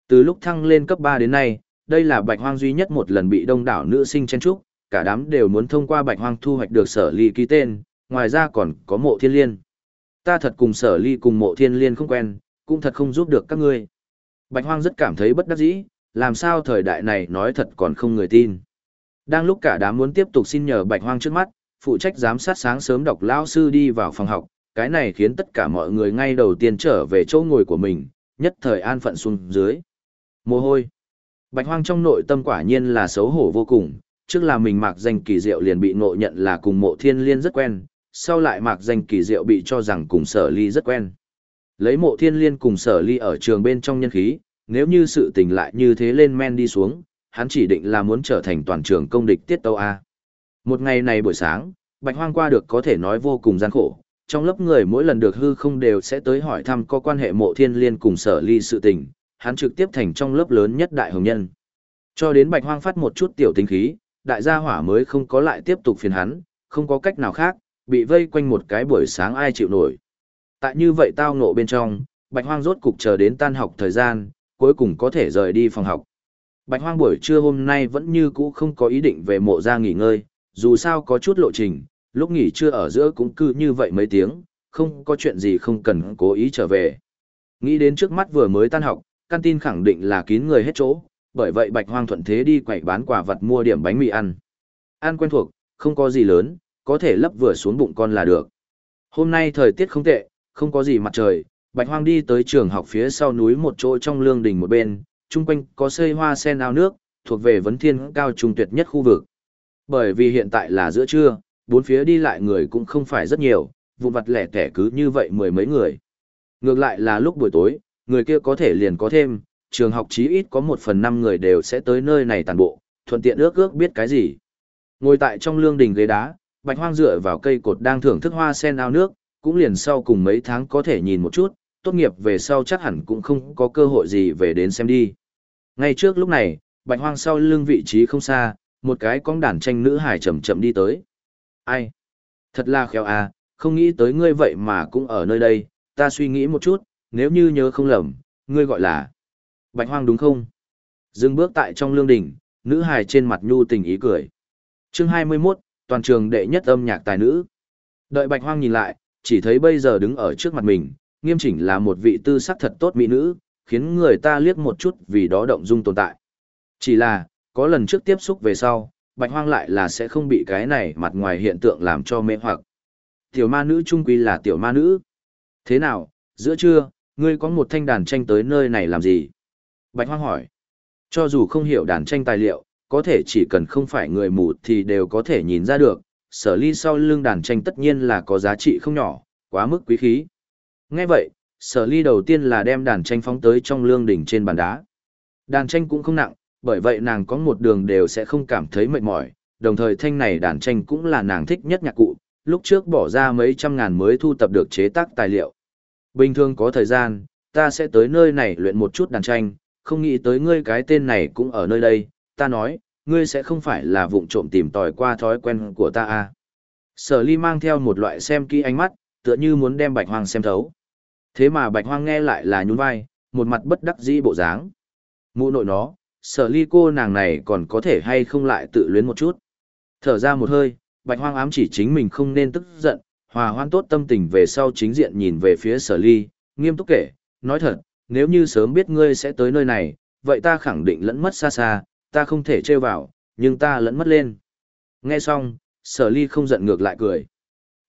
Từ lúc thăng lên cấp 3 đến nay, đây là bạch hoang duy nhất một lần bị đông đảo nữ sinh chen trúc, cả đám đều muốn thông qua bạch hoang thu hoạch được sở ly ký tên, ngoài ra còn có mộ thiên liên. Ta thật cùng sở ly cùng mộ thiên liên không quen, cũng thật không giúp được các ngươi. Bạch hoang rất cảm thấy bất đắc dĩ, làm sao thời đại này nói thật còn không người tin. Đang lúc cả đám muốn tiếp tục xin nhờ bạch hoang trước mắt, phụ trách giám sát sáng sớm đọc lão sư đi vào phòng học, cái này khiến tất cả mọi người ngay đầu tiên trở về chỗ ngồi của mình, nhất thời an phận xuống dưới. Mồ hôi. Bạch hoang trong nội tâm quả nhiên là xấu hổ vô cùng, trước là mình mặc danh kỳ diệu liền bị ngộ nhận là cùng mộ thiên liên rất quen, sau lại mặc danh kỳ diệu bị cho rằng cùng sở ly rất quen. Lấy mộ thiên liên cùng sở ly ở trường bên trong nhân khí, nếu như sự tình lại như thế lên men đi xuống, hắn chỉ định là muốn trở thành toàn trường công địch tiết tâu A. Một ngày này buổi sáng, Bạch Hoang qua được có thể nói vô cùng gian khổ, trong lớp người mỗi lần được hư không đều sẽ tới hỏi thăm có quan hệ mộ thiên liên cùng sở ly sự tình, hắn trực tiếp thành trong lớp lớn nhất đại hồng nhân. Cho đến Bạch Hoang phát một chút tiểu tinh khí, đại gia hỏa mới không có lại tiếp tục phiền hắn, không có cách nào khác, bị vây quanh một cái buổi sáng ai chịu nổi. Tại như vậy tao ngộ bên trong, Bạch Hoang rốt cục chờ đến tan học thời gian, cuối cùng có thể rời đi phòng học. Bạch Hoang buổi trưa hôm nay vẫn như cũ không có ý định về mộ ra nghỉ ngơi, dù sao có chút lộ trình, lúc nghỉ trưa ở giữa cũng cứ như vậy mấy tiếng, không có chuyện gì không cần cố ý trở về. Nghĩ đến trước mắt vừa mới tan học, căn tin khẳng định là kín người hết chỗ, bởi vậy Bạch Hoang thuận thế đi quẩy bán quả vật mua điểm bánh mì ăn. Ăn quen thuộc, không có gì lớn, có thể lấp vừa xuống bụng con là được. Hôm nay thời tiết không tệ, không có gì mặt trời, Bạch Hoang đi tới trường học phía sau núi một chỗ trong lương đình một bên, chung quanh có xây hoa sen ao nước, thuộc về vấn thiên cao trung tuyệt nhất khu vực. Bởi vì hiện tại là giữa trưa, bốn phía đi lại người cũng không phải rất nhiều, vụn vặt lẻ tẻ cứ như vậy mười mấy người. Ngược lại là lúc buổi tối, người kia có thể liền có thêm, trường học chí ít có một phần năm người đều sẽ tới nơi này tàn bộ, thuận tiện ước ước biết cái gì. Ngồi tại trong lương đình ghế đá, Bạch Hoang dựa vào cây cột đang thưởng thức hoa sen ao nước, cũng liền sau cùng mấy tháng có thể nhìn một chút, tốt nghiệp về sau chắc hẳn cũng không có cơ hội gì về đến xem đi. Ngay trước lúc này, bạch hoang sau lưng vị trí không xa, một cái cong đàn tranh nữ hài chậm chậm đi tới. Ai? Thật là khéo à, không nghĩ tới ngươi vậy mà cũng ở nơi đây, ta suy nghĩ một chút, nếu như nhớ không lầm, ngươi gọi là Bạch Hoang đúng không? Dừng bước tại trong lương đỉnh, nữ hài trên mặt nhu tình ý cười. Chương 21, toàn trường đệ nhất âm nhạc tài nữ. Đợi Bạch Hoang nhìn lại, chỉ thấy bây giờ đứng ở trước mặt mình, nghiêm chỉnh là một vị tư sắc thật tốt mỹ nữ, khiến người ta liếc một chút vì đó động dung tồn tại. Chỉ là, có lần trước tiếp xúc về sau, Bạch Hoang lại là sẽ không bị cái này mặt ngoài hiện tượng làm cho mê hoặc. Tiểu ma nữ trung quy là tiểu ma nữ. Thế nào, giữa trưa, ngươi có một thanh đàn tranh tới nơi này làm gì? Bạch Hoang hỏi. Cho dù không hiểu đàn tranh tài liệu, có thể chỉ cần không phải người mù thì đều có thể nhìn ra được, sở ly sau lưng đàn tranh tất nhiên là có giá trị không nhỏ, quá mức quý khí. Nghe vậy, sở ly đầu tiên là đem đàn tranh phóng tới trong lương đỉnh trên bàn đá. Đàn tranh cũng không nặng, bởi vậy nàng có một đường đều sẽ không cảm thấy mệt mỏi, đồng thời thanh này đàn tranh cũng là nàng thích nhất nhạc cụ, lúc trước bỏ ra mấy trăm ngàn mới thu tập được chế tác tài liệu. Bình thường có thời gian, ta sẽ tới nơi này luyện một chút đàn tranh, không nghĩ tới ngươi cái tên này cũng ở nơi đây, ta nói, ngươi sẽ không phải là vụng trộm tìm tòi qua thói quen của ta à. Sở ly mang theo một loại xem kỹ ánh mắt, tựa như muốn đem bạch hoang xem thấu. Thế mà bạch hoang nghe lại là nhún vai, một mặt bất đắc dĩ bộ dáng. Mụ nội nó, sở ly cô nàng này còn có thể hay không lại tự luyến một chút. Thở ra một hơi, bạch hoang ám chỉ chính mình không nên tức giận, hòa hoan tốt tâm tình về sau chính diện nhìn về phía sở ly, nghiêm túc kể, nói thật, nếu như sớm biết ngươi sẽ tới nơi này, vậy ta khẳng định lẫn mất xa xa, ta không thể trêu vào, nhưng ta lẫn mất lên. Nghe xong, sở ly không giận ngược lại cười.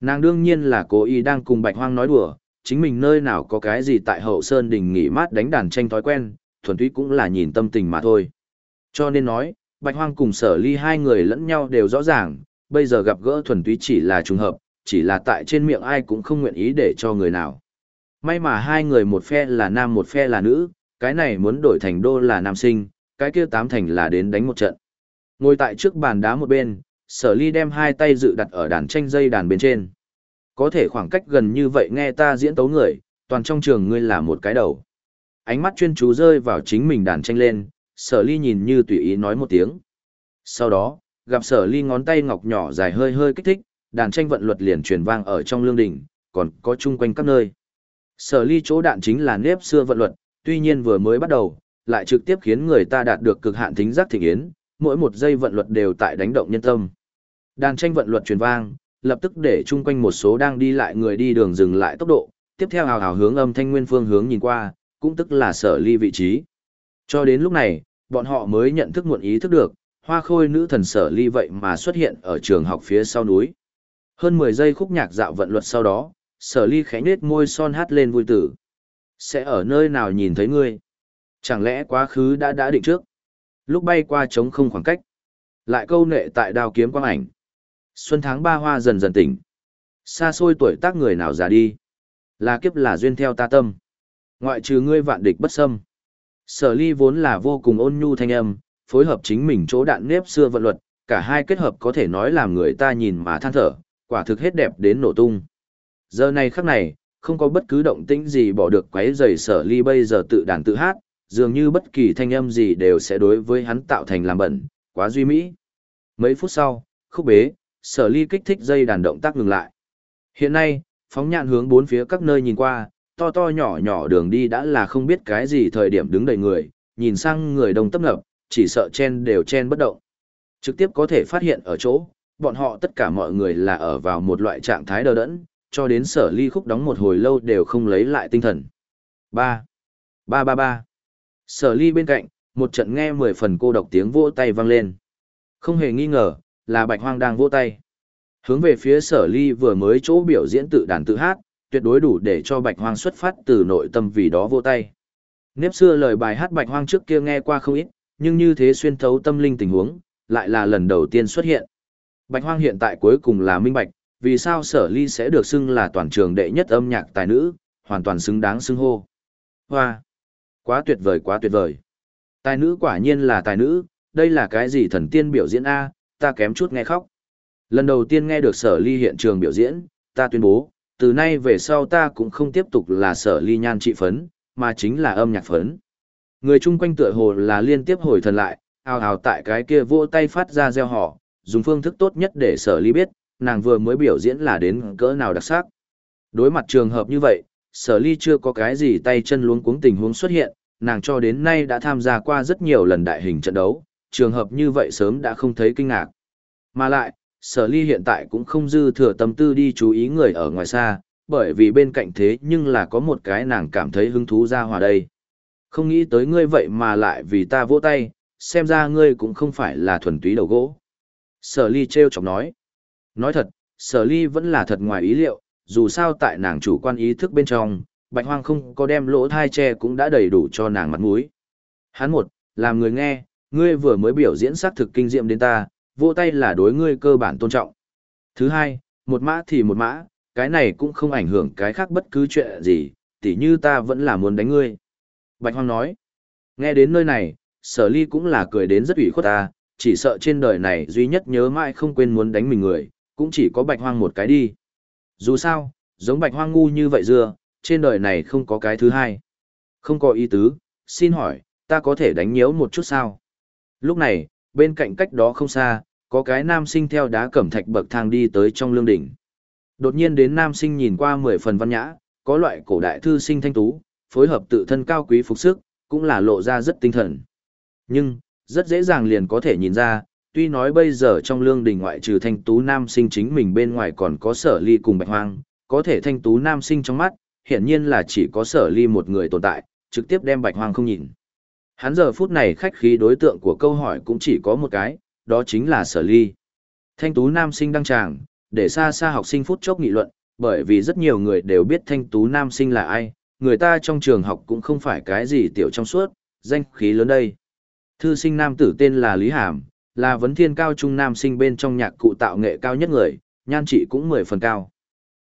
Nàng đương nhiên là cố ý đang cùng bạch hoang nói đùa, chính mình nơi nào có cái gì tại hậu sơn đình nghỉ mát đánh đàn tranh thói quen, thuần túy cũng là nhìn tâm tình mà thôi. Cho nên nói, bạch hoang cùng sở ly hai người lẫn nhau đều rõ ràng, bây giờ gặp gỡ thuần túy chỉ là trùng hợp, chỉ là tại trên miệng ai cũng không nguyện ý để cho người nào. May mà hai người một phe là nam một phe là nữ, cái này muốn đổi thành đô là nam sinh, cái kia tám thành là đến đánh một trận. Ngồi tại trước bàn đá một bên, sở ly đem hai tay dự đặt ở đàn tranh dây đàn bên trên. Có thể khoảng cách gần như vậy nghe ta diễn tấu người, toàn trong trường ngươi là một cái đầu. Ánh mắt chuyên chú rơi vào chính mình đàn tranh lên, sở ly nhìn như tùy ý nói một tiếng. Sau đó, gặp sở ly ngón tay ngọc nhỏ dài hơi hơi kích thích, đàn tranh vận luật liền truyền vang ở trong lương đỉnh, còn có chung quanh các nơi. Sở ly chỗ đạn chính là nếp xưa vận luật, tuy nhiên vừa mới bắt đầu, lại trực tiếp khiến người ta đạt được cực hạn thính giác thịnh yến, mỗi một giây vận luật đều tại đánh động nhân tâm. Đàn tranh vận luật truyền vang, lập tức để chung quanh một số đang đi lại người đi đường dừng lại tốc độ, tiếp theo hào hào hướng âm thanh nguyên phương hướng nhìn qua, cũng tức là sở ly vị trí. Cho đến lúc này, bọn họ mới nhận thức muộn ý thức được, hoa khôi nữ thần sở ly vậy mà xuất hiện ở trường học phía sau núi. Hơn 10 giây khúc nhạc dạo vận luật sau đó, sở ly khẽ nết môi son hát lên vui tử. Sẽ ở nơi nào nhìn thấy ngươi? Chẳng lẽ quá khứ đã đã định trước? Lúc bay qua trống không khoảng cách. Lại câu nệ tại đao kiếm quang ảnh. Xuân tháng ba hoa dần dần tỉnh. Xa xôi tuổi tác người nào già đi. Là kiếp là duyên theo ta tâm. Ngoại trừ ngươi vạn địch bất xâm. Sở ly vốn là vô cùng ôn nhu thanh âm, phối hợp chính mình chỗ đạn nếp xưa vận luật, cả hai kết hợp có thể nói làm người ta nhìn mà than thở, quả thực hết đẹp đến nổ tung. Giờ này khắc này, không có bất cứ động tĩnh gì bỏ được quấy rầy sở ly bây giờ tự đàn tự hát, dường như bất kỳ thanh âm gì đều sẽ đối với hắn tạo thành làm bẩn, quá duy mỹ. Mấy phút sau, khúc bế, sở ly kích thích dây đàn động tác ngừng lại. Hiện nay, phóng nhạn hướng bốn phía các nơi nhìn qua, to to nhỏ nhỏ đường đi đã là không biết cái gì thời điểm đứng đầy người, nhìn sang người đông tấp nập, chỉ sợ chen đều chen bất động. Trực tiếp có thể phát hiện ở chỗ, bọn họ tất cả mọi người là ở vào một loại trạng thái đờ đẫn, cho đến sở ly khúc đóng một hồi lâu đều không lấy lại tinh thần. 3. 333. Sở ly bên cạnh, một trận nghe mười phần cô độc tiếng vỗ tay vang lên. Không hề nghi ngờ, là bạch hoang đang vỗ tay. Hướng về phía sở ly vừa mới chỗ biểu diễn tự đàn tự hát, tuyệt đối đủ để cho bạch hoang xuất phát từ nội tâm vì đó vô tay. Nếp xưa lời bài hát bạch hoang trước kia nghe qua không ít, nhưng như thế xuyên thấu tâm linh tình huống, lại là lần đầu tiên xuất hiện. Bạch hoang hiện tại cuối cùng là minh bạch, vì sao sở ly sẽ được xưng là toàn trường đệ nhất âm nhạc tài nữ, hoàn toàn xứng đáng xưng hô. Hoa! Quá tuyệt vời quá tuyệt vời. Tài nữ quả nhiên là tài nữ, đây là cái gì thần tiên biểu diễn A, ta kém chút nghe khóc. Lần đầu tiên nghe được sở ly hiện trường biểu diễn, ta tuyên bố, từ nay về sau ta cũng không tiếp tục là sở ly nhan trị phấn, mà chính là âm nhạc phấn. Người chung quanh tựa hồ là liên tiếp hồi thần lại, ào ào tại cái kia vỗ tay phát ra gieo họ, dùng phương thức tốt nhất để sở ly biết, nàng vừa mới biểu diễn là đến cỡ nào đặc sắc. Đối mặt trường hợp như vậy, sở ly chưa có cái gì tay chân luống cuống tình huống xuất hiện, nàng cho đến nay đã tham gia qua rất nhiều lần đại hình trận đấu, trường hợp như vậy sớm đã không thấy kinh ngạc. Mà lại, sở ly hiện tại cũng không dư thừa tâm tư đi chú ý người ở ngoài xa, bởi vì bên cạnh thế nhưng là có một cái nàng cảm thấy hứng thú ra hòa đây. Không nghĩ tới ngươi vậy mà lại vì ta vỗ tay, xem ra ngươi cũng không phải là thuần túy đầu gỗ. Sở ly treo chọc nói. Nói thật, sở ly vẫn là thật ngoài ý liệu, dù sao tại nàng chủ quan ý thức bên trong, bạch hoang không có đem lỗ thai che cũng đã đầy đủ cho nàng mặt mũi. Hắn một, làm người nghe, ngươi vừa mới biểu diễn sát thực kinh diệm đến ta, vỗ tay là đối ngươi cơ bản tôn trọng. Thứ hai, một mã thì một mã, cái này cũng không ảnh hưởng cái khác bất cứ chuyện gì, tỉ như ta vẫn là muốn đánh ngươi. Bạch Hoang nói, nghe đến nơi này, sở ly cũng là cười đến rất ủy khuất ta, chỉ sợ trên đời này duy nhất nhớ mãi không quên muốn đánh mình người, cũng chỉ có Bạch Hoang một cái đi. Dù sao, giống Bạch Hoang ngu như vậy dưa, trên đời này không có cái thứ hai. Không có ý tứ, xin hỏi, ta có thể đánh nhiễu một chút sao? Lúc này, bên cạnh cách đó không xa, có cái nam sinh theo đá cẩm thạch bậc thang đi tới trong lương đỉnh. Đột nhiên đến nam sinh nhìn qua mười phần văn nhã, có loại cổ đại thư sinh thanh tú, phối hợp tự thân cao quý phục sức, cũng là lộ ra rất tinh thần. Nhưng, rất dễ dàng liền có thể nhìn ra, tuy nói bây giờ trong lương đình ngoại trừ thanh tú nam sinh chính mình bên ngoài còn có sở ly cùng bạch hoang, có thể thanh tú nam sinh trong mắt, hiển nhiên là chỉ có sở ly một người tồn tại, trực tiếp đem bạch hoang không nhìn. Hắn giờ phút này khách khí đối tượng của câu hỏi cũng chỉ có một cái, đó chính là sở ly. Thanh tú nam sinh đăng tràng, để xa xa học sinh phút chốc nghị luận, bởi vì rất nhiều người đều biết thanh tú nam sinh là ai, người ta trong trường học cũng không phải cái gì tiểu trong suốt, danh khí lớn đây. Thư sinh nam tử tên là Lý Hàm, là vấn thiên cao trung nam sinh bên trong nhạc cụ tạo nghệ cao nhất người, nhan trị cũng mười phần cao.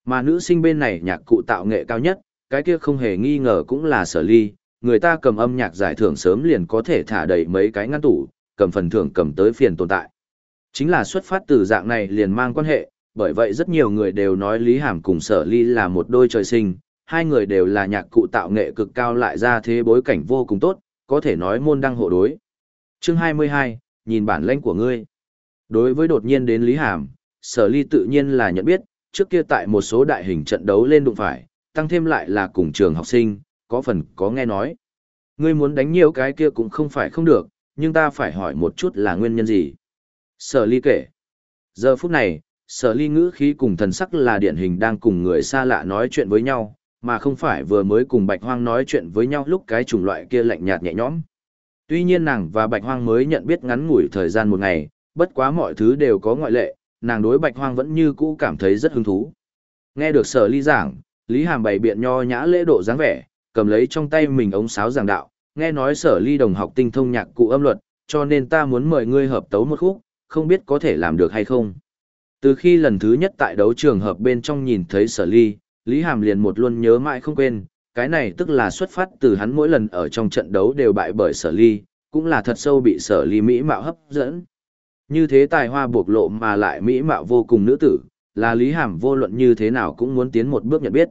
Mà nữ sinh bên này nhạc cụ tạo nghệ cao nhất, cái kia không hề nghi ngờ cũng là sở ly, người ta cầm âm nhạc giải thưởng sớm liền có thể thả đầy mấy cái ngăn tủ, cầm phần thưởng cầm tới phiền tồn tại. Chính là xuất phát từ dạng này liền mang quan hệ, bởi vậy rất nhiều người đều nói Lý Hàm cùng sở ly là một đôi trời sinh, hai người đều là nhạc cụ tạo nghệ cực cao lại ra thế bối cảnh vô cùng tốt, có thể nói môn đăng hộ đối. Chương 22, nhìn bản lãnh của ngươi. Đối với đột nhiên đến Lý Hàm, sở ly tự nhiên là nhận biết, trước kia tại một số đại hình trận đấu lên đụng phải, tăng thêm lại là cùng trường học sinh, có phần có nghe nói. Ngươi muốn đánh nhiều cái kia cũng không phải không được, nhưng ta phải hỏi một chút là nguyên nhân gì. Sở ly kể. Giờ phút này, sở ly ngữ khí cùng thần sắc là điển hình đang cùng người xa lạ nói chuyện với nhau, mà không phải vừa mới cùng bạch hoang nói chuyện với nhau lúc cái chủng loại kia lạnh nhạt nhẹ nhõm. Tuy nhiên nàng và bạch hoang mới nhận biết ngắn ngủi thời gian một ngày, bất quá mọi thứ đều có ngoại lệ, nàng đối bạch hoang vẫn như cũ cảm thấy rất hứng thú. Nghe được sở ly giảng, Lý Hàm bày biện nho nhã lễ độ dáng vẻ, cầm lấy trong tay mình ống sáo giảng đạo, nghe nói sở ly đồng học tinh thông nhạc cụ âm luật, cho nên ta muốn mời ngươi hợp tấu một khúc, không biết có thể làm được hay không. Từ khi lần thứ nhất tại đấu trường hợp bên trong nhìn thấy sở ly, Lý Hàm liền một luôn nhớ mãi không quên, cái này tức là xuất phát từ hắn mỗi lần ở trong trận đấu đều bại bởi sở ly, cũng là thật sâu bị sở ly mỹ mạo hấp dẫn. Như thế tài hoa buộc lộ mà lại mỹ mạo vô cùng nữ tử, là Lý Hàm vô luận như thế nào cũng muốn tiến một bước nhận biết.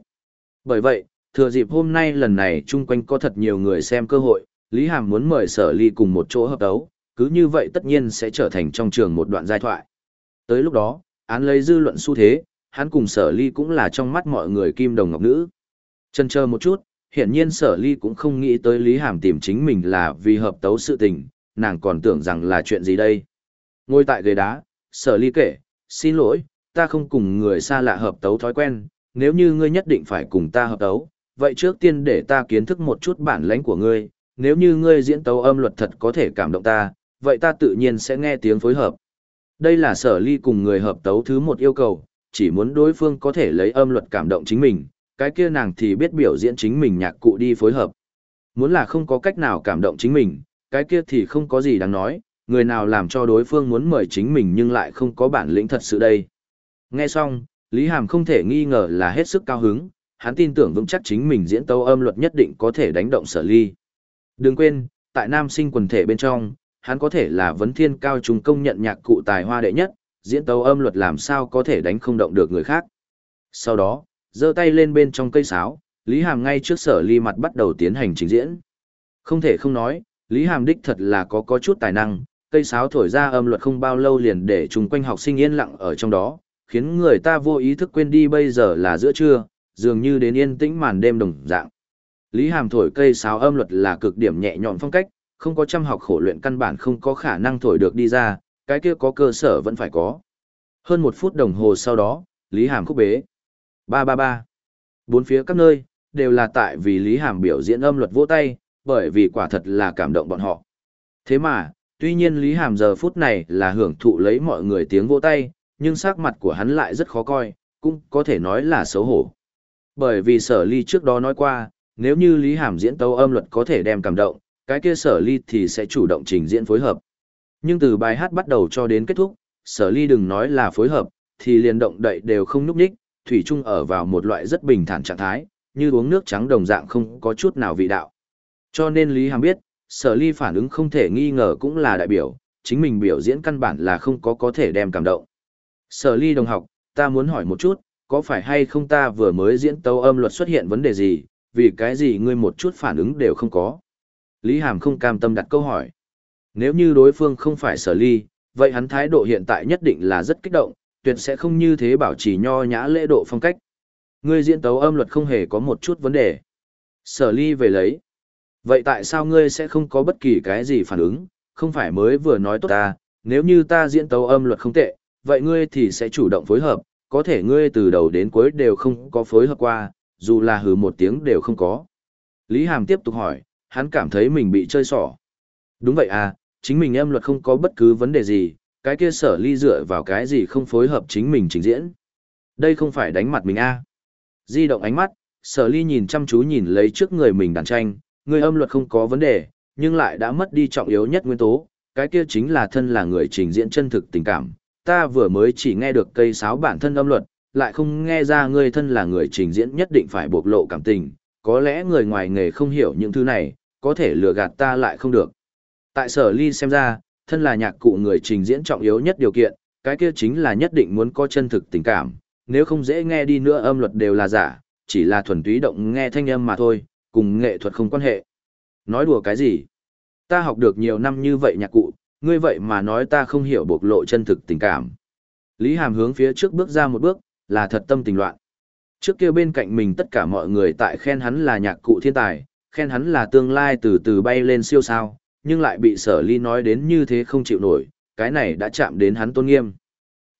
Bởi vậy, thừa dịp hôm nay lần này chung quanh có thật nhiều người xem cơ hội, Lý Hàm muốn mời sở ly cùng một chỗ hợp đấu, cứ như vậy tất nhiên sẽ trở thành trong trường một đoạn giai thoại. Tới lúc đó, án lấy dư luận xu thế, hắn cùng sở ly cũng là trong mắt mọi người kim đồng ngọc nữ. Chần chờ một chút, hiển nhiên sở ly cũng không nghĩ tới Lý Hàm tìm chính mình là vì hợp tấu sự tình, nàng còn tưởng rằng là chuyện gì đây. Ngồi tại ghế đá, sở ly kể, xin lỗi, ta không cùng người xa lạ hợp tấu thói quen, nếu như ngươi nhất định phải cùng ta hợp tấu, vậy trước tiên để ta kiến thức một chút bản lãnh của ngươi, nếu như ngươi diễn tấu âm luật thật có thể cảm động ta, vậy ta tự nhiên sẽ nghe tiếng phối hợp. Đây là sở ly cùng người hợp tấu thứ một yêu cầu, chỉ muốn đối phương có thể lấy âm luật cảm động chính mình, cái kia nàng thì biết biểu diễn chính mình nhạc cụ đi phối hợp. Muốn là không có cách nào cảm động chính mình, cái kia thì không có gì đáng nói, người nào làm cho đối phương muốn mời chính mình nhưng lại không có bản lĩnh thật sự đây. Nghe xong, Lý Hàm không thể nghi ngờ là hết sức cao hứng, hắn tin tưởng vững chắc chính mình diễn tấu âm luật nhất định có thể đánh động sở ly. Đừng quên, tại nam sinh quần thể bên trong, hắn có thể là vấn thiên cao trung công nhận nhạc cụ tài hoa đệ nhất, diễn tấu âm luật làm sao có thể đánh không động được người khác. Sau đó, giơ tay lên bên trong cây sáo, Lý Hàm ngay trước sở ly mặt bắt đầu tiến hành trình diễn. Không thể không nói, Lý Hàm đích thật là có có chút tài năng, cây sáo thổi ra âm luật không bao lâu liền để chung quanh học sinh yên lặng ở trong đó, khiến người ta vô ý thức quên đi bây giờ là giữa trưa, dường như đến yên tĩnh màn đêm đồng dạng. Lý Hàm thổi cây sáo âm luật là cực điểm nhẹ nhõm phong cách, không có chăm học khổ luyện căn bản không có khả năng thổi được đi ra, cái kia có cơ sở vẫn phải có. Hơn một phút đồng hồ sau đó, Lý Hàm khúc bế. Ba ba ba. Bốn phía các nơi, đều là tại vì Lý Hàm biểu diễn âm luật vỗ tay, bởi vì quả thật là cảm động bọn họ. Thế mà, tuy nhiên Lý Hàm giờ phút này là hưởng thụ lấy mọi người tiếng vỗ tay, nhưng sắc mặt của hắn lại rất khó coi, cũng có thể nói là xấu hổ. Bởi vì sở ly trước đó nói qua, nếu như Lý Hàm diễn tấu âm luật có thể đem cảm động, cái kia sở ly thì sẽ chủ động trình diễn phối hợp. Nhưng từ bài hát bắt đầu cho đến kết thúc, sở ly đừng nói là phối hợp, thì liền động đậy đều không núp nhích, thủy chung ở vào một loại rất bình thản trạng thái, như uống nước trắng đồng dạng không có chút nào vị đạo. Cho nên Lý Hàm biết, sở ly phản ứng không thể nghi ngờ cũng là đại biểu, chính mình biểu diễn căn bản là không có có thể đem cảm động. Sở ly đồng học, ta muốn hỏi một chút, có phải hay không ta vừa mới diễn tấu âm luật xuất hiện vấn đề gì, vì cái gì ngươi một chút phản ứng đều không có. Lý Hàm không cam tâm đặt câu hỏi. Nếu như đối phương không phải sở ly, vậy hắn thái độ hiện tại nhất định là rất kích động, tuyệt sẽ không như thế bảo trì nho nhã lễ độ phong cách. Ngươi diễn tấu âm luật không hề có một chút vấn đề. Sở ly về lấy. Vậy tại sao ngươi sẽ không có bất kỳ cái gì phản ứng, không phải mới vừa nói tốt ta, nếu như ta diễn tấu âm luật không tệ, vậy ngươi thì sẽ chủ động phối hợp, có thể ngươi từ đầu đến cuối đều không có phối hợp qua, dù là hừ một tiếng đều không có. Lý Hàm tiếp tục hỏi, hắn cảm thấy mình bị chơi xỏ. Đúng vậy à, chính mình em luật không có bất cứ vấn đề gì, cái kia sở ly dựa vào cái gì không phối hợp chính mình trình diễn. Đây không phải đánh mặt mình a à. Di động ánh mắt, sở ly nhìn chăm chú nhìn lấy trước người mình đàn tranh, người âm luật không có vấn đề, nhưng lại đã mất đi trọng yếu nhất nguyên tố, cái kia chính là thân là người trình diễn chân thực tình cảm. Ta vừa mới chỉ nghe được cây sáo bản thân âm luật, lại không nghe ra ngươi thân là người trình diễn nhất định phải bộc lộ cảm tình, có lẽ người ngoài nghề không hiểu những thứ này, có thể lừa gạt ta lại không được. Tại sở ly xem ra, thân là nhạc cụ người trình diễn trọng yếu nhất điều kiện, cái kia chính là nhất định muốn có chân thực tình cảm, nếu không dễ nghe đi nữa âm luật đều là giả, chỉ là thuần túy động nghe thanh âm mà thôi, cùng nghệ thuật không quan hệ. Nói đùa cái gì? Ta học được nhiều năm như vậy nhạc cụ, ngươi vậy mà nói ta không hiểu bộc lộ chân thực tình cảm. Lý Hàm hướng phía trước bước ra một bước, là thật tâm tình loạn. Trước kia bên cạnh mình tất cả mọi người tại khen hắn là nhạc cụ thiên tài, khen hắn là tương lai từ từ bay lên siêu sao, nhưng lại bị sở ly nói đến như thế không chịu nổi, cái này đã chạm đến hắn tôn nghiêm.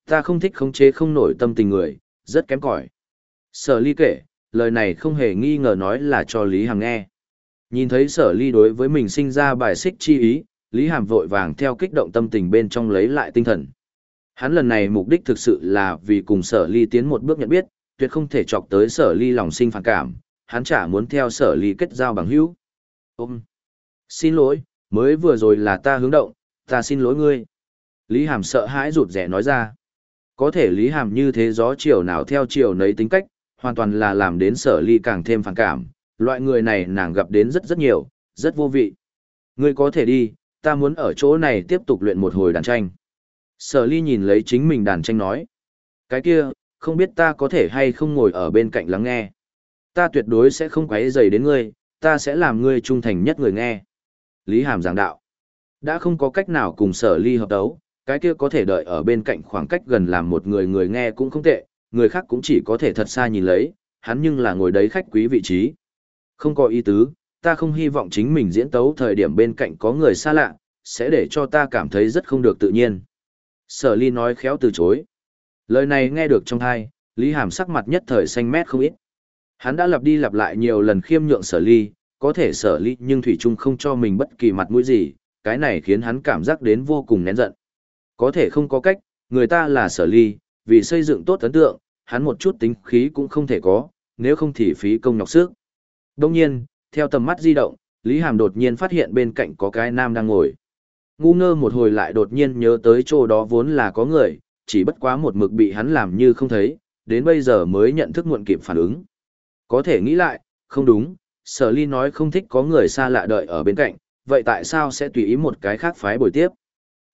Ta không thích khống chế không nổi tâm tình người, rất kém cỏi. Sở ly kể, lời này không hề nghi ngờ nói là cho Lý Hàm nghe. Nhìn thấy sở ly đối với mình sinh ra bài xích chi ý, Lý Hàm vội vàng theo kích động tâm tình bên trong lấy lại tinh thần. Hắn lần này mục đích thực sự là vì cùng sở ly tiến một bước nhận biết, tuyệt không thể chọc tới sở ly lòng sinh phản cảm, hắn chả muốn theo sở ly kết giao bằng hữu. Ôm! Xin lỗi, mới vừa rồi là ta hướng động, ta xin lỗi ngươi. Lý Hàm sợ hãi rụt rẻ nói ra. Có thể Lý Hàm như thế gió chiều nào theo chiều nấy tính cách, hoàn toàn là làm đến sở ly càng thêm phản cảm, loại người này nàng gặp đến rất rất nhiều, rất vô vị. Ngươi có thể đi, ta muốn ở chỗ này tiếp tục luyện một hồi đàn tranh. Sở ly nhìn lấy chính mình đàn tranh nói. Cái kia, không biết ta có thể hay không ngồi ở bên cạnh lắng nghe. Ta tuyệt đối sẽ không quấy rầy đến ngươi, ta sẽ làm ngươi trung thành nhất người nghe. Lý Hàm giảng đạo. Đã không có cách nào cùng sở ly hợp đấu, cái kia có thể đợi ở bên cạnh khoảng cách gần làm một người người nghe cũng không tệ, người khác cũng chỉ có thể thật xa nhìn lấy, hắn nhưng là ngồi đấy khách quý vị trí. Không có ý tứ, ta không hy vọng chính mình diễn tấu thời điểm bên cạnh có người xa lạ, sẽ để cho ta cảm thấy rất không được tự nhiên. Sở ly nói khéo từ chối. Lời này nghe được trong thai, Lý Hàm sắc mặt nhất thời xanh mét không ít. Hắn đã lặp đi lặp lại nhiều lần khiêm nhượng sở ly, có thể sở ly nhưng Thủy Trung không cho mình bất kỳ mặt mũi gì, cái này khiến hắn cảm giác đến vô cùng nén giận. Có thể không có cách, người ta là sở ly, vì xây dựng tốt ấn tượng, hắn một chút tính khí cũng không thể có, nếu không thì phí công nhọc sức. Đông nhiên, theo tầm mắt di động, Lý Hàm đột nhiên phát hiện bên cạnh có cái nam đang ngồi. Ngu ngơ một hồi lại đột nhiên nhớ tới chỗ đó vốn là có người, chỉ bất quá một mực bị hắn làm như không thấy, đến bây giờ mới nhận thức muộn kịp phản ứng. Có thể nghĩ lại, không đúng, sở ly nói không thích có người xa lạ đợi ở bên cạnh, vậy tại sao sẽ tùy ý một cái khác phái bồi tiếp?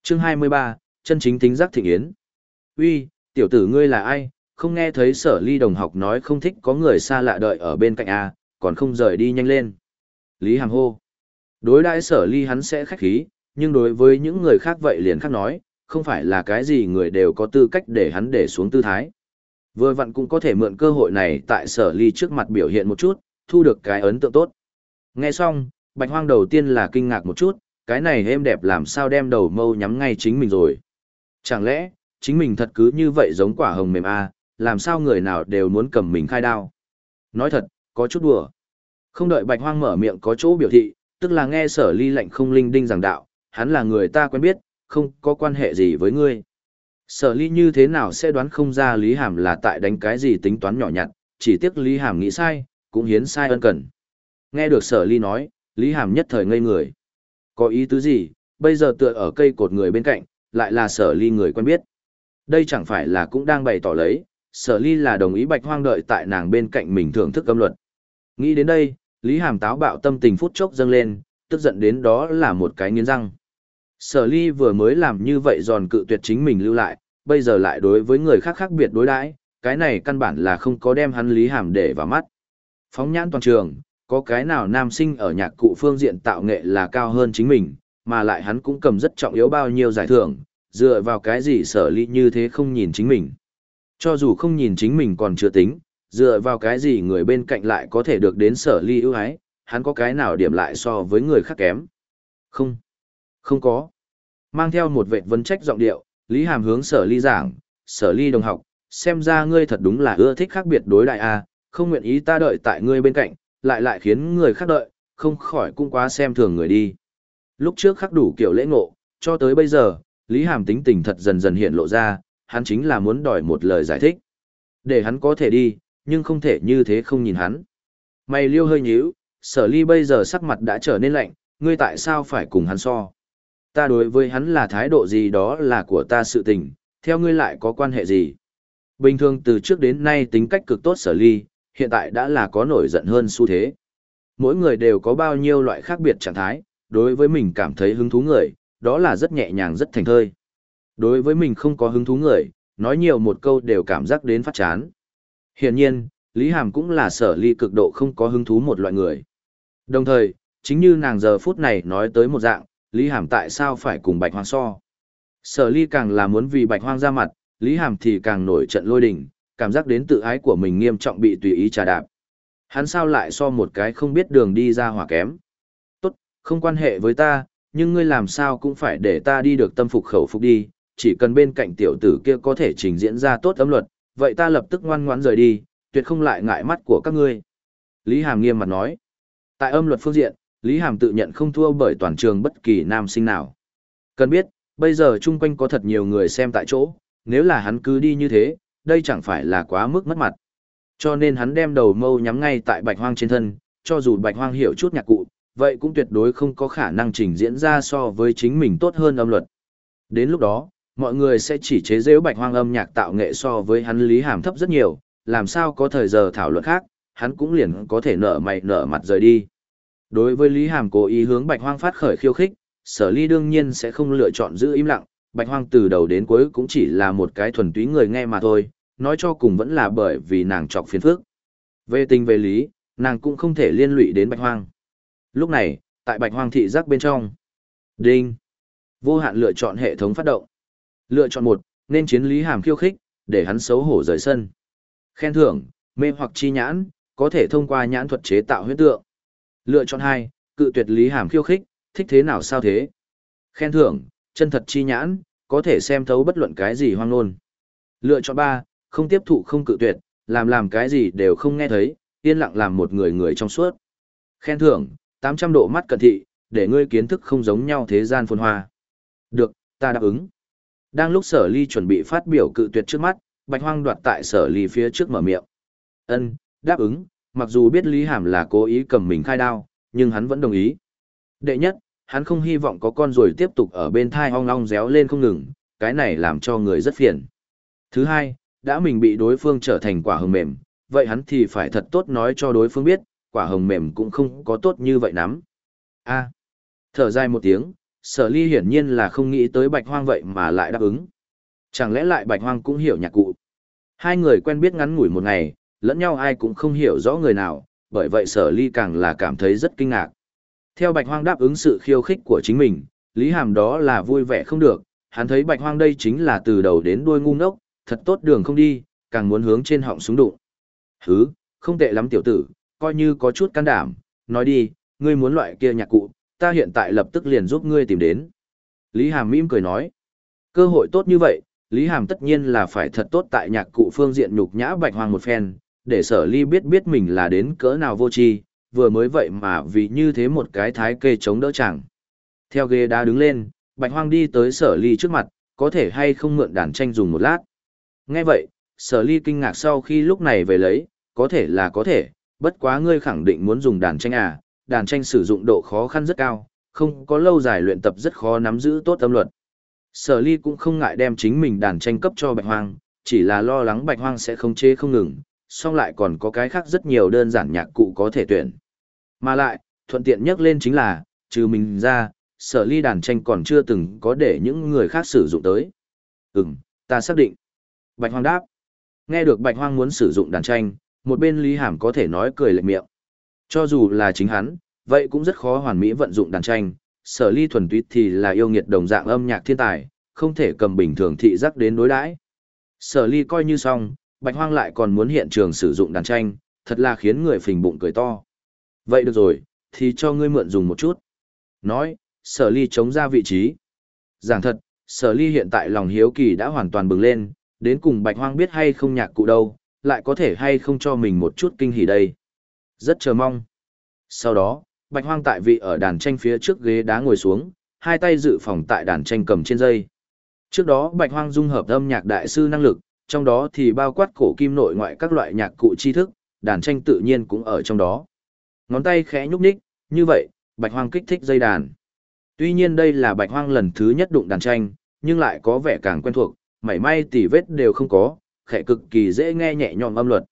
Chương 23, chân chính tính giác thịnh yến. Uy, tiểu tử ngươi là ai, không nghe thấy sở ly đồng học nói không thích có người xa lạ đợi ở bên cạnh à? Còn không rời đi nhanh lên. Lý Hàm hô. Đối đãi sở ly hắn sẽ khách khí, nhưng đối với những người khác vậy liền khác nói, không phải là cái gì người đều có tư cách để hắn để xuống tư thái. Vừa vặn cũng có thể mượn cơ hội này tại sở ly trước mặt biểu hiện một chút, thu được cái ấn tượng tốt. Nghe xong, bạch hoang đầu tiên là kinh ngạc một chút, cái này êm đẹp làm sao đem đầu mâu nhắm ngay chính mình rồi. Chẳng lẽ, chính mình thật cứ như vậy giống quả hồng mềm a, làm sao người nào đều muốn cầm mình khai đao. Nói thật, có chút đùa. Không đợi bạch hoang mở miệng có chỗ biểu thị, tức là nghe sở ly lệnh không linh đinh giảng đạo, hắn là người ta quen biết, không có quan hệ gì với ngươi. Sở ly như thế nào sẽ đoán không ra Lý Hàm là tại đánh cái gì tính toán nhỏ nhặt, chỉ tiếc Lý Hàm nghĩ sai, cũng hiến sai ân cần. Nghe được sở ly nói, Lý Hàm nhất thời ngây người. Có ý tứ gì, bây giờ tựa ở cây cột người bên cạnh, lại là sở ly người quen biết. Đây chẳng phải là cũng đang bày tỏ lấy, sở ly là đồng ý bạch hoang đợi tại nàng bên cạnh mình thưởng thức âm luật. Nghĩ đến đây, Lý Hàm táo bạo tâm tình phút chốc dâng lên, tức giận đến đó là một cái nghiến răng. Sở ly vừa mới làm như vậy giòn cự tuyệt chính mình lưu lại, bây giờ lại đối với người khác khác biệt đối đãi, cái này căn bản là không có đem hắn Lý Hàm để vào mắt. Phóng nhãn toàn trường, có cái nào nam sinh ở nhạc cụ phương diện tạo nghệ là cao hơn chính mình, mà lại hắn cũng cầm rất trọng yếu bao nhiêu giải thưởng, dựa vào cái gì sở ly như thế không nhìn chính mình. Cho dù không nhìn chính mình còn chưa tính, dựa vào cái gì người bên cạnh lại có thể được đến sở ly ưu ái, hắn có cái nào điểm lại so với người khác kém. Không, không có. Mang theo một vệ vấn trách giọng điệu, Lý Hàm hướng sở ly giảng, sở ly đồng học, xem ra ngươi thật đúng là ưa thích khác biệt đối đại a không nguyện ý ta đợi tại ngươi bên cạnh, lại lại khiến người khác đợi, không khỏi cũng quá xem thường người đi. Lúc trước khắc đủ kiểu lễ ngộ, cho tới bây giờ, Lý Hàm tính tình thật dần dần hiện lộ ra, hắn chính là muốn đòi một lời giải thích. Để hắn có thể đi, nhưng không thể như thế không nhìn hắn. Mày liêu hơi nhíu, sở ly bây giờ sắc mặt đã trở nên lạnh, ngươi tại sao phải cùng hắn so? Ta đối với hắn là thái độ gì đó là của ta sự tình, theo ngươi lại có quan hệ gì? Bình thường từ trước đến nay tính cách cực tốt sở ly, hiện tại đã là có nổi giận hơn xu thế. Mỗi người đều có bao nhiêu loại khác biệt trạng thái, đối với mình cảm thấy hứng thú người, đó là rất nhẹ nhàng rất thành thơi. Đối với mình không có hứng thú người, nói nhiều một câu đều cảm giác đến phát chán. Hiển nhiên, Lý Hàm cũng là sở ly cực độ không có hứng thú một loại người. Đồng thời, chính như nàng giờ phút này nói tới một dạng, Lý Hàm tại sao phải cùng Bạch Hoang so. Sở ly càng là muốn vì Bạch Hoang ra mặt, Lý Hàm thì càng nổi trận lôi đình, cảm giác đến tự ái của mình nghiêm trọng bị tùy ý trà đạp. Hắn sao lại so một cái không biết đường đi ra hỏa kém. Tốt, không quan hệ với ta, nhưng ngươi làm sao cũng phải để ta đi được tâm phục khẩu phục đi, chỉ cần bên cạnh tiểu tử kia có thể trình diễn ra tốt âm luật, vậy ta lập tức ngoan ngoãn rời đi, tuyệt không lại ngại mắt của các ngươi. Lý Hàm nghiêm mặt nói. Tại âm luật phương diện, Lý Hàm tự nhận không thua bởi toàn trường bất kỳ nam sinh nào. Cần biết, bây giờ chung quanh có thật nhiều người xem tại chỗ, nếu là hắn cứ đi như thế, đây chẳng phải là quá mức mất mặt. Cho nên hắn đem đầu mâu nhắm ngay tại bạch hoang trên thân, cho dù bạch hoang hiểu chút nhạc cụ, vậy cũng tuyệt đối không có khả năng trình diễn ra so với chính mình tốt hơn âm luật. Đến lúc đó, mọi người sẽ chỉ chế giễu bạch hoang âm nhạc tạo nghệ so với hắn lý hàm thấp rất nhiều, làm sao có thời giờ thảo luận khác, hắn cũng liền có thể nở mày nở mặt rời đi. Đối với Lý Hàm cố ý hướng Bạch Hoang phát khởi khiêu khích, Sở Ly đương nhiên sẽ không lựa chọn giữ im lặng, Bạch Hoang từ đầu đến cuối cũng chỉ là một cái thuần túy người nghe mà thôi, nói cho cùng vẫn là bởi vì nàng trọc phiền phức. Về tình về lý, nàng cũng không thể liên lụy đến Bạch Hoang. Lúc này, tại Bạch Hoang thị giác bên trong. Đinh. Vô hạn lựa chọn hệ thống phát động. Lựa chọn một, nên chiến Lý Hàm khiêu khích, để hắn xấu hổ rời sân. Khen thưởng, mê hoặc chi nhãn, có thể thông qua nhãn thuật chế tạo huyết tượng. Lựa chọn hai, cự tuyệt Lý Hàm khiêu khích, thích thế nào sao thế. Khen thưởng, chân thật chi nhãn, có thể xem thấu bất luận cái gì hoang nôn. Lựa chọn ba, không tiếp thụ không cự tuyệt, làm làm cái gì đều không nghe thấy, yên lặng làm một người người trong suốt. Khen thưởng, 800 độ mắt cận thị, để ngươi kiến thức không giống nhau thế gian phồn hoa. Được, ta đáp ứng. Đang lúc sở ly chuẩn bị phát biểu cự tuyệt trước mắt, bạch hoang đoạt tại sở ly phía trước mở miệng. Ân, đáp ứng, mặc dù biết Lý Hàm là cố ý cầm mình khai đao, nhưng hắn vẫn đồng ý. Đệ nhất, hắn không hy vọng có con rồi tiếp tục ở bên thai ong ong réo lên không ngừng, cái này làm cho người rất phiền. Thứ hai, đã mình bị đối phương trở thành quả hồng mềm, vậy hắn thì phải thật tốt nói cho đối phương biết, quả hồng mềm cũng không có tốt như vậy lắm. A. thở dài một tiếng, sở ly hiển nhiên là không nghĩ tới bạch hoang vậy mà lại đáp ứng. Chẳng lẽ lại bạch hoang cũng hiểu nhạc cụ? Hai người quen biết ngắn ngủi một ngày, lẫn nhau ai cũng không hiểu rõ người nào, bởi vậy sở ly càng là cảm thấy rất kinh ngạc. Theo bạch hoang đáp ứng sự khiêu khích của chính mình, Lý Hàm đó là vui vẻ không được, hắn thấy bạch hoang đây chính là từ đầu đến đuôi ngu ngốc, thật tốt đường không đi, càng muốn hướng trên họng súng đụng. Hứ, không tệ lắm tiểu tử, coi như có chút can đảm, nói đi, ngươi muốn loại kia nhạc cụ, ta hiện tại lập tức liền giúp ngươi tìm đến. Lý Hàm mỉm cười nói, cơ hội tốt như vậy, Lý Hàm tất nhiên là phải thật tốt tại nhạc cụ phương diện nhục nhã bạch hoang một phen, để sở ly biết biết mình là đến cỡ nào vô tri vừa mới vậy mà vì như thế một cái thái kê chống đỡ chẳng. Theo ghế đá đứng lên, bạch hoang đi tới sở ly trước mặt, có thể hay không mượn đàn tranh dùng một lát. Nghe vậy, sở ly kinh ngạc sau khi lúc này về lấy, có thể là có thể, bất quá ngươi khẳng định muốn dùng đàn tranh à, đàn tranh sử dụng độ khó khăn rất cao, không có lâu dài luyện tập rất khó nắm giữ tốt tâm luật. Sở ly cũng không ngại đem chính mình đàn tranh cấp cho bạch hoang, chỉ là lo lắng bạch hoang sẽ không chế không ngừng, song lại còn có cái khác rất nhiều đơn giản nhạc cụ có thể tuyển. Mà lại, thuận tiện nhất lên chính là, trừ mình ra, sở ly đàn tranh còn chưa từng có để những người khác sử dụng tới. Ừm, ta xác định. Bạch hoang đáp. Nghe được bạch hoang muốn sử dụng đàn tranh, một bên Lý Hàm có thể nói cười lệ miệng. Cho dù là chính hắn, vậy cũng rất khó hoàn mỹ vận dụng đàn tranh, sở ly thuần túy thì là yêu nghiệt đồng dạng âm nhạc thiên tài, không thể cầm bình thường thị giác đến đối đãi. Sở ly coi như xong, bạch hoang lại còn muốn hiện trường sử dụng đàn tranh, thật là khiến người phình bụng cười to. Vậy được rồi, thì cho ngươi mượn dùng một chút. Nói, sở ly chống ra vị trí. Giảng thật, sở ly hiện tại lòng hiếu kỳ đã hoàn toàn bừng lên, đến cùng bạch hoang biết hay không nhạc cụ đâu, lại có thể hay không cho mình một chút kinh hỉ đây. Rất chờ mong. Sau đó, bạch hoang tại vị ở đàn tranh phía trước ghế đá ngồi xuống, hai tay dự phòng tại đàn tranh cầm trên dây. Trước đó bạch hoang dung hợp âm nhạc đại sư năng lực, trong đó thì bao quát cổ kim nội ngoại các loại nhạc cụ tri thức, đàn tranh tự nhiên cũng ở trong đó. Ngón tay khẽ nhúc nhích, như vậy, bạch hoang kích thích dây đàn. Tuy nhiên đây là bạch hoang lần thứ nhất đụng đàn tranh, nhưng lại có vẻ càng quen thuộc, mảy may tỉ vết đều không có, khẽ cực kỳ dễ nghe nhẹ nhõm âm luật.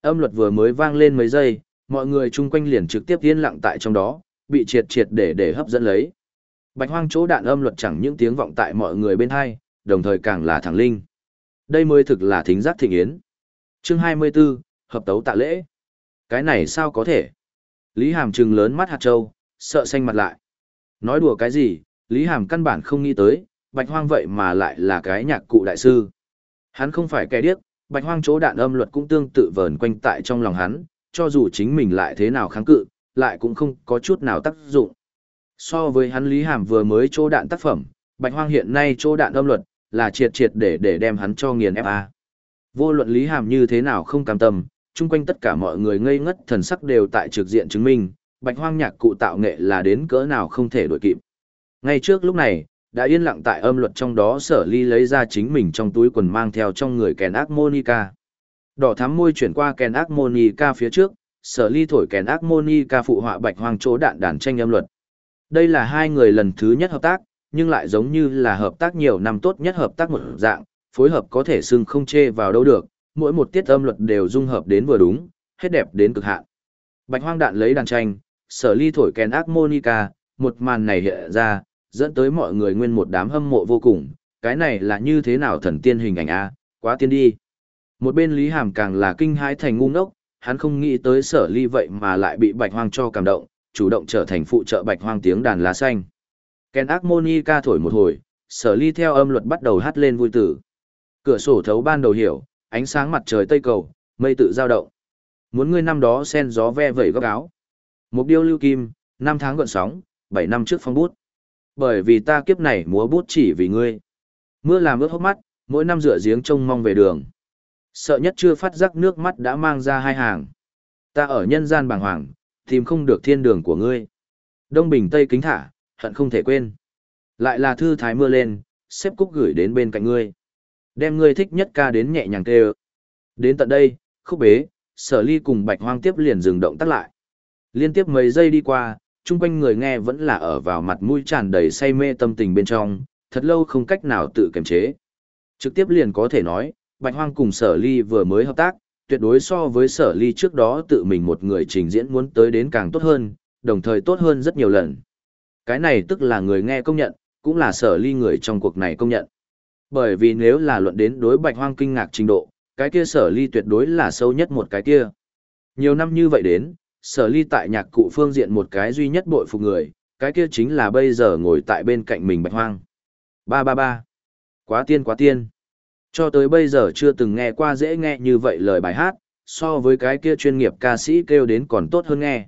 Âm luật vừa mới vang lên mấy giây, mọi người chung quanh liền trực tiếp yên lặng tại trong đó, bị triệt triệt để để hấp dẫn lấy. Bạch hoang chỗ đạn âm luật chẳng những tiếng vọng tại mọi người bên hai, đồng thời càng là thẳng linh. Đây mới thực là thính giác thịnh yến. Chương 24, hợp tấu tạ lễ. Cái này sao có thể? Lý Hàm trừng lớn mắt hạt châu, sợ xanh mặt lại. Nói đùa cái gì, Lý Hàm căn bản không nghĩ tới, bạch hoang vậy mà lại là cái nhạc cụ đại sư. Hắn không phải kẻ điếc, bạch hoang chỗ đạn âm luật cũng tương tự vờn quanh tại trong lòng hắn, cho dù chính mình lại thế nào kháng cự, lại cũng không có chút nào tác dụng. So với hắn Lý Hàm vừa mới chỗ đạn tác phẩm, bạch hoang hiện nay chỗ đạn âm luật, là triệt triệt để để đem hắn cho nghiền FA. Vô luận Lý Hàm như thế nào không cam tâm, chung quanh tất cả mọi người ngây ngất thần sắc đều tại trực diện chứng minh, bạch hoang nhạc cụ tạo nghệ là đến cỡ nào không thể đổi kịp. Ngay trước lúc này, đã yên lặng tại âm luật trong đó sở ly lấy ra chính mình trong túi quần mang theo trong người kèn ác monica. Đỏ thắm môi chuyển qua kèn ác monica phía trước, sở ly thổi kèn ác monica phụ họa bạch hoang chỗ đạn đàn tranh âm luật. Đây là hai người lần thứ nhất hợp tác, nhưng lại giống như là hợp tác nhiều năm tốt nhất hợp tác một dạng, phối hợp có thể xưng không chê vào đâu được, mỗi một tiết âm luật đều dung hợp đến vừa đúng, hết đẹp đến cực hạn. Bạch hoang đạn lấy đàn tranh, sở ly thổi kèn ác monica, một màn này hiện ra, dẫn tới mọi người nguyên một đám hâm mộ vô cùng, cái này là như thế nào thần tiên hình ảnh a, quá tiên đi. Một bên Lý Hàm càng là kinh hãi thành ngu ngốc, hắn không nghĩ tới sở ly vậy mà lại bị bạch hoang cho cảm động, chủ động trở thành phụ trợ bạch hoang tiếng đàn lá xanh. Ken Akmonika thổi một hồi, sở ly theo âm luật bắt đầu hát lên vui tử. Cửa sổ thấu ban đầu hiểu, ánh sáng mặt trời tây cầu, mây tự giao động. Muốn ngươi năm đó sen gió ve vẩy góc áo. Mục điêu lưu kim, năm tháng gợn sóng, bảy năm trước phong bút. Bởi vì ta kiếp này múa bút chỉ vì ngươi. Mưa làm ướt hốc mắt, mỗi năm rửa giếng trông mong về đường. Sợ nhất chưa phát giác nước mắt đã mang ra hai hàng. Ta ở nhân gian bàng hoàng, tìm không được thiên đường của ngươi. Đông bình tây kính thả, hận không thể quên. Lại là thư thái mưa lên, xếp cúc gửi đến bên cạnh ngươi. Đem ngươi thích nhất ca đến nhẹ nhàng tê Đến tận đây, khúc bế, sở ly cùng bạch hoang tiếp liền dừng động tắt lại. Liên tiếp mấy giây đi qua, chung quanh người nghe vẫn là ở vào mặt mũi tràn đầy say mê tâm tình bên trong, thật lâu không cách nào tự kiềm chế. Trực tiếp liền có thể nói, bạch hoang cùng sở ly vừa mới hợp tác, tuyệt đối so với sở ly trước đó tự mình một người trình diễn muốn tới đến càng tốt hơn, đồng thời tốt hơn rất nhiều lần. Cái này tức là người nghe công nhận, cũng là sở ly người trong cuộc này công nhận. Bởi vì nếu là luận đến đối bạch hoang kinh ngạc trình độ, cái kia sở ly tuyệt đối là sâu nhất một cái kia. Nhiều năm như vậy đến, sở ly tại nhạc cụ phương diện một cái duy nhất bội phục người, cái kia chính là bây giờ ngồi tại bên cạnh mình bạch hoang. Ba ba ba. Quá tiên quá tiên. Cho tới bây giờ chưa từng nghe qua dễ nghe như vậy lời bài hát, so với cái kia chuyên nghiệp ca sĩ kêu đến còn tốt hơn nghe.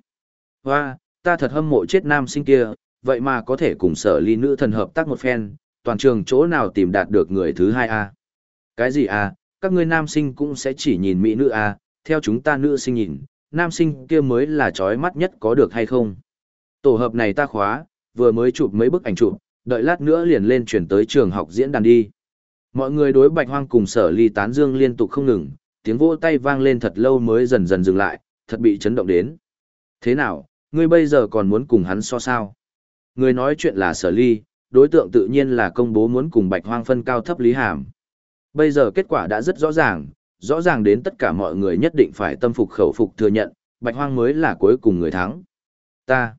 Hoa, ta thật hâm mộ chết nam sinh kia, vậy mà có thể cùng sở ly nữ thần hợp tác một phen, toàn trường chỗ nào tìm đạt được người thứ hai a Cái gì a các ngươi nam sinh cũng sẽ chỉ nhìn mỹ nữ a theo chúng ta nữ sinh nhìn, nam sinh kia mới là chói mắt nhất có được hay không. Tổ hợp này ta khóa, vừa mới chụp mấy bức ảnh chụp, đợi lát nữa liền lên chuyển tới trường học diễn đàn đi. Mọi người đối bạch hoang cùng sở ly tán dương liên tục không ngừng, tiếng vỗ tay vang lên thật lâu mới dần dần dừng lại, thật bị chấn động đến. Thế nào, ngươi bây giờ còn muốn cùng hắn so sao? Người nói chuyện là sở ly, đối tượng tự nhiên là công bố muốn cùng bạch hoang phân cao thấp lý hàm. Bây giờ kết quả đã rất rõ ràng, rõ ràng đến tất cả mọi người nhất định phải tâm phục khẩu phục thừa nhận, bạch hoang mới là cuối cùng người thắng. Ta,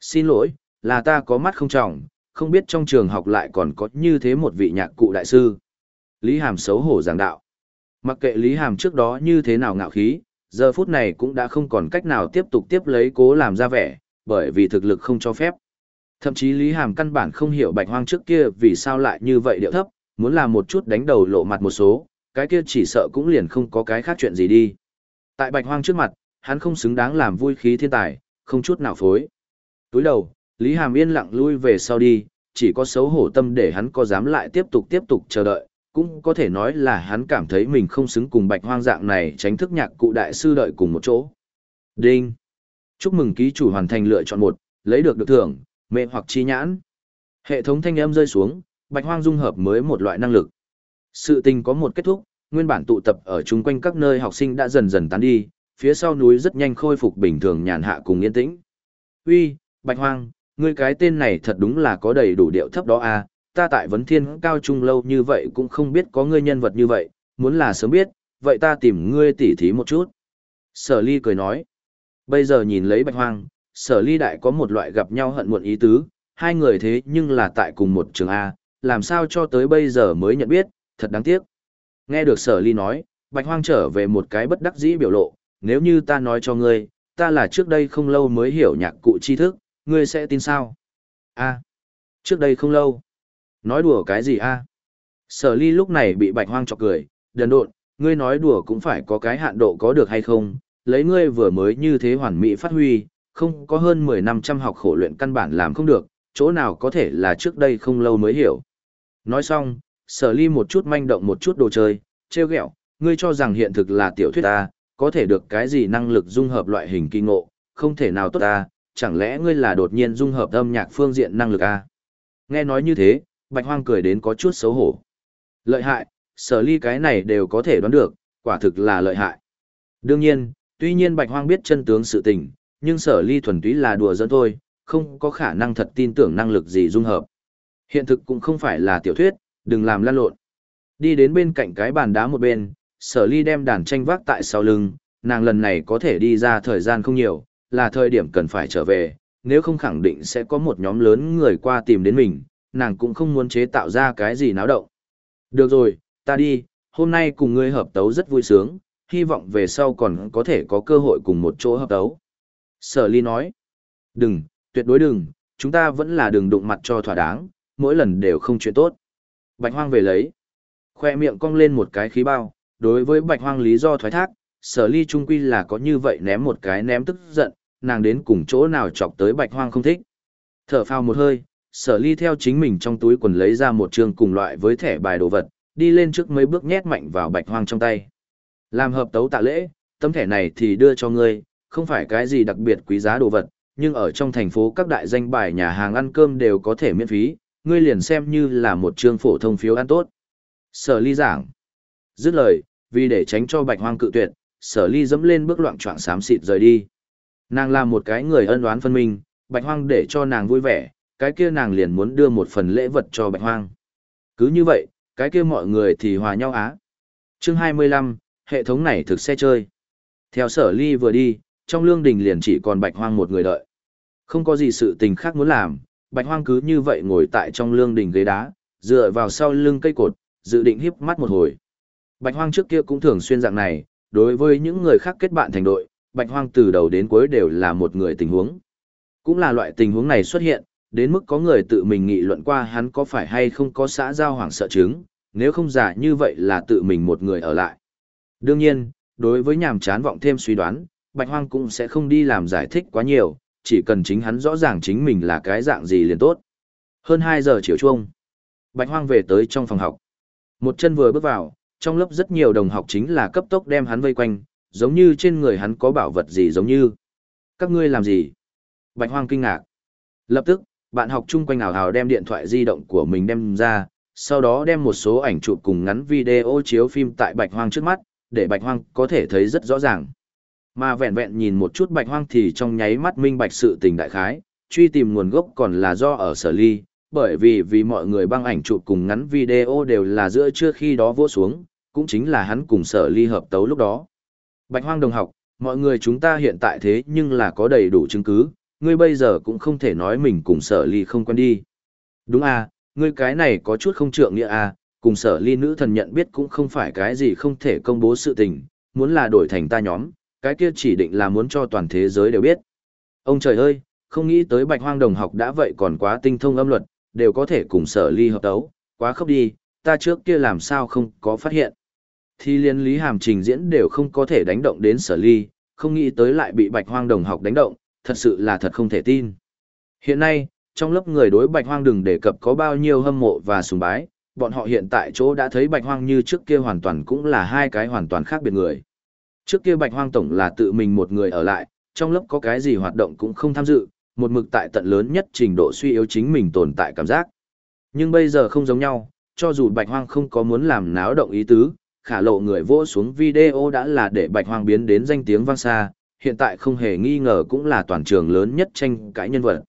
xin lỗi, là ta có mắt không trọng, không biết trong trường học lại còn có như thế một vị nhạc cụ đại sư. Lý Hàm xấu hổ giảng đạo. Mặc kệ Lý Hàm trước đó như thế nào ngạo khí, giờ phút này cũng đã không còn cách nào tiếp tục tiếp lấy cố làm ra vẻ, bởi vì thực lực không cho phép. Thậm chí Lý Hàm căn bản không hiểu bạch hoang trước kia vì sao lại như vậy điệu thấp, muốn làm một chút đánh đầu lộ mặt một số, cái kia chỉ sợ cũng liền không có cái khác chuyện gì đi. Tại bạch hoang trước mặt, hắn không xứng đáng làm vui khí thiên tài, không chút nào phối. Túi đầu, Lý Hàm yên lặng lui về sau đi, chỉ có xấu hổ tâm để hắn có dám lại tiếp tục tiếp tục chờ đợi, cũng có thể nói là hắn cảm thấy mình không xứng cùng bạch hoang dạng này tránh thức nhạc cụ đại sư đợi cùng một chỗ. Đinh! Chúc mừng ký chủ hoàn thành lựa chọn một, lấy được được thưởng, mê hoặc chi nhãn. Hệ thống thanh âm rơi xuống, bạch hoang dung hợp mới một loại năng lực. Sự tình có một kết thúc, nguyên bản tụ tập ở chung quanh các nơi học sinh đã dần dần tán đi, phía sau núi rất nhanh khôi phục bình thường nhàn hạ cùng yên tĩnh. Uy, bạch hoang, ngươi cái tên này thật đúng là có đầy đủ điệu thấp đó à, ta tại vấn thiên cao trung lâu như vậy cũng không biết có ngươi nhân vật như vậy, muốn là sớm biết, vậy ta tìm ngươi tỉ thí một chút. Sở ly cười nói, bây giờ nhìn lấy bạch hoang, sở ly đại có một loại gặp nhau hận muộn ý tứ, hai người thế nhưng là tại cùng một trường A, làm sao cho tới bây giờ mới nhận biết, thật đáng tiếc. Nghe được sở ly nói, bạch hoang trở về một cái bất đắc dĩ biểu lộ, nếu như ta nói cho ngươi, ta là trước đây không lâu mới hiểu nhạc cụ tri thức, ngươi sẽ tin sao? A, trước đây không lâu. Nói đùa cái gì a? Sở ly lúc này bị bạch hoang chọc cười, đần độn, ngươi nói đùa cũng phải có cái hạn độ có được hay không, lấy ngươi vừa mới như thế hoàn mỹ phát huy, không có hơn 10 năm trăm học khổ luyện căn bản làm không được, chỗ nào có thể là trước đây không lâu mới hiểu. Nói xong, sở ly một chút manh động một chút đồ chơi, treo gẹo, ngươi cho rằng hiện thực là tiểu thuyết ta, có thể được cái gì năng lực dung hợp loại hình kỳ ngộ, không thể nào tốt ta, chẳng lẽ ngươi là đột nhiên dung hợp âm nhạc phương diện năng lực a? Nghe nói như thế, Bạch Hoang cười đến có chút xấu hổ. Lợi hại, sở ly cái này đều có thể đoán được, quả thực là lợi hại. Đương nhiên, tuy nhiên Bạch Hoang biết chân tướng sự tình, nhưng sở ly thuần túy là đùa giỡn thôi, không có khả năng thật tin tưởng năng lực gì dung hợp. Hiện thực cũng không phải là tiểu thuyết, đừng làm lan lộn. Đi đến bên cạnh cái bàn đá một bên, sở ly đem đàn tranh vác tại sau lưng, nàng lần này có thể đi ra thời gian không nhiều, là thời điểm cần phải trở về, nếu không khẳng định sẽ có một nhóm lớn người qua tìm đến mình, nàng cũng không muốn chế tạo ra cái gì náo động. Được rồi, ta đi, hôm nay cùng ngươi hợp tấu rất vui sướng, hy vọng về sau còn có thể có cơ hội cùng một chỗ hợp tấu. Sở ly nói, đừng, tuyệt đối đừng, chúng ta vẫn là đừng đụng mặt cho thỏa đáng, mỗi lần đều không chuyện tốt. Bạch hoang về lấy, khoe miệng cong lên một cái khí bao, đối với bạch hoang lý do thoái thác, sở ly trung quy là có như vậy ném một cái ném tức giận, nàng đến cùng chỗ nào chọc tới bạch hoang không thích. Thở phào một hơi, sở ly theo chính mình trong túi quần lấy ra một trường cùng loại với thẻ bài đồ vật, đi lên trước mấy bước nhét mạnh vào bạch hoang trong tay. Làm hợp tấu tạ lễ, tấm thẻ này thì đưa cho ngươi, không phải cái gì đặc biệt quý giá đồ vật, nhưng ở trong thành phố các đại danh bài nhà hàng ăn cơm đều có thể miễn phí, ngươi liền xem như là một trường phổ thông phiếu ăn tốt. Sở ly giảng. Dứt lời, vì để tránh cho bạch hoang cự tuyệt, sở ly dẫm lên bước loạn choạng xám xịt rời đi. Nàng là một cái người ân oán phân minh, bạch hoang để cho nàng vui vẻ, cái kia nàng liền muốn đưa một phần lễ vật cho bạch hoang. Cứ như vậy, cái kia mọi người thì hòa nhau á. Chương 25, hệ thống này thực xe chơi. Theo sở ly vừa đi, trong lương đình liền chỉ còn bạch hoang một người đợi. Không có gì sự tình khác muốn làm, bạch hoang cứ như vậy ngồi tại trong lương đình ghế đá, dựa vào sau lưng cây cột, dự định híp mắt một hồi. Bạch Hoang trước kia cũng thường xuyên dạng này, đối với những người khác kết bạn thành đội, Bạch Hoang từ đầu đến cuối đều là một người tình huống. Cũng là loại tình huống này xuất hiện, đến mức có người tự mình nghị luận qua hắn có phải hay không có xã giao hoảng sợ chứng, nếu không giả như vậy là tự mình một người ở lại. Đương nhiên, đối với nhàm chán vọng thêm suy đoán, Bạch Hoang cũng sẽ không đi làm giải thích quá nhiều, chỉ cần chính hắn rõ ràng chính mình là cái dạng gì liền tốt. Hơn 2 giờ chiều chuông, Bạch Hoang về tới trong phòng học. Một chân vừa bước vào, trong lớp rất nhiều đồng học chính là cấp tốc đem hắn vây quanh, giống như trên người hắn có bảo vật gì giống như. Các ngươi làm gì? Bạch Hoang kinh ngạc. Lập tức, bạn học chung quanh ảo hào đem điện thoại di động của mình đem ra, sau đó đem một số ảnh chụp cùng ngắn video chiếu phim tại Bạch Hoang trước mắt, để Bạch Hoang có thể thấy rất rõ ràng. Mà vẹn vẹn nhìn một chút Bạch Hoang thì trong nháy mắt minh bạch sự tình đại khái, truy tìm nguồn gốc còn là do ở sở ly, bởi vì vì mọi người băng ảnh chụp cùng ngắn video đều là giữa trưa khi đó vô xuống, cũng chính là hắn cùng sở ly hợp tấu lúc đó. Bạch Hoang đồng học, mọi người chúng ta hiện tại thế nhưng là có đầy đủ chứng cứ, ngươi bây giờ cũng không thể nói mình cùng sở ly không quen đi. Đúng à, ngươi cái này có chút không trượng nghĩa à, cùng sở ly nữ thần nhận biết cũng không phải cái gì không thể công bố sự tình, muốn là đổi thành ta nhóm, cái kia chỉ định là muốn cho toàn thế giới đều biết. Ông trời ơi, không nghĩ tới bạch hoang đồng học đã vậy còn quá tinh thông âm luật, đều có thể cùng sở ly hợp tấu, quá khốc đi, ta trước kia làm sao không có phát hiện. Thì liên lý hàm trình diễn đều không có thể đánh động đến sở ly, không nghĩ tới lại bị bạch hoang đồng học đánh động, thật sự là thật không thể tin. Hiện nay, trong lớp người đối bạch hoang đừng đề cập có bao nhiêu hâm mộ và sùng bái, bọn họ hiện tại chỗ đã thấy bạch hoang như trước kia hoàn toàn cũng là hai cái hoàn toàn khác biệt người. Trước kia bạch hoang tổng là tự mình một người ở lại, trong lớp có cái gì hoạt động cũng không tham dự, một mực tại tận lớn nhất trình độ suy yếu chính mình tồn tại cảm giác. Nhưng bây giờ không giống nhau, cho dù bạch hoang không có muốn làm náo động ý tứ, khả lộ người vô xuống video đã là để bạch hoang biến đến danh tiếng vang xa, hiện tại không hề nghi ngờ cũng là toàn trường lớn nhất tranh cãi nhân vật.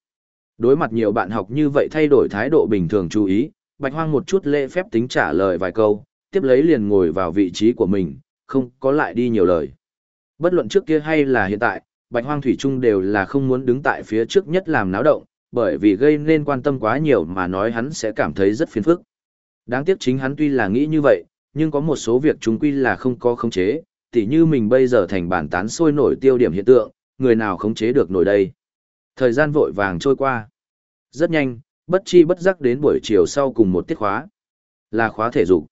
Đối mặt nhiều bạn học như vậy thay đổi thái độ bình thường chú ý, bạch hoang một chút lễ phép tính trả lời vài câu, tiếp lấy liền ngồi vào vị trí của mình, không có lại đi nhiều lời. Bất luận trước kia hay là hiện tại, bạch hoang thủy trung đều là không muốn đứng tại phía trước nhất làm náo động, bởi vì gây nên quan tâm quá nhiều mà nói hắn sẽ cảm thấy rất phiền phức. Đáng tiếc chính hắn tuy là nghĩ như vậy, nhưng có một số việc chúng quy là không có khống chế, tỉ như mình bây giờ thành bản tán sôi nổi tiêu điểm hiện tượng, người nào khống chế được nổi đây. Thời gian vội vàng trôi qua. Rất nhanh, bất chi bất giác đến buổi chiều sau cùng một tiết khóa. Là khóa thể dục.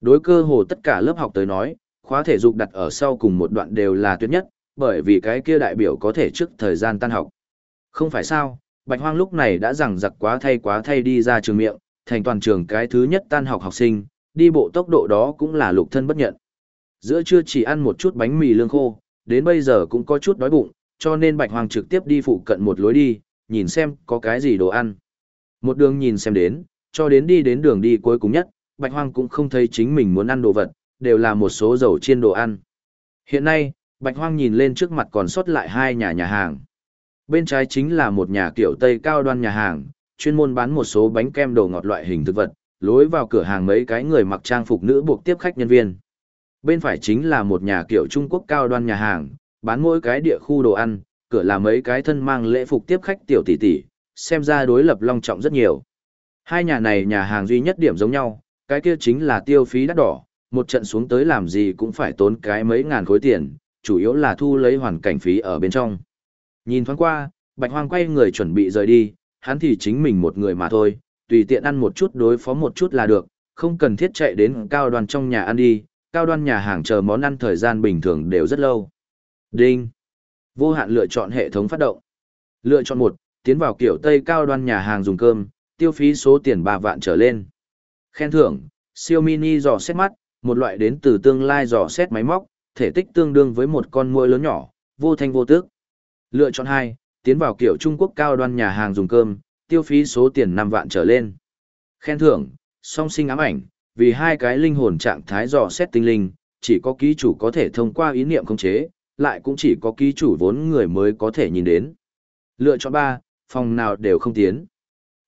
Đối cơ hồ tất cả lớp học tới nói, khóa thể dục đặt ở sau cùng một đoạn đều là tuyệt nhất, bởi vì cái kia đại biểu có thể trước thời gian tan học. Không phải sao, Bạch Hoang lúc này đã rằng giặc quá thay quá thay đi ra trường miệng, thành toàn trường cái thứ nhất tan học học sinh, đi bộ tốc độ đó cũng là lục thân bất nhận. Giữa trưa chỉ ăn một chút bánh mì lương khô, đến bây giờ cũng có chút đói bụng, cho nên Bạch Hoàng trực tiếp đi phụ cận một lối đi, nhìn xem có cái gì đồ ăn. Một đường nhìn xem đến, cho đến đi đến đường đi cuối cùng nhất, Bạch Hoàng cũng không thấy chính mình muốn ăn đồ vật, đều là một số dầu chiên đồ ăn. Hiện nay, Bạch Hoang nhìn lên trước mặt còn sót lại hai nhà nhà hàng. Bên trái chính là một nhà kiểu Tây cao đoan nhà hàng, chuyên môn bán một số bánh kem đồ ngọt loại hình thực vật, lối vào cửa hàng mấy cái người mặc trang phục nữ buộc tiếp khách nhân viên. Bên phải chính là một nhà kiểu Trung Quốc cao đoan nhà hàng, bán mỗi cái địa khu đồ ăn, cửa là mấy cái thân mang lễ phục tiếp khách tiểu tỷ tỷ, xem ra đối lập long trọng rất nhiều. Hai nhà này nhà hàng duy nhất điểm giống nhau, cái kia chính là tiêu phí đắt đỏ, một trận xuống tới làm gì cũng phải tốn cái mấy ngàn khối tiền, chủ yếu là thu lấy hoàn cảnh phí ở bên trong. Nhìn thoáng qua, Bạch Hoang quay người chuẩn bị rời đi, hắn thì chính mình một người mà thôi, tùy tiện ăn một chút đối phó một chút là được, không cần thiết chạy đến cao đoàn trong nhà ăn đi, cao đoan nhà hàng chờ món ăn thời gian bình thường đều rất lâu. Đinh. Vô hạn lựa chọn hệ thống phát động. Lựa chọn một, tiến vào kiểu Tây cao đoan nhà hàng dùng cơm, tiêu phí số tiền 3 vạn trở lên. Khen thưởng, siêu mini dò xét mắt, một loại đến từ tương lai dò xét máy móc, thể tích tương đương với một con muỗi lớn nhỏ, vô thanh vô tước. Lựa chọn hai, tiến vào kiểu Trung Quốc cao đoan nhà hàng dùng cơm, tiêu phí số tiền 5 vạn trở lên. Khen thưởng, song sinh ám ảnh, vì hai cái linh hồn trạng thái dò xét tinh linh, chỉ có ký chủ có thể thông qua ý niệm khống chế, lại cũng chỉ có ký chủ vốn người mới có thể nhìn đến. Lựa chọn 3, phòng nào đều không tiến.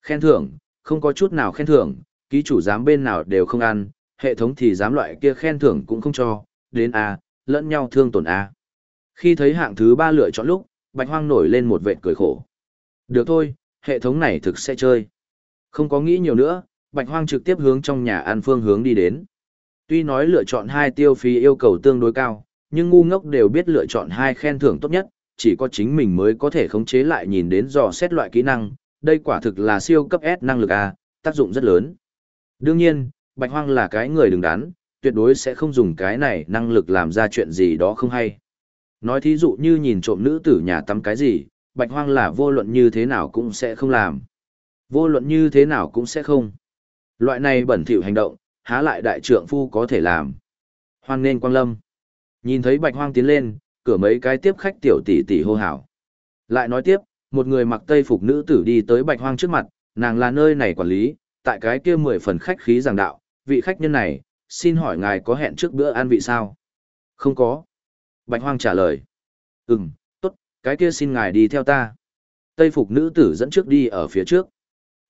Khen thưởng, không có chút nào khen thưởng, ký chủ dám bên nào đều không ăn, hệ thống thì dám loại kia khen thưởng cũng không cho, đến A, lẫn nhau thương tổn A. Khi thấy hạng thứ 3 lựa chọn lúc, Bạch Hoang nổi lên một vệt cười khổ. Được thôi, hệ thống này thực sẽ chơi. Không có nghĩ nhiều nữa, Bạch Hoang trực tiếp hướng trong nhà ăn phương hướng đi đến. Tuy nói lựa chọn hai tiêu phí yêu cầu tương đối cao, nhưng ngu ngốc đều biết lựa chọn hai khen thưởng tốt nhất, chỉ có chính mình mới có thể khống chế lại nhìn đến dò xét loại kỹ năng, đây quả thực là siêu cấp S năng lực A, tác dụng rất lớn. Đương nhiên, Bạch Hoang là cái người đứng đắn, tuyệt đối sẽ không dùng cái này năng lực làm ra chuyện gì đó không hay. Nói thí dụ như nhìn trộm nữ tử nhà tắm cái gì, Bạch Hoang là vô luận như thế nào cũng sẽ không làm. Vô luận như thế nào cũng sẽ không. Loại này bẩn thỉu hành động, há lại đại trượng phu có thể làm. Hoan nên quang lâm. Nhìn thấy Bạch Hoang tiến lên, cửa mấy cái tiếp khách tiểu tỷ tỷ hô hào. Lại nói tiếp, một người mặc tây phục nữ tử đi tới Bạch Hoang trước mặt, nàng là nơi này quản lý, tại cái kia mười phần khách khí giảng đạo, vị khách nhân này, xin hỏi ngài có hẹn trước bữa ăn vị sao? Không có. Bạch Hoang trả lời. Ừm, cái kia xin ngài đi theo ta. Tây phục nữ tử dẫn trước đi ở phía trước.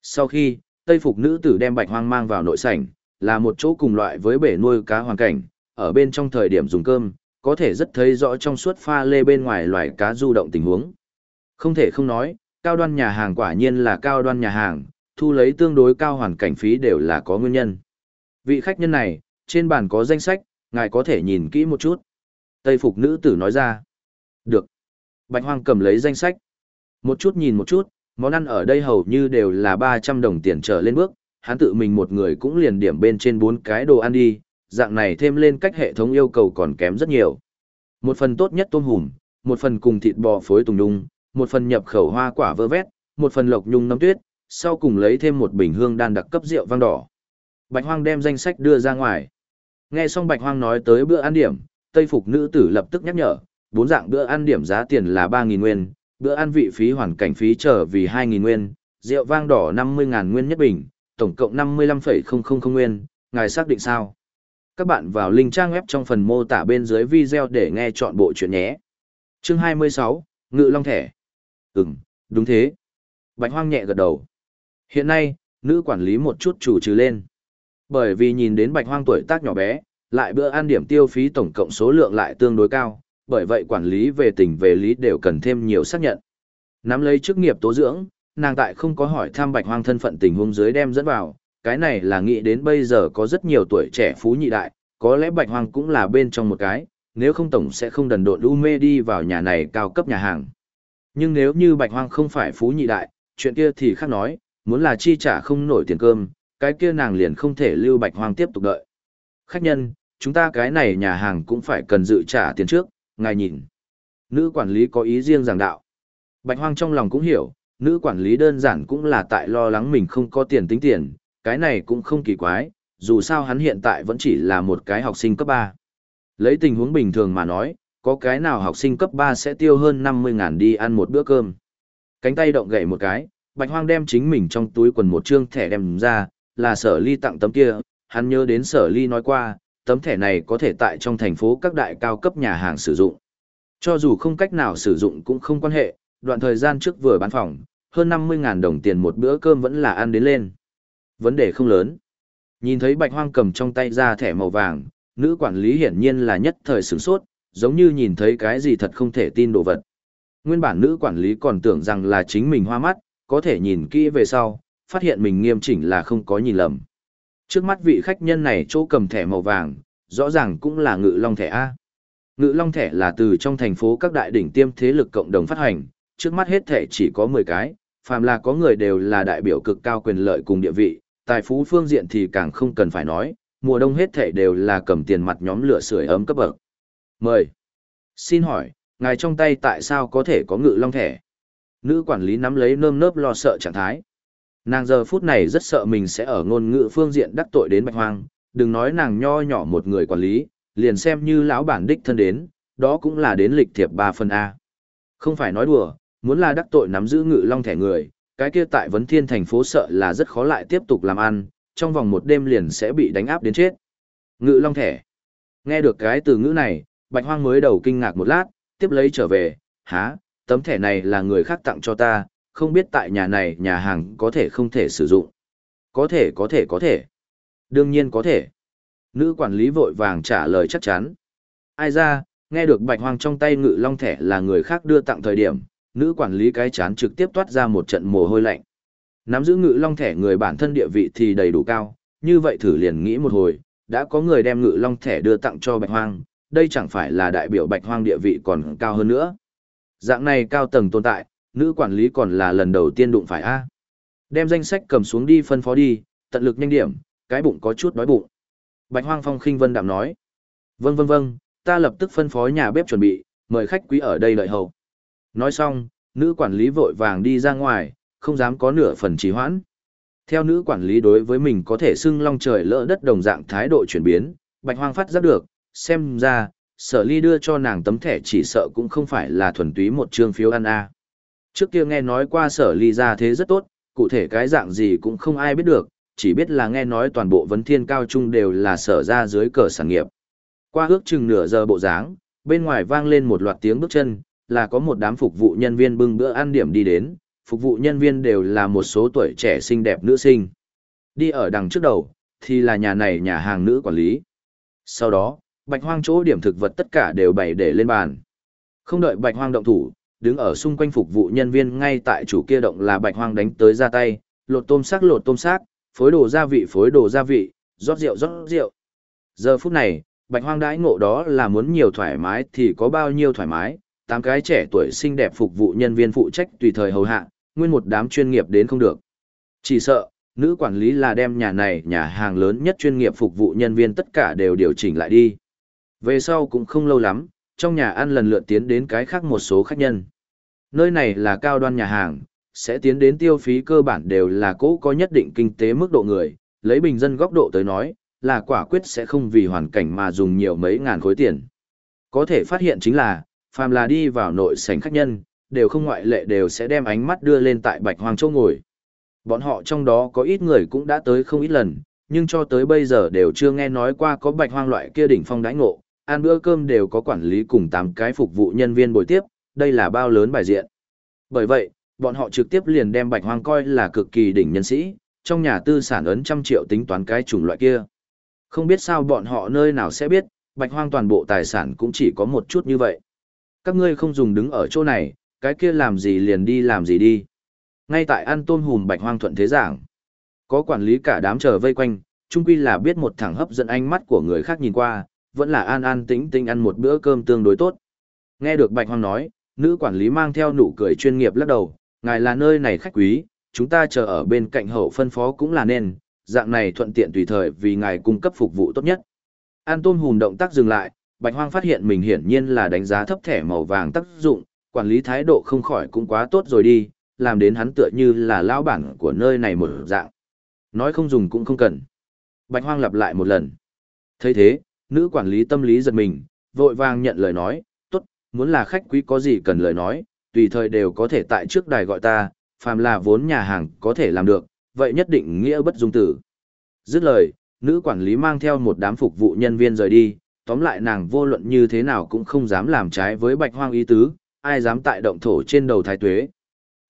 Sau khi, Tây phục nữ tử đem Bạch Hoang mang vào nội sảnh, là một chỗ cùng loại với bể nuôi cá hoàn cảnh, ở bên trong thời điểm dùng cơm, có thể rất thấy rõ trong suốt pha lê bên ngoài loài cá du động tình huống. Không thể không nói, cao đoan nhà hàng quả nhiên là cao đoan nhà hàng, thu lấy tương đối cao hoàn cảnh phí đều là có nguyên nhân. Vị khách nhân này, trên bàn có danh sách, ngài có thể nhìn kỹ một chút. Tây phục nữ tử nói ra. Được. Bạch Hoang cầm lấy danh sách. Một chút nhìn một chút, món ăn ở đây hầu như đều là 300 đồng tiền trở lên bước, hắn tự mình một người cũng liền điểm bên trên bốn cái đồ ăn đi, dạng này thêm lên cách hệ thống yêu cầu còn kém rất nhiều. Một phần tốt nhất tôm hùm, một phần cùng thịt bò phối tùng đung, một phần nhập khẩu hoa quả vơ vét, một phần lộc nhung nấm tuyết, sau cùng lấy thêm một bình hương đan đặc cấp rượu vang đỏ. Bạch Hoang đem danh sách đưa ra ngoài. Nghe xong Bạch Hoang nói tới bữa ăn điểm, Tây phục nữ tử lập tức nhắc nhở, bốn dạng bữa ăn điểm giá tiền là 3.000 nguyên, bữa ăn vị phí hoàn cảnh phí trở vì 2.000 nguyên, rượu vang đỏ 50.000 nguyên nhất bình, tổng cộng 55,000 nguyên, ngài xác định sao? Các bạn vào link trang web trong phần mô tả bên dưới video để nghe chọn bộ chuyện nhé. Chương 26, Ngự Long Thẻ. Ừm, đúng thế. Bạch Hoang nhẹ gật đầu. Hiện nay, nữ quản lý một chút chủ trừ lên. Bởi vì nhìn đến Bạch Hoang tuổi tác nhỏ bé, lại bữa ăn điểm tiêu phí tổng cộng số lượng lại tương đối cao, bởi vậy quản lý về tình về lý đều cần thêm nhiều xác nhận. Nắm lấy chức nghiệp tố dưỡng, nàng tại không có hỏi thăm Bạch Hoang thân phận tình huống dưới đem dẫn vào, cái này là nghĩ đến bây giờ có rất nhiều tuổi trẻ phú nhị đại, có lẽ Bạch Hoang cũng là bên trong một cái, nếu không tổng sẽ không đần độn u mê đi vào nhà này cao cấp nhà hàng. Nhưng nếu như Bạch Hoang không phải phú nhị đại, chuyện kia thì khác nói, muốn là chi trả không nổi tiền cơm, cái kia nàng liền không thể lưu Bạch Hoang tiếp tục đợi. Khách nhân, chúng ta cái này nhà hàng cũng phải cần dự trả tiền trước, ngài nhìn. Nữ quản lý có ý riêng giảng đạo. Bạch Hoang trong lòng cũng hiểu, nữ quản lý đơn giản cũng là tại lo lắng mình không có tiền tính tiền, cái này cũng không kỳ quái, dù sao hắn hiện tại vẫn chỉ là một cái học sinh cấp 3. Lấy tình huống bình thường mà nói, có cái nào học sinh cấp 3 sẽ tiêu hơn 50 ngàn đi ăn một bữa cơm. Cánh tay động gậy một cái, Bạch Hoang đem chính mình trong túi quần một trương thẻ đem ra, là sở ly tặng tấm kia, hắn nhớ đến sở ly nói qua, tấm thẻ này có thể tại trong thành phố các đại cao cấp nhà hàng sử dụng. Cho dù không cách nào sử dụng cũng không quan hệ, đoạn thời gian trước vừa bán phòng, hơn 50.000 đồng tiền một bữa cơm vẫn là ăn đến lên. Vấn đề không lớn. Nhìn thấy bạch hoang cầm trong tay ra thẻ màu vàng, nữ quản lý hiển nhiên là nhất thời sửng sốt, giống như nhìn thấy cái gì thật không thể tin đồ vật. Nguyên bản nữ quản lý còn tưởng rằng là chính mình hoa mắt, có thể nhìn kỹ về sau, phát hiện mình nghiêm chỉnh là không có nhìn lầm. Trước mắt vị khách nhân này chỗ cầm thẻ màu vàng, rõ ràng cũng là ngự long thẻ A. Ngự long thẻ là từ trong thành phố các đại đỉnh tiêm thế lực cộng đồng phát hành, trước mắt hết thẻ chỉ có 10 cái, phàm là có người đều là đại biểu cực cao quyền lợi cùng địa vị, tài phú phương diện thì càng không cần phải nói, mùa đông hết thẻ đều là cầm tiền mặt nhóm lửa sưởi ấm cấp bậc. Mời. Xin hỏi, ngài trong tay tại sao có thể có ngự long thẻ? Nữ quản lý nắm lấy nơm nớp lo sợ trạng thái. Nàng giờ phút này rất sợ mình sẽ ở ngôn ngữ phương diện đắc tội đến bạch hoang, đừng nói nàng nho nhỏ một người quản lý, liền xem như lão bản đích thân đến, đó cũng là đến lịch thiệp 3 phần A. Không phải nói đùa, muốn là đắc tội nắm giữ ngự long thẻ người, cái kia tại vấn thiên thành phố sợ là rất khó lại tiếp tục làm ăn, trong vòng một đêm liền sẽ bị đánh áp đến chết. Ngự long thẻ. Nghe được cái từ ngữ này, bạch hoang mới đầu kinh ngạc một lát, tiếp lấy trở về, há, tấm thẻ này là người khác tặng cho ta, không biết tại nhà này nhà hàng có thể không thể sử dụng. Có thể có thể có thể. Đương nhiên có thể. Nữ quản lý vội vàng trả lời chắc chắn. Ai ra, nghe được bạch hoang trong tay ngự long thẻ là người khác đưa tặng thời điểm, nữ quản lý cái chán trực tiếp toát ra một trận mồ hôi lạnh. Nắm giữ ngự long thẻ người bản thân địa vị thì đầy đủ cao, như vậy thử liền nghĩ một hồi, đã có người đem ngự long thẻ đưa tặng cho bạch hoang, đây chẳng phải là đại biểu bạch hoang địa vị còn cao hơn nữa. Dạng này cao tầng tồn tại, nữ quản lý còn là lần đầu tiên đụng phải A. Đem danh sách cầm xuống đi phân phó đi, tận lực nhanh điểm, cái bụng có chút đói bụng. Bạch hoang phong khinh vân đạm nói. Vâng vâng vâng, ta lập tức phân phó nhà bếp chuẩn bị, mời khách quý ở đây lợi hầu. Nói xong, nữ quản lý vội vàng đi ra ngoài, không dám có nửa phần trì hoãn. Theo nữ quản lý đối với mình có thể xưng long trời lỡ đất đồng dạng thái độ chuyển biến, bạch hoang phát giác được, xem ra, sở ly đưa cho nàng tấm thẻ chỉ sợ cũng không phải là thuần túy một trương phiếu ăn a. Trước kia nghe nói qua sở ly ra thế rất tốt, cụ thể cái dạng gì cũng không ai biết được, chỉ biết là nghe nói toàn bộ vấn thiên cao trung đều là sở ra dưới cờ sản nghiệp. Qua ước chừng nửa giờ bộ dáng, bên ngoài vang lên một loạt tiếng bước chân, là có một đám phục vụ nhân viên bưng bữa ăn điểm đi đến, phục vụ nhân viên đều là một số tuổi trẻ xinh đẹp nữ sinh. Đi ở đằng trước đầu, thì là nhà này nhà hàng nữ quản lý. Sau đó, bạch hoang chỗ điểm thực vật tất cả đều bày để lên bàn. Không đợi bạch hoang động thủ, đứng ở xung quanh phục vụ nhân viên ngay tại chủ kia động là bạch hoang đánh tới ra tay, lột tôm xác lột tôm xác, phối đồ gia vị phối đồ gia vị, rót rượu rót rượu. Giờ phút này, bạch hoang đãi ngộ đó là muốn nhiều thoải mái thì có bao nhiêu thoải mái, tám cái trẻ tuổi xinh đẹp phục vụ nhân viên phụ trách tùy thời hầu hạ, nguyên một đám chuyên nghiệp đến không được. Chỉ sợ, nữ quản lý là đem nhà này nhà hàng lớn nhất chuyên nghiệp phục vụ nhân viên tất cả đều điều chỉnh lại đi. Về sau cũng không lâu lắm, trong nhà ăn lần lượt tiến đến cái khác một số khách nhân. Nơi này là cao đoan nhà hàng, sẽ tiến đến tiêu phí cơ bản đều là cố có nhất định kinh tế mức độ người, lấy bình dân góc độ tới nói, là quả quyết sẽ không vì hoàn cảnh mà dùng nhiều mấy ngàn khối tiền. Có thể phát hiện chính là, phàm là đi vào nội sảnh khách nhân, đều không ngoại lệ đều sẽ đem ánh mắt đưa lên tại bạch hoàng châu ngồi. Bọn họ trong đó có ít người cũng đã tới không ít lần, nhưng cho tới bây giờ đều chưa nghe nói qua có bạch hoang loại kia đỉnh phong đãi ngộ, ăn bữa cơm đều có quản lý cùng 8 cái phục vụ nhân viên bồi tiếp, đây là bao lớn bài diện. Bởi vậy, bọn họ trực tiếp liền đem bạch hoang coi là cực kỳ đỉnh nhân sĩ, trong nhà tư sản ấn trăm triệu tính toán cái chủng loại kia. Không biết sao bọn họ nơi nào sẽ biết, bạch hoang toàn bộ tài sản cũng chỉ có một chút như vậy. Các ngươi không dùng đứng ở chỗ này, cái kia làm gì liền đi làm gì đi. Ngay tại ăn tôm hùm bạch hoang thuận thế giảng. Có quản lý cả đám chờ vây quanh, chung quy là biết một thằng hấp dẫn ánh mắt của người khác nhìn qua, vẫn là an an tĩnh tĩnh ăn một bữa cơm tương đối tốt. Nghe được bạch hoang nói, nữ quản lý mang theo nụ cười chuyên nghiệp lắc đầu, ngài là nơi này khách quý, chúng ta chờ ở bên cạnh hậu phân phó cũng là nên, dạng này thuận tiện tùy thời vì ngài cung cấp phục vụ tốt nhất. An tôm hùm động tác dừng lại, bạch hoang phát hiện mình hiển nhiên là đánh giá thấp thẻ màu vàng tác dụng, quản lý thái độ không khỏi cũng quá tốt rồi đi, làm đến hắn tựa như là lão bản của nơi này một dạng. Nói không dùng cũng không cần. Bạch hoang lặp lại một lần. thấy thế, nữ quản lý tâm lý giật mình, vội vàng nhận lời nói, tốt, muốn là khách quý có gì cần lời nói, tùy thời đều có thể tại trước đài gọi ta, phàm là vốn nhà hàng có thể làm được, vậy nhất định nghĩa bất dung tử. Dứt lời, nữ quản lý mang theo một đám phục vụ nhân viên rời đi, tóm lại nàng vô luận như thế nào cũng không dám làm trái với bạch hoang ý tứ, ai dám tại động thổ trên đầu thái tuế.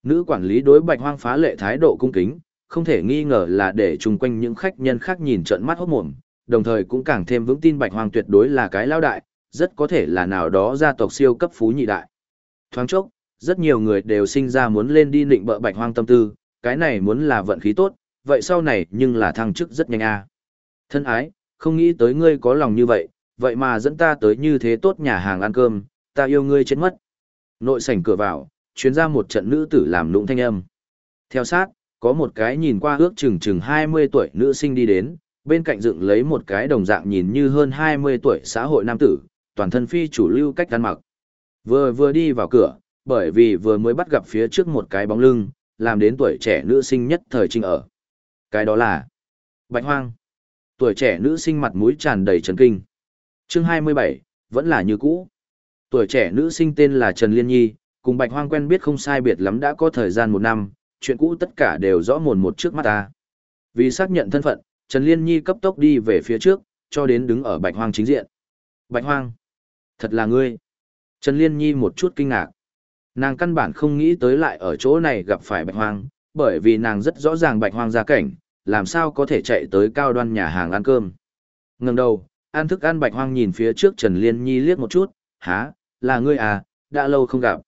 Nữ quản lý đối bạch hoang phá lệ thái độ cung kính, không thể nghi ngờ là để chung quanh những khách nhân khác nhìn trợn mắt hốt mồm, đồng thời cũng càng thêm vững tin bạch hoang tuyệt đối là cái lao đại, rất có thể là nào đó gia tộc siêu cấp phú nhị đại. Thoáng chốc, rất nhiều người đều sinh ra muốn lên đi nịnh bợ bạch hoang tâm tư, cái này muốn là vận khí tốt, vậy sau này nhưng là thăng chức rất nhanh a. Thân ái, không nghĩ tới ngươi có lòng như vậy, vậy mà dẫn ta tới như thế tốt nhà hàng ăn cơm, ta yêu ngươi chết mất. Nội sảnh cửa vào, chuyến ra một trận nữ tử làm lũng thanh âm. Theo sát, có một cái nhìn qua ước chừng chừng 20 tuổi nữ sinh đi đến, bên cạnh dựng lấy một cái đồng dạng nhìn như hơn 20 tuổi xã hội nam tử, toàn thân phi chủ lưu cách ăn mặc. Vừa vừa đi vào cửa, bởi vì vừa mới bắt gặp phía trước một cái bóng lưng, làm đến tuổi trẻ nữ sinh nhất thời trinh ở. Cái đó là Bạch Hoang. Tuổi trẻ nữ sinh mặt mũi tràn đầy chấn kinh. Chương 27, vẫn là như cũ. Tuổi trẻ nữ sinh tên là Trần Liên Nhi, cùng Bạch Hoang quen biết không sai biệt lắm đã có thời gian một năm, chuyện cũ tất cả đều rõ mồn một trước mắt ta. Vì xác nhận thân phận, Trần Liên Nhi cấp tốc đi về phía trước, cho đến đứng ở Bạch Hoang chính diện. Bạch Hoang, thật là ngươi. Trần Liên Nhi một chút kinh ngạc. Nàng căn bản không nghĩ tới lại ở chỗ này gặp phải Bạch Hoang, bởi vì nàng rất rõ ràng Bạch Hoang gia cảnh, làm sao có thể chạy tới cao đoan nhà hàng ăn cơm. Ngẩng đầu, ăn thức ăn Bạch Hoang nhìn phía trước Trần Liên Nhi liếc một chút, há, là ngươi à, đã lâu không gặp.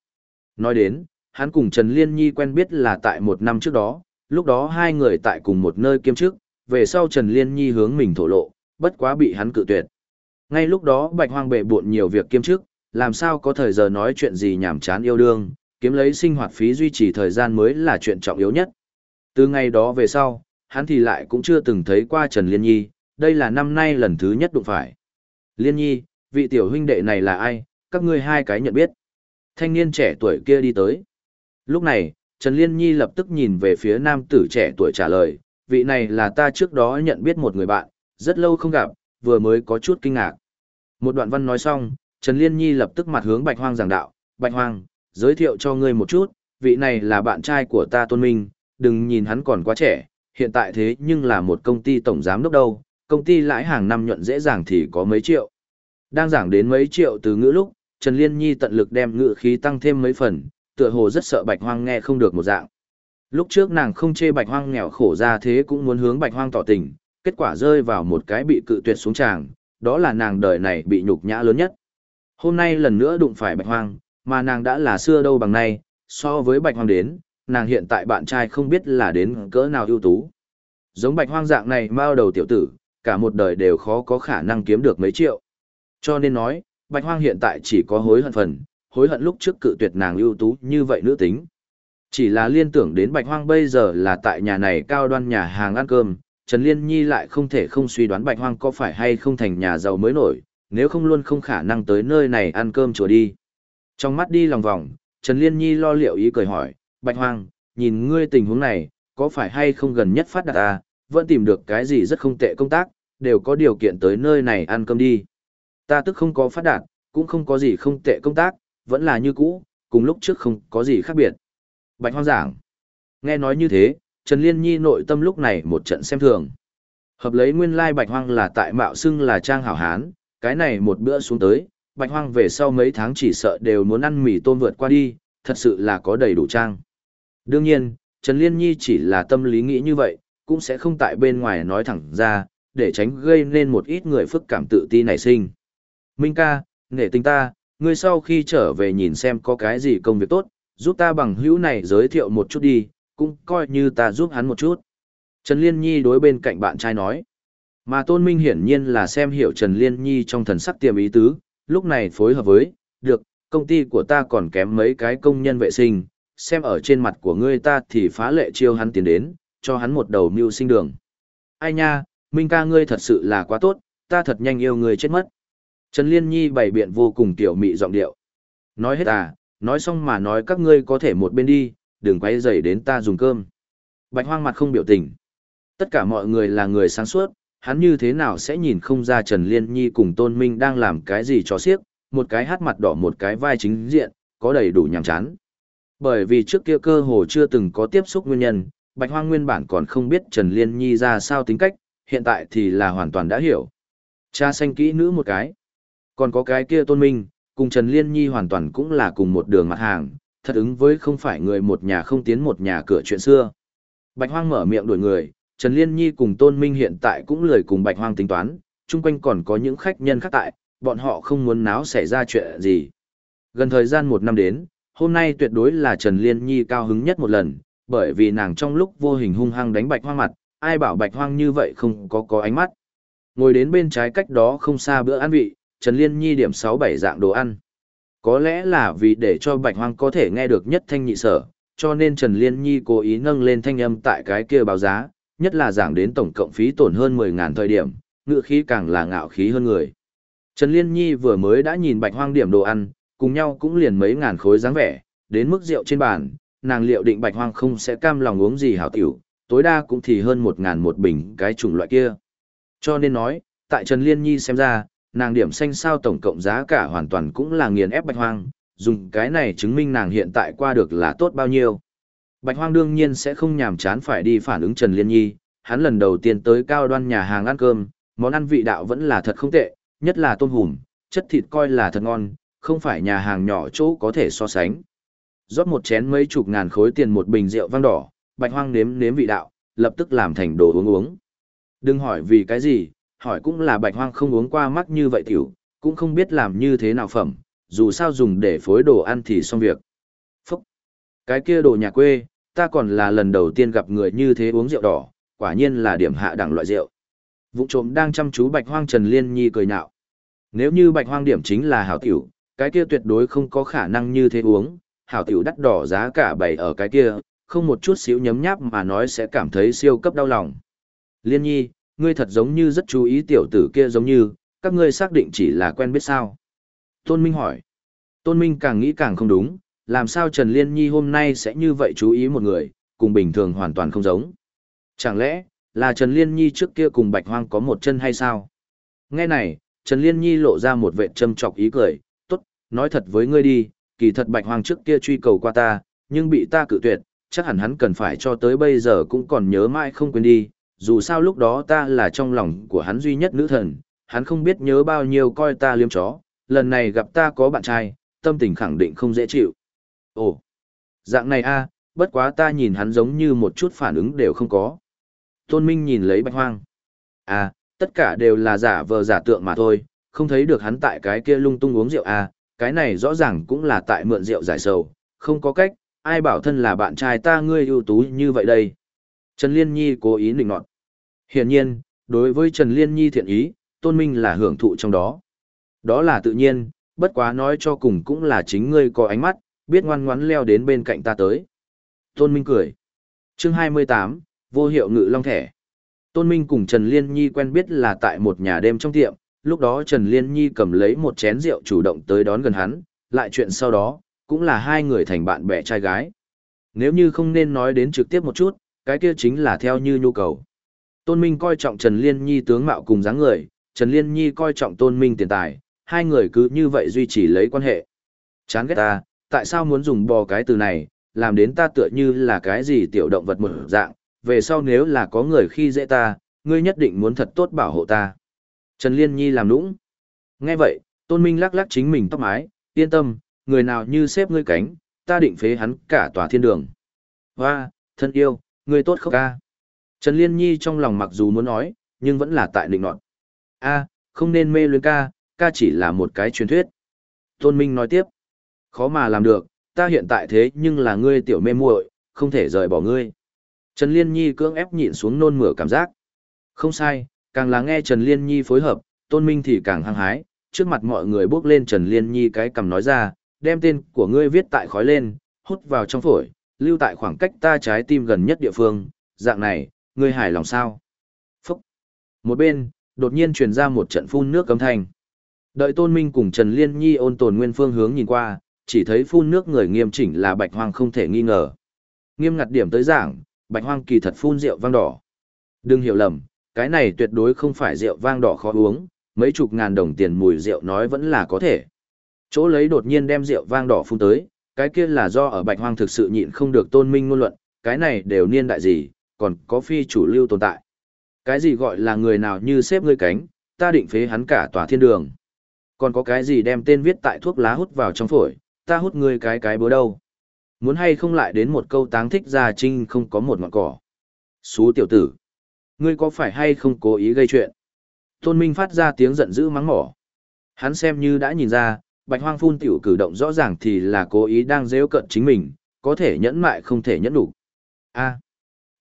Nói đến, hắn cùng Trần Liên Nhi quen biết là tại một năm trước đó, lúc đó hai người tại cùng một nơi kiêm chức, về sau Trần Liên Nhi hướng mình thổ lộ, bất quá bị hắn cự tuyệt. Ngay lúc đó Bạch Hoang bệ bộn nhiều việc kiêm chức, làm sao có thời giờ nói chuyện gì nhảm chán yêu đương, kiếm lấy sinh hoạt phí duy trì thời gian mới là chuyện trọng yếu nhất. Từ ngày đó về sau, hắn thì lại cũng chưa từng thấy qua Trần Liên Nhi, đây là năm nay lần thứ nhất đụng phải. Liên Nhi, vị tiểu huynh đệ này là ai, các ngươi hai cái nhận biết. Thanh niên trẻ tuổi kia đi tới. Lúc này, Trần Liên Nhi lập tức nhìn về phía nam tử trẻ tuổi trả lời, vị này là ta trước đó nhận biết một người bạn, rất lâu không gặp, vừa mới có chút kinh ngạc. Một đoạn văn nói xong, Trần Liên Nhi lập tức mặt hướng Bạch Hoang giảng đạo, Bạch Hoang, giới thiệu cho ngươi một chút, vị này là bạn trai của ta Tôn Minh, đừng nhìn hắn còn quá trẻ, hiện tại thế nhưng là một công ty tổng giám đốc đâu, công ty lãi hàng năm nhuận dễ dàng thì có mấy triệu. Đang giảng đến mấy triệu từ ngữ lúc, Trần Liên Nhi tận lực đem ngữ khí tăng thêm mấy phần, tựa hồ rất sợ Bạch Hoang nghe không được một dạng. Lúc trước nàng không chê Bạch Hoang nghèo khổ ra thế cũng muốn hướng Bạch Hoang tỏ tình, kết quả rơi vào một cái bị cự tuyệt xuống tràng, đó là nàng đời này bị nhục nhã lớn nhất. Hôm nay lần nữa đụng phải Bạch Hoang, mà nàng đã là xưa đâu bằng nay, so với Bạch Hoang đến, nàng hiện tại bạn trai không biết là đến cỡ nào ưu tú. Giống Bạch Hoang dạng này bao đầu tiểu tử, cả một đời đều khó có khả năng kiếm được mấy triệu. Cho nên nói, Bạch Hoang hiện tại chỉ có hối hận phần, hối hận lúc trước cự tuyệt nàng ưu tú như vậy nữ tính. Chỉ là liên tưởng đến Bạch Hoang bây giờ là tại nhà này cao đoan nhà hàng ăn cơm, Trần Liên Nhi lại không thể không suy đoán Bạch Hoang có phải hay không thành nhà giàu mới nổi, nếu không luôn không khả năng tới nơi này ăn cơm chùa đi. Trong mắt đi lòng vòng, Trần Liên Nhi lo liệu ý cười hỏi, Bạch Hoang, nhìn ngươi tình huống này, có phải hay không gần nhất phát đạt à, vẫn tìm được cái gì rất không tệ công tác, đều có điều kiện tới nơi này ăn cơm đi. Ta tức không có phát đạt, cũng không có gì không tệ công tác, vẫn là như cũ, cùng lúc trước không có gì khác biệt. Bạch Hoang giảng. Nghe nói như thế, Trần Liên Nhi nội tâm lúc này một trận xem thường. Hợp lấy nguyên lai Bạch Hoang là tại mạo xưng là trang hảo hán, cái này một bữa xuống tới, Bạch Hoang về sau mấy tháng chỉ sợ đều muốn ăn mì tôm vượt qua đi, thật sự là có đầy đủ trang. Đương nhiên, Trần Liên Nhi chỉ là tâm lý nghĩ như vậy, cũng sẽ không tại bên ngoài nói thẳng ra, để tránh gây nên một ít người phức cảm tự ti nảy sinh. Minh ca, nghệ tình ta, ngươi sau khi trở về nhìn xem có cái gì công việc tốt, giúp ta bằng hữu này giới thiệu một chút đi, cũng coi như ta giúp hắn một chút. Trần Liên Nhi đối bên cạnh bạn trai nói. Mà Tôn Minh hiển nhiên là xem hiểu Trần Liên Nhi trong thần sắc tiềm ý tứ, lúc này phối hợp với, được, công ty của ta còn kém mấy cái công nhân vệ sinh, xem ở trên mặt của ngươi ta thì phá lệ chiêu hắn tiến đến, cho hắn một đầu mưu sinh đường. Ai nha, Minh ca ngươi thật sự là quá tốt, ta thật nhanh yêu ngươi chết mất. Trần Liên Nhi bày biện vô cùng tiểu mị giọng điệu. Nói hết à, nói xong mà nói các ngươi có thể một bên đi, đừng quay dậy đến ta dùng cơm. Bạch hoang mặt không biểu tình. Tất cả mọi người là người sáng suốt, hắn như thế nào sẽ nhìn không ra Trần Liên Nhi cùng Tôn Minh đang làm cái gì cho xiếc, một cái hát mặt đỏ một cái vai chính diện, có đầy đủ nhàm chán. Bởi vì trước kia cơ hồ chưa từng có tiếp xúc nguyên nhân, Bạch Hoang nguyên bản còn không biết Trần Liên Nhi ra sao tính cách, hiện tại thì là hoàn toàn đã hiểu. Cha xanh kỹ nữ một cái. Còn có cái kia Tôn Minh, cùng Trần Liên Nhi hoàn toàn cũng là cùng một đường mặt hàng, thật ứng với không phải người một nhà không tiến một nhà cửa chuyện xưa. Bạch Hoang mở miệng đuổi người, Trần Liên Nhi cùng Tôn Minh hiện tại cũng lời cùng Bạch Hoang tính toán, chung quanh còn có những khách nhân khác tại, bọn họ không muốn náo xảy ra chuyện gì. Gần thời gian một năm đến, hôm nay tuyệt đối là Trần Liên Nhi cao hứng nhất một lần, bởi vì nàng trong lúc vô hình hung hăng đánh Bạch Hoang mặt, ai bảo Bạch Hoang như vậy không có có ánh mắt. Ngồi đến bên trái cách đó không xa bữa ăn vị, Trần Liên Nhi điểm 6-7 dạng đồ ăn. Có lẽ là vì để cho Bạch Hoang có thể nghe được nhất thanh nhị sở, cho nên Trần Liên Nhi cố ý nâng lên thanh âm tại cái kia báo giá, nhất là giảng đến tổng cộng phí tổn hơn 10.000 thời điểm, ngựa khí càng là ngạo khí hơn người. Trần Liên Nhi vừa mới đã nhìn Bạch Hoang điểm đồ ăn, cùng nhau cũng liền mấy ngàn khối dáng vẻ, đến mức rượu trên bàn, nàng liệu định Bạch Hoang không sẽ cam lòng uống gì hảo tiểu, tối đa cũng thì hơn 1.000 một bình cái chủng loại kia. Cho nên nói, tại Trần Liên Nhi xem ra, nàng điểm xanh sao tổng cộng giá cả hoàn toàn cũng là nghiền ép bạch hoang, dùng cái này chứng minh nàng hiện tại qua được là tốt bao nhiêu. Bạch hoang đương nhiên sẽ không nhàm chán phải đi phản ứng Trần Liên Nhi, hắn lần đầu tiên tới cao đoan nhà hàng ăn cơm, món ăn vị đạo vẫn là thật không tệ, nhất là tôm hùm, chất thịt coi là thật ngon, không phải nhà hàng nhỏ chỗ có thể so sánh. Rót một chén mấy chục ngàn khối tiền một bình rượu vang đỏ, bạch hoang nếm nếm vị đạo, lập tức làm thành đồ uống uống. Đừng hỏi vì cái gì, hỏi cũng là bạch hoang không uống qua mắt như vậy tiểu, cũng không biết làm như thế nào phẩm, dù sao dùng để phối đồ ăn thì xong việc. Phúc! Cái kia đồ nhà quê, ta còn là lần đầu tiên gặp người như thế uống rượu đỏ, quả nhiên là điểm hạ đẳng loại rượu. Vụ trộm đang chăm chú bạch hoang Trần Liên Nhi cười nhạo. Nếu như bạch hoang điểm chính là hảo tiểu, cái kia tuyệt đối không có khả năng như thế uống, hảo tiểu đắt đỏ giá cả bày ở cái kia, không một chút xíu nhấm nháp mà nói sẽ cảm thấy siêu cấp đau lòng. Liên Nhi, ngươi thật giống như rất chú ý tiểu tử kia giống như, các ngươi xác định chỉ là quen biết sao. Tôn Minh hỏi. Tôn Minh càng nghĩ càng không đúng, làm sao Trần Liên Nhi hôm nay sẽ như vậy chú ý một người, cùng bình thường hoàn toàn không giống. Chẳng lẽ, là Trần Liên Nhi trước kia cùng Bạch Hoang có một chân hay sao? Nghe này, Trần Liên Nhi lộ ra một vệ châm chọc ý cười, tốt, nói thật với ngươi đi, kỳ thật Bạch Hoang trước kia truy cầu qua ta, nhưng bị ta cự tuyệt, chắc hẳn hắn cần phải cho tới bây giờ cũng còn nhớ mãi không quên đi, dù sao lúc đó ta là trong lòng của hắn duy nhất nữ thần, hắn không biết nhớ bao nhiêu coi ta liếm chó, lần này gặp ta có bạn trai, tâm tình khẳng định không dễ chịu. Ồ, dạng này a, à, bất quá ta nhìn hắn giống như một chút phản ứng đều không có. Tôn Minh nhìn lấy bạch hoang. À, tất cả đều là giả vờ giả tượng mà thôi, không thấy được hắn tại cái kia lung tung uống rượu à, cái này rõ ràng cũng là tại mượn rượu giải sầu, không có cách, ai bảo thân là bạn trai ta ngươi ưu tú như vậy đây. Trần Liên Nhi cố ý nịnh nọt. Hiển nhiên, đối với Trần Liên Nhi thiện ý, Tôn Minh là hưởng thụ trong đó. Đó là tự nhiên, bất quá nói cho cùng cũng là chính ngươi có ánh mắt, biết ngoan ngoãn leo đến bên cạnh ta tới. Tôn Minh cười. Chương 28, vô hiệu ngự long thẻ. Tôn Minh cùng Trần Liên Nhi quen biết là tại một nhà đêm trong tiệm, lúc đó Trần Liên Nhi cầm lấy một chén rượu chủ động tới đón gần hắn, lại chuyện sau đó, cũng là hai người thành bạn bè trai gái. Nếu như không nên nói đến trực tiếp một chút, cái kia chính là theo như nhu cầu. Tôn Minh coi trọng Trần Liên Nhi tướng mạo cùng dáng người, Trần Liên Nhi coi trọng Tôn Minh tiền tài, hai người cứ như vậy duy trì lấy quan hệ. Chán ghét ta, tại sao muốn dùng bò cái từ này, làm đến ta tựa như là cái gì tiểu động vật một dạng, về sau nếu là có người khi dễ ta, ngươi nhất định muốn thật tốt bảo hộ ta. Trần Liên Nhi làm nũng. Nghe vậy, Tôn Minh lắc lắc chính mình tóc mái, yên tâm, người nào như xếp ngươi cánh, ta định phế hắn cả tòa thiên đường. Hoa, thân yêu, ngươi tốt không ca. Trần Liên Nhi trong lòng mặc dù muốn nói, nhưng vẫn là tại định nọt. A, không nên mê luyến ca, ca chỉ là một cái truyền thuyết. Tôn Minh nói tiếp. Khó mà làm được, ta hiện tại thế nhưng là ngươi tiểu mê muội, không thể rời bỏ ngươi. Trần Liên Nhi cưỡng ép nhịn xuống nôn mửa cảm giác. Không sai, càng là nghe Trần Liên Nhi phối hợp, Tôn Minh thì càng hăng hái, trước mặt mọi người bước lên Trần Liên Nhi cái cầm nói ra, đem tên của ngươi viết tại khói lên, hút vào trong phổi, lưu tại khoảng cách ta trái tim gần nhất địa phương, dạng này, ngươi hài lòng sao? Phúc! Một bên, đột nhiên truyền ra một trận phun nước cấm thanh. Đợi Tôn Minh cùng Trần Liên Nhi ôn tồn nguyên phương hướng nhìn qua, chỉ thấy phun nước người nghiêm chỉnh là bạch hoang không thể nghi ngờ. Nghiêm ngặt điểm tới giảng, bạch hoang kỳ thật phun rượu vang đỏ. Đừng hiểu lầm, cái này tuyệt đối không phải rượu vang đỏ khó uống, mấy chục ngàn đồng tiền mùi rượu nói vẫn là có thể. Chỗ lấy đột nhiên đem rượu vang đỏ phun tới, cái kia là do ở bạch hoang thực sự nhịn không được tôn minh ngôn luận, cái này đều niên đại gì, còn có phi chủ lưu tồn tại. Cái gì gọi là người nào như xếp ngươi cánh, ta định phế hắn cả tòa thiên đường. Còn có cái gì đem tên viết tại thuốc lá hút vào trong phổi, ta hút ngươi cái cái bữa đâu. Muốn hay không lại đến một câu táng thích ra trinh không có một ngọn cỏ. Xú tiểu tử. Ngươi có phải hay không cố ý gây chuyện? Tôn Minh phát ra tiếng giận dữ mắng mỏ. Hắn xem như đã nhìn ra, bạch hoang phun tiểu cử động rõ ràng thì là cố ý đang dễ cận chính mình, có thể nhẫn mại không thể nhẫn đủ. A, à,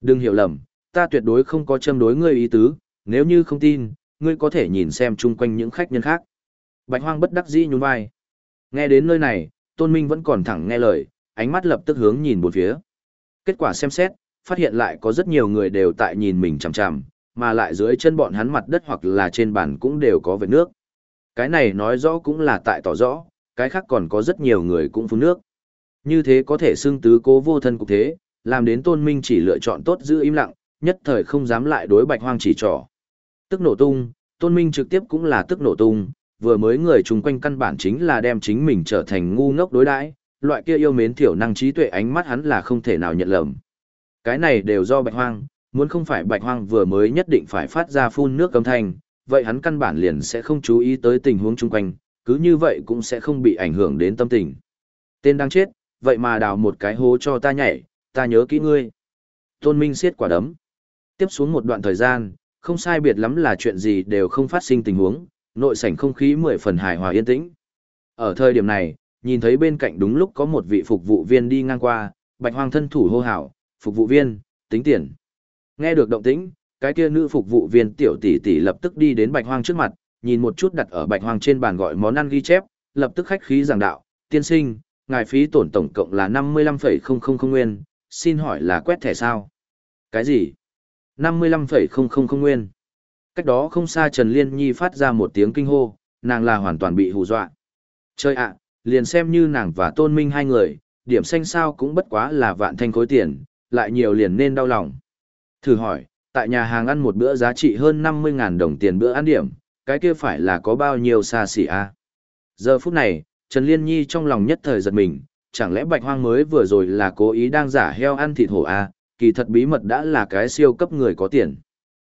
đừng hiểu lầm, ta tuyệt đối không có châm đối ngươi ý tứ, nếu như không tin, ngươi có thể nhìn xem chung quanh những khách nhân khác. Bạch hoang bất đắc dĩ nhún vai. Nghe đến nơi này, Tôn Minh vẫn còn thẳng nghe lời, ánh mắt lập tức hướng nhìn một phía. Kết quả xem xét, phát hiện lại có rất nhiều người đều tại nhìn mình chằm chằm, mà lại dưới chân bọn hắn mặt đất hoặc là trên bàn cũng đều có vệt nước. Cái này nói rõ cũng là tại tỏ rõ, cái khác còn có rất nhiều người cũng phun nước. Như thế có thể xưng tứ cố vô thân cục thế, làm đến tôn minh chỉ lựa chọn tốt giữ im lặng, nhất thời không dám lại đối bạch hoang chỉ trỏ. Tức nổ tung, tôn minh trực tiếp cũng là tức nổ tung, vừa mới người chung quanh căn bản chính là đem chính mình trở thành ngu ngốc đối đãi, loại kia yêu mến thiểu năng trí tuệ ánh mắt hắn là không thể nào nhận lầm. Cái này đều do bạch hoang, muốn không phải bạch hoang vừa mới nhất định phải phát ra phun nước âm thanh, vậy hắn căn bản liền sẽ không chú ý tới tình huống chung quanh, cứ như vậy cũng sẽ không bị ảnh hưởng đến tâm tình. Tên đang chết, vậy mà đào một cái hố cho ta nhảy, ta nhớ kỹ ngươi. Tôn Minh siết quả đấm. Tiếp xuống một đoạn thời gian, không sai biệt lắm là chuyện gì đều không phát sinh tình huống, nội sảnh không khí mười phần hài hòa yên tĩnh. Ở thời điểm này, nhìn thấy bên cạnh đúng lúc có một vị phục vụ viên đi ngang qua, bạch hoang thân thủ hô hào, phục vụ viên, tính tiền. Nghe được động tĩnh, cái kia nữ phục vụ viên tiểu tỷ tỷ lập tức đi đến bạch hoang trước mặt, nhìn một chút đặt ở bạch hoang trên bàn gọi món ăn ghi chép, lập tức khách khí giảng đạo, tiên sinh, ngài phí tổn tổng cộng là 55,000 nguyên, xin hỏi là quét thẻ sao? Cái gì? 55,000 nguyên. Cách đó không xa Trần Liên Nhi phát ra một tiếng kinh hô, nàng là hoàn toàn bị hù dọa. Chơi ạ, liền xem như nàng và tôn minh hai người, điểm xanh sao cũng bất quá là vạn thanh khối tiền, lại nhiều liền nên đau lòng. Thử hỏi, tại nhà hàng ăn một bữa giá trị hơn 50.000 đồng tiền bữa ăn điểm, cái kia phải là có bao nhiêu xa xỉ a? À? Giờ phút này, Trần Liên Nhi trong lòng nhất thời giật mình, chẳng lẽ bạch hoang mới vừa rồi là cố ý đang giả heo ăn thịt hổ a? À? kỳ thật bí mật đã là cái siêu cấp người có tiền.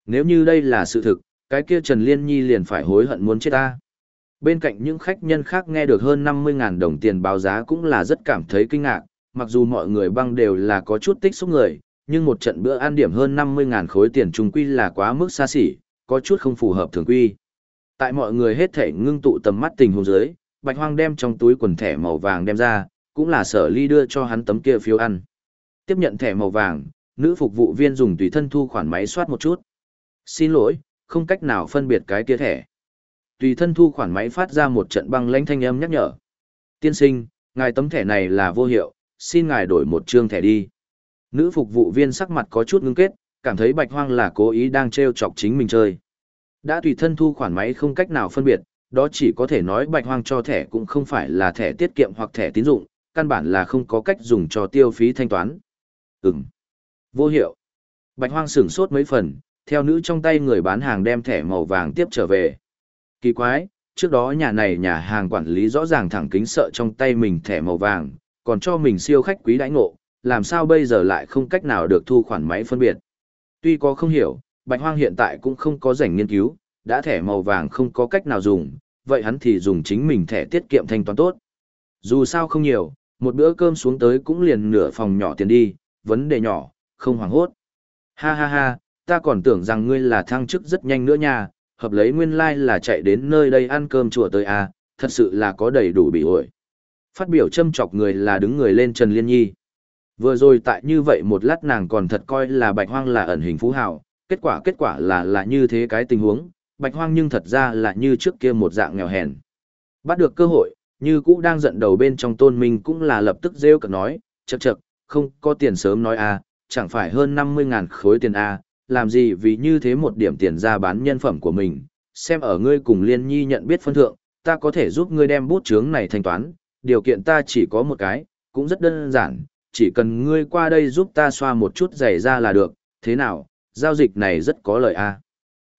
Nếu như đây là sự thực, cái kia Trần Liên Nhi liền phải hối hận muốn chết ta. Bên cạnh những khách nhân khác nghe được hơn 50.000 đồng tiền báo giá cũng là rất cảm thấy kinh ngạc, mặc dù mọi người băng đều là có chút tích xúc người, nhưng một trận bữa ăn điểm hơn 50.000 khối tiền trung quy là quá mức xa xỉ, có chút không phù hợp thường quy. Tại mọi người hết thể ngưng tụ tầm mắt tình huống dưới, Bạch Hoang đem trong túi quần thẻ màu vàng đem ra, cũng là sở ly đưa cho hắn tấm kia phiếu ăn. Tiếp nhận thẻ màu vàng, nữ phục vụ viên dùng tùy thân thu khoản máy soát một chút. Xin lỗi, không cách nào phân biệt cái kia thẻ. Tùy thân thu khoản máy phát ra một trận băng lãnh thanh âm nhắc nhở. Tiên sinh, ngài tấm thẻ này là vô hiệu, xin ngài đổi một trương thẻ đi. Nữ phục vụ viên sắc mặt có chút ngưng kết, cảm thấy bạch hoang là cố ý đang treo chọc chính mình chơi. Đã tùy thân thu khoản máy không cách nào phân biệt, đó chỉ có thể nói bạch hoang cho thẻ cũng không phải là thẻ tiết kiệm hoặc thẻ tín dụng, căn bản là không có cách dùng cho tiêu phí thanh toán. Ừm. Vô hiệu. Bạch hoang sửng sốt mấy phần, theo nữ trong tay người bán hàng đem thẻ màu vàng tiếp trở về. Kỳ quái, trước đó nhà này nhà hàng quản lý rõ ràng thẳng kính sợ trong tay mình thẻ màu vàng, còn cho mình siêu khách quý đãi ngộ, làm sao bây giờ lại không cách nào được thu khoản máy phân biệt. Tuy có không hiểu, Bạch Hoang hiện tại cũng không có rảnh nghiên cứu, đã thẻ màu vàng không có cách nào dùng, vậy hắn thì dùng chính mình thẻ tiết kiệm thanh toán tốt. Dù sao không nhiều, một bữa cơm xuống tới cũng liền nửa phòng nhỏ tiền đi, vấn đề nhỏ, không hoảng hốt. Ha ha ha, ta còn tưởng rằng ngươi là thăng chức rất nhanh nữa nha, hợp lấy nguyên lai like là chạy đến nơi đây ăn cơm chùa tới à, thật sự là có đầy đủ bị ổi. Phát biểu châm chọc người là đứng người lên Trần Liên Nhi. Vừa rồi tại như vậy một lát nàng còn thật coi là bạch hoang là ẩn hình phú hào, kết quả kết quả là là như thế cái tình huống, bạch hoang nhưng thật ra là như trước kia một dạng nghèo hèn. Bắt được cơ hội, như cũ đang giận đầu bên trong tôn minh cũng là lập tức rêu cực nói, chậc chậc, không có tiền sớm nói à, chẳng phải hơn 50 ngàn khối tiền à, làm gì vì như thế một điểm tiền ra bán nhân phẩm của mình, xem ở ngươi cùng liên nhi nhận biết phân thượng, ta có thể giúp ngươi đem bút chướng này thanh toán, điều kiện ta chỉ có một cái, cũng rất đơn giản, chỉ cần ngươi qua đây giúp ta xoa một chút giày ra là được, thế nào, giao dịch này rất có lợi a. À.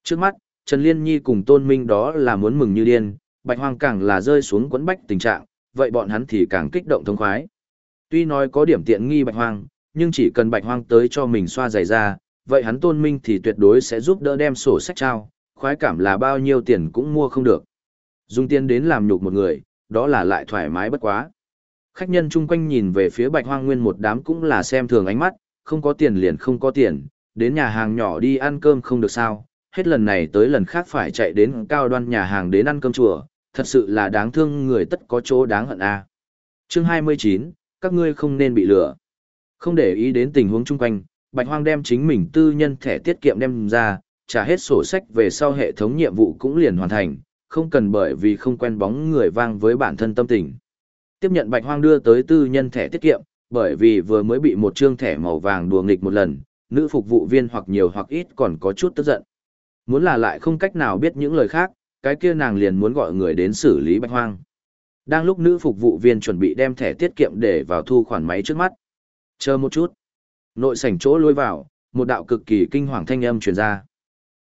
Trước mắt, Trần Liên Nhi cùng Tôn Minh đó là muốn mừng như điên, Bạch Hoang càng là rơi xuống quấn bách tình trạng, vậy bọn hắn thì càng kích động thông khoái. Tuy nói có điểm tiện nghi Bạch Hoang, nhưng chỉ cần Bạch Hoang tới cho mình xoa giày ra, vậy hắn Tôn Minh thì tuyệt đối sẽ giúp đỡ đem sổ sách trao, khoái cảm là bao nhiêu tiền cũng mua không được. Dùng tiền đến làm nhục một người, đó là lại thoải mái bất quá. Khách nhân chung quanh nhìn về phía bạch hoang nguyên một đám cũng là xem thường ánh mắt, không có tiền liền không có tiền, đến nhà hàng nhỏ đi ăn cơm không được sao, hết lần này tới lần khác phải chạy đến cao đoan nhà hàng đến ăn cơm chùa, thật sự là đáng thương người tất có chỗ đáng hận a. À. Chương 29, các ngươi không nên bị lừa. Không để ý đến tình huống chung quanh, Bạch Hoang đem chính mình tư nhân thẻ tiết kiệm đem ra, trả hết sổ sách về sau hệ thống nhiệm vụ cũng liền hoàn thành, không cần bởi vì không quen bóng người vang với bản thân tâm tình. Tiếp nhận Bạch Hoang đưa tới tư nhân thẻ tiết kiệm, bởi vì vừa mới bị một trương thẻ màu vàng đùa nghịch một lần, nữ phục vụ viên hoặc nhiều hoặc ít còn có chút tức giận. Muốn là lại không cách nào biết những lời khác, cái kia nàng liền muốn gọi người đến xử lý Bạch Hoang. Đang lúc nữ phục vụ viên chuẩn bị đem thẻ tiết kiệm để vào thu khoản máy trước mắt. Chờ một chút. Nội sảnh chỗ lôi vào, một đạo cực kỳ kinh hoàng thanh âm truyền ra.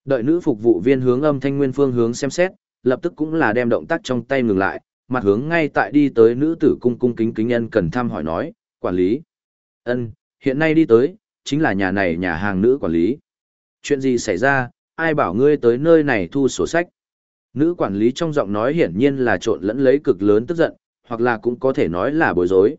Đợi nữ phục vụ viên hướng âm thanh nguyên phương hướng xem xét, lập tức cũng là đem động tác trong tay ngừng lại, mặt hướng ngay tại đi tới nữ tử cung cung kính kính nhân cần thăm hỏi nói, quản lý. ân hiện nay đi tới, chính là nhà này nhà hàng nữ quản lý. Chuyện gì xảy ra, ai bảo ngươi tới nơi này thu sổ sách? Nữ quản lý trong giọng nói hiển nhiên là trộn lẫn lấy cực lớn tức giận, hoặc là cũng có thể nói là bối rối.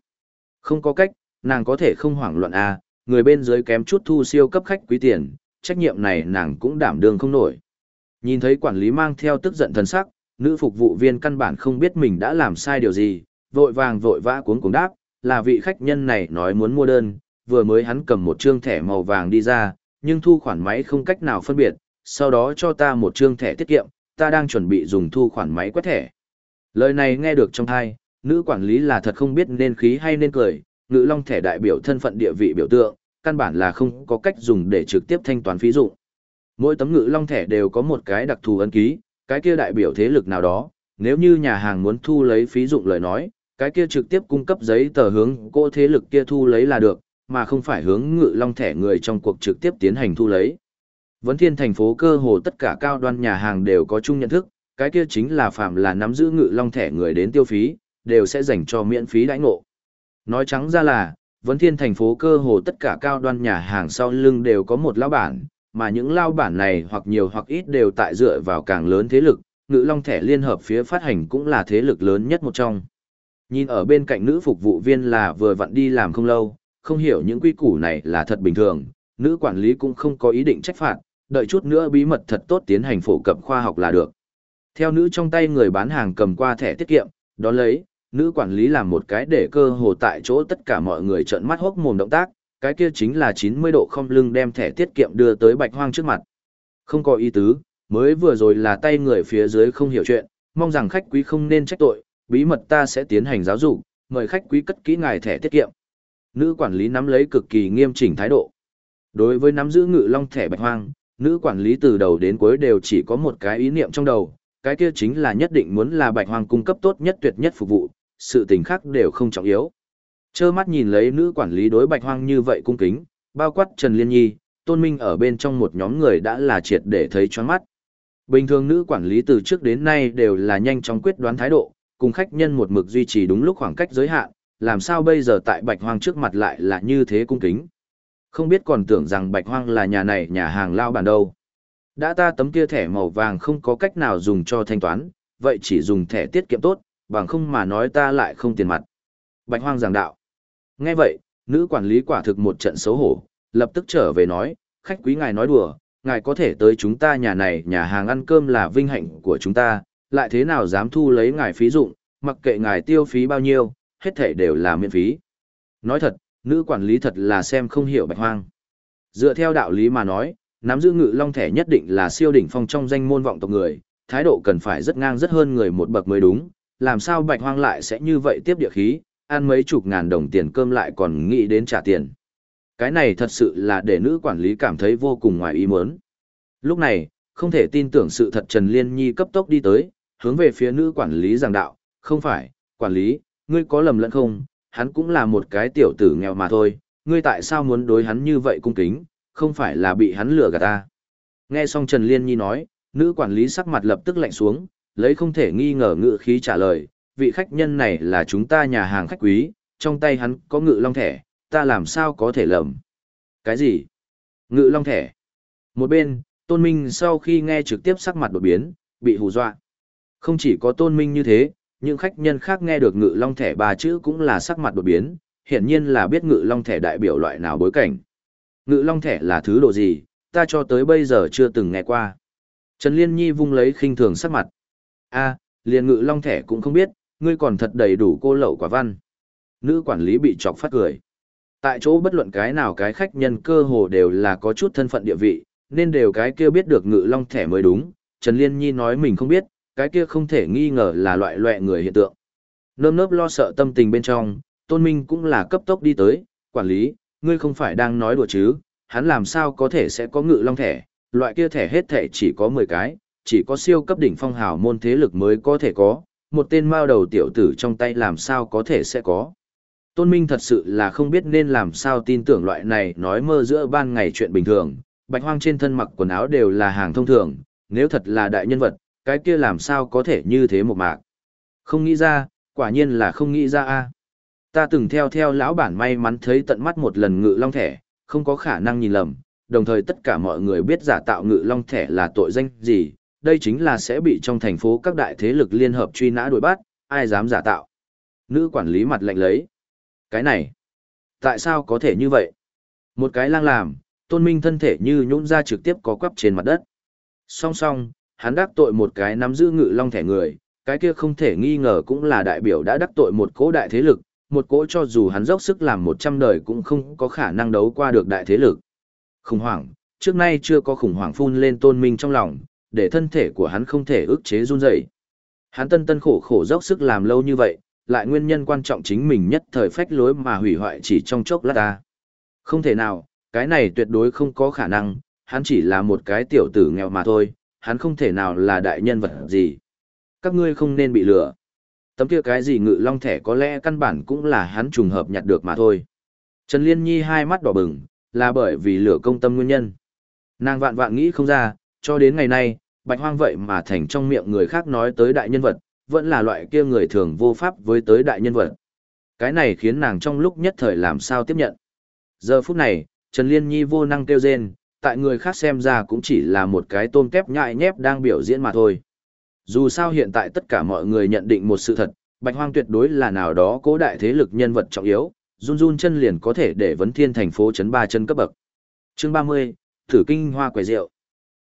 Không có cách, nàng có thể không hoảng loạn à, người bên dưới kém chút thu siêu cấp khách quý tiền, trách nhiệm này nàng cũng đảm đương không nổi. Nhìn thấy quản lý mang theo tức giận thần sắc, nữ phục vụ viên căn bản không biết mình đã làm sai điều gì, vội vàng vội vã cuống cuống đáp, là vị khách nhân này nói muốn mua đơn, vừa mới hắn cầm một trương thẻ màu vàng đi ra, nhưng thu khoản máy không cách nào phân biệt, sau đó cho ta một trương thẻ tiết kiệm, ta đang chuẩn bị dùng thu khoản máy quét thẻ. Lời này nghe được trong thai, nữ quản lý là thật không biết nên khí hay nên cười, Nữ long thẻ đại biểu thân phận địa vị biểu tượng, căn bản là không có cách dùng để trực tiếp thanh toán phí dụng. Mỗi tấm ngữ long thẻ đều có một cái đặc thù ấn ký, cái kia đại biểu thế lực nào đó, nếu như nhà hàng muốn thu lấy phí dụng lời nói, cái kia trực tiếp cung cấp giấy tờ hướng cô thế lực kia thu lấy là được, mà không phải hướng ngự long thẻ người trong cuộc trực tiếp tiến hành thu lấy. Vấn thiên thành phố cơ hồ tất cả cao đoan nhà hàng đều có chung nhận thức, cái kia chính là phạm là nắm giữ ngự long thẻ người đến tiêu phí, đều sẽ dành cho miễn phí đãi ngộ. Nói trắng ra là, vấn thiên thành phố cơ hồ tất cả cao đoan nhà hàng sau lưng đều có một lão bản, mà những lao bản này hoặc nhiều hoặc ít đều tại dựa vào càng lớn thế lực, ngự long thẻ liên hợp phía phát hành cũng là thế lực lớn nhất một trong. Nhìn ở bên cạnh nữ phục vụ viên là vừa vặn đi làm không lâu, không hiểu những quy củ này là thật bình thường, nữ quản lý cũng không có ý định trách phạt, đợi chút nữa bí mật thật tốt tiến hành phổ cập khoa học là được. Theo nữ trong tay người bán hàng cầm qua thẻ tiết kiệm, đó lấy, nữ quản lý làm một cái để cơ hồ tại chỗ tất cả mọi người trợn mắt hốc mồm động tác, cái kia chính là 90 độ không lưng đem thẻ tiết kiệm đưa tới bạch hoang trước mặt. Không có ý tứ, mới vừa rồi là tay người phía dưới không hiểu chuyện, mong rằng khách quý không nên trách tội, bí mật ta sẽ tiến hành giáo dục, mời khách quý cất kỹ ngài thẻ tiết kiệm. Nữ quản lý nắm lấy cực kỳ nghiêm chỉnh thái độ. Đối với nắm giữ ngự long thẻ bạch hoang, nữ quản lý từ đầu đến cuối đều chỉ có một cái ý niệm trong đầu, cái kia chính là nhất định muốn là bạch hoang cung cấp tốt nhất tuyệt nhất phục vụ, sự tình khác đều không trọng yếu. Chơ mắt nhìn lấy nữ quản lý đối bạch hoang như vậy cung kính, bao quát Trần Liên Nhi, Tôn Minh ở bên trong một nhóm người đã là triệt để thấy choáng mắt. Bình thường nữ quản lý từ trước đến nay đều là nhanh chóng quyết đoán thái độ, cùng khách nhân một mực duy trì đúng lúc khoảng cách giới hạn, làm sao bây giờ tại bạch hoang trước mặt lại là như thế cung kính. Không biết còn tưởng rằng bạch hoang là nhà này nhà hàng lao bản đâu. Đã ta tấm kia thẻ màu vàng không có cách nào dùng cho thanh toán, vậy chỉ dùng thẻ tiết kiệm tốt, bằng không mà nói ta lại không tiền mặt. Bạch hoang giảng đạo. Nghe vậy, nữ quản lý quả thực một trận xấu hổ, lập tức trở về nói, khách quý ngài nói đùa, ngài có thể tới chúng ta nhà này nhà hàng ăn cơm là vinh hạnh của chúng ta, lại thế nào dám thu lấy ngài phí dụng, mặc kệ ngài tiêu phí bao nhiêu, hết thảy đều là miễn phí. Nói thật, nữ quản lý thật là xem không hiểu bạch hoang. Dựa theo đạo lý mà nói, nắm giữ ngự long thẻ nhất định là siêu đỉnh phong trong danh môn vọng tộc người, thái độ cần phải rất ngang rất hơn người một bậc mới đúng, làm sao bạch hoang lại sẽ như vậy tiếp địa khí, ăn mấy chục ngàn đồng tiền cơm lại còn nghĩ đến trả tiền. Cái này thật sự là để nữ quản lý cảm thấy vô cùng ngoài ý muốn. Lúc này, không thể tin tưởng sự thật Trần Liên Nhi cấp tốc đi tới, hướng về phía nữ quản lý giảng đạo, không phải, quản lý, ngươi có lầm lẫn không, hắn cũng là một cái tiểu tử nghèo mà thôi, ngươi tại sao muốn đối hắn như vậy cung kính, không phải là bị hắn lừa gạt ta. Nghe xong Trần Liên Nhi nói, nữ quản lý sắc mặt lập tức lạnh xuống, lấy không thể nghi ngờ ngự khí trả lời, vị khách nhân này là chúng ta nhà hàng khách quý, trong tay hắn có ngự long thẻ, ta làm sao có thể lầm. Cái gì? Ngự long thẻ. Một bên, tôn minh sau khi nghe trực tiếp sắc mặt đột biến, bị hù dọa. Không chỉ có tôn minh như thế, những khách nhân khác nghe được ngự long thẻ ba chữ cũng là sắc mặt đột biến, hiển nhiên là biết ngự long thẻ đại biểu loại nào bối cảnh. Ngự long thẻ là thứ đồ gì, ta cho tới bây giờ chưa từng nghe qua. Trần Liên Nhi vung lấy khinh thường sắc mặt. a liền ngự long thẻ cũng không biết, ngươi còn thật đầy đủ cô lậu quả văn. Nữ quản lý bị chọc phát cười. Tại chỗ bất luận cái nào cái khách nhân cơ hồ đều là có chút thân phận địa vị, nên đều cái kia biết được ngự long thẻ mới đúng. Trần Liên Nhi nói mình không biết, cái kia không thể nghi ngờ là loại loại người hiện tượng. Nơm nớp lo sợ tâm tình bên trong, Tôn Minh cũng là cấp tốc đi tới, quản lý, ngươi không phải đang nói đùa chứ, hắn làm sao có thể sẽ có ngự long thẻ, loại kia thẻ hết thẻ chỉ có 10 cái, chỉ có siêu cấp đỉnh phong hào môn thế lực mới có thể có, một tên mao đầu tiểu tử trong tay làm sao có thể sẽ có. Tôn Minh thật sự là không biết nên làm sao tin tưởng loại này nói mơ giữa ban ngày chuyện bình thường, bạch hoang trên thân mặc quần áo đều là hàng thông thường, nếu thật là đại nhân vật, cái kia làm sao có thể như thế một mạc. Không nghĩ ra, quả nhiên là không nghĩ ra a. Ta từng theo theo lão bản may mắn thấy tận mắt một lần ngự long thẻ, không có khả năng nhìn lầm, đồng thời tất cả mọi người biết giả tạo ngự long thẻ là tội danh gì, đây chính là sẽ bị trong thành phố các đại thế lực liên hợp truy nã đuổi bắt, ai dám giả tạo. Nữ quản lý mặt lạnh lấy. Cái này, tại sao có thể như vậy? Một cái lang làm, tôn minh thân thể như nhũn ra trực tiếp có quắp trên mặt đất. Song song, hắn đắc tội một cái nắm giữ ngự long thẻ người, cái kia không thể nghi ngờ cũng là đại biểu đã đắc tội một cố đại thế lực, một cố cho dù hắn dốc sức làm một trăm đời cũng không có khả năng đấu qua được đại thế lực. Khủng hoảng, trước nay chưa có khủng hoảng phun lên tôn minh trong lòng, để thân thể của hắn không thể ức chế run rẩy. Hắn tân tân khổ khổ dốc sức làm lâu như vậy, lại nguyên nhân quan trọng chính mình nhất thời phách lối mà hủy hoại chỉ trong chốc lát ta. Không thể nào, cái này tuyệt đối không có khả năng, hắn chỉ là một cái tiểu tử nghèo mà thôi, hắn không thể nào là đại nhân vật gì. Các ngươi không nên bị lừa. Tấm kia cái gì ngự long thẻ có lẽ căn bản cũng là hắn trùng hợp nhặt được mà thôi. Trần Liên Nhi hai mắt đỏ bừng, là bởi vì lửa công tâm nguyên nhân. Nàng vạn vạn nghĩ không ra, cho đến ngày nay, bạch hoang vậy mà thành trong miệng người khác nói tới đại nhân vật, vẫn là loại kia người thường vô pháp với tới đại nhân vật. Cái này khiến nàng trong lúc nhất thời làm sao tiếp nhận. Giờ phút này, Trần Liên Nhi vô năng kêu rên, tại người khác xem ra cũng chỉ là một cái tôm kép nhại nhép đang biểu diễn mà thôi. Dù sao hiện tại tất cả mọi người nhận định một sự thật, Bạch Hoang tuyệt đối là nào đó cố đại thế lực nhân vật trọng yếu, run run chân liền có thể để vấn thiên thành phố chấn ba chân cấp bậc. Chương 30, Thử kinh hoa quẻ rượu.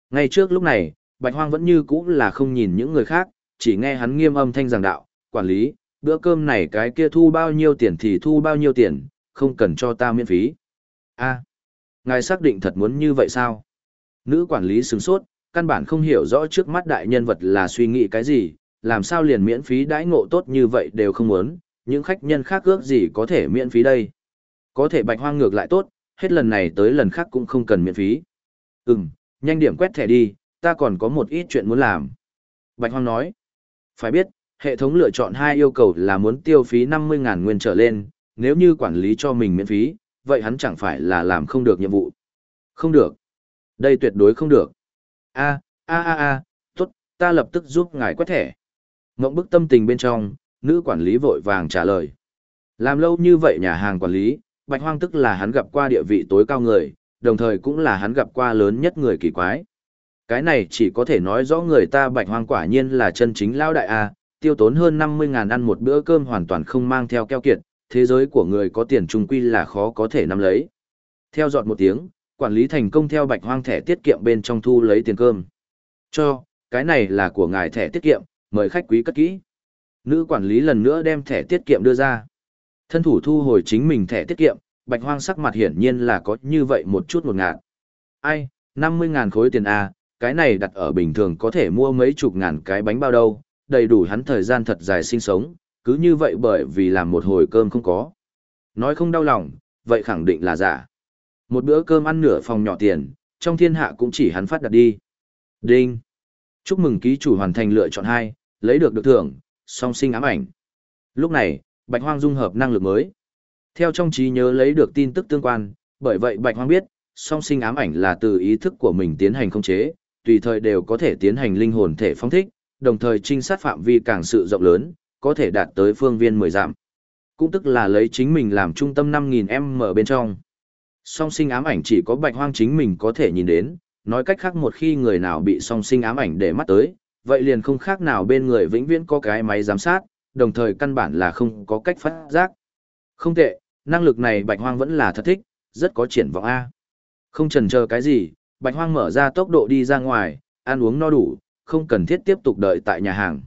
Ngay trước lúc này, Bạch Hoang vẫn như cũ là không nhìn những người khác, chỉ nghe hắn nghiêm âm thanh giảng đạo, quản lý, bữa cơm này cái kia thu bao nhiêu tiền thì thu bao nhiêu tiền, không cần cho ta miễn phí. A, ngài xác định thật muốn như vậy sao? Nữ quản lý sừng sốt, căn bản không hiểu rõ trước mắt đại nhân vật là suy nghĩ cái gì, làm sao liền miễn phí đãi ngộ tốt như vậy đều không muốn, những khách nhân khác ước gì có thể miễn phí đây. Có thể bạch hoang ngược lại tốt, hết lần này tới lần khác cũng không cần miễn phí. Ừm, nhanh điểm quét thẻ đi, ta còn có một ít chuyện muốn làm. Bạch hoang nói, phải biết, hệ thống lựa chọn hai yêu cầu là muốn tiêu phí 50.000 nguyên trở lên, nếu như quản lý cho mình miễn phí, vậy hắn chẳng phải là làm không được nhiệm vụ. Không được. Đây tuyệt đối không được. A, a a a, tốt, ta lập tức giúp ngài quét thẻ. Ngộng bức tâm tình bên trong, nữ quản lý vội vàng trả lời. Làm lâu như vậy nhà hàng quản lý, Bạch Hoang tức là hắn gặp qua địa vị tối cao người, đồng thời cũng là hắn gặp qua lớn nhất người kỳ quái. Cái này chỉ có thể nói rõ người ta Bạch Hoang quả nhiên là chân chính lao đại a, tiêu tốn hơn 50 ngàn ăn một bữa cơm hoàn toàn không mang theo keo kiệt, thế giới của người có tiền trung quy là khó có thể nắm lấy. Theo dọn một tiếng, quản lý thành công theo Bạch Hoang thẻ tiết kiệm bên trong thu lấy tiền cơm. Cho, cái này là của ngài thẻ tiết kiệm, mời khách quý cất kỹ. Nữ quản lý lần nữa đem thẻ tiết kiệm đưa ra. Thân thủ thu hồi chính mình thẻ tiết kiệm, bạch hoang sắc mặt hiển nhiên là có như vậy một chút một ngàn. Ai, 50 ngàn khối tiền A, cái này đặt ở bình thường có thể mua mấy chục ngàn cái bánh bao đâu, đầy đủ hắn thời gian thật dài sinh sống, cứ như vậy bởi vì làm một hồi cơm không có. Nói không đau lòng, vậy khẳng định là giả. Một bữa cơm ăn nửa phòng nhỏ tiền, trong thiên hạ cũng chỉ hắn phát đặt đi. Đinh. Chúc mừng ký chủ hoàn thành lựa chọn hai, lấy được được thưởng, song sinh ám ảnh. Lúc này, Bạch Hoang dung hợp năng lực mới. Theo trong trí nhớ lấy được tin tức tương quan, bởi vậy Bạch Hoang biết, song sinh ám ảnh là từ ý thức của mình tiến hành khống chế, tùy thời đều có thể tiến hành linh hồn thể phong thích, đồng thời trinh sát phạm vi càng sự rộng lớn, có thể đạt tới phương viên 10 dặm. Cũng tức là lấy chính mình làm trung tâm 5000m bên trong. Song sinh ám ảnh chỉ có Bạch Hoang chính mình có thể nhìn đến, nói cách khác một khi người nào bị song sinh ám ảnh để mắt tới, vậy liền không khác nào bên người vĩnh viễn có cái máy giám sát, đồng thời căn bản là không có cách phát giác. Không tệ, năng lực này Bạch Hoang vẫn là thật thích, rất có triển vọng A. Không chần chờ cái gì, Bạch Hoang mở ra tốc độ đi ra ngoài, ăn uống no đủ, không cần thiết tiếp tục đợi tại nhà hàng.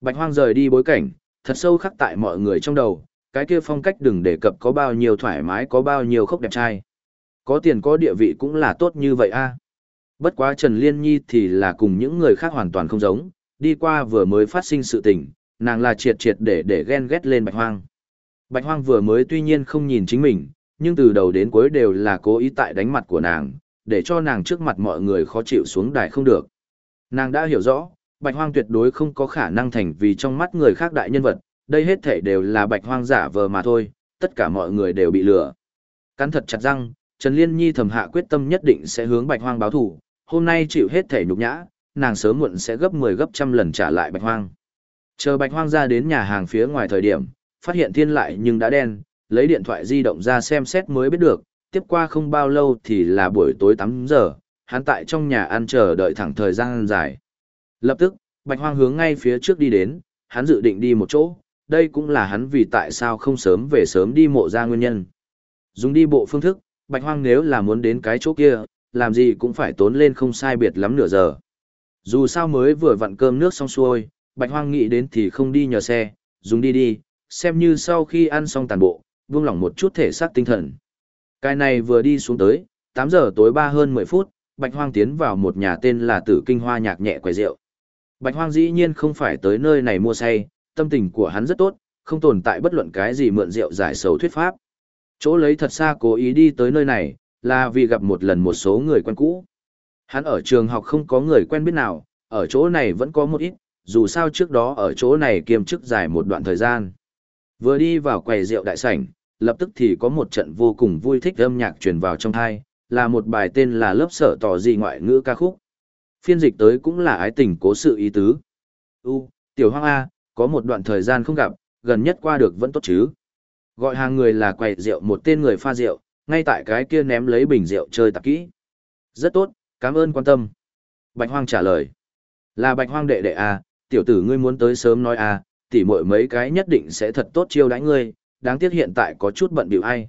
Bạch Hoang rời đi bối cảnh, thật sâu khắc tại mọi người trong đầu, cái kia phong cách đừng đề cập có bao nhiêu thoải mái có bao nhiêu khốc đẹp trai. Có tiền có địa vị cũng là tốt như vậy a. À. Bất quá Trần Liên Nhi thì là cùng những người khác hoàn toàn không giống, đi qua vừa mới phát sinh sự tình, nàng là triệt triệt để để ghen ghét lên Bạch Hoang. Bạch Hoang vừa mới tuy nhiên không nhìn chính mình, nhưng từ đầu đến cuối đều là cố ý tại đánh mặt của nàng, để cho nàng trước mặt mọi người khó chịu xuống đài không được. Nàng đã hiểu rõ, Bạch Hoang tuyệt đối không có khả năng thành vì trong mắt người khác đại nhân vật, đây hết thảy đều là Bạch Hoang giả vờ mà thôi, tất cả mọi người đều bị lừa. Cắn thật chặt răng, Trần Liên Nhi thầm hạ quyết tâm nhất định sẽ hướng Bạch Hoang báo thù, hôm nay chịu hết thể nhục nhã, nàng sớm muộn sẽ gấp 10 gấp trăm lần trả lại Bạch Hoang. Chờ Bạch Hoang ra đến nhà hàng phía ngoài thời điểm, phát hiện thiên lại nhưng đã đen, lấy điện thoại di động ra xem xét mới biết được, tiếp qua không bao lâu thì là buổi tối 8 giờ, hắn tại trong nhà ăn chờ đợi thẳng thời gian dài. Lập tức, Bạch Hoang hướng ngay phía trước đi đến, hắn dự định đi một chỗ, đây cũng là hắn vì tại sao không sớm về sớm đi mộ ra nguyên nhân. Dùng đi bộ phương thức, Bạch Hoang nếu là muốn đến cái chỗ kia, làm gì cũng phải tốn lên không sai biệt lắm nửa giờ. Dù sao mới vừa vặn cơm nước xong xuôi, Bạch Hoang nghĩ đến thì không đi nhờ xe, dùng đi đi, xem như sau khi ăn xong tàn bộ, buông lỏng một chút thể xác tinh thần. Cái này vừa đi xuống tới, 8 giờ tối ba hơn 10 phút, Bạch Hoang tiến vào một nhà tên là Tử Kinh Hoa nhạc nhẹ quầy rượu. Bạch Hoang dĩ nhiên không phải tới nơi này mua say, tâm tình của hắn rất tốt, không tồn tại bất luận cái gì mượn rượu giải sầu thuyết pháp. Chỗ lấy thật xa cố ý đi tới nơi này, là vì gặp một lần một số người quen cũ. Hắn ở trường học không có người quen biết nào, ở chỗ này vẫn có một ít, dù sao trước đó ở chỗ này kiêm chức dài một đoạn thời gian. Vừa đi vào quầy rượu đại sảnh, lập tức thì có một trận vô cùng vui thích âm nhạc truyền vào trong thai, là một bài tên là lớp sở tỏ gì ngoại ngữ ca khúc. Phiên dịch tới cũng là ái tình cố sự ý tứ. U, tiểu hoang A, có một đoạn thời gian không gặp, gần nhất qua được vẫn tốt chứ. Gọi hàng người là quầy rượu một tên người pha rượu, ngay tại cái kia ném lấy bình rượu chơi tạp kỹ. Rất tốt, cảm ơn quan tâm. Bạch hoang trả lời. Là bạch hoang đệ đệ A, tiểu tử ngươi muốn tới sớm nói A, tỉ muội mấy cái nhất định sẽ thật tốt chiêu đãi ngươi, đáng tiếc hiện tại có chút bận biểu ai.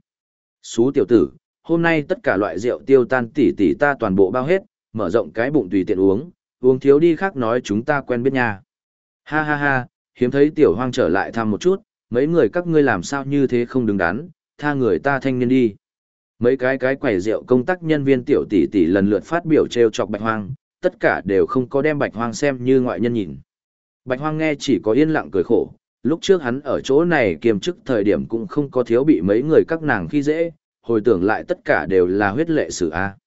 Xú tiểu tử, hôm nay tất cả loại rượu tiêu tan tỉ tỉ ta toàn bộ bao hết, mở rộng cái bụng tùy tiện uống, uống thiếu đi khác nói chúng ta quen biết nha. Ha ha ha, hiếm thấy tiểu hoang trở lại thăm một chút, mấy người các ngươi làm sao như thế không đứng đắn, tha người ta thanh niên đi. Mấy cái cái quẩy rượu công tác nhân viên tiểu tỷ tỷ lần lượt phát biểu trêu chọc bạch hoang, tất cả đều không có đem bạch hoang xem như ngoại nhân nhìn. Bạch hoang nghe chỉ có yên lặng cười khổ, lúc trước hắn ở chỗ này kiềm chức thời điểm cũng không có thiếu bị mấy người các nàng khi dễ, hồi tưởng lại tất cả đều là huyết lệ sử a.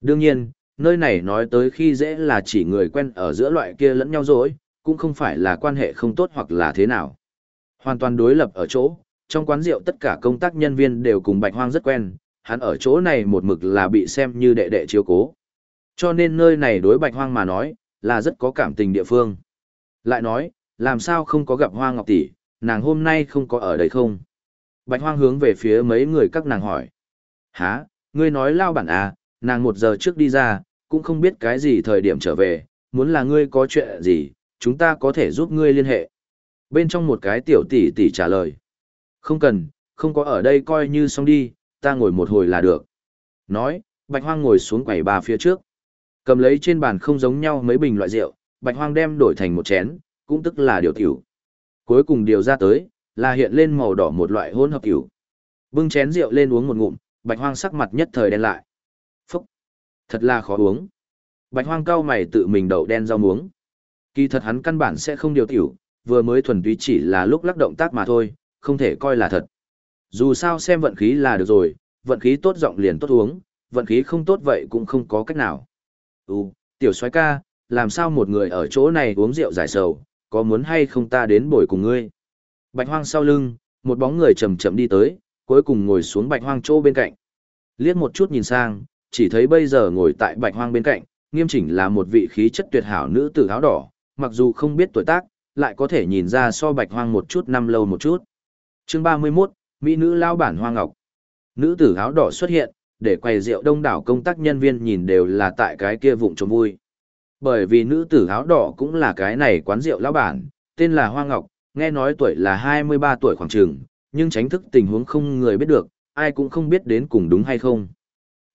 Đương nhiên, nơi này nói tới khi dễ là chỉ người quen ở giữa loại kia lẫn nhau dối, cũng không phải là quan hệ không tốt hoặc là thế nào. Hoàn toàn đối lập ở chỗ, trong quán rượu tất cả công tác nhân viên đều cùng Bạch Hoang rất quen, hắn ở chỗ này một mực là bị xem như đệ đệ chiếu cố. Cho nên nơi này đối Bạch Hoang mà nói, là rất có cảm tình địa phương. Lại nói, làm sao không có gặp Hoa Ngọc tỷ, nàng hôm nay không có ở đây không? Bạch Hoang hướng về phía mấy người các nàng hỏi. Hả, ngươi nói lao bản à, nàng một giờ trước đi ra, cũng không biết cái gì thời điểm trở về, muốn là ngươi có chuyện gì, chúng ta có thể giúp ngươi liên hệ. Bên trong một cái tiểu tỷ tỷ trả lời. Không cần, không có ở đây coi như xong đi, ta ngồi một hồi là được. Nói, Bạch Hoang ngồi xuống quầy bà phía trước. Cầm lấy trên bàn không giống nhau mấy bình loại rượu, Bạch Hoang đem đổi thành một chén, cũng tức là điều tiểu. Cuối cùng điều ra tới, là hiện lên màu đỏ một loại hỗn hợp tiểu. Bưng chén rượu lên uống một ngụm, Bạch Hoang sắc mặt nhất thời đen lại. Phúc! Thật là khó uống. Bạch Hoang cao mày tự mình đậu đen rau muống. Kỳ thật hắn căn bản sẽ không điều tiểu, vừa mới thuần túy chỉ là lúc lắc động tác mà thôi, không thể coi là thật. Dù sao xem vận khí là được rồi, vận khí tốt giọng liền tốt uống, vận khí không tốt vậy cũng không có cách nào. Ừ, tiểu soái ca, làm sao một người ở chỗ này uống rượu giải sầu, có muốn hay không ta đến bồi cùng ngươi. Bạch hoang sau lưng, một bóng người chậm chậm đi tới, cuối cùng ngồi xuống bạch hoang chỗ bên cạnh. Liếc một chút nhìn sang, chỉ thấy bây giờ ngồi tại bạch hoang bên cạnh, nghiêm chỉnh là một vị khí chất tuyệt hảo nữ tử áo đỏ, mặc dù không biết tuổi tác, lại có thể nhìn ra so bạch hoang một chút năm lâu một chút. Chương 31, Mỹ nữ lao bản hoa ngọc. Nữ tử áo đỏ xuất hiện, để quầy rượu đông đảo công tác nhân viên nhìn đều là tại cái kia vụng trộm vui. Bởi vì nữ tử áo đỏ cũng là cái này quán rượu lão bản, tên là Hoa Ngọc, nghe nói tuổi là 23 tuổi khoảng trường, nhưng tránh thức tình huống không người biết được, ai cũng không biết đến cùng đúng hay không.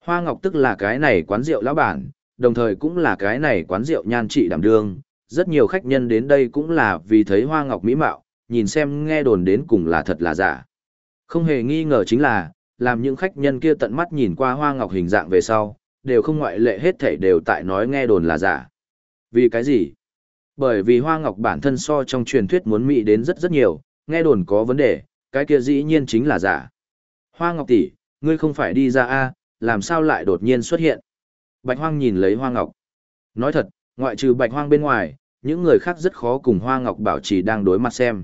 Hoa Ngọc tức là cái này quán rượu lão bản, đồng thời cũng là cái này quán rượu nhan trị đảm đương, rất nhiều khách nhân đến đây cũng là vì thấy Hoa Ngọc mỹ mạo, nhìn xem nghe đồn đến cùng là thật là giả. Không hề nghi ngờ chính là, làm những khách nhân kia tận mắt nhìn qua Hoa Ngọc hình dạng về sau, đều không ngoại lệ hết thảy đều tại nói nghe đồn là giả. Vì cái gì? Bởi vì Hoa Ngọc bản thân so trong truyền thuyết muốn mỹ đến rất rất nhiều, nghe đồn có vấn đề, cái kia dĩ nhiên chính là giả. Hoa Ngọc tỷ, ngươi không phải đi ra a, làm sao lại đột nhiên xuất hiện? Bạch Hoang nhìn lấy Hoa Ngọc. Nói thật, ngoại trừ Bạch Hoang bên ngoài, những người khác rất khó cùng Hoa Ngọc bảo trì đang đối mặt xem.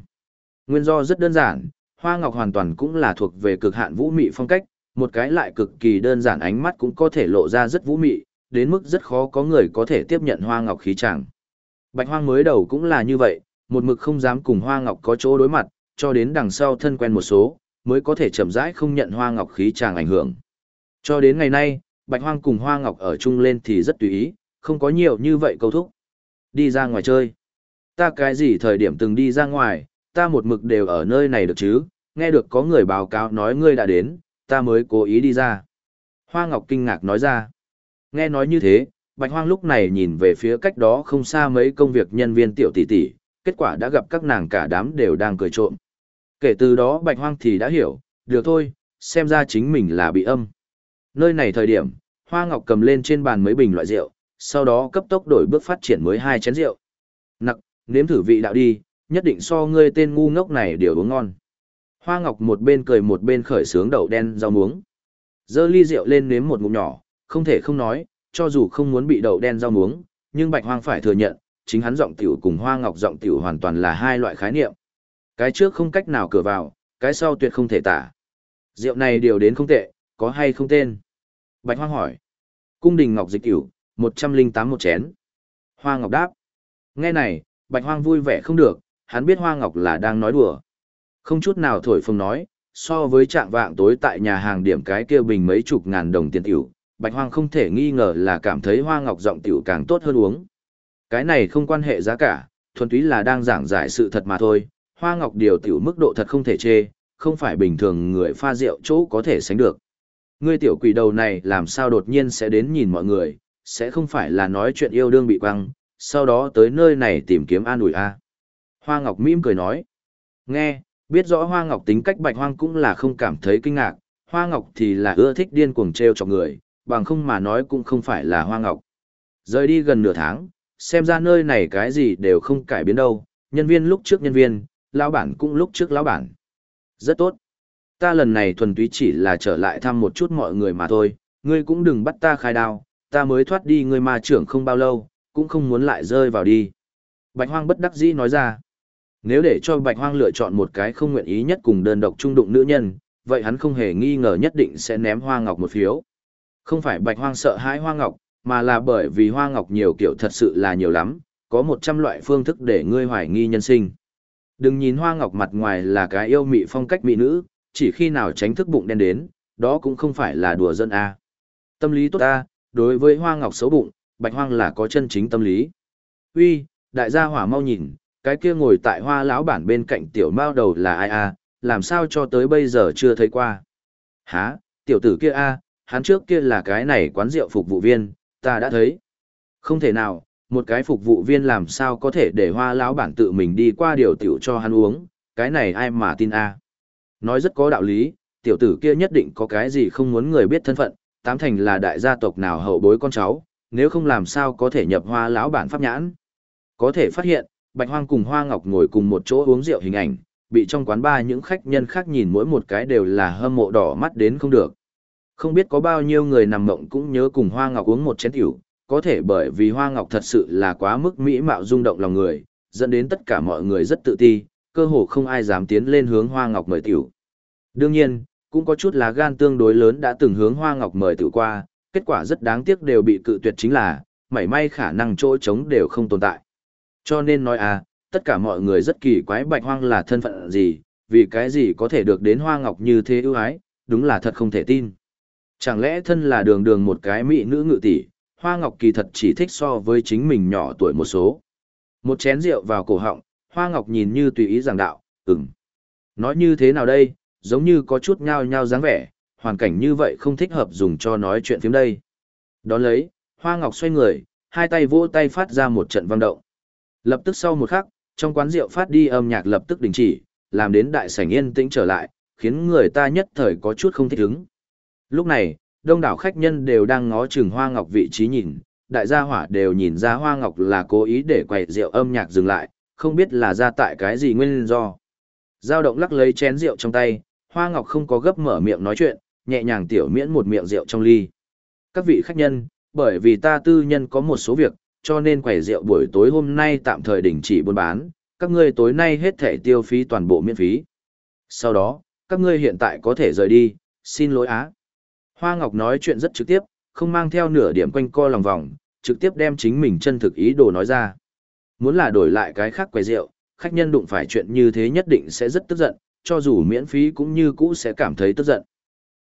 Nguyên do rất đơn giản, Hoa Ngọc hoàn toàn cũng là thuộc về cực hạn vũ mị phong cách, một cái lại cực kỳ đơn giản ánh mắt cũng có thể lộ ra rất vũ mị, đến mức rất khó có người có thể tiếp nhận Hoa Ngọc khí chàng. Bạch Hoang mới đầu cũng là như vậy, một mực không dám cùng Hoa Ngọc có chỗ đối mặt, cho đến đằng sau thân quen một số, mới có thể chậm rãi không nhận Hoa Ngọc khí chàng ảnh hưởng. Cho đến ngày nay, Bạch Hoang cùng Hoa Ngọc ở chung lên thì rất tùy ý, không có nhiều như vậy câu thúc. Đi ra ngoài chơi. Ta cái gì thời điểm từng đi ra ngoài, ta một mực đều ở nơi này được chứ, nghe được có người báo cáo nói ngươi đã đến, ta mới cố ý đi ra. Hoa Ngọc kinh ngạc nói ra. Nghe nói như thế, Bạch Hoang lúc này nhìn về phía cách đó không xa mấy công việc nhân viên tiểu tỷ tỷ, kết quả đã gặp các nàng cả đám đều đang cười trộm. Kể từ đó Bạch Hoang thì đã hiểu, được thôi, xem ra chính mình là bị âm. Nơi này thời điểm, Hoa Ngọc cầm lên trên bàn mấy bình loại rượu, sau đó cấp tốc đổi bước phát triển mới hai chén rượu. Nặc, nếm thử vị đạo đi, nhất định so ngươi tên ngu ngốc này đều uống ngon. Hoa Ngọc một bên cười một bên khởi sướng đậu đen rau muống. Dơ ly rượu lên nếm một ngụm nhỏ, không thể không nói, cho dù không muốn bị đậu đen rau muống, nhưng Bạch Hoang phải thừa nhận, chính hắn giọng tiểu cùng Hoa Ngọc giọng tiểu hoàn toàn là hai loại khái niệm. Cái trước không cách nào cửa vào, cái sau tuyệt không thể tả. Rượu này điều đến không tệ, có hay không tên? Bạch Hoang hỏi. Cung đình Ngọc Dịch Tiểu, 108 một chén. Hoa Ngọc đáp. Nghe này, Bạch Hoang vui vẻ không được, hắn biết Hoa Ngọc là đang nói đùa. Không chút nào thổi phồng nói, so với trạng vạng tối tại nhà hàng điểm cái kia bình mấy chục ngàn đồng tiền tiểu, Bạch Hoang không thể nghi ngờ là cảm thấy Hoa Ngọc giọng tiểu càng tốt hơn uống. Cái này không quan hệ giá cả, thuần túy là đang giảng giải sự thật mà thôi. Hoa Ngọc điều tiểu mức độ thật không thể chê, không phải bình thường người pha rượu chỗ có thể sánh được. Ngươi tiểu quỷ đầu này làm sao đột nhiên sẽ đến nhìn mọi người, sẽ không phải là nói chuyện yêu đương bị quăng, sau đó tới nơi này tìm kiếm an ủi a. Hoa Ngọc mỉm cười nói. Nghe, biết rõ Hoa Ngọc tính cách bạch hoang cũng là không cảm thấy kinh ngạc, Hoa Ngọc thì là ưa thích điên cuồng treo chọc người, bằng không mà nói cũng không phải là Hoa Ngọc. Rời đi gần nửa tháng, xem ra nơi này cái gì đều không cải biến đâu, nhân viên lúc trước nhân viên, lão bản cũng lúc trước lão bản. Rất tốt. Ta lần này thuần túy chỉ là trở lại thăm một chút mọi người mà thôi, ngươi cũng đừng bắt ta khai đao, ta mới thoát đi ngươi ma trưởng không bao lâu, cũng không muốn lại rơi vào đi. Bạch Hoang bất đắc dĩ nói ra. Nếu để cho Bạch Hoang lựa chọn một cái không nguyện ý nhất cùng đơn độc trung đụng nữ nhân, vậy hắn không hề nghi ngờ nhất định sẽ ném Hoa Ngọc một phiếu. Không phải Bạch Hoang sợ hãi Hoa Ngọc, mà là bởi vì Hoa Ngọc nhiều kiểu thật sự là nhiều lắm, có 100 loại phương thức để ngươi hoài nghi nhân sinh. Đừng nhìn Hoa Ngọc mặt ngoài là cái yêu mị phong cách mỹ nữ, chỉ khi nào tránh thức bụng đen đến, đó cũng không phải là đùa dân a. Tâm lý tốt ta, đối với Hoa Ngọc xấu bụng, Bạch Hoang là có chân chính tâm lý. Uy, đại gia hỏa mau nhìn, cái kia ngồi tại Hoa lão bản bên cạnh tiểu mao đầu là ai a, làm sao cho tới bây giờ chưa thấy qua. Hả, tiểu tử kia a, hắn trước kia là cái này quán rượu phục vụ viên, ta đã thấy. Không thể nào, một cái phục vụ viên làm sao có thể để hoa lão bản tự mình đi qua điều tiểu cho hắn uống, cái này ai mà tin a Nói rất có đạo lý, tiểu tử kia nhất định có cái gì không muốn người biết thân phận, tám thành là đại gia tộc nào hậu bối con cháu, nếu không làm sao có thể nhập hoa lão bản pháp nhãn. Có thể phát hiện, Bạch Hoang cùng Hoa Ngọc ngồi cùng một chỗ uống rượu hình ảnh, bị trong quán ba những khách nhân khác nhìn mỗi một cái đều là hâm mộ đỏ mắt đến không được. Không biết có bao nhiêu người nằm mộng cũng nhớ cùng Hoa Ngọc uống một chén tiểu, có thể bởi vì Hoa Ngọc thật sự là quá mức mỹ mạo rung động lòng người, dẫn đến tất cả mọi người rất tự ti, cơ hồ không ai dám tiến lên hướng Hoa Ngọc mời tiểu. Đương nhiên, cũng có chút là gan tương đối lớn đã từng hướng Hoa Ngọc mời tiểu qua, kết quả rất đáng tiếc đều bị cự tuyệt chính là, mảy may khả năng chỗ trống đều không tồn tại. Cho nên nói à, tất cả mọi người rất kỳ quái Bạch Hoang là thân phận gì, vì cái gì có thể được đến Hoa Ngọc như thế ưu ái, đúng là thật không thể tin. Chẳng lẽ thân là đường đường một cái mỹ nữ ngự tỷ, Hoa Ngọc kỳ thật chỉ thích so với chính mình nhỏ tuổi một số. Một chén rượu vào cổ họng, Hoa Ngọc nhìn như tùy ý giảng đạo, ừm. Nói như thế nào đây, giống như có chút nhao nhao dáng vẻ, hoàn cảnh như vậy không thích hợp dùng cho nói chuyện phim đây. Đón lấy, Hoa Ngọc xoay người, hai tay vỗ tay phát ra một trận vang động. Lập tức sau một khắc, trong quán rượu phát đi âm nhạc lập tức đình chỉ, làm đến đại sảnh yên tĩnh trở lại, khiến người ta nhất thời có chút không thích ứng. Lúc này, đông đảo khách nhân đều đang ngó chừng Hoa Ngọc vị trí nhìn, đại gia hỏa đều nhìn ra Hoa Ngọc là cố ý để quầy rượu âm nhạc dừng lại, không biết là ra tại cái gì nguyên do. Giao động lắc lấy chén rượu trong tay, Hoa Ngọc không có gấp mở miệng nói chuyện, nhẹ nhàng tiểu miễn một miệng rượu trong ly. Các vị khách nhân, bởi vì ta tư nhân có một số việc, cho nên quầy rượu buổi tối hôm nay tạm thời đình chỉ buôn bán, các ngươi tối nay hết thể tiêu phí toàn bộ miễn phí. Sau đó, các ngươi hiện tại có thể rời đi, xin lỗi á. Hoa Ngọc nói chuyện rất trực tiếp, không mang theo nửa điểm quanh co lòng vòng, trực tiếp đem chính mình chân thực ý đồ nói ra. Muốn là đổi lại cái khác quầy rượu, khách nhân đụng phải chuyện như thế nhất định sẽ rất tức giận, cho dù miễn phí cũng như cũ sẽ cảm thấy tức giận.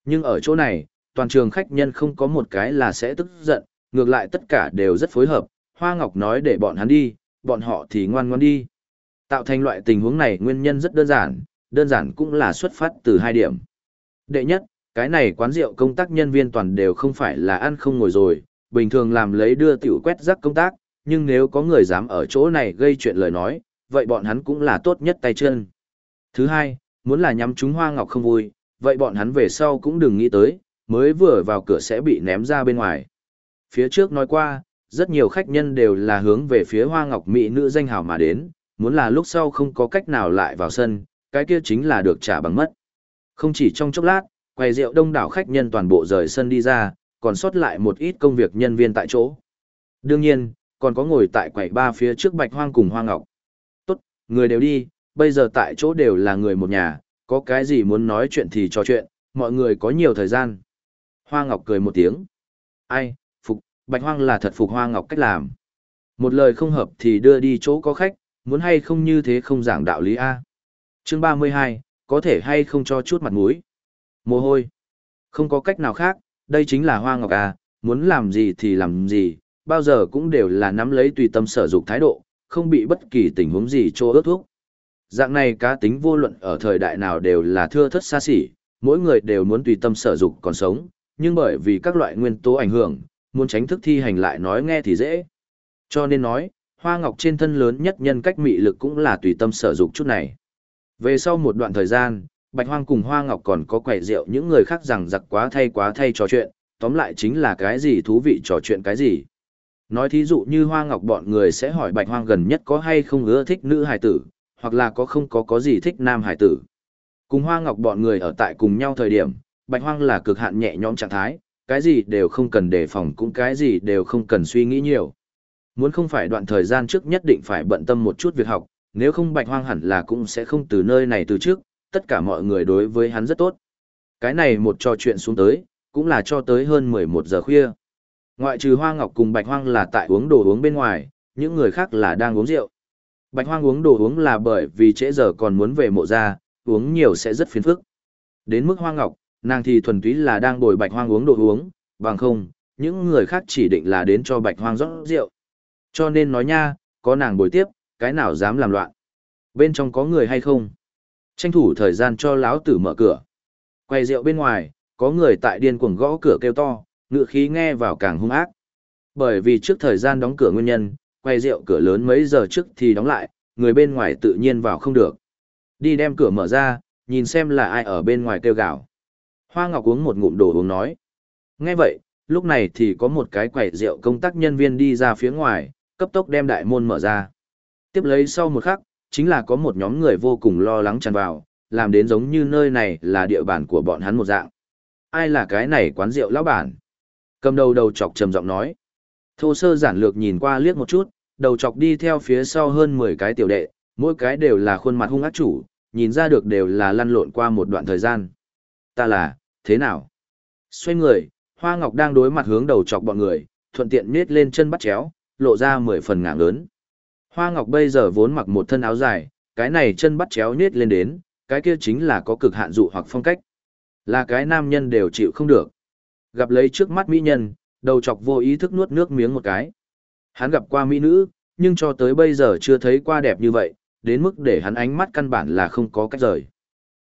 Nhưng ở chỗ này, toàn trường khách nhân không có một cái là sẽ tức giận, ngược lại tất cả đều rất phối hợp, Hoa Ngọc nói để bọn hắn đi, bọn họ thì ngoan ngoan đi. Tạo thành loại tình huống này nguyên nhân rất đơn giản, đơn giản cũng là xuất phát từ hai điểm. Đệ nhất, cái này quán rượu công tác nhân viên toàn đều không phải là ăn không ngồi rồi, bình thường làm lấy đưa tiểu quét rác công tác, nhưng nếu có người dám ở chỗ này gây chuyện lời nói, vậy bọn hắn cũng là tốt nhất tay chân. Thứ hai, muốn là nhắm chúng hoa ngọc không vui, vậy bọn hắn về sau cũng đừng nghĩ tới, mới vừa vào cửa sẽ bị ném ra bên ngoài. Phía trước nói qua, rất nhiều khách nhân đều là hướng về phía hoa ngọc mỹ nữ danh hào mà đến, muốn là lúc sau không có cách nào lại vào sân, cái kia chính là được trả bằng mất. Không chỉ trong chốc lát, quầy rượu đông đảo khách nhân toàn bộ rời sân đi ra, còn sót lại một ít công việc nhân viên tại chỗ. Đương nhiên, còn có ngồi tại quầy ba phía trước bạch hoang cùng hoa ngọc. Tốt, người đều đi, bây giờ tại chỗ đều là người một nhà, có cái gì muốn nói chuyện thì trò chuyện, mọi người có nhiều thời gian. Hoa ngọc cười một tiếng. Ai, phục, bạch hoang là thật phục hoa ngọc cách làm. Một lời không hợp thì đưa đi chỗ có khách, muốn hay không như thế không giảng đạo lý A. Chương 32, có thể hay không cho chút mặt mũi. Mồ hôi. Không có cách nào khác, đây chính là hoa ngọc à, muốn làm gì thì làm gì, bao giờ cũng đều là nắm lấy tùy tâm sở dục thái độ, không bị bất kỳ tình huống gì cho ước thuốc. Dạng này cá tính vô luận ở thời đại nào đều là thưa thất xa xỉ, mỗi người đều muốn tùy tâm sở dục còn sống, nhưng bởi vì các loại nguyên tố ảnh hưởng, muốn tránh thức thi hành lại nói nghe thì dễ. Cho nên nói, hoa ngọc trên thân lớn nhất nhân cách mị lực cũng là tùy tâm sở dục chút này. Về sau một đoạn thời gian, Bạch Hoang cùng Hoa Ngọc còn có quẻ rượu những người khác rằng giặc quá thay quá thay trò chuyện, tóm lại chính là cái gì thú vị trò chuyện cái gì. Nói thí dụ như Hoa Ngọc bọn người sẽ hỏi Bạch Hoang gần nhất có hay không ưa thích nữ hài tử, hoặc là có không có có gì thích nam hài tử. Cùng Hoa Ngọc bọn người ở tại cùng nhau thời điểm, Bạch Hoang là cực hạn nhẹ nhõm trạng thái, cái gì đều không cần đề phòng cũng cái gì đều không cần suy nghĩ nhiều. Muốn không phải đoạn thời gian trước nhất định phải bận tâm một chút việc học, nếu không Bạch Hoang hẳn là cũng sẽ không từ nơi này từ trước, tất cả mọi người đối với hắn rất tốt. Cái này một trò chuyện xuống tới, cũng là cho tới hơn 11 giờ khuya. Ngoại trừ Hoa Ngọc cùng Bạch Hoang là tại uống đồ uống bên ngoài, những người khác là đang uống rượu. Bạch Hoang uống đồ uống là bởi vì trễ giờ còn muốn về mộ gia, uống nhiều sẽ rất phiền phức. Đến mức Hoa Ngọc, nàng thì thuần túy là đang bồi Bạch Hoang uống đồ uống, bằng không, những người khác chỉ định là đến cho Bạch Hoang rót rượu. Cho nên nói nha, có nàng bồi tiếp, cái nào dám làm loạn. Bên trong có người hay không? Tranh thủ thời gian cho lão tử mở cửa. Quay rượu bên ngoài, có người tại điên cuồng gõ cửa kêu to, ngựa khí nghe vào càng hung ác. Bởi vì trước thời gian đóng cửa nguyên nhân, quay rượu cửa lớn mấy giờ trước thì đóng lại, người bên ngoài tự nhiên vào không được. Đi đem cửa mở ra, nhìn xem là ai ở bên ngoài kêu gào. Hoa Ngọc uống một ngụm đồ uống nói. Nghe vậy, lúc này thì có một cái quầy rượu công tác nhân viên đi ra phía ngoài, cấp tốc đem đại môn mở ra. Tiếp lấy sau một khắc, chính là có một nhóm người vô cùng lo lắng tràn vào, làm đến giống như nơi này là địa bàn của bọn hắn một dạng. Ai là cái này quán rượu lão bản? Cầm đầu đầu chọc trầm giọng nói. Thô sơ giản lược nhìn qua liếc một chút, đầu chọc đi theo phía sau hơn 10 cái tiểu đệ, mỗi cái đều là khuôn mặt hung ác chủ, nhìn ra được đều là lăn lộn qua một đoạn thời gian. Ta là, thế nào? Xoay người, Hoa Ngọc đang đối mặt hướng đầu chọc bọn người, thuận tiện nết lên chân bắt chéo, lộ ra 10 phần ngạng lớn. Hoa Ngọc bây giờ vốn mặc một thân áo dài, cái này chân bắt chéo nết lên đến, cái kia chính là có cực hạn dụ hoặc phong cách. Là cái nam nhân đều chịu không được. Gặp lấy trước mắt mỹ nhân, đầu chọc vô ý thức nuốt nước miếng một cái. Hắn gặp qua mỹ nữ, nhưng cho tới bây giờ chưa thấy qua đẹp như vậy, đến mức để hắn ánh mắt căn bản là không có cách rời.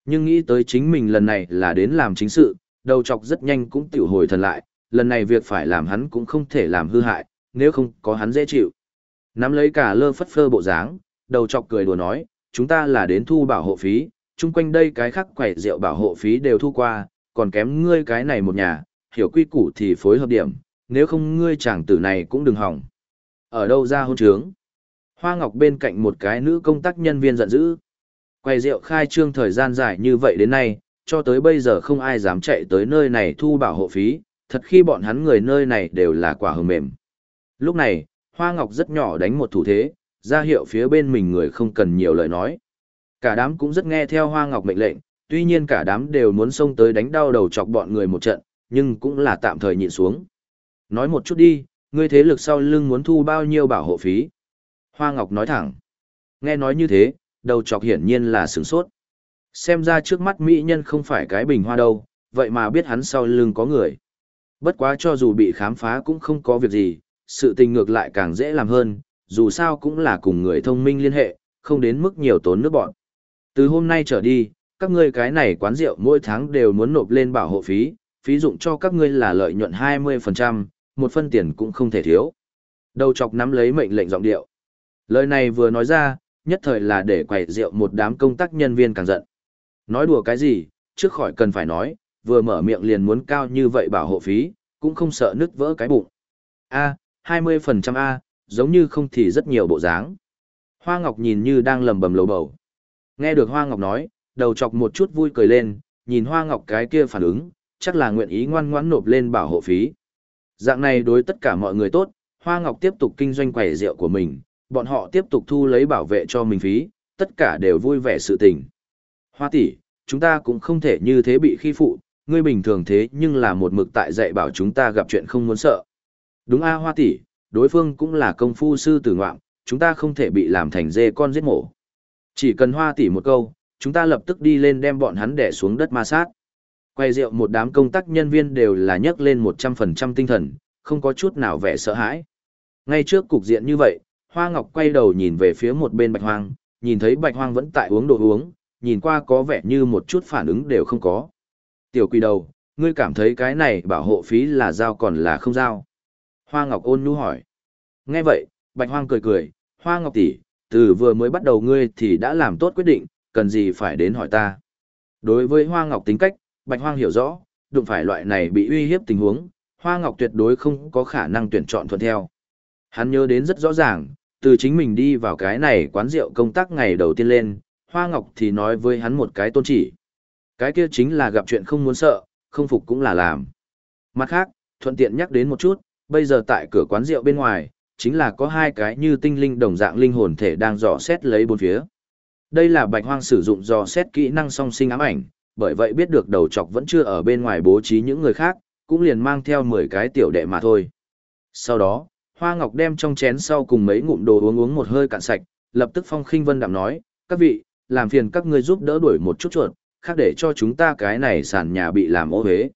Nhưng nghĩ tới chính mình lần này là đến làm chính sự, đầu chọc rất nhanh cũng tiểu hồi thần lại, lần này việc phải làm hắn cũng không thể làm hư hại, nếu không có hắn dễ chịu. Nắm lấy cả lơ phất phơ bộ dáng, đầu chọc cười đùa nói, chúng ta là đến thu bảo hộ phí, chung quanh đây cái khác quẻ rượu bảo hộ phí đều thu qua, còn kém ngươi cái này một nhà, hiểu quy củ thì phối hợp điểm, nếu không ngươi chàng tử này cũng đừng hỏng. Ở đâu ra hôn trướng? Hoa Ngọc bên cạnh một cái nữ công tác nhân viên giận dữ. Quay rượu khai trương thời gian dài như vậy đến nay, cho tới bây giờ không ai dám chạy tới nơi này thu bảo hộ phí, thật khi bọn hắn người nơi này đều là quả hờ mềm. Lúc này, Hoa Ngọc rất nhỏ đánh một thủ thế, ra hiệu phía bên mình người không cần nhiều lời nói. Cả đám cũng rất nghe theo Hoa Ngọc mệnh lệnh, tuy nhiên cả đám đều muốn xông tới đánh đau đầu chọc bọn người một trận, nhưng cũng là tạm thời nhịn xuống. Nói một chút đi, ngươi thế lực sau lưng muốn thu bao nhiêu bảo hộ phí? Hoa Ngọc nói thẳng. Nghe nói như thế, đầu chọc hiển nhiên là sửng sốt. Xem ra trước mắt mỹ nhân không phải cái bình hoa đâu, vậy mà biết hắn sau lưng có người. Bất quá cho dù bị khám phá cũng không có việc gì, sự tình ngược lại càng dễ làm hơn, dù sao cũng là cùng người thông minh liên hệ, không đến mức nhiều tốn nước bọn. Từ hôm nay trở đi, các ngươi cái này quán rượu mỗi tháng đều muốn nộp lên bảo hộ phí, phí dụng cho các ngươi là lợi nhuận 20%, một phân tiền cũng không thể thiếu. Đầu chọc nắm lấy mệnh lệnh giọng điệu. Lời này vừa nói ra, nhất thời là để quẩy rượu một đám công tác nhân viên càng giận. Nói đùa cái gì, trước khỏi cần phải nói, vừa mở miệng liền muốn cao như vậy bảo hộ phí, cũng không sợ nứt vỡ cái bụng. A, 20% A, giống như không thì rất nhiều bộ dáng. Hoa Ngọc nhìn như đang lầm bầm lầu bầu. Nghe được Hoa Ngọc nói, đầu chọc một chút vui cười lên, nhìn Hoa Ngọc cái kia phản ứng, chắc là nguyện ý ngoan ngoãn nộp lên bảo hộ phí. Dạng này đối tất cả mọi người tốt, Hoa Ngọc tiếp tục kinh doanh quầy rượu của mình, bọn họ tiếp tục thu lấy bảo vệ cho mình phí, tất cả đều vui vẻ sự tình. Hoa tỷ, chúng ta cũng không thể như thế bị khi phụ, ngươi bình thường thế nhưng là một mực tại dạy bảo chúng ta gặp chuyện không muốn sợ. Đúng a Hoa tỷ, đối phương cũng là công phu sư tử ngoạm, chúng ta không thể bị làm thành dê con giết mổ. Chỉ cần Hoa tỷ một câu, chúng ta lập tức đi lên đem bọn hắn đè xuống đất ma sát. Quay rượu một đám công tác nhân viên đều là nhấc lên 100% tinh thần, không có chút nào vẻ sợ hãi. Ngay trước cục diện như vậy, Hoa Ngọc quay đầu nhìn về phía một bên Bạch Hoang, nhìn thấy Bạch Hoang vẫn tại uống đồ uống, nhìn qua có vẻ như một chút phản ứng đều không có. Tiểu quỷ đầu, ngươi cảm thấy cái này bảo hộ phí là giao còn là không giao? Hoa Ngọc ôn nhu hỏi. Nghe vậy, Bạch Hoang cười cười, Hoa Ngọc tỷ, từ vừa mới bắt đầu ngươi thì đã làm tốt quyết định, cần gì phải đến hỏi ta. Đối với Hoa Ngọc tính cách, Bạch Hoang hiểu rõ, đụng phải loại này bị uy hiếp tình huống, Hoa Ngọc tuyệt đối không có khả năng tuyển chọn thuận theo. Hắn nhớ đến rất rõ ràng, từ chính mình đi vào cái này quán rượu công tác ngày đầu tiên lên, Hoa Ngọc thì nói với hắn một cái tôn chỉ. Cái kia chính là gặp chuyện không muốn sợ, không phục cũng là làm. Mặt khác, thuận tiện nhắc đến một chút, bây giờ tại cửa quán rượu bên ngoài, chính là có hai cái như tinh linh đồng dạng linh hồn thể đang dò xét lấy bốn phía. Đây là bạch hoang sử dụng dò xét kỹ năng song sinh ám ảnh, bởi vậy biết được đầu chọc vẫn chưa ở bên ngoài bố trí những người khác, cũng liền mang theo 10 cái tiểu đệ mà thôi. Sau đó, Hoa Ngọc đem trong chén sau cùng mấy ngụm đồ uống uống một hơi cạn sạch, lập tức Phong Khinh Vân đạm nói, các vị, làm phiền các ngươi giúp đỡ đuổi một chút chuột, khác để cho chúng ta cái này sàn nhà bị làm ô hế.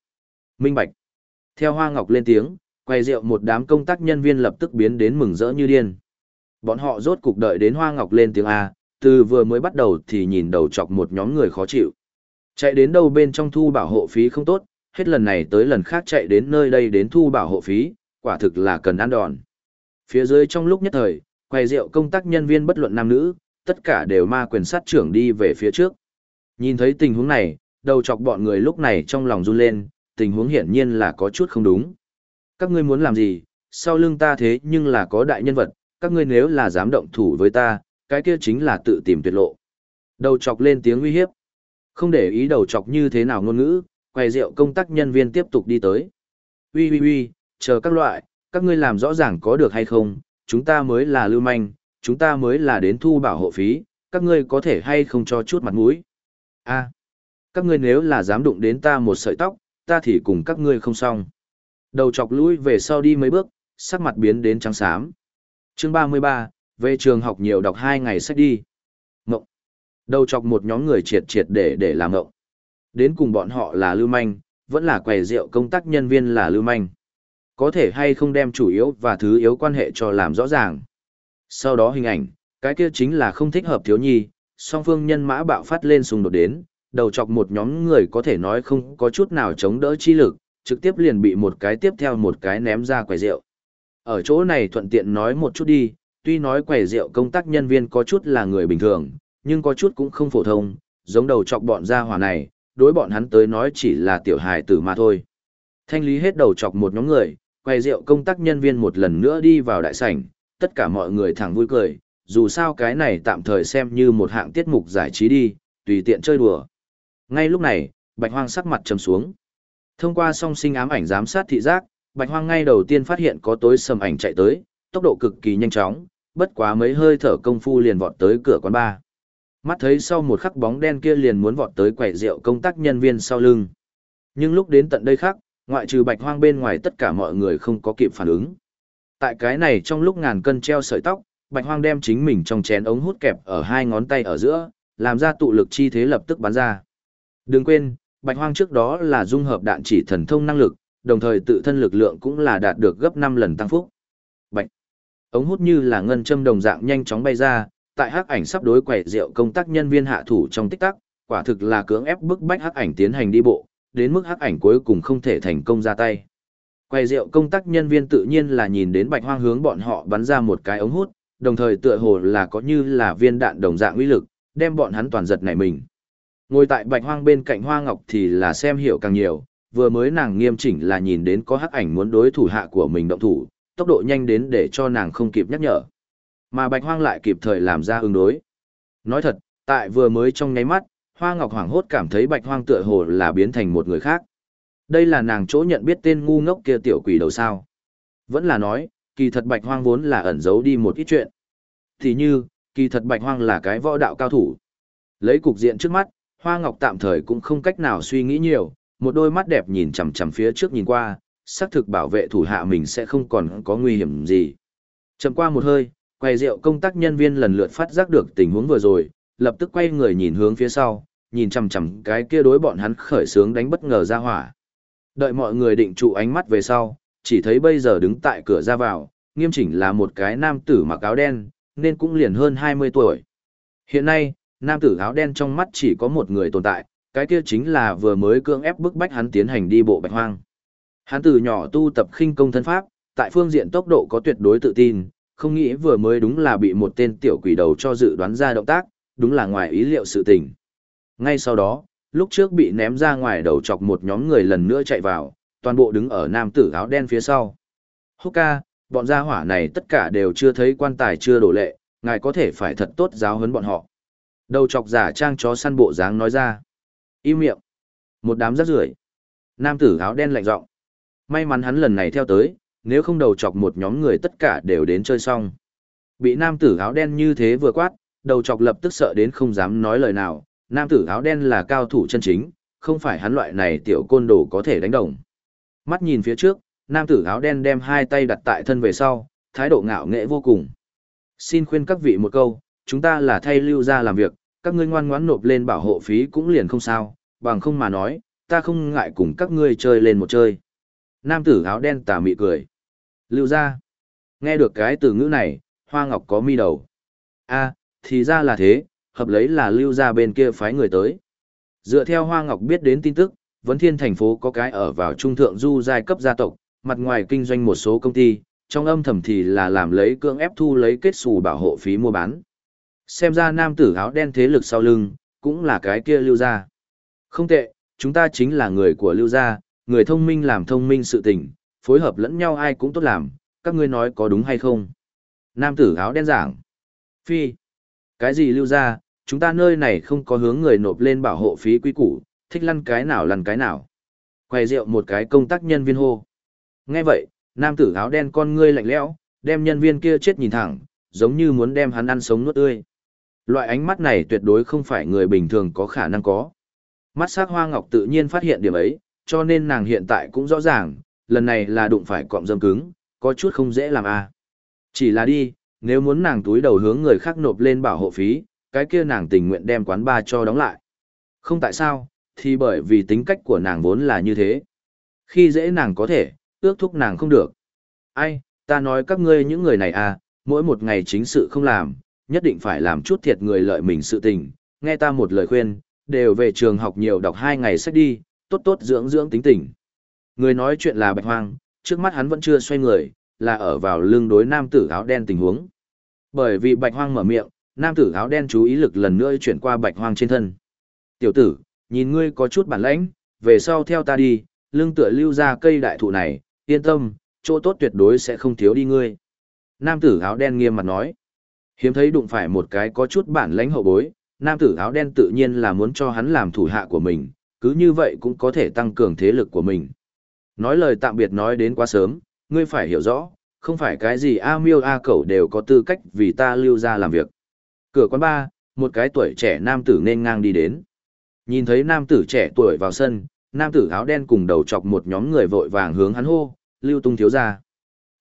Minh Bạch. Theo Hoa Ngọc lên tiếng, quay rượu một đám công tác nhân viên lập tức biến đến mừng rỡ như điên. Bọn họ rốt cục đợi đến Hoa Ngọc lên tiếng A, từ vừa mới bắt đầu thì nhìn đầu chọc một nhóm người khó chịu. Chạy đến đâu bên trong thu bảo hộ phí không tốt, hết lần này tới lần khác chạy đến nơi đây đến thu bảo hộ phí, quả thực là cần ăn đòn. Phía dưới trong lúc nhất thời, quay rượu công tác nhân viên bất luận nam nữ, tất cả đều ma quyền sát trưởng đi về phía trước. Nhìn thấy tình huống này, đầu chọc bọn người lúc này trong lòng run lên, tình huống hiển nhiên là có chút không đúng. Các ngươi muốn làm gì, sau lưng ta thế nhưng là có đại nhân vật, các ngươi nếu là dám động thủ với ta, cái kia chính là tự tìm tuyệt lộ. Đầu chọc lên tiếng uy hiếp. Không để ý đầu chọc như thế nào ngôn ngữ, quầy rượu công tác nhân viên tiếp tục đi tới. Ui ui ui, chờ các loại, các ngươi làm rõ ràng có được hay không, chúng ta mới là lưu manh, chúng ta mới là đến thu bảo hộ phí, các ngươi có thể hay không cho chút mặt mũi. a các ngươi nếu là dám đụng đến ta một sợi tóc, ta thì cùng các ngươi không xong. Đầu chọc lui về sau đi mấy bước, sắc mặt biến đến trắng xám. Chương 33, về trường học nhiều đọc hai ngày sách đi. Ngộng. Đầu chọc một nhóm người triệt triệt để để làm ngộng. Đến cùng bọn họ là lưu manh, vẫn là quầy rượu công tác nhân viên là lưu manh. Có thể hay không đem chủ yếu và thứ yếu quan hệ cho làm rõ ràng. Sau đó hình ảnh, cái kia chính là không thích hợp thiếu nhi, song phương nhân mã bạo phát lên xung đột đến, đầu chọc một nhóm người có thể nói không có chút nào chống đỡ chi lực, trực tiếp liền bị một cái tiếp theo một cái ném ra quầy rượu. Ở chỗ này thuận tiện nói một chút đi, tuy nói quầy rượu công tác nhân viên có chút là người bình thường, nhưng có chút cũng không phổ thông, giống đầu chọc bọn gia hỏa này, đối bọn hắn tới nói chỉ là tiểu hài tử mà thôi. Thanh lý hết đầu chọc một nhóm người, quầy rượu công tác nhân viên một lần nữa đi vào đại sảnh, tất cả mọi người thẳng vui cười, dù sao cái này tạm thời xem như một hạng tiết mục giải trí đi, tùy tiện chơi đùa. Ngay lúc này, Bạch Hoang sắc mặt trầm xuống. Thông qua song sinh ám ảnh giám sát thị giác, Bạch Hoang ngay đầu tiên phát hiện có tối sầm ảnh chạy tới, tốc độ cực kỳ nhanh chóng, bất quá mấy hơi thở công phu liền vọt tới cửa quán bar. Mắt thấy sau một khắc bóng đen kia liền muốn vọt tới quầy rượu công tác nhân viên sau lưng. Nhưng lúc đến tận đây khác, ngoại trừ Bạch Hoang bên ngoài tất cả mọi người không có kịp phản ứng. Tại cái này trong lúc ngàn cân treo sợi tóc, Bạch Hoang đem chính mình trong chén ống hút kẹp ở hai ngón tay ở giữa, làm ra tụ lực chi thế lập tức bắn ra. Đừng quên, Bạch Hoang trước đó là dung hợp đạn chỉ thần thông năng lực, đồng thời tự thân lực lượng cũng là đạt được gấp 5 lần tăng phúc. Bạch. Ống hút như là ngân châm đồng dạng nhanh chóng bay ra, tại hắc ảnh sắp đối quẻ rượu công tác nhân viên hạ thủ trong tích tắc, quả thực là cưỡng ép bức bách hắc ảnh tiến hành đi bộ, đến mức hắc ảnh cuối cùng không thể thành công ra tay. Quẻ rượu công tác nhân viên tự nhiên là nhìn đến bạch hoang hướng bọn họ bắn ra một cái ống hút, đồng thời tựa hồ là có như là viên đạn đồng dạng uy lực, đem bọn hắn toàn giật nảy mình. Ngồi tại bạch hoang bên cạnh hoa ngọc thì là xem hiểu càng nhiều, vừa mới nàng nghiêm chỉnh là nhìn đến có hắc ảnh muốn đối thủ hạ của mình động thủ, tốc độ nhanh đến để cho nàng không kịp nhắc nhở. Mà bạch hoang lại kịp thời làm ra ứng đối. Nói thật, tại vừa mới trong nháy mắt, hoa ngọc hoảng hốt cảm thấy bạch hoang tựa hồ là biến thành một người khác. Đây là nàng chỗ nhận biết tên ngu ngốc kia tiểu quỷ đầu sao. Vẫn là nói, kỳ thật bạch hoang vốn là ẩn giấu đi một ít chuyện. Thì như, kỳ thật bạch hoang là cái võ đạo cao thủ. Lấy cục diện trước mắt, hoa ngọc tạm thời cũng không cách nào suy nghĩ nhiều, một đôi mắt đẹp nhìn chằm chằm phía trước nhìn qua, xác thực bảo vệ thủ hạ mình sẽ không còn có nguy hiểm gì. Chầm qua một hơi, quay rượu công tác nhân viên lần lượt phát giác được tình huống vừa rồi, lập tức quay người nhìn hướng phía sau, nhìn chằm chằm cái kia đối bọn hắn khởi sướng đánh bất ngờ ra hỏa. Đợi mọi người định trụ ánh mắt về sau, chỉ thấy bây giờ đứng tại cửa ra vào, nghiêm chỉnh là một cái nam tử mặc áo đen, nên cũng liền hơn 20 tuổi. Hiện nay, nam tử áo đen trong mắt chỉ có một người tồn tại, cái kia chính là vừa mới cưỡng ép bức bách hắn tiến hành đi bộ bạch hoang. Hắn từ nhỏ tu tập khinh công thân pháp, tại phương diện tốc độ có tuyệt đối tự tin, không nghĩ vừa mới đúng là bị một tên tiểu quỷ đầu cho dự đoán ra động tác, đúng là ngoài ý liệu sự tình. Ngay sau đó, lúc trước bị ném ra ngoài đầu chọc một nhóm người lần nữa chạy vào, toàn bộ đứng ở nam tử áo đen phía sau. Hooka, bọn gia hỏa này tất cả đều chưa thấy quan tài chưa đổ lệ, ngài có thể phải thật tốt giáo huấn bọn họ. Đầu chọc giả trang chó săn bộ dáng nói ra. Im miệng. Một đám rác rưởi. Nam tử áo đen lạnh giọng. May mắn hắn lần này theo tới, nếu không đầu chọc một nhóm người tất cả đều đến chơi xong. Bị nam tử áo đen như thế vừa quát, đầu chọc lập tức sợ đến không dám nói lời nào, nam tử áo đen là cao thủ chân chính, không phải hắn loại này tiểu côn đồ có thể đánh đồng. Mắt nhìn phía trước, nam tử áo đen đem hai tay đặt tại thân về sau, thái độ ngạo nghễ vô cùng. Xin khuyên các vị một câu, chúng ta là thay lưu ra làm việc, các ngươi ngoan ngoãn nộp lên bảo hộ phí cũng liền không sao, bằng không mà nói, ta không ngại cùng các ngươi chơi lên một chơi. Nam tử áo đen tà mị cười. Lưu ra. Nghe được cái từ ngữ này, hoa ngọc có mi đầu. a thì ra là thế, hợp lấy là lưu ra bên kia phái người tới. Dựa theo hoa ngọc biết đến tin tức, vấn thiên thành phố có cái ở vào trung thượng du giai cấp gia tộc, mặt ngoài kinh doanh một số công ty, trong âm thầm thì là làm lấy cưỡng ép thu lấy kết xù bảo hộ phí mua bán. Xem ra nam tử áo đen thế lực sau lưng, cũng là cái kia lưu gia. Không tệ, chúng ta chính là người của lưu gia, người thông minh làm thông minh sự tình, phối hợp lẫn nhau ai cũng tốt làm, các ngươi nói có đúng hay không? Nam tử áo đen giảng. Phi. Cái gì lưu gia, chúng ta nơi này không có hướng người nộp lên bảo hộ phí quý củ, thích lăn cái nào lăn cái nào. Quay rượu một cái công tác nhân viên hô. Nghe vậy, nam tử áo đen con ngươi lạnh lẽo, đem nhân viên kia chết nhìn thẳng, giống như muốn đem hắn ăn sống nuốt tươi. Loại ánh mắt này tuyệt đối không phải người bình thường có khả năng có. Mắt sắc hoa ngọc tự nhiên phát hiện điểm ấy, cho nên nàng hiện tại cũng rõ ràng, lần này là đụng phải cọng dâm cứng, có chút không dễ làm a. À. Chỉ là đi, nếu muốn nàng túi đầu hướng người khác nộp lên bảo hộ phí, cái kia nàng tình nguyện đem quán ba cho đóng lại. Không tại sao, thì bởi vì tính cách của nàng vốn là như thế. Khi dễ nàng có thể, ước thúc nàng không được. Ai, ta nói các ngươi những người này à, mỗi một ngày chính sự không làm, nhất định phải làm chút thiệt người lợi mình sự tình, nghe ta một lời khuyên, đều về trường học nhiều đọc hai ngày sách đi, tốt tốt dưỡng dưỡng tính tình. Người nói chuyện là bạch hoang, trước mắt hắn vẫn chưa xoay người, là ở vào lưng đối nam tử áo đen tình huống. Bởi vì bạch hoang mở miệng, nam tử áo đen chú ý lực lần nữa chuyển qua bạch hoang trên thân. Tiểu tử, nhìn ngươi có chút bản lãnh, về sau theo ta đi, lưng tựa lưu ra cây đại thụ này, yên tâm, chỗ tốt tuyệt đối sẽ không thiếu đi ngươi. Nam tử áo đen nghiêm mặt nói. Hiếm thấy đụng phải một cái có chút bản lãnh hậu bối, nam tử áo đen tự nhiên là muốn cho hắn làm thủ hạ của mình, cứ như vậy cũng có thể tăng cường thế lực của mình. Nói lời tạm biệt nói đến quá sớm, ngươi phải hiểu rõ, không phải cái gì A miêu A cẩu đều có tư cách vì ta lưu ra làm việc. Cửa quán ba, một cái tuổi trẻ nam tử nên ngang đi đến. Nhìn thấy nam tử trẻ tuổi vào sân, nam tử áo đen cùng đầu chọc một nhóm người vội vàng hướng hắn hô, Lưu Tung thiếu gia.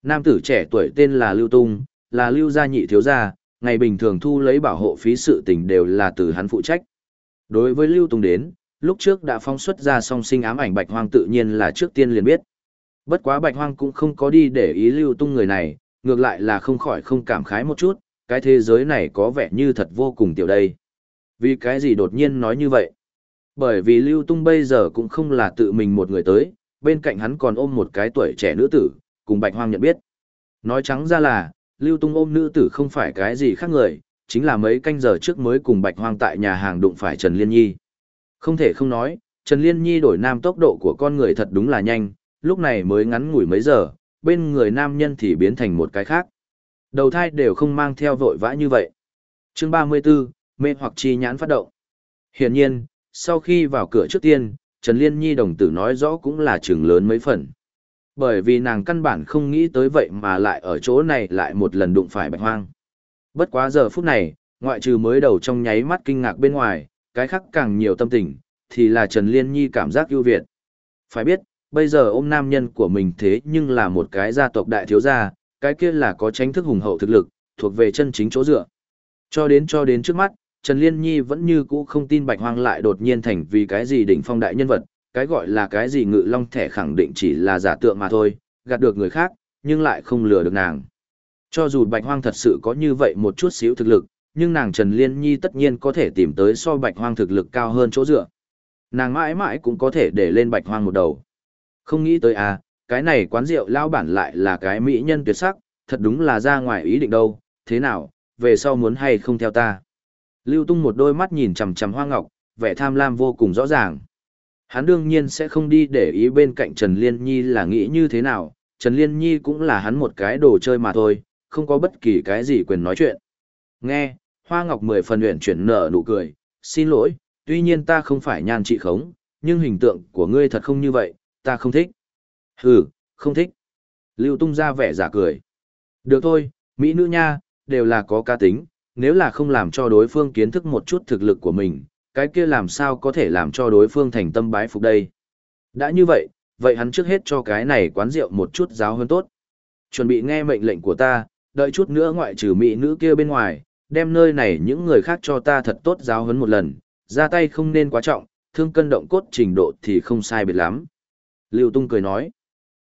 Nam tử trẻ tuổi tên là Lưu Tung, là Lưu gia nhị thiếu gia, ngày bình thường thu lấy bảo hộ phí sự tình đều là từ hắn phụ trách. Đối với Lưu Tung đến, lúc trước đã phóng xuất ra song sinh ám ảnh Bạch Hoang tự nhiên là trước tiên liền biết. Bất quá Bạch Hoang cũng không có đi để ý Lưu Tung người này, ngược lại là không khỏi không cảm khái một chút, cái thế giới này có vẻ như thật vô cùng tiểu đây. Vì cái gì đột nhiên nói như vậy? Bởi vì Lưu Tung bây giờ cũng không là tự mình một người tới, bên cạnh hắn còn ôm một cái tuổi trẻ nữ tử, cùng Bạch Hoang nhận biết. Nói trắng ra là, Lưu Tung ôm nữ tử không phải cái gì khác người, chính là mấy canh giờ trước mới cùng Bạch Hoang tại nhà hàng đụng phải Trần Liên Nhi. Không thể không nói, Trần Liên Nhi đổi nam tốc độ của con người thật đúng là nhanh, lúc này mới ngắn ngủi mấy giờ, bên người nam nhân thì biến thành một cái khác. Đầu thai đều không mang theo vội vã như vậy. Chương 34, mê hoặc chi nhãn phát động. Hiển nhiên, sau khi vào cửa trước tiên, Trần Liên Nhi đồng tử nói rõ cũng là trường lớn mấy phần. Bởi vì nàng căn bản không nghĩ tới vậy mà lại ở chỗ này lại một lần đụng phải bạch hoang. Bất quá giờ phút này, ngoại trừ mới đầu trong nháy mắt kinh ngạc bên ngoài, cái khác càng nhiều tâm tình, thì là Trần Liên Nhi cảm giác ưu việt. Phải biết, bây giờ ôm nam nhân của mình thế nhưng là một cái gia tộc đại thiếu gia, cái kia là có tránh thức hùng hậu thực lực, thuộc về chân chính chỗ dựa. Cho đến cho đến trước mắt, Trần Liên Nhi vẫn như cũ không tin Bạch Hoang lại đột nhiên thành vì cái gì đỉnh phong đại nhân vật, cái gọi là cái gì ngự long thẻ khẳng định chỉ là giả tượng mà thôi, gạt được người khác, nhưng lại không lừa được nàng. Cho dù Bạch Hoang thật sự có như vậy một chút xíu thực lực, nhưng nàng Trần Liên Nhi tất nhiên có thể tìm tới so Bạch Hoang thực lực cao hơn chỗ dựa. Nàng mãi mãi cũng có thể để lên Bạch Hoang một đầu. Không nghĩ tới à, cái này quán rượu lao bản lại là cái mỹ nhân tuyệt sắc, thật đúng là ra ngoài ý định đâu, thế nào, về sau muốn hay không theo ta. Lưu Tung một đôi mắt nhìn chằm chằm Hoa Ngọc, vẻ tham lam vô cùng rõ ràng. Hắn đương nhiên sẽ không đi để ý bên cạnh Trần Liên Nhi là nghĩ như thế nào, Trần Liên Nhi cũng là hắn một cái đồ chơi mà thôi, không có bất kỳ cái gì quyền nói chuyện. Nghe, Hoa Ngọc mười phần luyện chuyển nở nụ cười, xin lỗi, tuy nhiên ta không phải nhan trị khống, nhưng hình tượng của ngươi thật không như vậy, ta không thích. Hừ, không thích. Lưu Tung ra vẻ giả cười. Được thôi, Mỹ nữ nha, đều là có ca tính, nếu là không làm cho đối phương kiến thức một chút thực lực của mình, cái kia làm sao có thể làm cho đối phương thành tâm bái phục đây. Đã như vậy, vậy hắn trước hết cho cái này quán rượu một chút giáo hơn tốt. Chuẩn bị nghe mệnh lệnh của ta, đợi chút nữa ngoại trừ mỹ nữ kia bên ngoài, đem nơi này những người khác cho ta thật tốt giáo huấn một lần, ra tay không nên quá trọng, thương cân động cốt trình độ thì không sai biệt lắm. Lưu Tung cười nói.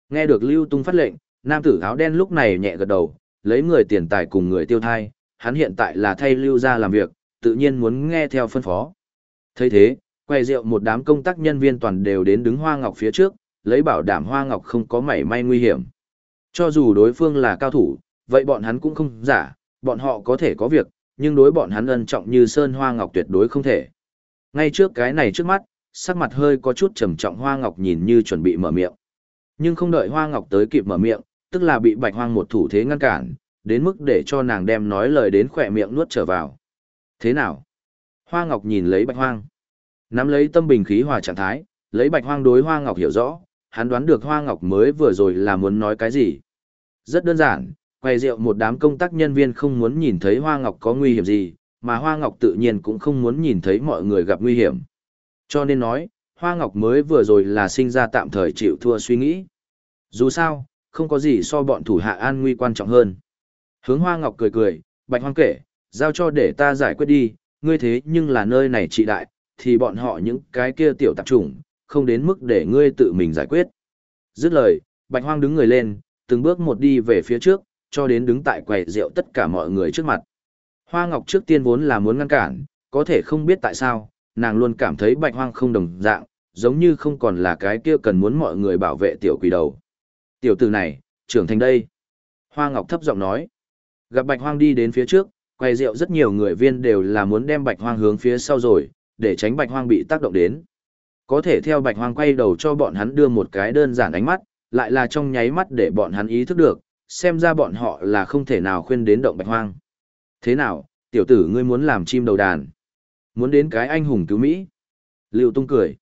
Nghe được Lưu Tung phát lệnh, nam tử áo đen lúc này nhẹ gật đầu, lấy người tiền tài cùng người tiêu thai, hắn hiện tại là thay Lưu ra làm việc, tự nhiên muốn nghe theo phân phó thấy thế, quay rượu một đám công tác nhân viên toàn đều đến đứng Hoa Ngọc phía trước, lấy bảo đảm Hoa Ngọc không có mảy may nguy hiểm. Cho dù đối phương là cao thủ, vậy bọn hắn cũng không giả, bọn họ có thể có việc, nhưng đối bọn hắn ân trọng như Sơn Hoa Ngọc tuyệt đối không thể. Ngay trước cái này trước mắt, sắc mặt hơi có chút trầm trọng Hoa Ngọc nhìn như chuẩn bị mở miệng. Nhưng không đợi Hoa Ngọc tới kịp mở miệng, tức là bị Bạch Hoang một thủ thế ngăn cản, đến mức để cho nàng đem nói lời đến khỏe miệng nuốt trở vào. Thế nào? Hoa Ngọc nhìn lấy Bạch Hoang. Nắm lấy tâm bình khí hòa trạng thái, lấy Bạch Hoang đối Hoa Ngọc hiểu rõ, hắn đoán được Hoa Ngọc mới vừa rồi là muốn nói cái gì. Rất đơn giản, quay rượu một đám công tác nhân viên không muốn nhìn thấy Hoa Ngọc có nguy hiểm gì, mà Hoa Ngọc tự nhiên cũng không muốn nhìn thấy mọi người gặp nguy hiểm. Cho nên nói, Hoa Ngọc mới vừa rồi là sinh ra tạm thời chịu thua suy nghĩ. Dù sao, không có gì so bọn thủ hạ an nguy quan trọng hơn. Hướng Hoa Ngọc cười cười, Bạch Hoang kể, giao cho để ta giải quyết đi, ngươi thế nhưng là nơi này trị đại, thì bọn họ những cái kia tiểu tạp chủng, không đến mức để ngươi tự mình giải quyết. Dứt lời, Bạch Hoang đứng người lên, từng bước một đi về phía trước, cho đến đứng tại quầy rượu tất cả mọi người trước mặt. Hoa Ngọc trước tiên vốn là muốn ngăn cản, có thể không biết tại sao, nàng luôn cảm thấy Bạch Hoang không đồng dạng, giống như không còn là cái kia cần muốn mọi người bảo vệ tiểu quỷ đầu. Tiểu tử này, trưởng thành đây. Hoa Ngọc thấp giọng nói. Gặp Bạch Hoang đi đến phía trước, Quay rượu rất nhiều người viên đều là muốn đem Bạch Hoang hướng phía sau rồi, để tránh Bạch Hoang bị tác động đến. Có thể theo Bạch Hoang quay đầu cho bọn hắn đưa một cái đơn giản ánh mắt, lại là trong nháy mắt để bọn hắn ý thức được, xem ra bọn họ là không thể nào khuyên đến động Bạch Hoang. Thế nào, tiểu tử ngươi muốn làm chim đầu đàn? Muốn đến cái anh hùng cứu Mỹ? Lưu Tung cười.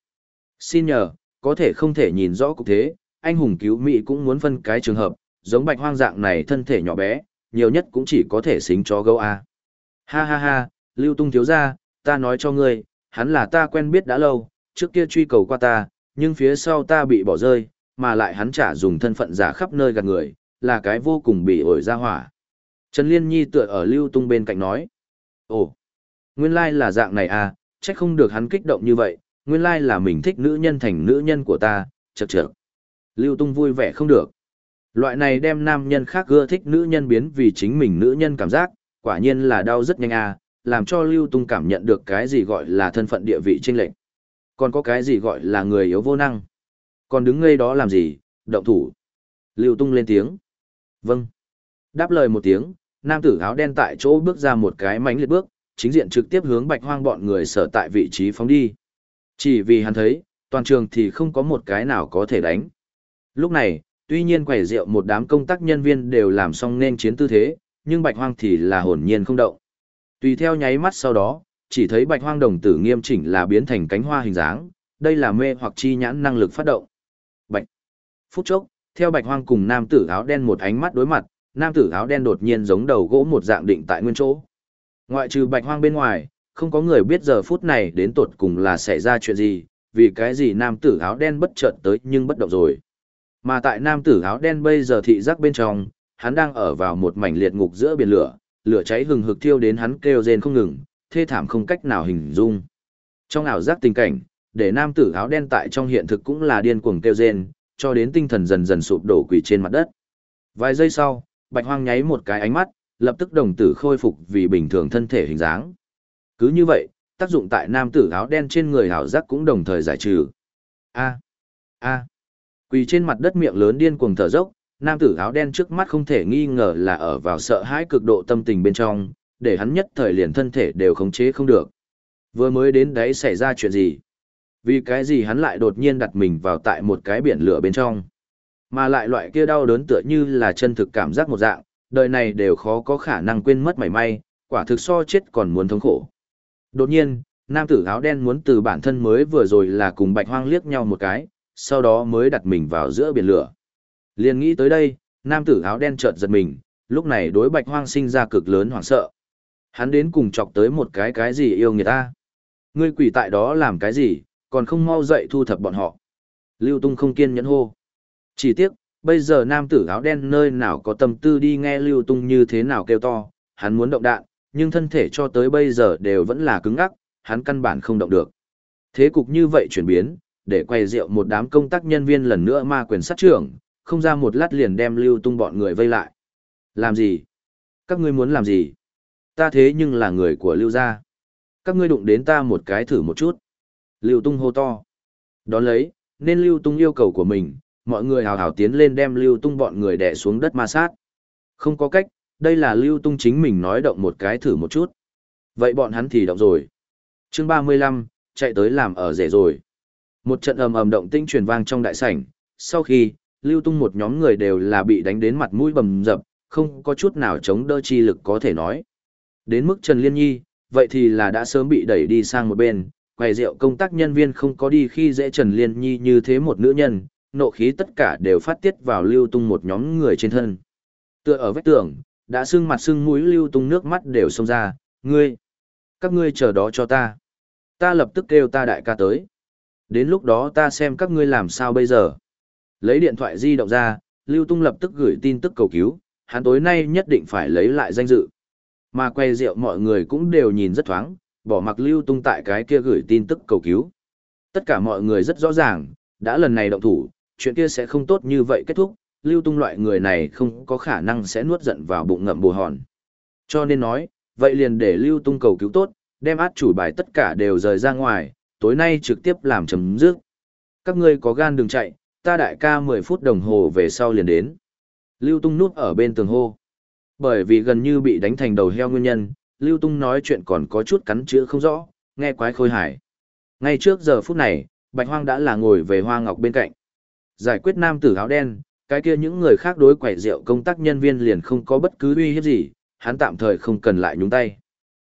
Xin nhờ, có thể không thể nhìn rõ cục thế, anh hùng cứu Mỹ cũng muốn phân cái trường hợp, giống Bạch Hoang dạng này thân thể nhỏ bé, nhiều nhất cũng chỉ có thể xính chó gấu a. Ha ha ha, Lưu Tung thiếu gia, ta nói cho ngươi, hắn là ta quen biết đã lâu, trước kia truy cầu qua ta, nhưng phía sau ta bị bỏ rơi, mà lại hắn trả dùng thân phận giả khắp nơi gạt người, là cái vô cùng bị ổi ra hỏa. Trần Liên Nhi tựa ở Lưu Tung bên cạnh nói. Ồ, nguyên lai là dạng này à, chắc không được hắn kích động như vậy, nguyên lai là mình thích nữ nhân thành nữ nhân của ta, chật chật. Lưu Tung vui vẻ không được. Loại này đem nam nhân khác ưa thích nữ nhân biến vì chính mình nữ nhân cảm giác, quả nhiên là đau rất nhanh à, làm cho Lưu Tung cảm nhận được cái gì gọi là thân phận địa vị chênh lệch. Còn có cái gì gọi là người yếu vô năng. Còn đứng ngây đó làm gì, động thủ. Lưu Tung lên tiếng. Vâng. Đáp lời một tiếng, nam tử áo đen tại chỗ bước ra một cái mánh liệt bước, chính diện trực tiếp hướng bạch hoang bọn người sở tại vị trí phóng đi. Chỉ vì hắn thấy, toàn trường thì không có một cái nào có thể đánh. Lúc này, tuy nhiên quầy rượu một đám công tác nhân viên đều làm xong nên chiến tư thế, nhưng bạch hoang thì là hồn nhiên không động. Tùy theo nháy mắt sau đó, chỉ thấy bạch hoang đồng tử nghiêm chỉnh là biến thành cánh hoa hình dáng, đây là mê hoặc chi nhãn năng lực phát động. Bạch. Phút chốc, theo bạch hoang cùng nam tử áo đen một ánh mắt đối mặt, nam tử áo đen đột nhiên giống đầu gỗ một dạng định tại nguyên chỗ. Ngoại trừ bạch hoang bên ngoài, không có người biết giờ phút này đến tột cùng là xảy ra chuyện gì, vì cái gì nam tử áo đen bất chợt tới nhưng bất động rồi. Mà tại nam tử áo đen bây giờ thị giác bên trong, hắn đang ở vào một mảnh liệt ngục giữa biển lửa, lửa cháy hừng hực thiêu đến hắn kêu rên không ngừng, thê thảm không cách nào hình dung. Trong ảo giác tình cảnh, để nam tử áo đen tại trong hiện thực cũng là điên cuồng kêu rên, cho đến tinh thần dần dần sụp đổ quỳ trên mặt đất. Vài giây sau, Bạch Hoang nháy một cái ánh mắt, lập tức đồng tử khôi phục vì bình thường thân thể hình dáng. Cứ như vậy, tác dụng tại nam tử áo đen trên người hảo giác cũng đồng thời giải trừ. A, a, quỳ trên mặt đất miệng lớn điên cuồng thở dốc, nam tử áo đen trước mắt không thể nghi ngờ là ở vào sợ hãi cực độ tâm tình bên trong, để hắn nhất thời liền thân thể đều khống chế không được. Vừa mới đến đấy xảy ra chuyện gì? Vì cái gì hắn lại đột nhiên đặt mình vào tại một cái biển lửa bên trong? Mà lại loại kia đau đớn tựa như là chân thực cảm giác một dạng, đời này đều khó có khả năng quên mất mảy may, quả thực so chết còn muốn thống khổ. Đột nhiên, nam tử áo đen muốn từ bản thân mới vừa rồi là cùng bạch hoang liếc nhau một cái, sau đó mới đặt mình vào giữa biển lửa. Liền nghĩ tới đây, nam tử áo đen chợt giật mình, lúc này đối bạch hoang sinh ra cực lớn hoảng sợ. Hắn đến cùng chọc tới một cái cái gì yêu người ta. Ngươi quỷ tại đó làm cái gì, còn không mau dậy thu thập bọn họ. Lưu Tung không kiên nhẫn hô. Chỉ tiếc, bây giờ nam tử áo đen nơi nào có tâm tư đi nghe Lưu Tung như thế nào kêu to, hắn muốn động đạn, nhưng thân thể cho tới bây giờ đều vẫn là cứng ngắc, hắn căn bản không động được. Thế cục như vậy chuyển biến, để quay rượu một đám công tác nhân viên lần nữa ma quyền sát trưởng, không ra một lát liền đem Lưu Tung bọn người vây lại. Làm gì? Các ngươi muốn làm gì? Ta thế nhưng là người của Lưu gia. Các ngươi đụng đến ta một cái thử một chút. Lưu Tung hô to. Đón lấy, nên Lưu Tung yêu cầu của mình, mọi người hào hào tiến lên đem Lưu Tung bọn người đè xuống đất ma sát. Không có cách, đây là Lưu Tung chính mình nói động một cái thử một chút. Vậy bọn hắn thì động rồi. chương 35, chạy tới làm ở rể rồi. Một trận ầm ầm động tinh truyền vang trong đại sảnh, sau khi, Lưu Tung một nhóm người đều là bị đánh đến mặt mũi bầm dập, không có chút nào chống đỡ chi lực có thể nói. Đến mức Trần Liên Nhi, vậy thì là đã sớm bị đẩy đi sang một bên, quầy rượu công tác nhân viên không có đi khi dễ Trần Liên Nhi như thế một nữ nhân, nộ khí tất cả đều phát tiết vào lưu tung một nhóm người trên thân. Tựa ở vách tường, đã sưng mặt sưng mũi lưu tung nước mắt đều xông ra, ngươi, các ngươi chờ đó cho ta. Ta lập tức kêu ta đại ca tới. Đến lúc đó ta xem các ngươi làm sao bây giờ. Lấy điện thoại di động ra, Lưu Tung lập tức gửi tin tức cầu cứu, hắn tối nay nhất định phải lấy lại danh dự. Mà quay rượu mọi người cũng đều nhìn rất thoáng, bỏ mặc lưu tung tại cái kia gửi tin tức cầu cứu. Tất cả mọi người rất rõ ràng, đã lần này động thủ, chuyện kia sẽ không tốt như vậy kết thúc, lưu tung loại người này không có khả năng sẽ nuốt giận vào bụng ngậm bồ hòn. Cho nên nói, vậy liền để lưu tung cầu cứu tốt, đem át chủ bài tất cả đều rời ra ngoài, tối nay trực tiếp làm chấm dứt. Các ngươi có gan đừng chạy, ta đại ca 10 phút đồng hồ về sau liền đến. Lưu tung núp ở bên tường hô. Bởi vì gần như bị đánh thành đầu heo nguyên nhân, Lưu Tung nói chuyện còn có chút cắn chữ không rõ, nghe quái khôi hải. Ngay trước giờ phút này, Bạch Hoang đã là ngồi về Hoa Ngọc bên cạnh. Giải quyết nam tử áo đen, cái kia những người khác đối quẩy rượu công tác nhân viên liền không có bất cứ uy hiếp gì, hắn tạm thời không cần lại nhúng tay.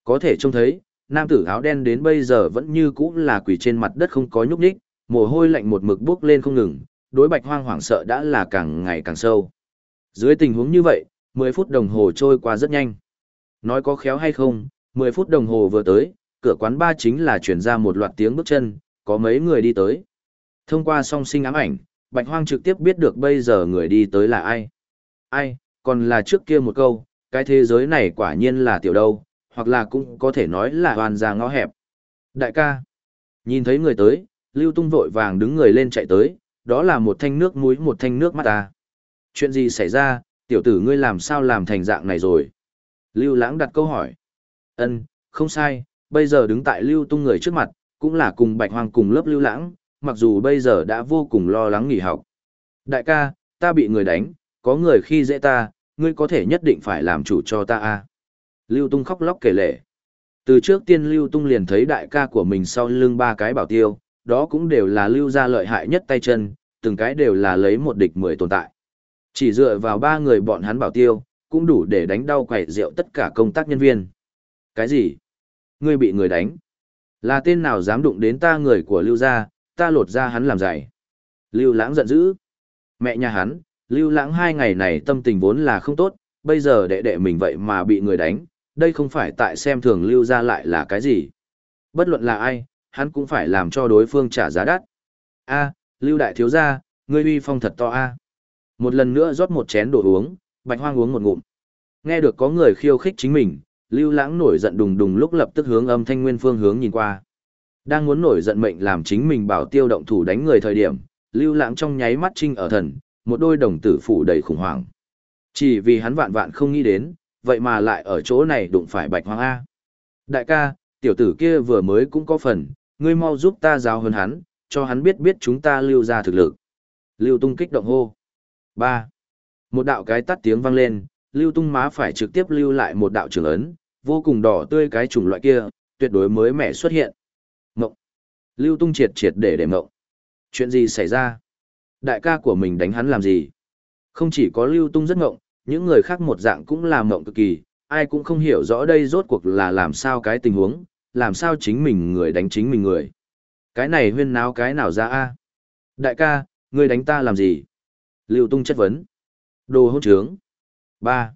Có thể trông thấy, nam tử áo đen đến bây giờ vẫn như cũ là quỷ trên mặt đất không có nhúc nhích, mồ hôi lạnh một mực bước lên không ngừng, đối Bạch Hoang hoảng sợ đã là càng ngày càng sâu. Dưới tình huống như vậy, 10 phút đồng hồ trôi qua rất nhanh. Nói có khéo hay không, 10 phút đồng hồ vừa tới, cửa quán ba chính là chuyển ra một loạt tiếng bước chân, có mấy người đi tới. Thông qua song sinh ám ảnh, Bạch Hoang trực tiếp biết được bây giờ người đi tới là ai. Ai, còn là trước kia một câu, cái thế giới này quả nhiên là tiểu đâu, hoặc là cũng có thể nói là hoàn ra ngõ hẹp. Đại ca, nhìn thấy người tới, Lưu Tung vội vàng đứng người lên chạy tới, đó là một thanh nước muối một thanh nước mắt ta. Chuyện gì xảy ra, tiểu tử ngươi làm sao làm thành dạng này rồi? Lưu Lãng đặt câu hỏi. Ân, không sai, bây giờ đứng tại Lưu Tung người trước mặt, cũng là cùng Bạch Hoang cùng lớp Lưu Lãng, mặc dù bây giờ đã vô cùng lo lắng nghỉ học. Đại ca, ta bị người đánh, có người khi dễ ta, ngươi có thể nhất định phải làm chủ cho ta a. À? Lưu Tung khóc lóc kể lể. Từ trước tiên Lưu Tung liền thấy đại ca của mình sau lưng ba cái bảo tiêu, đó cũng đều là lưu gia lợi hại nhất tay chân, từng cái đều là lấy một địch mười tồn tại. Chỉ dựa vào ba người bọn hắn bảo tiêu, cũng đủ để đánh đau quẩy rượu tất cả công tác nhân viên. Cái gì? Ngươi bị người đánh? Là tên nào dám đụng đến ta người của lưu gia, ta lột ra hắn làm giải. Lưu lãng giận dữ. Mẹ nhà hắn, lưu lãng hai ngày này tâm tình vốn là không tốt, bây giờ đệ đệ mình vậy mà bị người đánh, đây không phải tại xem thường lưu ra lại là cái gì. Bất luận là ai, hắn cũng phải làm cho đối phương trả giá đắt. A, lưu đại thiếu gia, ngươi uy phong thật to a. Một lần nữa rót một chén đồ uống, bạch hoang uống một ngụm. Nghe được có người khiêu khích chính mình, lưu lãng nổi giận đùng đùng lúc lập tức hướng âm thanh nguyên phương hướng nhìn qua. Đang muốn nổi giận mệnh làm chính mình bảo tiêu động thủ đánh người thời điểm, lưu lãng trong nháy mắt trinh ở thần, một đôi đồng tử phủ đầy khủng hoảng. Chỉ vì hắn vạn vạn không nghĩ đến, vậy mà lại ở chỗ này đụng phải bạch hoang A. Đại ca, tiểu tử kia vừa mới cũng có phần, ngươi mau giúp ta giáo hơn hắn, cho hắn biết biết chúng ta lưu ra thực lực. Lưu tung kích động hô. 3. Một đạo cái tắt tiếng vang lên, lưu tung má phải trực tiếp lưu lại một đạo trường ấn, vô cùng đỏ tươi cái chủng loại kia, tuyệt đối mới mẻ xuất hiện. Mộng. Lưu tung triệt triệt để để mộng. Chuyện gì xảy ra? Đại ca của mình đánh hắn làm gì? Không chỉ có lưu tung rất ngộng, những người khác một dạng cũng làm mộng cực kỳ, ai cũng không hiểu rõ đây rốt cuộc là làm sao cái tình huống, làm sao chính mình người đánh chính mình người. Cái này huyên náo cái nào ra a? Đại ca, ngươi đánh ta làm gì? Lưu tung chất vấn. Đồ hôn trướng. ba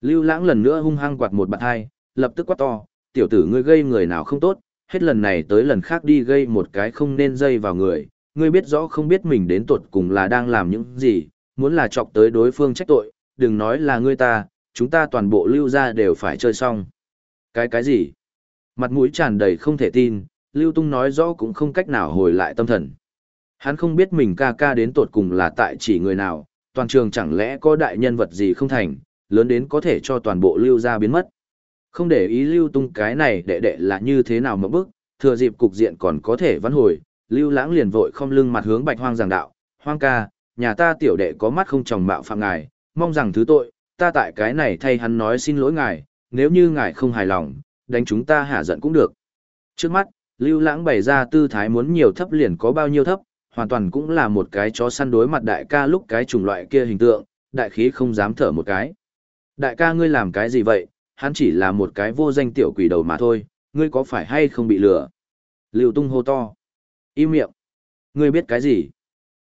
Lưu lãng lần nữa hung hăng quạt một bạt hai, lập tức quát to, tiểu tử ngươi gây người nào không tốt, hết lần này tới lần khác đi gây một cái không nên dây vào người, ngươi biết rõ không biết mình đến tuột cùng là đang làm những gì, muốn là chọc tới đối phương trách tội, đừng nói là ngươi ta, chúng ta toàn bộ lưu ra đều phải chơi xong. Cái cái gì? Mặt mũi tràn đầy không thể tin, Lưu Tung nói rõ cũng không cách nào hồi lại tâm thần. Hắn không biết mình ca ca đến tột cùng là tại chỉ người nào, toàn trường chẳng lẽ có đại nhân vật gì không thành, lớn đến có thể cho toàn bộ lưu ra biến mất. Không để ý Lưu Tung cái này đệ đệ là như thế nào mà bức, thừa dịp cục diện còn có thể vãn hồi, Lưu Lãng liền vội không lưng mặt hướng Bạch Hoang giảng đạo, "Hoang ca, nhà ta tiểu đệ có mắt không tròng mạo phạm ngài, mong rằng thứ tội, ta tại cái này thay hắn nói xin lỗi ngài, nếu như ngài không hài lòng, đánh chúng ta hạ giận cũng được." Trước mắt, Lưu Lãng bày ra tư thái muốn nhiều thấp liền có bao nhiêu thấp, hoàn toàn cũng là một cái chó săn đối mặt đại ca lúc cái chủng loại kia hình tượng, đại khí không dám thở một cái. Đại ca ngươi làm cái gì vậy, hắn chỉ là một cái vô danh tiểu quỷ đầu mà thôi, ngươi có phải hay không bị lừa? Lưu tung hô to. Im miệng. Ngươi biết cái gì?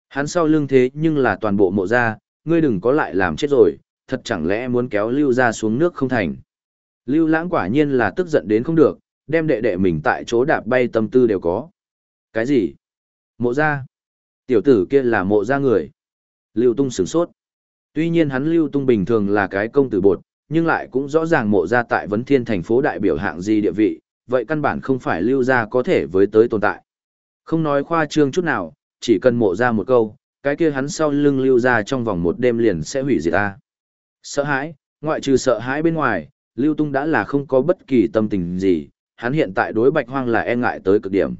Hắn sau lưng thế nhưng là toàn bộ mộ ra, ngươi đừng có lại làm chết rồi, thật chẳng lẽ muốn kéo Lưu ra xuống nước không thành. Lưu lãng quả nhiên là tức giận đến không được, đem đệ đệ mình tại chỗ đạp bay tâm tư đều có. Cái gì? Mộ ra? Tiểu tử kia là mộ ra người. Lưu tung sửng sốt. Tuy nhiên hắn Lưu tung bình thường là cái công tử bột, nhưng lại cũng rõ ràng mộ ra tại vấn thiên thành phố đại biểu hạng gì địa vị, vậy căn bản không phải lưu ra có thể với tới tồn tại. Không nói khoa trương chút nào, chỉ cần mộ ra một câu, cái kia hắn sau lưng lưu ra trong vòng một đêm liền sẽ hủy diệt ta. Sợ hãi, ngoại trừ sợ hãi bên ngoài, lưu tung đã là không có bất kỳ tâm tình gì, hắn hiện tại đối bạch hoang là e ngại tới cực điểm.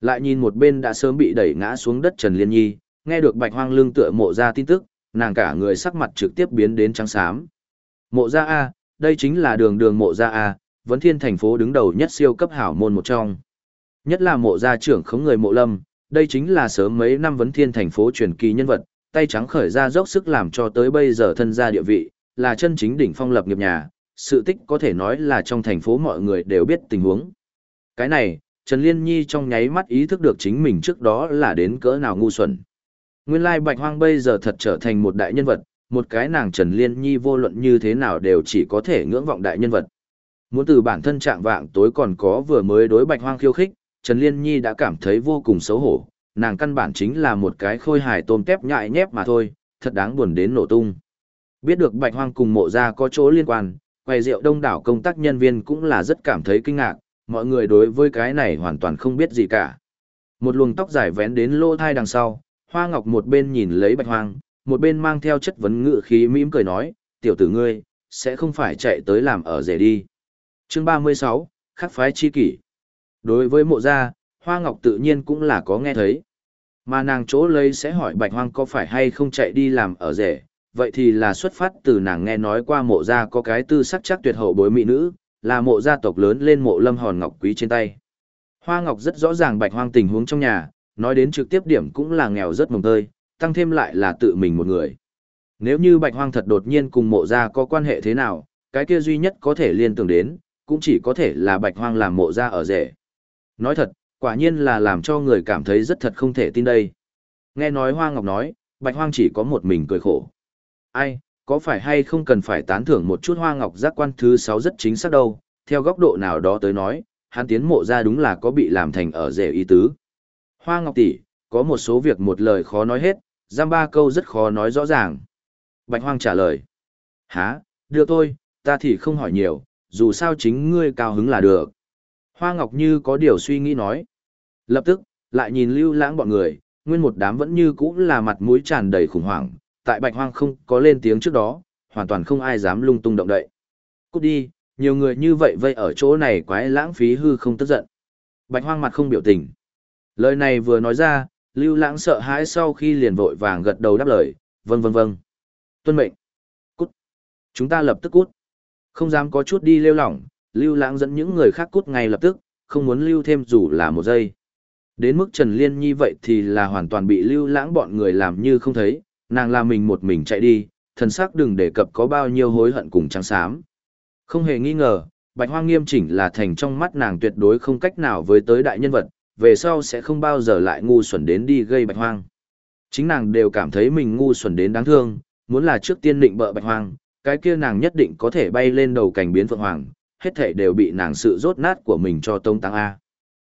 Lại nhìn một bên đã sớm bị đẩy ngã xuống đất Trần Liên Nhi, nghe được bạch hoang lưng tựa mộ ra tin tức, nàng cả người sắc mặt trực tiếp biến đến trắng xám. Mộ gia A, đây chính là đường đường mộ gia A, vấn thiên thành phố đứng đầu nhất siêu cấp hảo môn một trong. Nhất là mộ gia trưởng khống người mộ lâm, đây chính là sớm mấy năm vấn thiên thành phố truyền kỳ nhân vật, tay trắng khởi ra dốc sức làm cho tới bây giờ thân gia địa vị, là chân chính đỉnh phong lập nghiệp nhà, sự tích có thể nói là trong thành phố mọi người đều biết tình huống. Cái này, Trần Liên Nhi trong nháy mắt ý thức được chính mình trước đó là đến cỡ nào ngu xuẩn. Nguyên lai Bạch Hoang bây giờ thật trở thành một đại nhân vật, một cái nàng Trần Liên Nhi vô luận như thế nào đều chỉ có thể ngưỡng vọng đại nhân vật. Muốn từ bản thân trạng vạng tối còn có vừa mới đối bạch hoang khiêu khích, Trần Liên Nhi đã cảm thấy vô cùng xấu hổ, nàng căn bản chính là một cái khôi hài tôm tép nhại nhép mà thôi, thật đáng buồn đến nổ tung. Biết được bạch hoang cùng mộ gia có chỗ liên quan, quầy rượu đông đảo công tác nhân viên cũng là rất cảm thấy kinh ngạc, mọi người đối với cái này hoàn toàn không biết gì cả. Một luồng tóc dài vén đến lỗ thai đằng sau, Hoa Ngọc một bên nhìn lấy bạch hoang, một bên mang theo chất vấn ngự khí mỉm cười nói, tiểu tử ngươi, sẽ không phải chạy tới làm ở rể đi. Chương 36, khắc phái chi kỷ. Đối với mộ gia, Hoa Ngọc tự nhiên cũng là có nghe thấy. Mà nàng chỗ lấy sẽ hỏi bạch hoang có phải hay không chạy đi làm ở rể, vậy thì là xuất phát từ nàng nghe nói qua mộ gia có cái tư sắc chắc tuyệt hậu bối mỹ nữ, là mộ gia tộc lớn lên mộ lâm hòn ngọc quý trên tay. Hoa Ngọc rất rõ ràng bạch hoang tình huống trong nhà, nói đến trực tiếp điểm cũng là nghèo rất mồng tơi, tăng thêm lại là tự mình một người. Nếu như bạch hoang thật đột nhiên cùng mộ gia có quan hệ thế nào, cái kia duy nhất có thể liên tưởng đến, cũng chỉ có thể là bạch hoang làm mộ gia ở rể. Nói thật, quả nhiên là làm cho người cảm thấy rất thật không thể tin đây. Nghe nói Hoa Ngọc nói, bạch hoang chỉ có một mình cười khổ. Ai, có phải hay không cần phải tán thưởng một chút Hoa Ngọc giác quan thứ 6 rất chính xác đâu, theo góc độ nào đó tới nói, hắn tiến mộ ra đúng là có bị làm thành ở rể ý tứ. Hoa Ngọc tỷ, có một số việc một lời khó nói hết, giam ba câu rất khó nói rõ ràng. Bạch Hoang trả lời. Hả, được thôi, ta thì không hỏi nhiều, dù sao chính ngươi cao hứng là được. Hoa Ngọc Như có điều suy nghĩ nói. Lập tức, lại nhìn lưu lãng bọn người, nguyên một đám vẫn như cũ là mặt mũi tràn đầy khủng hoảng, tại Bạch Hoang không có lên tiếng trước đó, hoàn toàn không ai dám lung tung động đậy. Cút đi, nhiều người như vậy vây ở chỗ này quái lãng phí hư không tức giận. Bạch hoang mặt không biểu tình. Lời này vừa nói ra, lưu lãng sợ hãi sau khi liền vội vàng gật đầu đáp lời, vâng vâng vâng. Tuân mệnh. Cút. Chúng ta lập tức cút. Không dám có chút đi lêu lỏng, lưu lãng dẫn những người khác cút ngay lập tức, không muốn lưu thêm dù là một giây. Đến mức Trần Liên Nhi vậy thì là hoàn toàn bị lưu lãng bọn người làm như không thấy, nàng là mình một mình chạy đi, thần sắc đừng đề cập có bao nhiêu hối hận cùng trắng xám. Không hề nghi ngờ, Bạch Hoang nghiêm chỉnh là thành trong mắt nàng tuyệt đối không cách nào với tới đại nhân vật, về sau sẽ không bao giờ lại ngu xuẩn đến đi gây Bạch Hoang. Chính nàng đều cảm thấy mình ngu xuẩn đến đáng thương, muốn là trước tiên định bợ Bạch Hoang, cái kia nàng nhất định có thể bay lên đầu cảnh biến Phượng Hoàng, hết thảy đều bị nàng sự rốt nát của mình cho tông tăng A.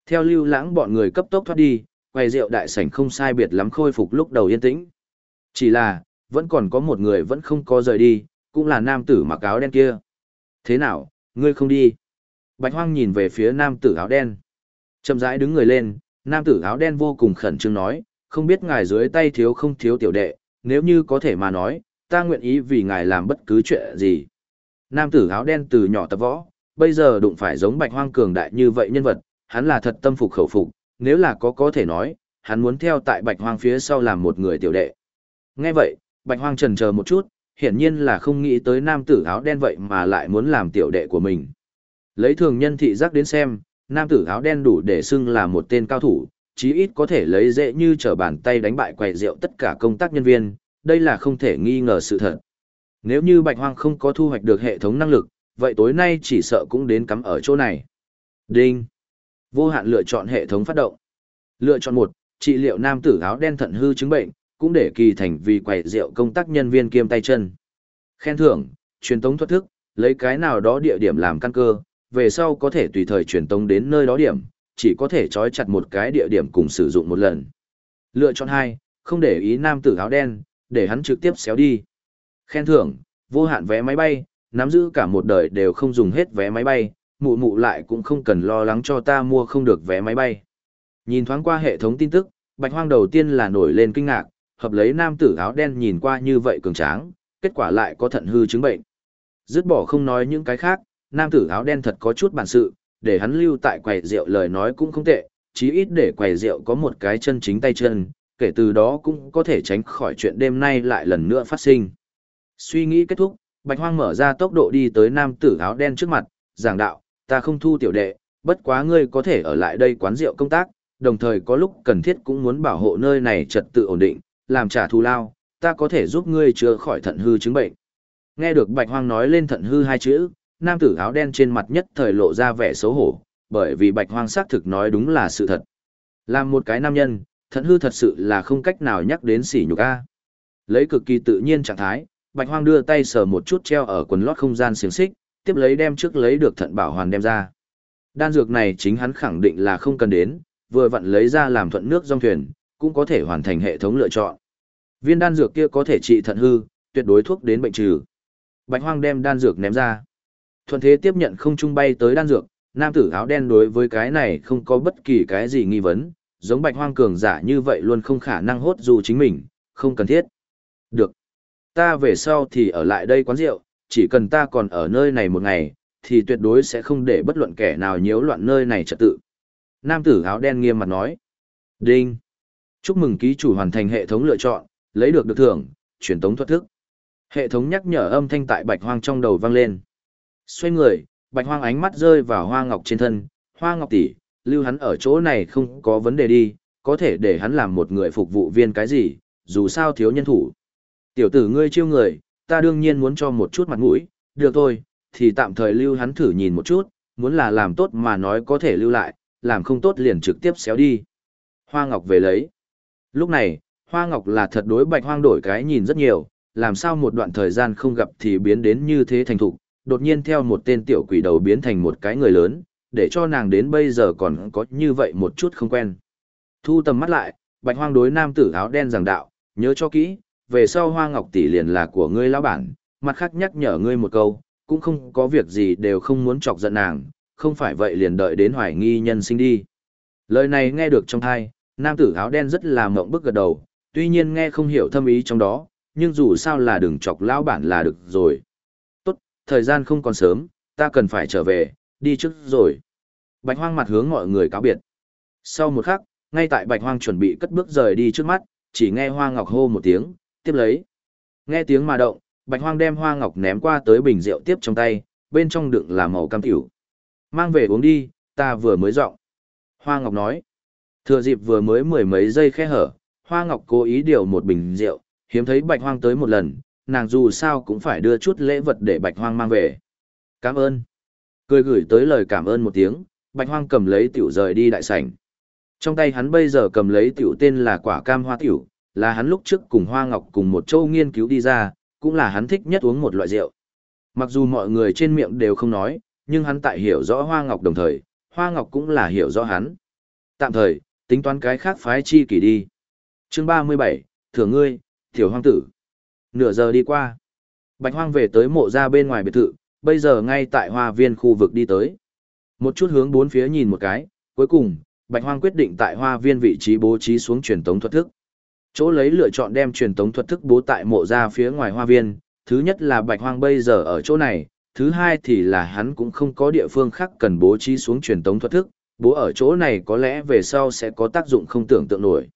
Theo lưu lãng bọn người cấp tốc thoát đi, quầy rượu đại sảnh không sai biệt lắm khôi phục lúc đầu yên tĩnh. Chỉ là, vẫn còn có một người vẫn không có rời đi, cũng là nam tử mặc áo đen kia. Thế nào, ngươi không đi? Bạch hoang nhìn về phía nam tử áo đen. Chậm rãi đứng người lên, nam tử áo đen vô cùng khẩn trương nói, không biết ngài dưới tay thiếu không thiếu tiểu đệ, nếu như có thể mà nói, ta nguyện ý vì ngài làm bất cứ chuyện gì. Nam tử áo đen từ nhỏ tập võ, bây giờ đụng phải giống bạch hoang cường đại như vậy nhân vật, hắn là thật tâm phục khẩu phục, nếu là có có thể nói, hắn muốn theo tại bạch hoang phía sau làm một người tiểu đệ. Nghe vậy, bạch hoang chần chờ một chút, hiển nhiên là không nghĩ tới nam tử áo đen vậy mà lại muốn làm tiểu đệ của mình. Lấy thường nhân thị giác đến xem, nam tử áo đen đủ để xưng là một tên cao thủ, chí ít có thể lấy dễ như trở bàn tay đánh bại quầy rượu tất cả công tác nhân viên, đây là không thể nghi ngờ sự thật. Nếu như Bạch Hoang không có thu hoạch được hệ thống năng lực, vậy tối nay chỉ sợ cũng đến cắm ở chỗ này. Đinh. Vô hạn lựa chọn hệ thống phát động. Lựa chọn một, trị liệu nam tử áo đen thận hư chứng bệnh, cũng để kỳ thành vì quầy rượu công tác nhân viên kiêm tay chân. Khen thưởng, truyền tống thuật thức, lấy cái nào đó địa điểm làm căn cơ, về sau có thể tùy thời truyền tống đến nơi đó điểm, chỉ có thể trói chặt một cái địa điểm cùng sử dụng một lần. Lựa chọn hai, không để ý nam tử áo đen, để hắn trực tiếp xéo đi. Khen thưởng, vô hạn vé máy bay, nắm giữ cả một đời đều không dùng hết vé máy bay, mụ mụ lại cũng không cần lo lắng cho ta mua không được vé máy bay. Nhìn thoáng qua hệ thống tin tức, Bạch Hoang đầu tiên là nổi lên kinh ngạc, hợp lấy nam tử áo đen nhìn qua như vậy cường tráng, kết quả lại có thận hư chứng bệnh. Dứt bỏ không nói những cái khác, nam tử áo đen thật có chút bản sự, để hắn lưu tại quầy rượu lời nói cũng không tệ, chí ít để quầy rượu có một cái chân chính tay chân, kể từ đó cũng có thể tránh khỏi chuyện đêm nay lại lần nữa phát sinh. Suy nghĩ kết thúc, Bạch Hoang mở ra tốc độ đi tới nam tử áo đen trước mặt, giảng đạo, ta không thu tiểu đệ, bất quá ngươi có thể ở lại đây quán rượu công tác, đồng thời có lúc cần thiết cũng muốn bảo hộ nơi này trật tự ổn định, làm trả thù lao, ta có thể giúp ngươi chữa khỏi thận hư chứng bệnh. Nghe được Bạch Hoang nói lên thận hư hai chữ, nam tử áo đen trên mặt nhất thời lộ ra vẻ xấu hổ, bởi vì Bạch Hoang xác thực nói đúng là sự thật. Làm một cái nam nhân, thận hư thật sự là không cách nào nhắc đến sỉ nhục a. Lấy cực kỳ tự nhiên trạng thái, Bạch Hoang đưa tay sờ một chút treo ở quần lót không gian xiềng xích, tiếp lấy đem trước lấy được thận bảo hoàn đem ra. Đan dược này chính hắn khẳng định là không cần đến, vừa vặn lấy ra làm thuận nước dòng thuyền, cũng có thể hoàn thành hệ thống lựa chọn. Viên đan dược kia có thể trị thận hư, tuyệt đối thuốc đến bệnh trừ. Bạch Hoang đem đan dược ném ra. Thuận thế tiếp nhận không trung bay tới đan dược, nam tử áo đen đối với cái này không có bất kỳ cái gì nghi vấn, giống Bạch Hoang cường giả như vậy luôn không khả năng hốt dù chính mình, không cần thiết. Được. Ta về sau thì ở lại đây quán rượu, chỉ cần ta còn ở nơi này một ngày, thì tuyệt đối sẽ không để bất luận kẻ nào nhiễu loạn nơi này trật tự. Nam tử áo đen nghiêm mặt nói. Đinh. Chúc mừng ký chủ hoàn thành hệ thống lựa chọn, lấy được được thưởng, truyền tống thuật thức. Hệ thống nhắc nhở âm thanh tại bạch hoang trong đầu vang lên. Xoay người, bạch hoang ánh mắt rơi vào hoa ngọc trên thân, hoa ngọc tỷ, lưu hắn ở chỗ này không có vấn đề đi, có thể để hắn làm một người phục vụ viên cái gì, dù sao thiếu nhân thủ. Tiểu tử ngươi chiêu người, ta đương nhiên muốn cho một chút mặt mũi, được thôi, thì tạm thời lưu hắn thử nhìn một chút, muốn là làm tốt mà nói có thể lưu lại, làm không tốt liền trực tiếp xéo đi. Hoa Ngọc về lấy. Lúc này, Hoa Ngọc là thật đối bạch hoang đổi cái nhìn rất nhiều, làm sao một đoạn thời gian không gặp thì biến đến như thế thành thục, đột nhiên theo một tên tiểu quỷ đầu biến thành một cái người lớn, để cho nàng đến bây giờ còn có như vậy một chút không quen. Thu tầm mắt lại, bạch hoang đối nam tử áo đen giảng đạo, nhớ cho kỹ, về sau hoa ngọc tỷ liền là của ngươi lão bản, mặt khác nhắc nhở ngươi một câu, cũng không có việc gì đều không muốn chọc giận nàng, không phải vậy liền đợi đến hoài nghi nhân sinh đi. Lời này nghe được trong thai, nam tử áo đen rất là mộng bức gật đầu, tuy nhiên nghe không hiểu thâm ý trong đó, nhưng dù sao là đừng chọc lão bản là được rồi. Tốt, thời gian không còn sớm, ta cần phải trở về, đi trước rồi. Bạch hoang mặt hướng mọi người cáo biệt. Sau một khắc, ngay tại bạch hoang chuẩn bị cất bước rời đi trước mắt, chỉ nghe hoa ngọc hô một tiếng, tiếp lấy. Nghe tiếng mà động, bạch hoang đem hoa ngọc ném qua tới bình rượu tiếp trong tay, bên trong đựng là màu cam tiểu. Mang về uống đi, ta vừa mới dọn. Hoa ngọc nói. Thừa dịp vừa mới mười mấy giây khẽ hở, hoa ngọc cố ý điều một bình rượu, hiếm thấy bạch hoang tới một lần, nàng dù sao cũng phải đưa chút lễ vật để bạch hoang mang về. Cảm ơn. Cười gửi tới lời cảm ơn một tiếng, bạch hoang cầm lấy tiểu rời đi đại sảnh. Trong tay hắn bây giờ cầm lấy tiểu tên là quả cam hoa tiểu, là hắn lúc trước cùng Hoa Ngọc cùng một châu nghiên cứu đi ra, cũng là hắn thích nhất uống một loại rượu. Mặc dù mọi người trên miệng đều không nói, nhưng hắn tại hiểu rõ Hoa Ngọc đồng thời, Hoa Ngọc cũng là hiểu rõ hắn. Tạm thời, tính toán cái khác phái chi kỷ đi. Chương 37, Thưởng ngươi, Tiểu Hoang tử. Nửa giờ đi qua. Bạch Hoang về tới mộ ra bên ngoài biệt thự, bây giờ ngay tại hoa viên khu vực đi tới. Một chút hướng bốn phía nhìn một cái, cuối cùng, Bạch Hoang quyết định tại hoa viên vị trí bố trí xuống truyền tống thuật thức. Chỗ lấy lựa chọn đem truyền tống thuật thức bố tại mộ ra phía ngoài hoa viên, thứ nhất là Bạch Hoang bây giờ ở chỗ này, thứ hai thì là hắn cũng không có địa phương khác cần bố trí xuống truyền tống thuật thức, bố ở chỗ này có lẽ về sau sẽ có tác dụng không tưởng tượng nổi.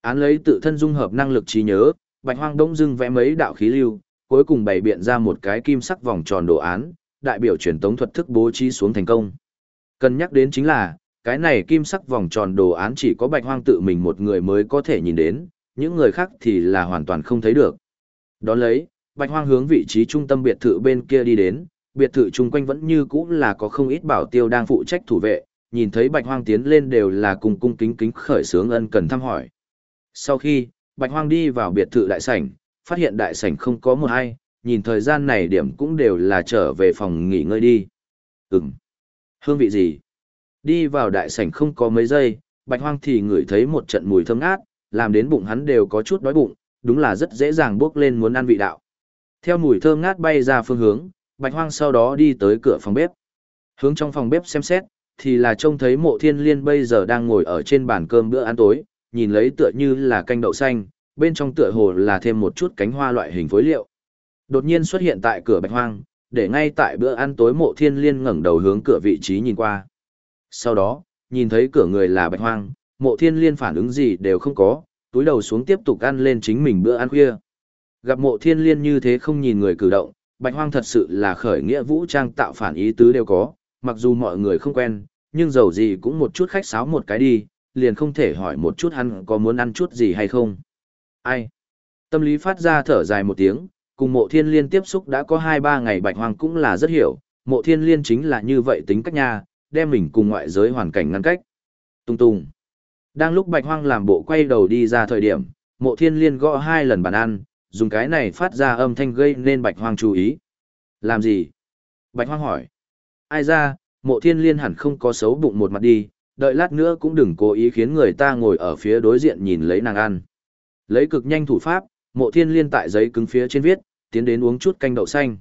Án lấy tự thân dung hợp năng lực trí nhớ, Bạch Hoang đông dưng vẽ mấy đạo khí lưu, cuối cùng bày biện ra một cái kim sắc vòng tròn đồ án, đại biểu truyền tống thuật thức bố trí xuống thành công. Cần nhắc đến chính là, cái này kim sắc vòng tròn đồ án chỉ có bạch hoang tự mình một người mới có thể nhìn đến, những người khác thì là hoàn toàn không thấy được. Đón lấy, bạch hoang hướng vị trí trung tâm biệt thự bên kia đi đến, biệt thự chung quanh vẫn như cũ là có không ít bảo tiêu đang phụ trách thủ vệ, nhìn thấy bạch hoang tiến lên đều là cùng cung kính kính khởi sướng ân cần thăm hỏi. Sau khi, bạch hoang đi vào biệt thự đại sảnh, phát hiện đại sảnh không có một ai, nhìn thời gian này điểm cũng đều là trở về phòng nghỉ ngơi đi. Ừm. Hương vị gì? Đi vào đại sảnh không có mấy giây, bạch hoang thì ngửi thấy một trận mùi thơm ngát, làm đến bụng hắn đều có chút đói bụng, đúng là rất dễ dàng bước lên muốn ăn vị đạo. Theo mùi thơm ngát bay ra phương hướng, bạch hoang sau đó đi tới cửa phòng bếp. Hướng trong phòng bếp xem xét, thì là trông thấy mộ thiên liên bây giờ đang ngồi ở trên bàn cơm bữa ăn tối, nhìn lấy tựa như là canh đậu xanh, bên trong tựa hồ là thêm một chút cánh hoa loại hình phối liệu. Đột nhiên xuất hiện tại cửa bạch hoang, để ngay tại bữa ăn tối mộ thiên liên ngẩng đầu hướng cửa vị trí nhìn qua. Sau đó, nhìn thấy cửa người là bạch hoang, mộ thiên liên phản ứng gì đều không có, túi đầu xuống tiếp tục ăn lên chính mình bữa ăn khuya. Gặp mộ thiên liên như thế không nhìn người cử động, bạch hoang thật sự là khởi nghĩa vũ trang tạo phản ý tứ đều có, mặc dù mọi người không quen, nhưng dầu gì cũng một chút khách sáo một cái đi, liền không thể hỏi một chút hắn có muốn ăn chút gì hay không. Ai? Tâm lý phát ra thở dài một tiếng, cùng mộ thiên liên tiếp xúc đã có 2-3 ngày bạch hoang cũng là rất hiểu, mộ thiên liên chính là như vậy tính cách nha, đem mình cùng ngoại giới hoàn cảnh ngăn cách. Tung tung. Đang lúc bạch hoang làm bộ quay đầu đi ra thời điểm, mộ thiên liên gõ hai lần bàn ăn, dùng cái này phát ra âm thanh gây nên bạch hoang chú ý. Làm gì? Bạch hoang hỏi. Ai ra, mộ thiên liên hẳn không có xấu bụng một mặt đi, đợi lát nữa cũng đừng cố ý khiến người ta ngồi ở phía đối diện nhìn lấy nàng ăn. Lấy cực nhanh thủ pháp, mộ thiên liên tại giấy cứng phía trên viết, tiến đến uống chút canh đậu xanh.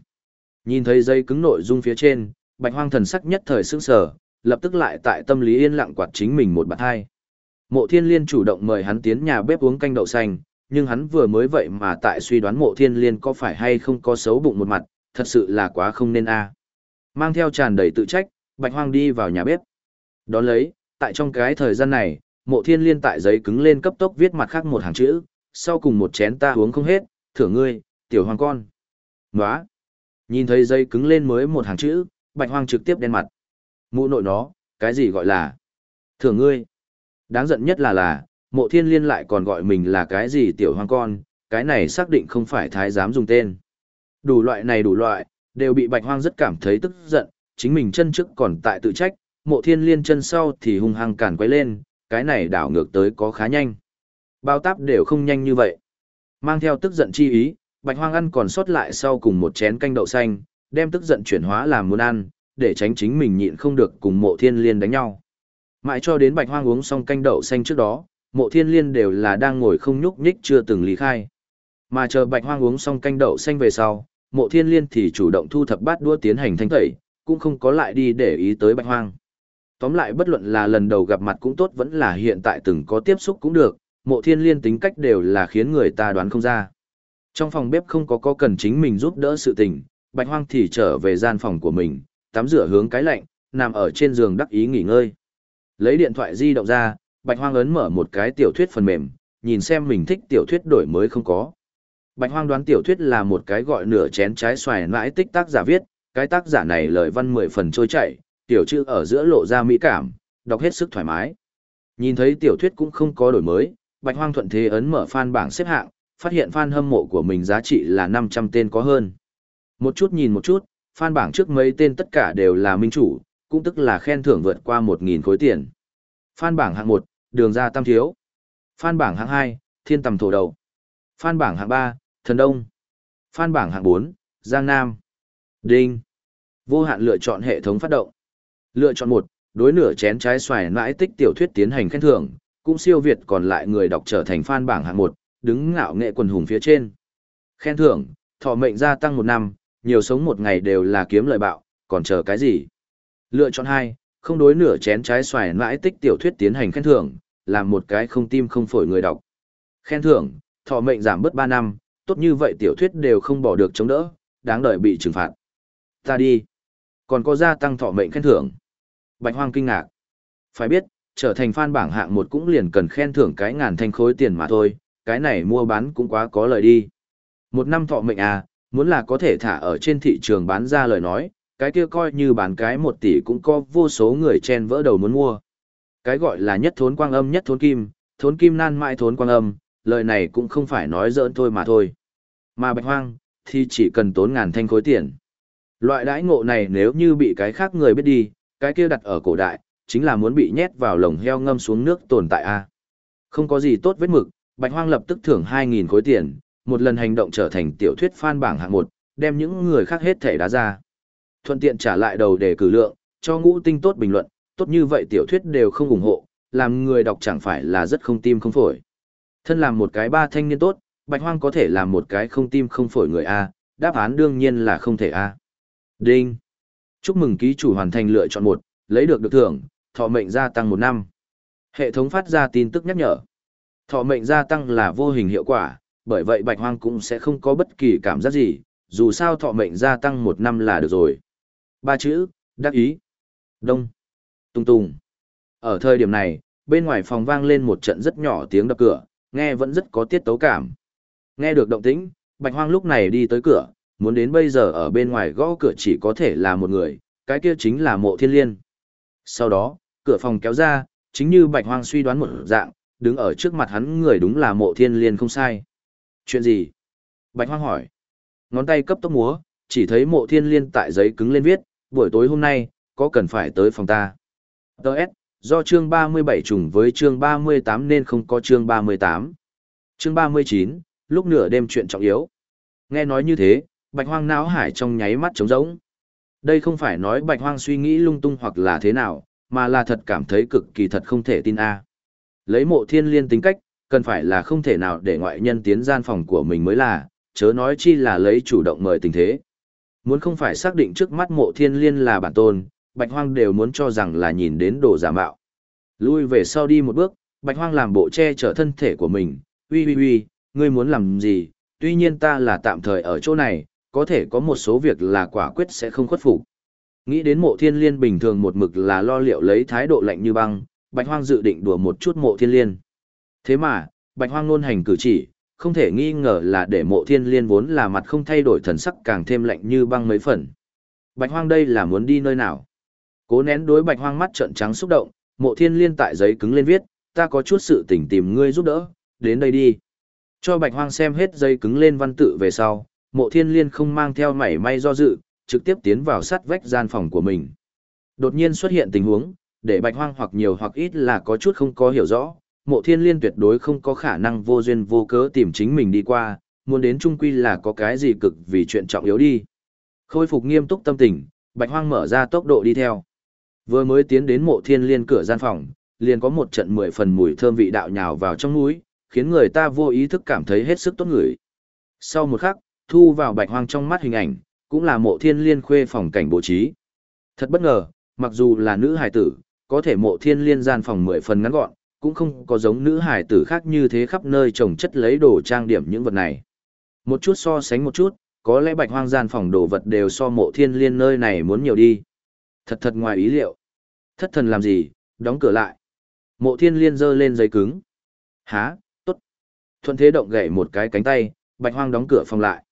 Nhìn thấy giấy cứng nội dung phía trên, bạch hoang thần sắc nhất thời sững sờ, lập tức lại tại tâm lý yên lặng quạt chính mình một bạt hai. Mộ thiên liên chủ động mời hắn tiến nhà bếp uống canh đậu xanh, nhưng hắn vừa mới vậy mà tại suy đoán mộ thiên liên có phải hay không có xấu bụng một mặt, thật sự là quá không nên a. Mang theo tràn đầy tự trách, bạch hoang đi vào nhà bếp. Đón lấy, tại trong cái thời gian này, mộ thiên liên tại giấy cứng lên cấp tốc viết mặt khác một hàng chữ, sau cùng một chén ta uống không hết, thưởng ngươi, tiểu hoàng con. Nóa! Nhìn thấy giấy cứng lên mới một hàng chữ, bạch hoang trực tiếp đen mặt. Mụ nội nó, cái gì gọi là? Thưởng ngươi. Đáng giận nhất là là, mộ thiên liên lại còn gọi mình là cái gì tiểu hoang con, cái này xác định không phải thái giám dùng tên. Đủ loại này đủ loại, đều bị bạch hoang rất cảm thấy tức giận, chính mình chân trước còn tại tự trách, mộ thiên liên chân sau thì hung hăng cản quay lên, cái này đảo ngược tới có khá nhanh. Bao táp đều không nhanh như vậy. Mang theo tức giận chi ý, bạch hoang ăn còn sót lại sau cùng một chén canh đậu xanh, đem tức giận chuyển hóa làm muốn ăn, để tránh chính mình nhịn không được cùng mộ thiên liên đánh nhau. Mãi cho đến bạch hoang uống xong canh đậu xanh trước đó, mộ thiên liên đều là đang ngồi không nhúc nhích chưa từng lý khai. Mà chờ bạch hoang uống xong canh đậu xanh về sau, mộ thiên liên thì chủ động thu thập bát đua tiến hành thanh tẩy, cũng không có lại đi để ý tới bạch hoang. Tóm lại bất luận là lần đầu gặp mặt cũng tốt vẫn là hiện tại từng có tiếp xúc cũng được, mộ thiên liên tính cách đều là khiến người ta đoán không ra. Trong phòng bếp không có có cần chính mình giúp đỡ sự tình, bạch hoang thì trở về gian phòng của mình, tắm rửa hướng cái lạnh, nằm ở trên giường đắc ý nghỉ ngơi. Lấy điện thoại di động ra, bạch hoang ấn mở một cái tiểu thuyết phần mềm, nhìn xem mình thích tiểu thuyết đổi mới không có. Bạch hoang đoán tiểu thuyết là một cái gọi nửa chén trái xoài mãi tích tác giả viết, cái tác giả này lời văn mười phần trôi chảy, tiểu chữ ở giữa lộ ra mỹ cảm, đọc hết sức thoải mái. Nhìn thấy tiểu thuyết cũng không có đổi mới, Bạch Hoang thuận thế ấn mở fan bảng xếp hạng, phát hiện fan hâm mộ của mình giá trị là 500 tên có hơn. Một chút nhìn một chút, fan bảng trước mấy tên tất cả đều là minh chủ, cũng tức là khen thưởng vượt qua 1.000 khối tiền. Fan bảng hạng 1, đường ra tam thiếu. Fan bảng hạng 2, thiên tầm thổ đầu. Fan bảng hạng 3, thần đông. Fan bảng hạng 4, giang nam. Đinh. Vô hạn lựa chọn hệ thống phát động. Lựa chọn một, đối nửa chén trái xoài mãi tích tiểu thuyết tiến hành khen thưởng, cũng siêu việt còn lại người đọc trở thành fan bảng hạng một, đứng ngạo nghệ quần hùng phía trên. Khen thưởng, thọ mệnh gia tăng một năm, nhiều sống một ngày đều là kiếm lợi bạo, còn chờ cái gì? Lựa chọn hai, không đối nửa chén trái xoài mãi tích tiểu thuyết tiến hành khen thưởng, làm một cái không tim không phổi người đọc. Khen thưởng, thọ mệnh giảm bớt ba năm, tốt như vậy tiểu thuyết đều không bỏ được chống đỡ, đáng đợi bị trừng phạt. Ta đi. Còn có gia tăng thọ mệnh khen thưởng. Bạch Hoang kinh ngạc. Phải biết, trở thành fan bảng hạng một cũng liền cần khen thưởng cái ngàn thanh khối tiền mà thôi, cái này mua bán cũng quá có lời đi. Một năm thọ mệnh à, muốn là có thể thả ở trên thị trường bán ra lời nói, cái kia coi như bán cái một tỷ cũng có vô số người chen vỡ đầu muốn mua. Cái gọi là nhất thốn quang âm nhất thốn kim, thốn kim nan mãi thốn quang âm, lời này cũng không phải nói giỡn thôi mà thôi. Mà bạch hoang, thì chỉ cần tốn ngàn thanh khối tiền. Loại đãi ngộ này nếu như bị cái khác người biết đi, cái kia đặt ở cổ đại, chính là muốn bị nhét vào lồng heo ngâm xuống nước tồn tại a. Không có gì tốt vết mực, Bạch Hoang lập tức thưởng 2000 khối tiền, một lần hành động trở thành tiểu thuyết fan bảng hạng một, đem những người khác hết thể đá ra. Thuận tiện trả lại đầu đề cử lượng, cho ngũ tinh tốt bình luận, tốt như vậy tiểu thuyết đều không ủng hộ, làm người đọc chẳng phải là rất không tim không phổi. Thân làm một cái ba thanh niên tốt, Bạch Hoang có thể làm một cái không tim không phổi người A, đáp án đương nhiên là không thể A. Đinh. Chúc mừng ký chủ hoàn thành lựa chọn một, lấy được được thưởng, thọ mệnh gia tăng một năm. Hệ thống phát ra tin tức nhắc nhở. Thọ mệnh gia tăng là vô hình hiệu quả, bởi vậy bạch hoang cũng sẽ không có bất kỳ cảm giác gì, dù sao thọ mệnh gia tăng một năm là được rồi. Ba chữ, đắc ý. Đông. Tung tung. Ở thời điểm này, bên ngoài phòng vang lên một trận rất nhỏ tiếng đập cửa, nghe vẫn rất có tiết tấu cảm. Nghe được động tĩnh, bạch hoang lúc này đi tới cửa, muốn đến bây giờ ở bên ngoài gõ cửa chỉ có thể là một người, cái kia chính là mộ thiên liên. Sau đó, cửa phòng kéo ra, chính như bạch hoang suy đoán một dạng, đứng ở trước mặt hắn người đúng là mộ thiên liên không sai. Chuyện gì? Bạch hoang hỏi. Ngón tay cấp tốc múa, chỉ thấy mộ thiên liên tại giấy cứng lên viết, buổi tối hôm nay, có cần phải tới phòng ta. Đợt, do chương 37 trùng với chương 38 nên không có chương 38. Chương 39, lúc nửa đêm chuyện trọng yếu. Nghe nói như thế, bạch hoang não hải trong nháy mắt trống rỗng. Đây không phải nói bạch hoang suy nghĩ lung tung hoặc là thế nào, mà là thật cảm thấy cực kỳ thật không thể tin a. Lấy mộ thiên liên tính cách, cần phải là không thể nào để ngoại nhân tiến gian phòng của mình mới là, chớ nói chi là lấy chủ động mời tình thế. Muốn không phải xác định trước mắt mộ thiên liên là bản tôn, bạch hoang đều muốn cho rằng là nhìn đến đồ giả mạo. Lui về sau đi một bước, bạch hoang làm bộ che chở thân thể của mình, uy uy uy, ngươi muốn làm gì, tuy nhiên ta là tạm thời ở chỗ này, có thể có một số việc là quả quyết sẽ không khuất phục. Nghĩ đến mộ thiên liên bình thường một mực là lo liệu lấy thái độ lạnh như băng, bạch hoang dự định đùa một chút mộ thiên liên. Thế mà, bạch hoang luôn hành cử chỉ, không thể nghi ngờ là để mộ thiên liên vốn là mặt không thay đổi thần sắc càng thêm lạnh như băng mấy phần. Bạch hoang đây là muốn đi nơi nào? Cố nén đối bạch hoang mắt trợn trắng xúc động, mộ thiên liên tại giấy cứng lên viết, ta có chút sự tình tìm ngươi giúp đỡ, đến đây đi. Cho bạch hoang xem hết giấy cứng lên văn tự về sau, mộ thiên liên không mang theo mảy may do dự, trực tiếp tiến vào sát vách gian phòng của mình. Đột nhiên xuất hiện tình huống, để bạch hoang hoặc nhiều hoặc ít là có chút không có hiểu rõ, mộ thiên liên tuyệt đối không có khả năng vô duyên vô cớ tìm chính mình đi qua, muốn đến trung quy là có cái gì cực vì chuyện trọng yếu đi. Khôi phục nghiêm túc tâm tình, bạch hoang mở ra tốc độ đi theo. Vừa mới tiến đến mộ thiên liên cửa gian phòng, liền có một trận mười phần mùi thơm vị đạo nhào vào trong mũi, khiến người ta vô ý thức cảm thấy hết sức tốt ngửi. Sau một khắc, thu vào bạch hoang trong mắt hình ảnh, cũng là mộ thiên liên khuê phòng cảnh bố trí. Thật bất ngờ, mặc dù là nữ hài tử, có thể mộ thiên liên gian phòng mười phần ngắn gọn, cũng không có giống nữ hải tử khác như thế khắp nơi trồng chất lấy đồ trang điểm những vật này. Một chút so sánh một chút, có lẽ bạch hoang gian phòng đồ vật đều so mộ thiên liên nơi này muốn nhiều đi. Thật thật ngoài ý liệu. Thất thần làm gì, đóng cửa lại. Mộ thiên liên giơ lên giấy cứng. Há, tốt. Thuận thế động gậy một cái cánh tay, bạch hoang đóng cửa phòng lại.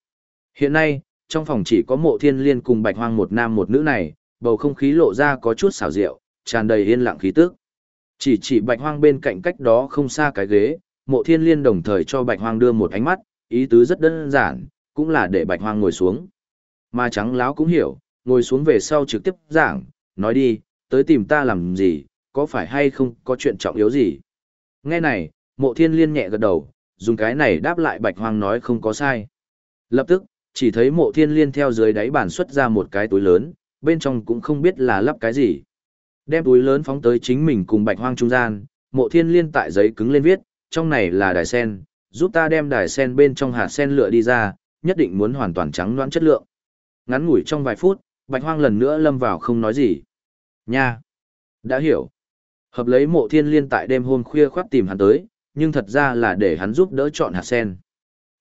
Hiện nay, trong phòng chỉ có mộ thiên liên cùng bạch hoang một nam một nữ này, bầu không khí lộ ra có chút xảo diệu, tràn đầy yên lặng khí tức. Chỉ chỉ bạch hoang bên cạnh cách đó không xa cái ghế, mộ thiên liên đồng thời cho bạch hoang đưa một ánh mắt, ý tứ rất đơn giản, cũng là để bạch hoang ngồi xuống. Mà trắng láo cũng hiểu, ngồi xuống về sau trực tiếp giảng, nói đi, tới tìm ta làm gì, có phải hay không có chuyện trọng yếu gì. Nghe này, mộ thiên liên nhẹ gật đầu, dùng cái này đáp lại bạch hoang nói không có sai. Lập tức, chỉ thấy mộ thiên liên theo dưới đáy bàn xuất ra một cái túi lớn, bên trong cũng không biết là lắp cái gì. Đem túi lớn phóng tới chính mình cùng bạch hoang trung gian, mộ thiên liên tại giấy cứng lên viết, trong này là đài sen, giúp ta đem đài sen bên trong hạt sen lựa đi ra, nhất định muốn hoàn toàn trắng loãng chất lượng. Ngắn ngủi trong vài phút, bạch hoang lần nữa lâm vào không nói gì. Nha! Đã hiểu. Hợp lấy mộ thiên liên tại đêm hôm khuya khoát tìm hắn tới, nhưng thật ra là để hắn giúp đỡ chọn hạt sen.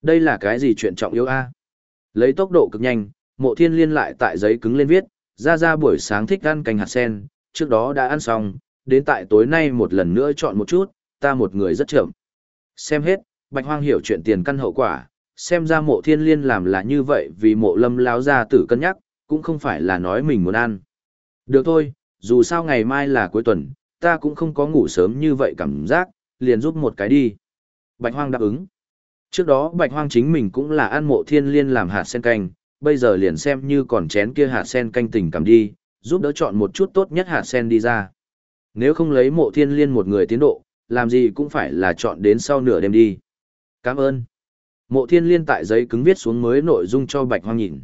Đây là cái gì chuyện trọng yếu a? Lấy tốc độ cực nhanh, mộ thiên liên lại tại giấy cứng lên viết, ra ra buổi sáng thích ăn canh hạt sen, trước đó đã ăn xong, đến tại tối nay một lần nữa chọn một chút, ta một người rất chậm. Xem hết, Bạch Hoang hiểu chuyện tiền căn hậu quả, xem ra mộ thiên liên làm là như vậy vì mộ lâm láo ra tử cân nhắc, cũng không phải là nói mình muốn ăn. Được thôi, dù sao ngày mai là cuối tuần, ta cũng không có ngủ sớm như vậy cảm giác, liền giúp một cái đi. Bạch Hoang đáp ứng. Trước đó Bạch Hoang chính mình cũng là ăn mộ thiên liên làm hạt sen canh, bây giờ liền xem như còn chén kia hạt sen canh tình cảm đi, giúp đỡ chọn một chút tốt nhất hạt sen đi ra. Nếu không lấy mộ thiên liên một người tiến độ, làm gì cũng phải là chọn đến sau nửa đêm đi. Cảm ơn. Mộ thiên liên tại giấy cứng viết xuống mới nội dung cho Bạch Hoang nhìn.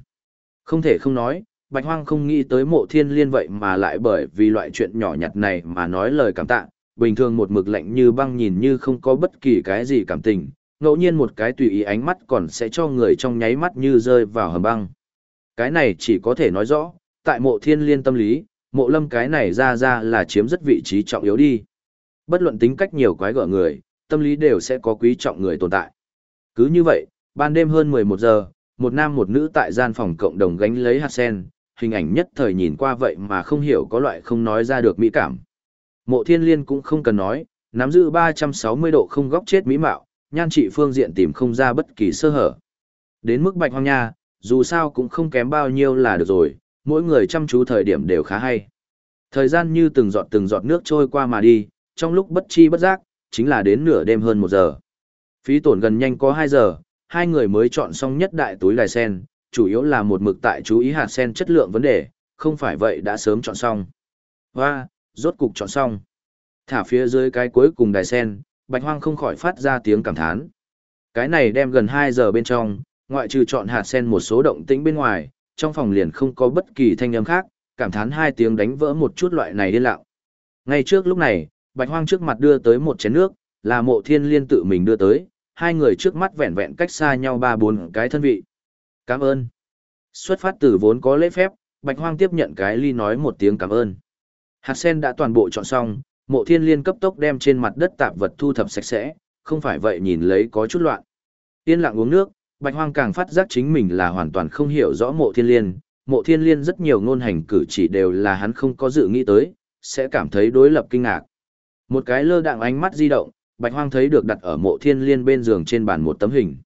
Không thể không nói, Bạch Hoang không nghĩ tới mộ thiên liên vậy mà lại bởi vì loại chuyện nhỏ nhặt này mà nói lời cảm tạ. Bình thường một mực lạnh như băng nhìn như không có bất kỳ cái gì cảm tình, ngẫu nhiên một cái tùy ý ánh mắt còn sẽ cho người trong nháy mắt như rơi vào hầm băng. Cái này chỉ có thể nói rõ, tại mộ thiên liên tâm lý, mộ lâm cái này ra ra là chiếm rất vị trí trọng yếu đi. Bất luận tính cách nhiều quái gở người, tâm lý đều sẽ có quý trọng người tồn tại. Cứ như vậy, ban đêm hơn 11 giờ, một nam một nữ tại gian phòng cộng đồng gánh lấy hạt sen, hình ảnh nhất thời nhìn qua vậy mà không hiểu có loại không nói ra được mỹ cảm. Mộ thiên liên cũng không cần nói, nắm giữ 360 độ không góc chết mỹ mạo, nhan trị phương diện tìm không ra bất kỳ sơ hở. Đến mức bạch hoang nha, dù sao cũng không kém bao nhiêu là được rồi, mỗi người chăm chú thời điểm đều khá hay. Thời gian như từng giọt từng giọt nước trôi qua mà đi, trong lúc bất chi bất giác, chính là đến nửa đêm hơn một giờ. Phí tổn gần nhanh có 2 giờ, hai người mới chọn xong nhất đại túi đài sen, chủ yếu là một mực tại chú ý hạt sen chất lượng vấn đề, không phải vậy đã sớm chọn xong. Và, rốt cục chọn xong. Thả phía dưới cái cuối cùng đài sen, bạch hoang không khỏi phát ra tiếng cảm thán. Cái này đem gần 2 giờ bên trong, ngoại trừ chọn hạt sen một số động tĩnh bên ngoài, trong phòng liền không có bất kỳ thanh âm khác, cảm thán hai tiếng đánh vỡ một chút loại này điên lặng. Ngay trước lúc này, bạch hoang trước mặt đưa tới một chén nước, là mộ thiên liên tự mình đưa tới, hai người trước mắt vẹn vẹn cách xa nhau ba bốn cái thân vị. Cảm ơn. Xuất phát từ vốn có lễ phép, bạch hoang tiếp nhận cái ly nói một tiếng cảm ơn. Hạt sen đã toàn bộ chọn xong, mộ thiên liên cấp tốc đem trên mặt đất tạp vật thu thập sạch sẽ, không phải vậy nhìn lấy có chút loạn. Yên lặng uống nước, bạch hoang càng phát giác chính mình là hoàn toàn không hiểu rõ mộ thiên liên. Mộ thiên liên rất nhiều ngôn hành cử chỉ đều là hắn không có dự nghĩ tới, sẽ cảm thấy đối lập kinh ngạc. Một cái lơ đạng ánh mắt di động, bạch hoang thấy được đặt ở mộ thiên liên bên giường trên bàn một tấm hình.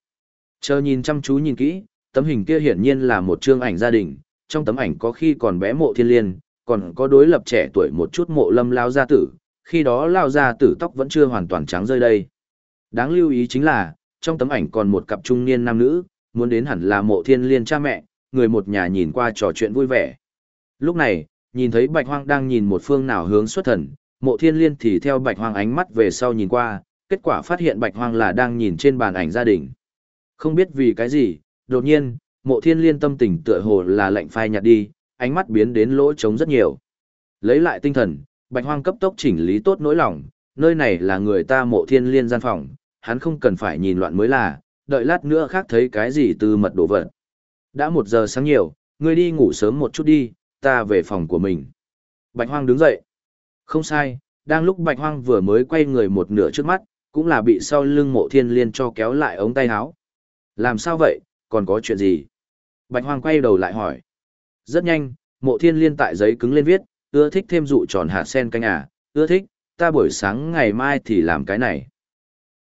Chờ nhìn chăm chú nhìn kỹ, tấm hình kia hiển nhiên là một chương ảnh gia đình, trong tấm ảnh có khi còn bé mộ thiên liên, còn có đối lập trẻ tuổi một chút mộ lâm lao gia tử, khi đó lao gia tử tóc vẫn chưa hoàn toàn trắng rơi đây. Đáng lưu ý chính là, trong tấm ảnh còn một cặp trung niên nam nữ, muốn đến hẳn là mộ thiên liên cha mẹ, người một nhà nhìn qua trò chuyện vui vẻ. Lúc này, nhìn thấy bạch hoang đang nhìn một phương nào hướng xuất thần, mộ thiên liên thì theo bạch hoang ánh mắt về sau nhìn qua, kết quả phát hiện bạch hoang là đang nhìn trên bàn ảnh gia đình. Không biết vì cái gì, đột nhiên, mộ thiên liên tâm tình tựa hồ là lạnh phai nhạt đi, ánh mắt biến đến lỗ trống rất nhiều. Lấy lại tinh thần, bạch hoang cấp tốc chỉnh lý tốt nỗi lòng, nơi này là người ta mộ thiên liên gian phòng, hắn không cần phải nhìn loạn mới là, đợi lát nữa khác thấy cái gì từ mật đổ vật. Đã một giờ sáng nhiều, ngươi đi ngủ sớm một chút đi, ta về phòng của mình. Bạch hoang đứng dậy. Không sai, đang lúc bạch hoang vừa mới quay người một nửa trước mắt, cũng là bị sau lưng mộ thiên liên cho kéo lại ống tay áo. Làm sao vậy, còn có chuyện gì? Bạch hoang quay đầu lại hỏi. Rất nhanh, mộ thiên liên tại giấy cứng lên viết, ưa thích thêm dụ tròn hạt sen canh à, ưa thích, ta buổi sáng ngày mai thì làm cái này.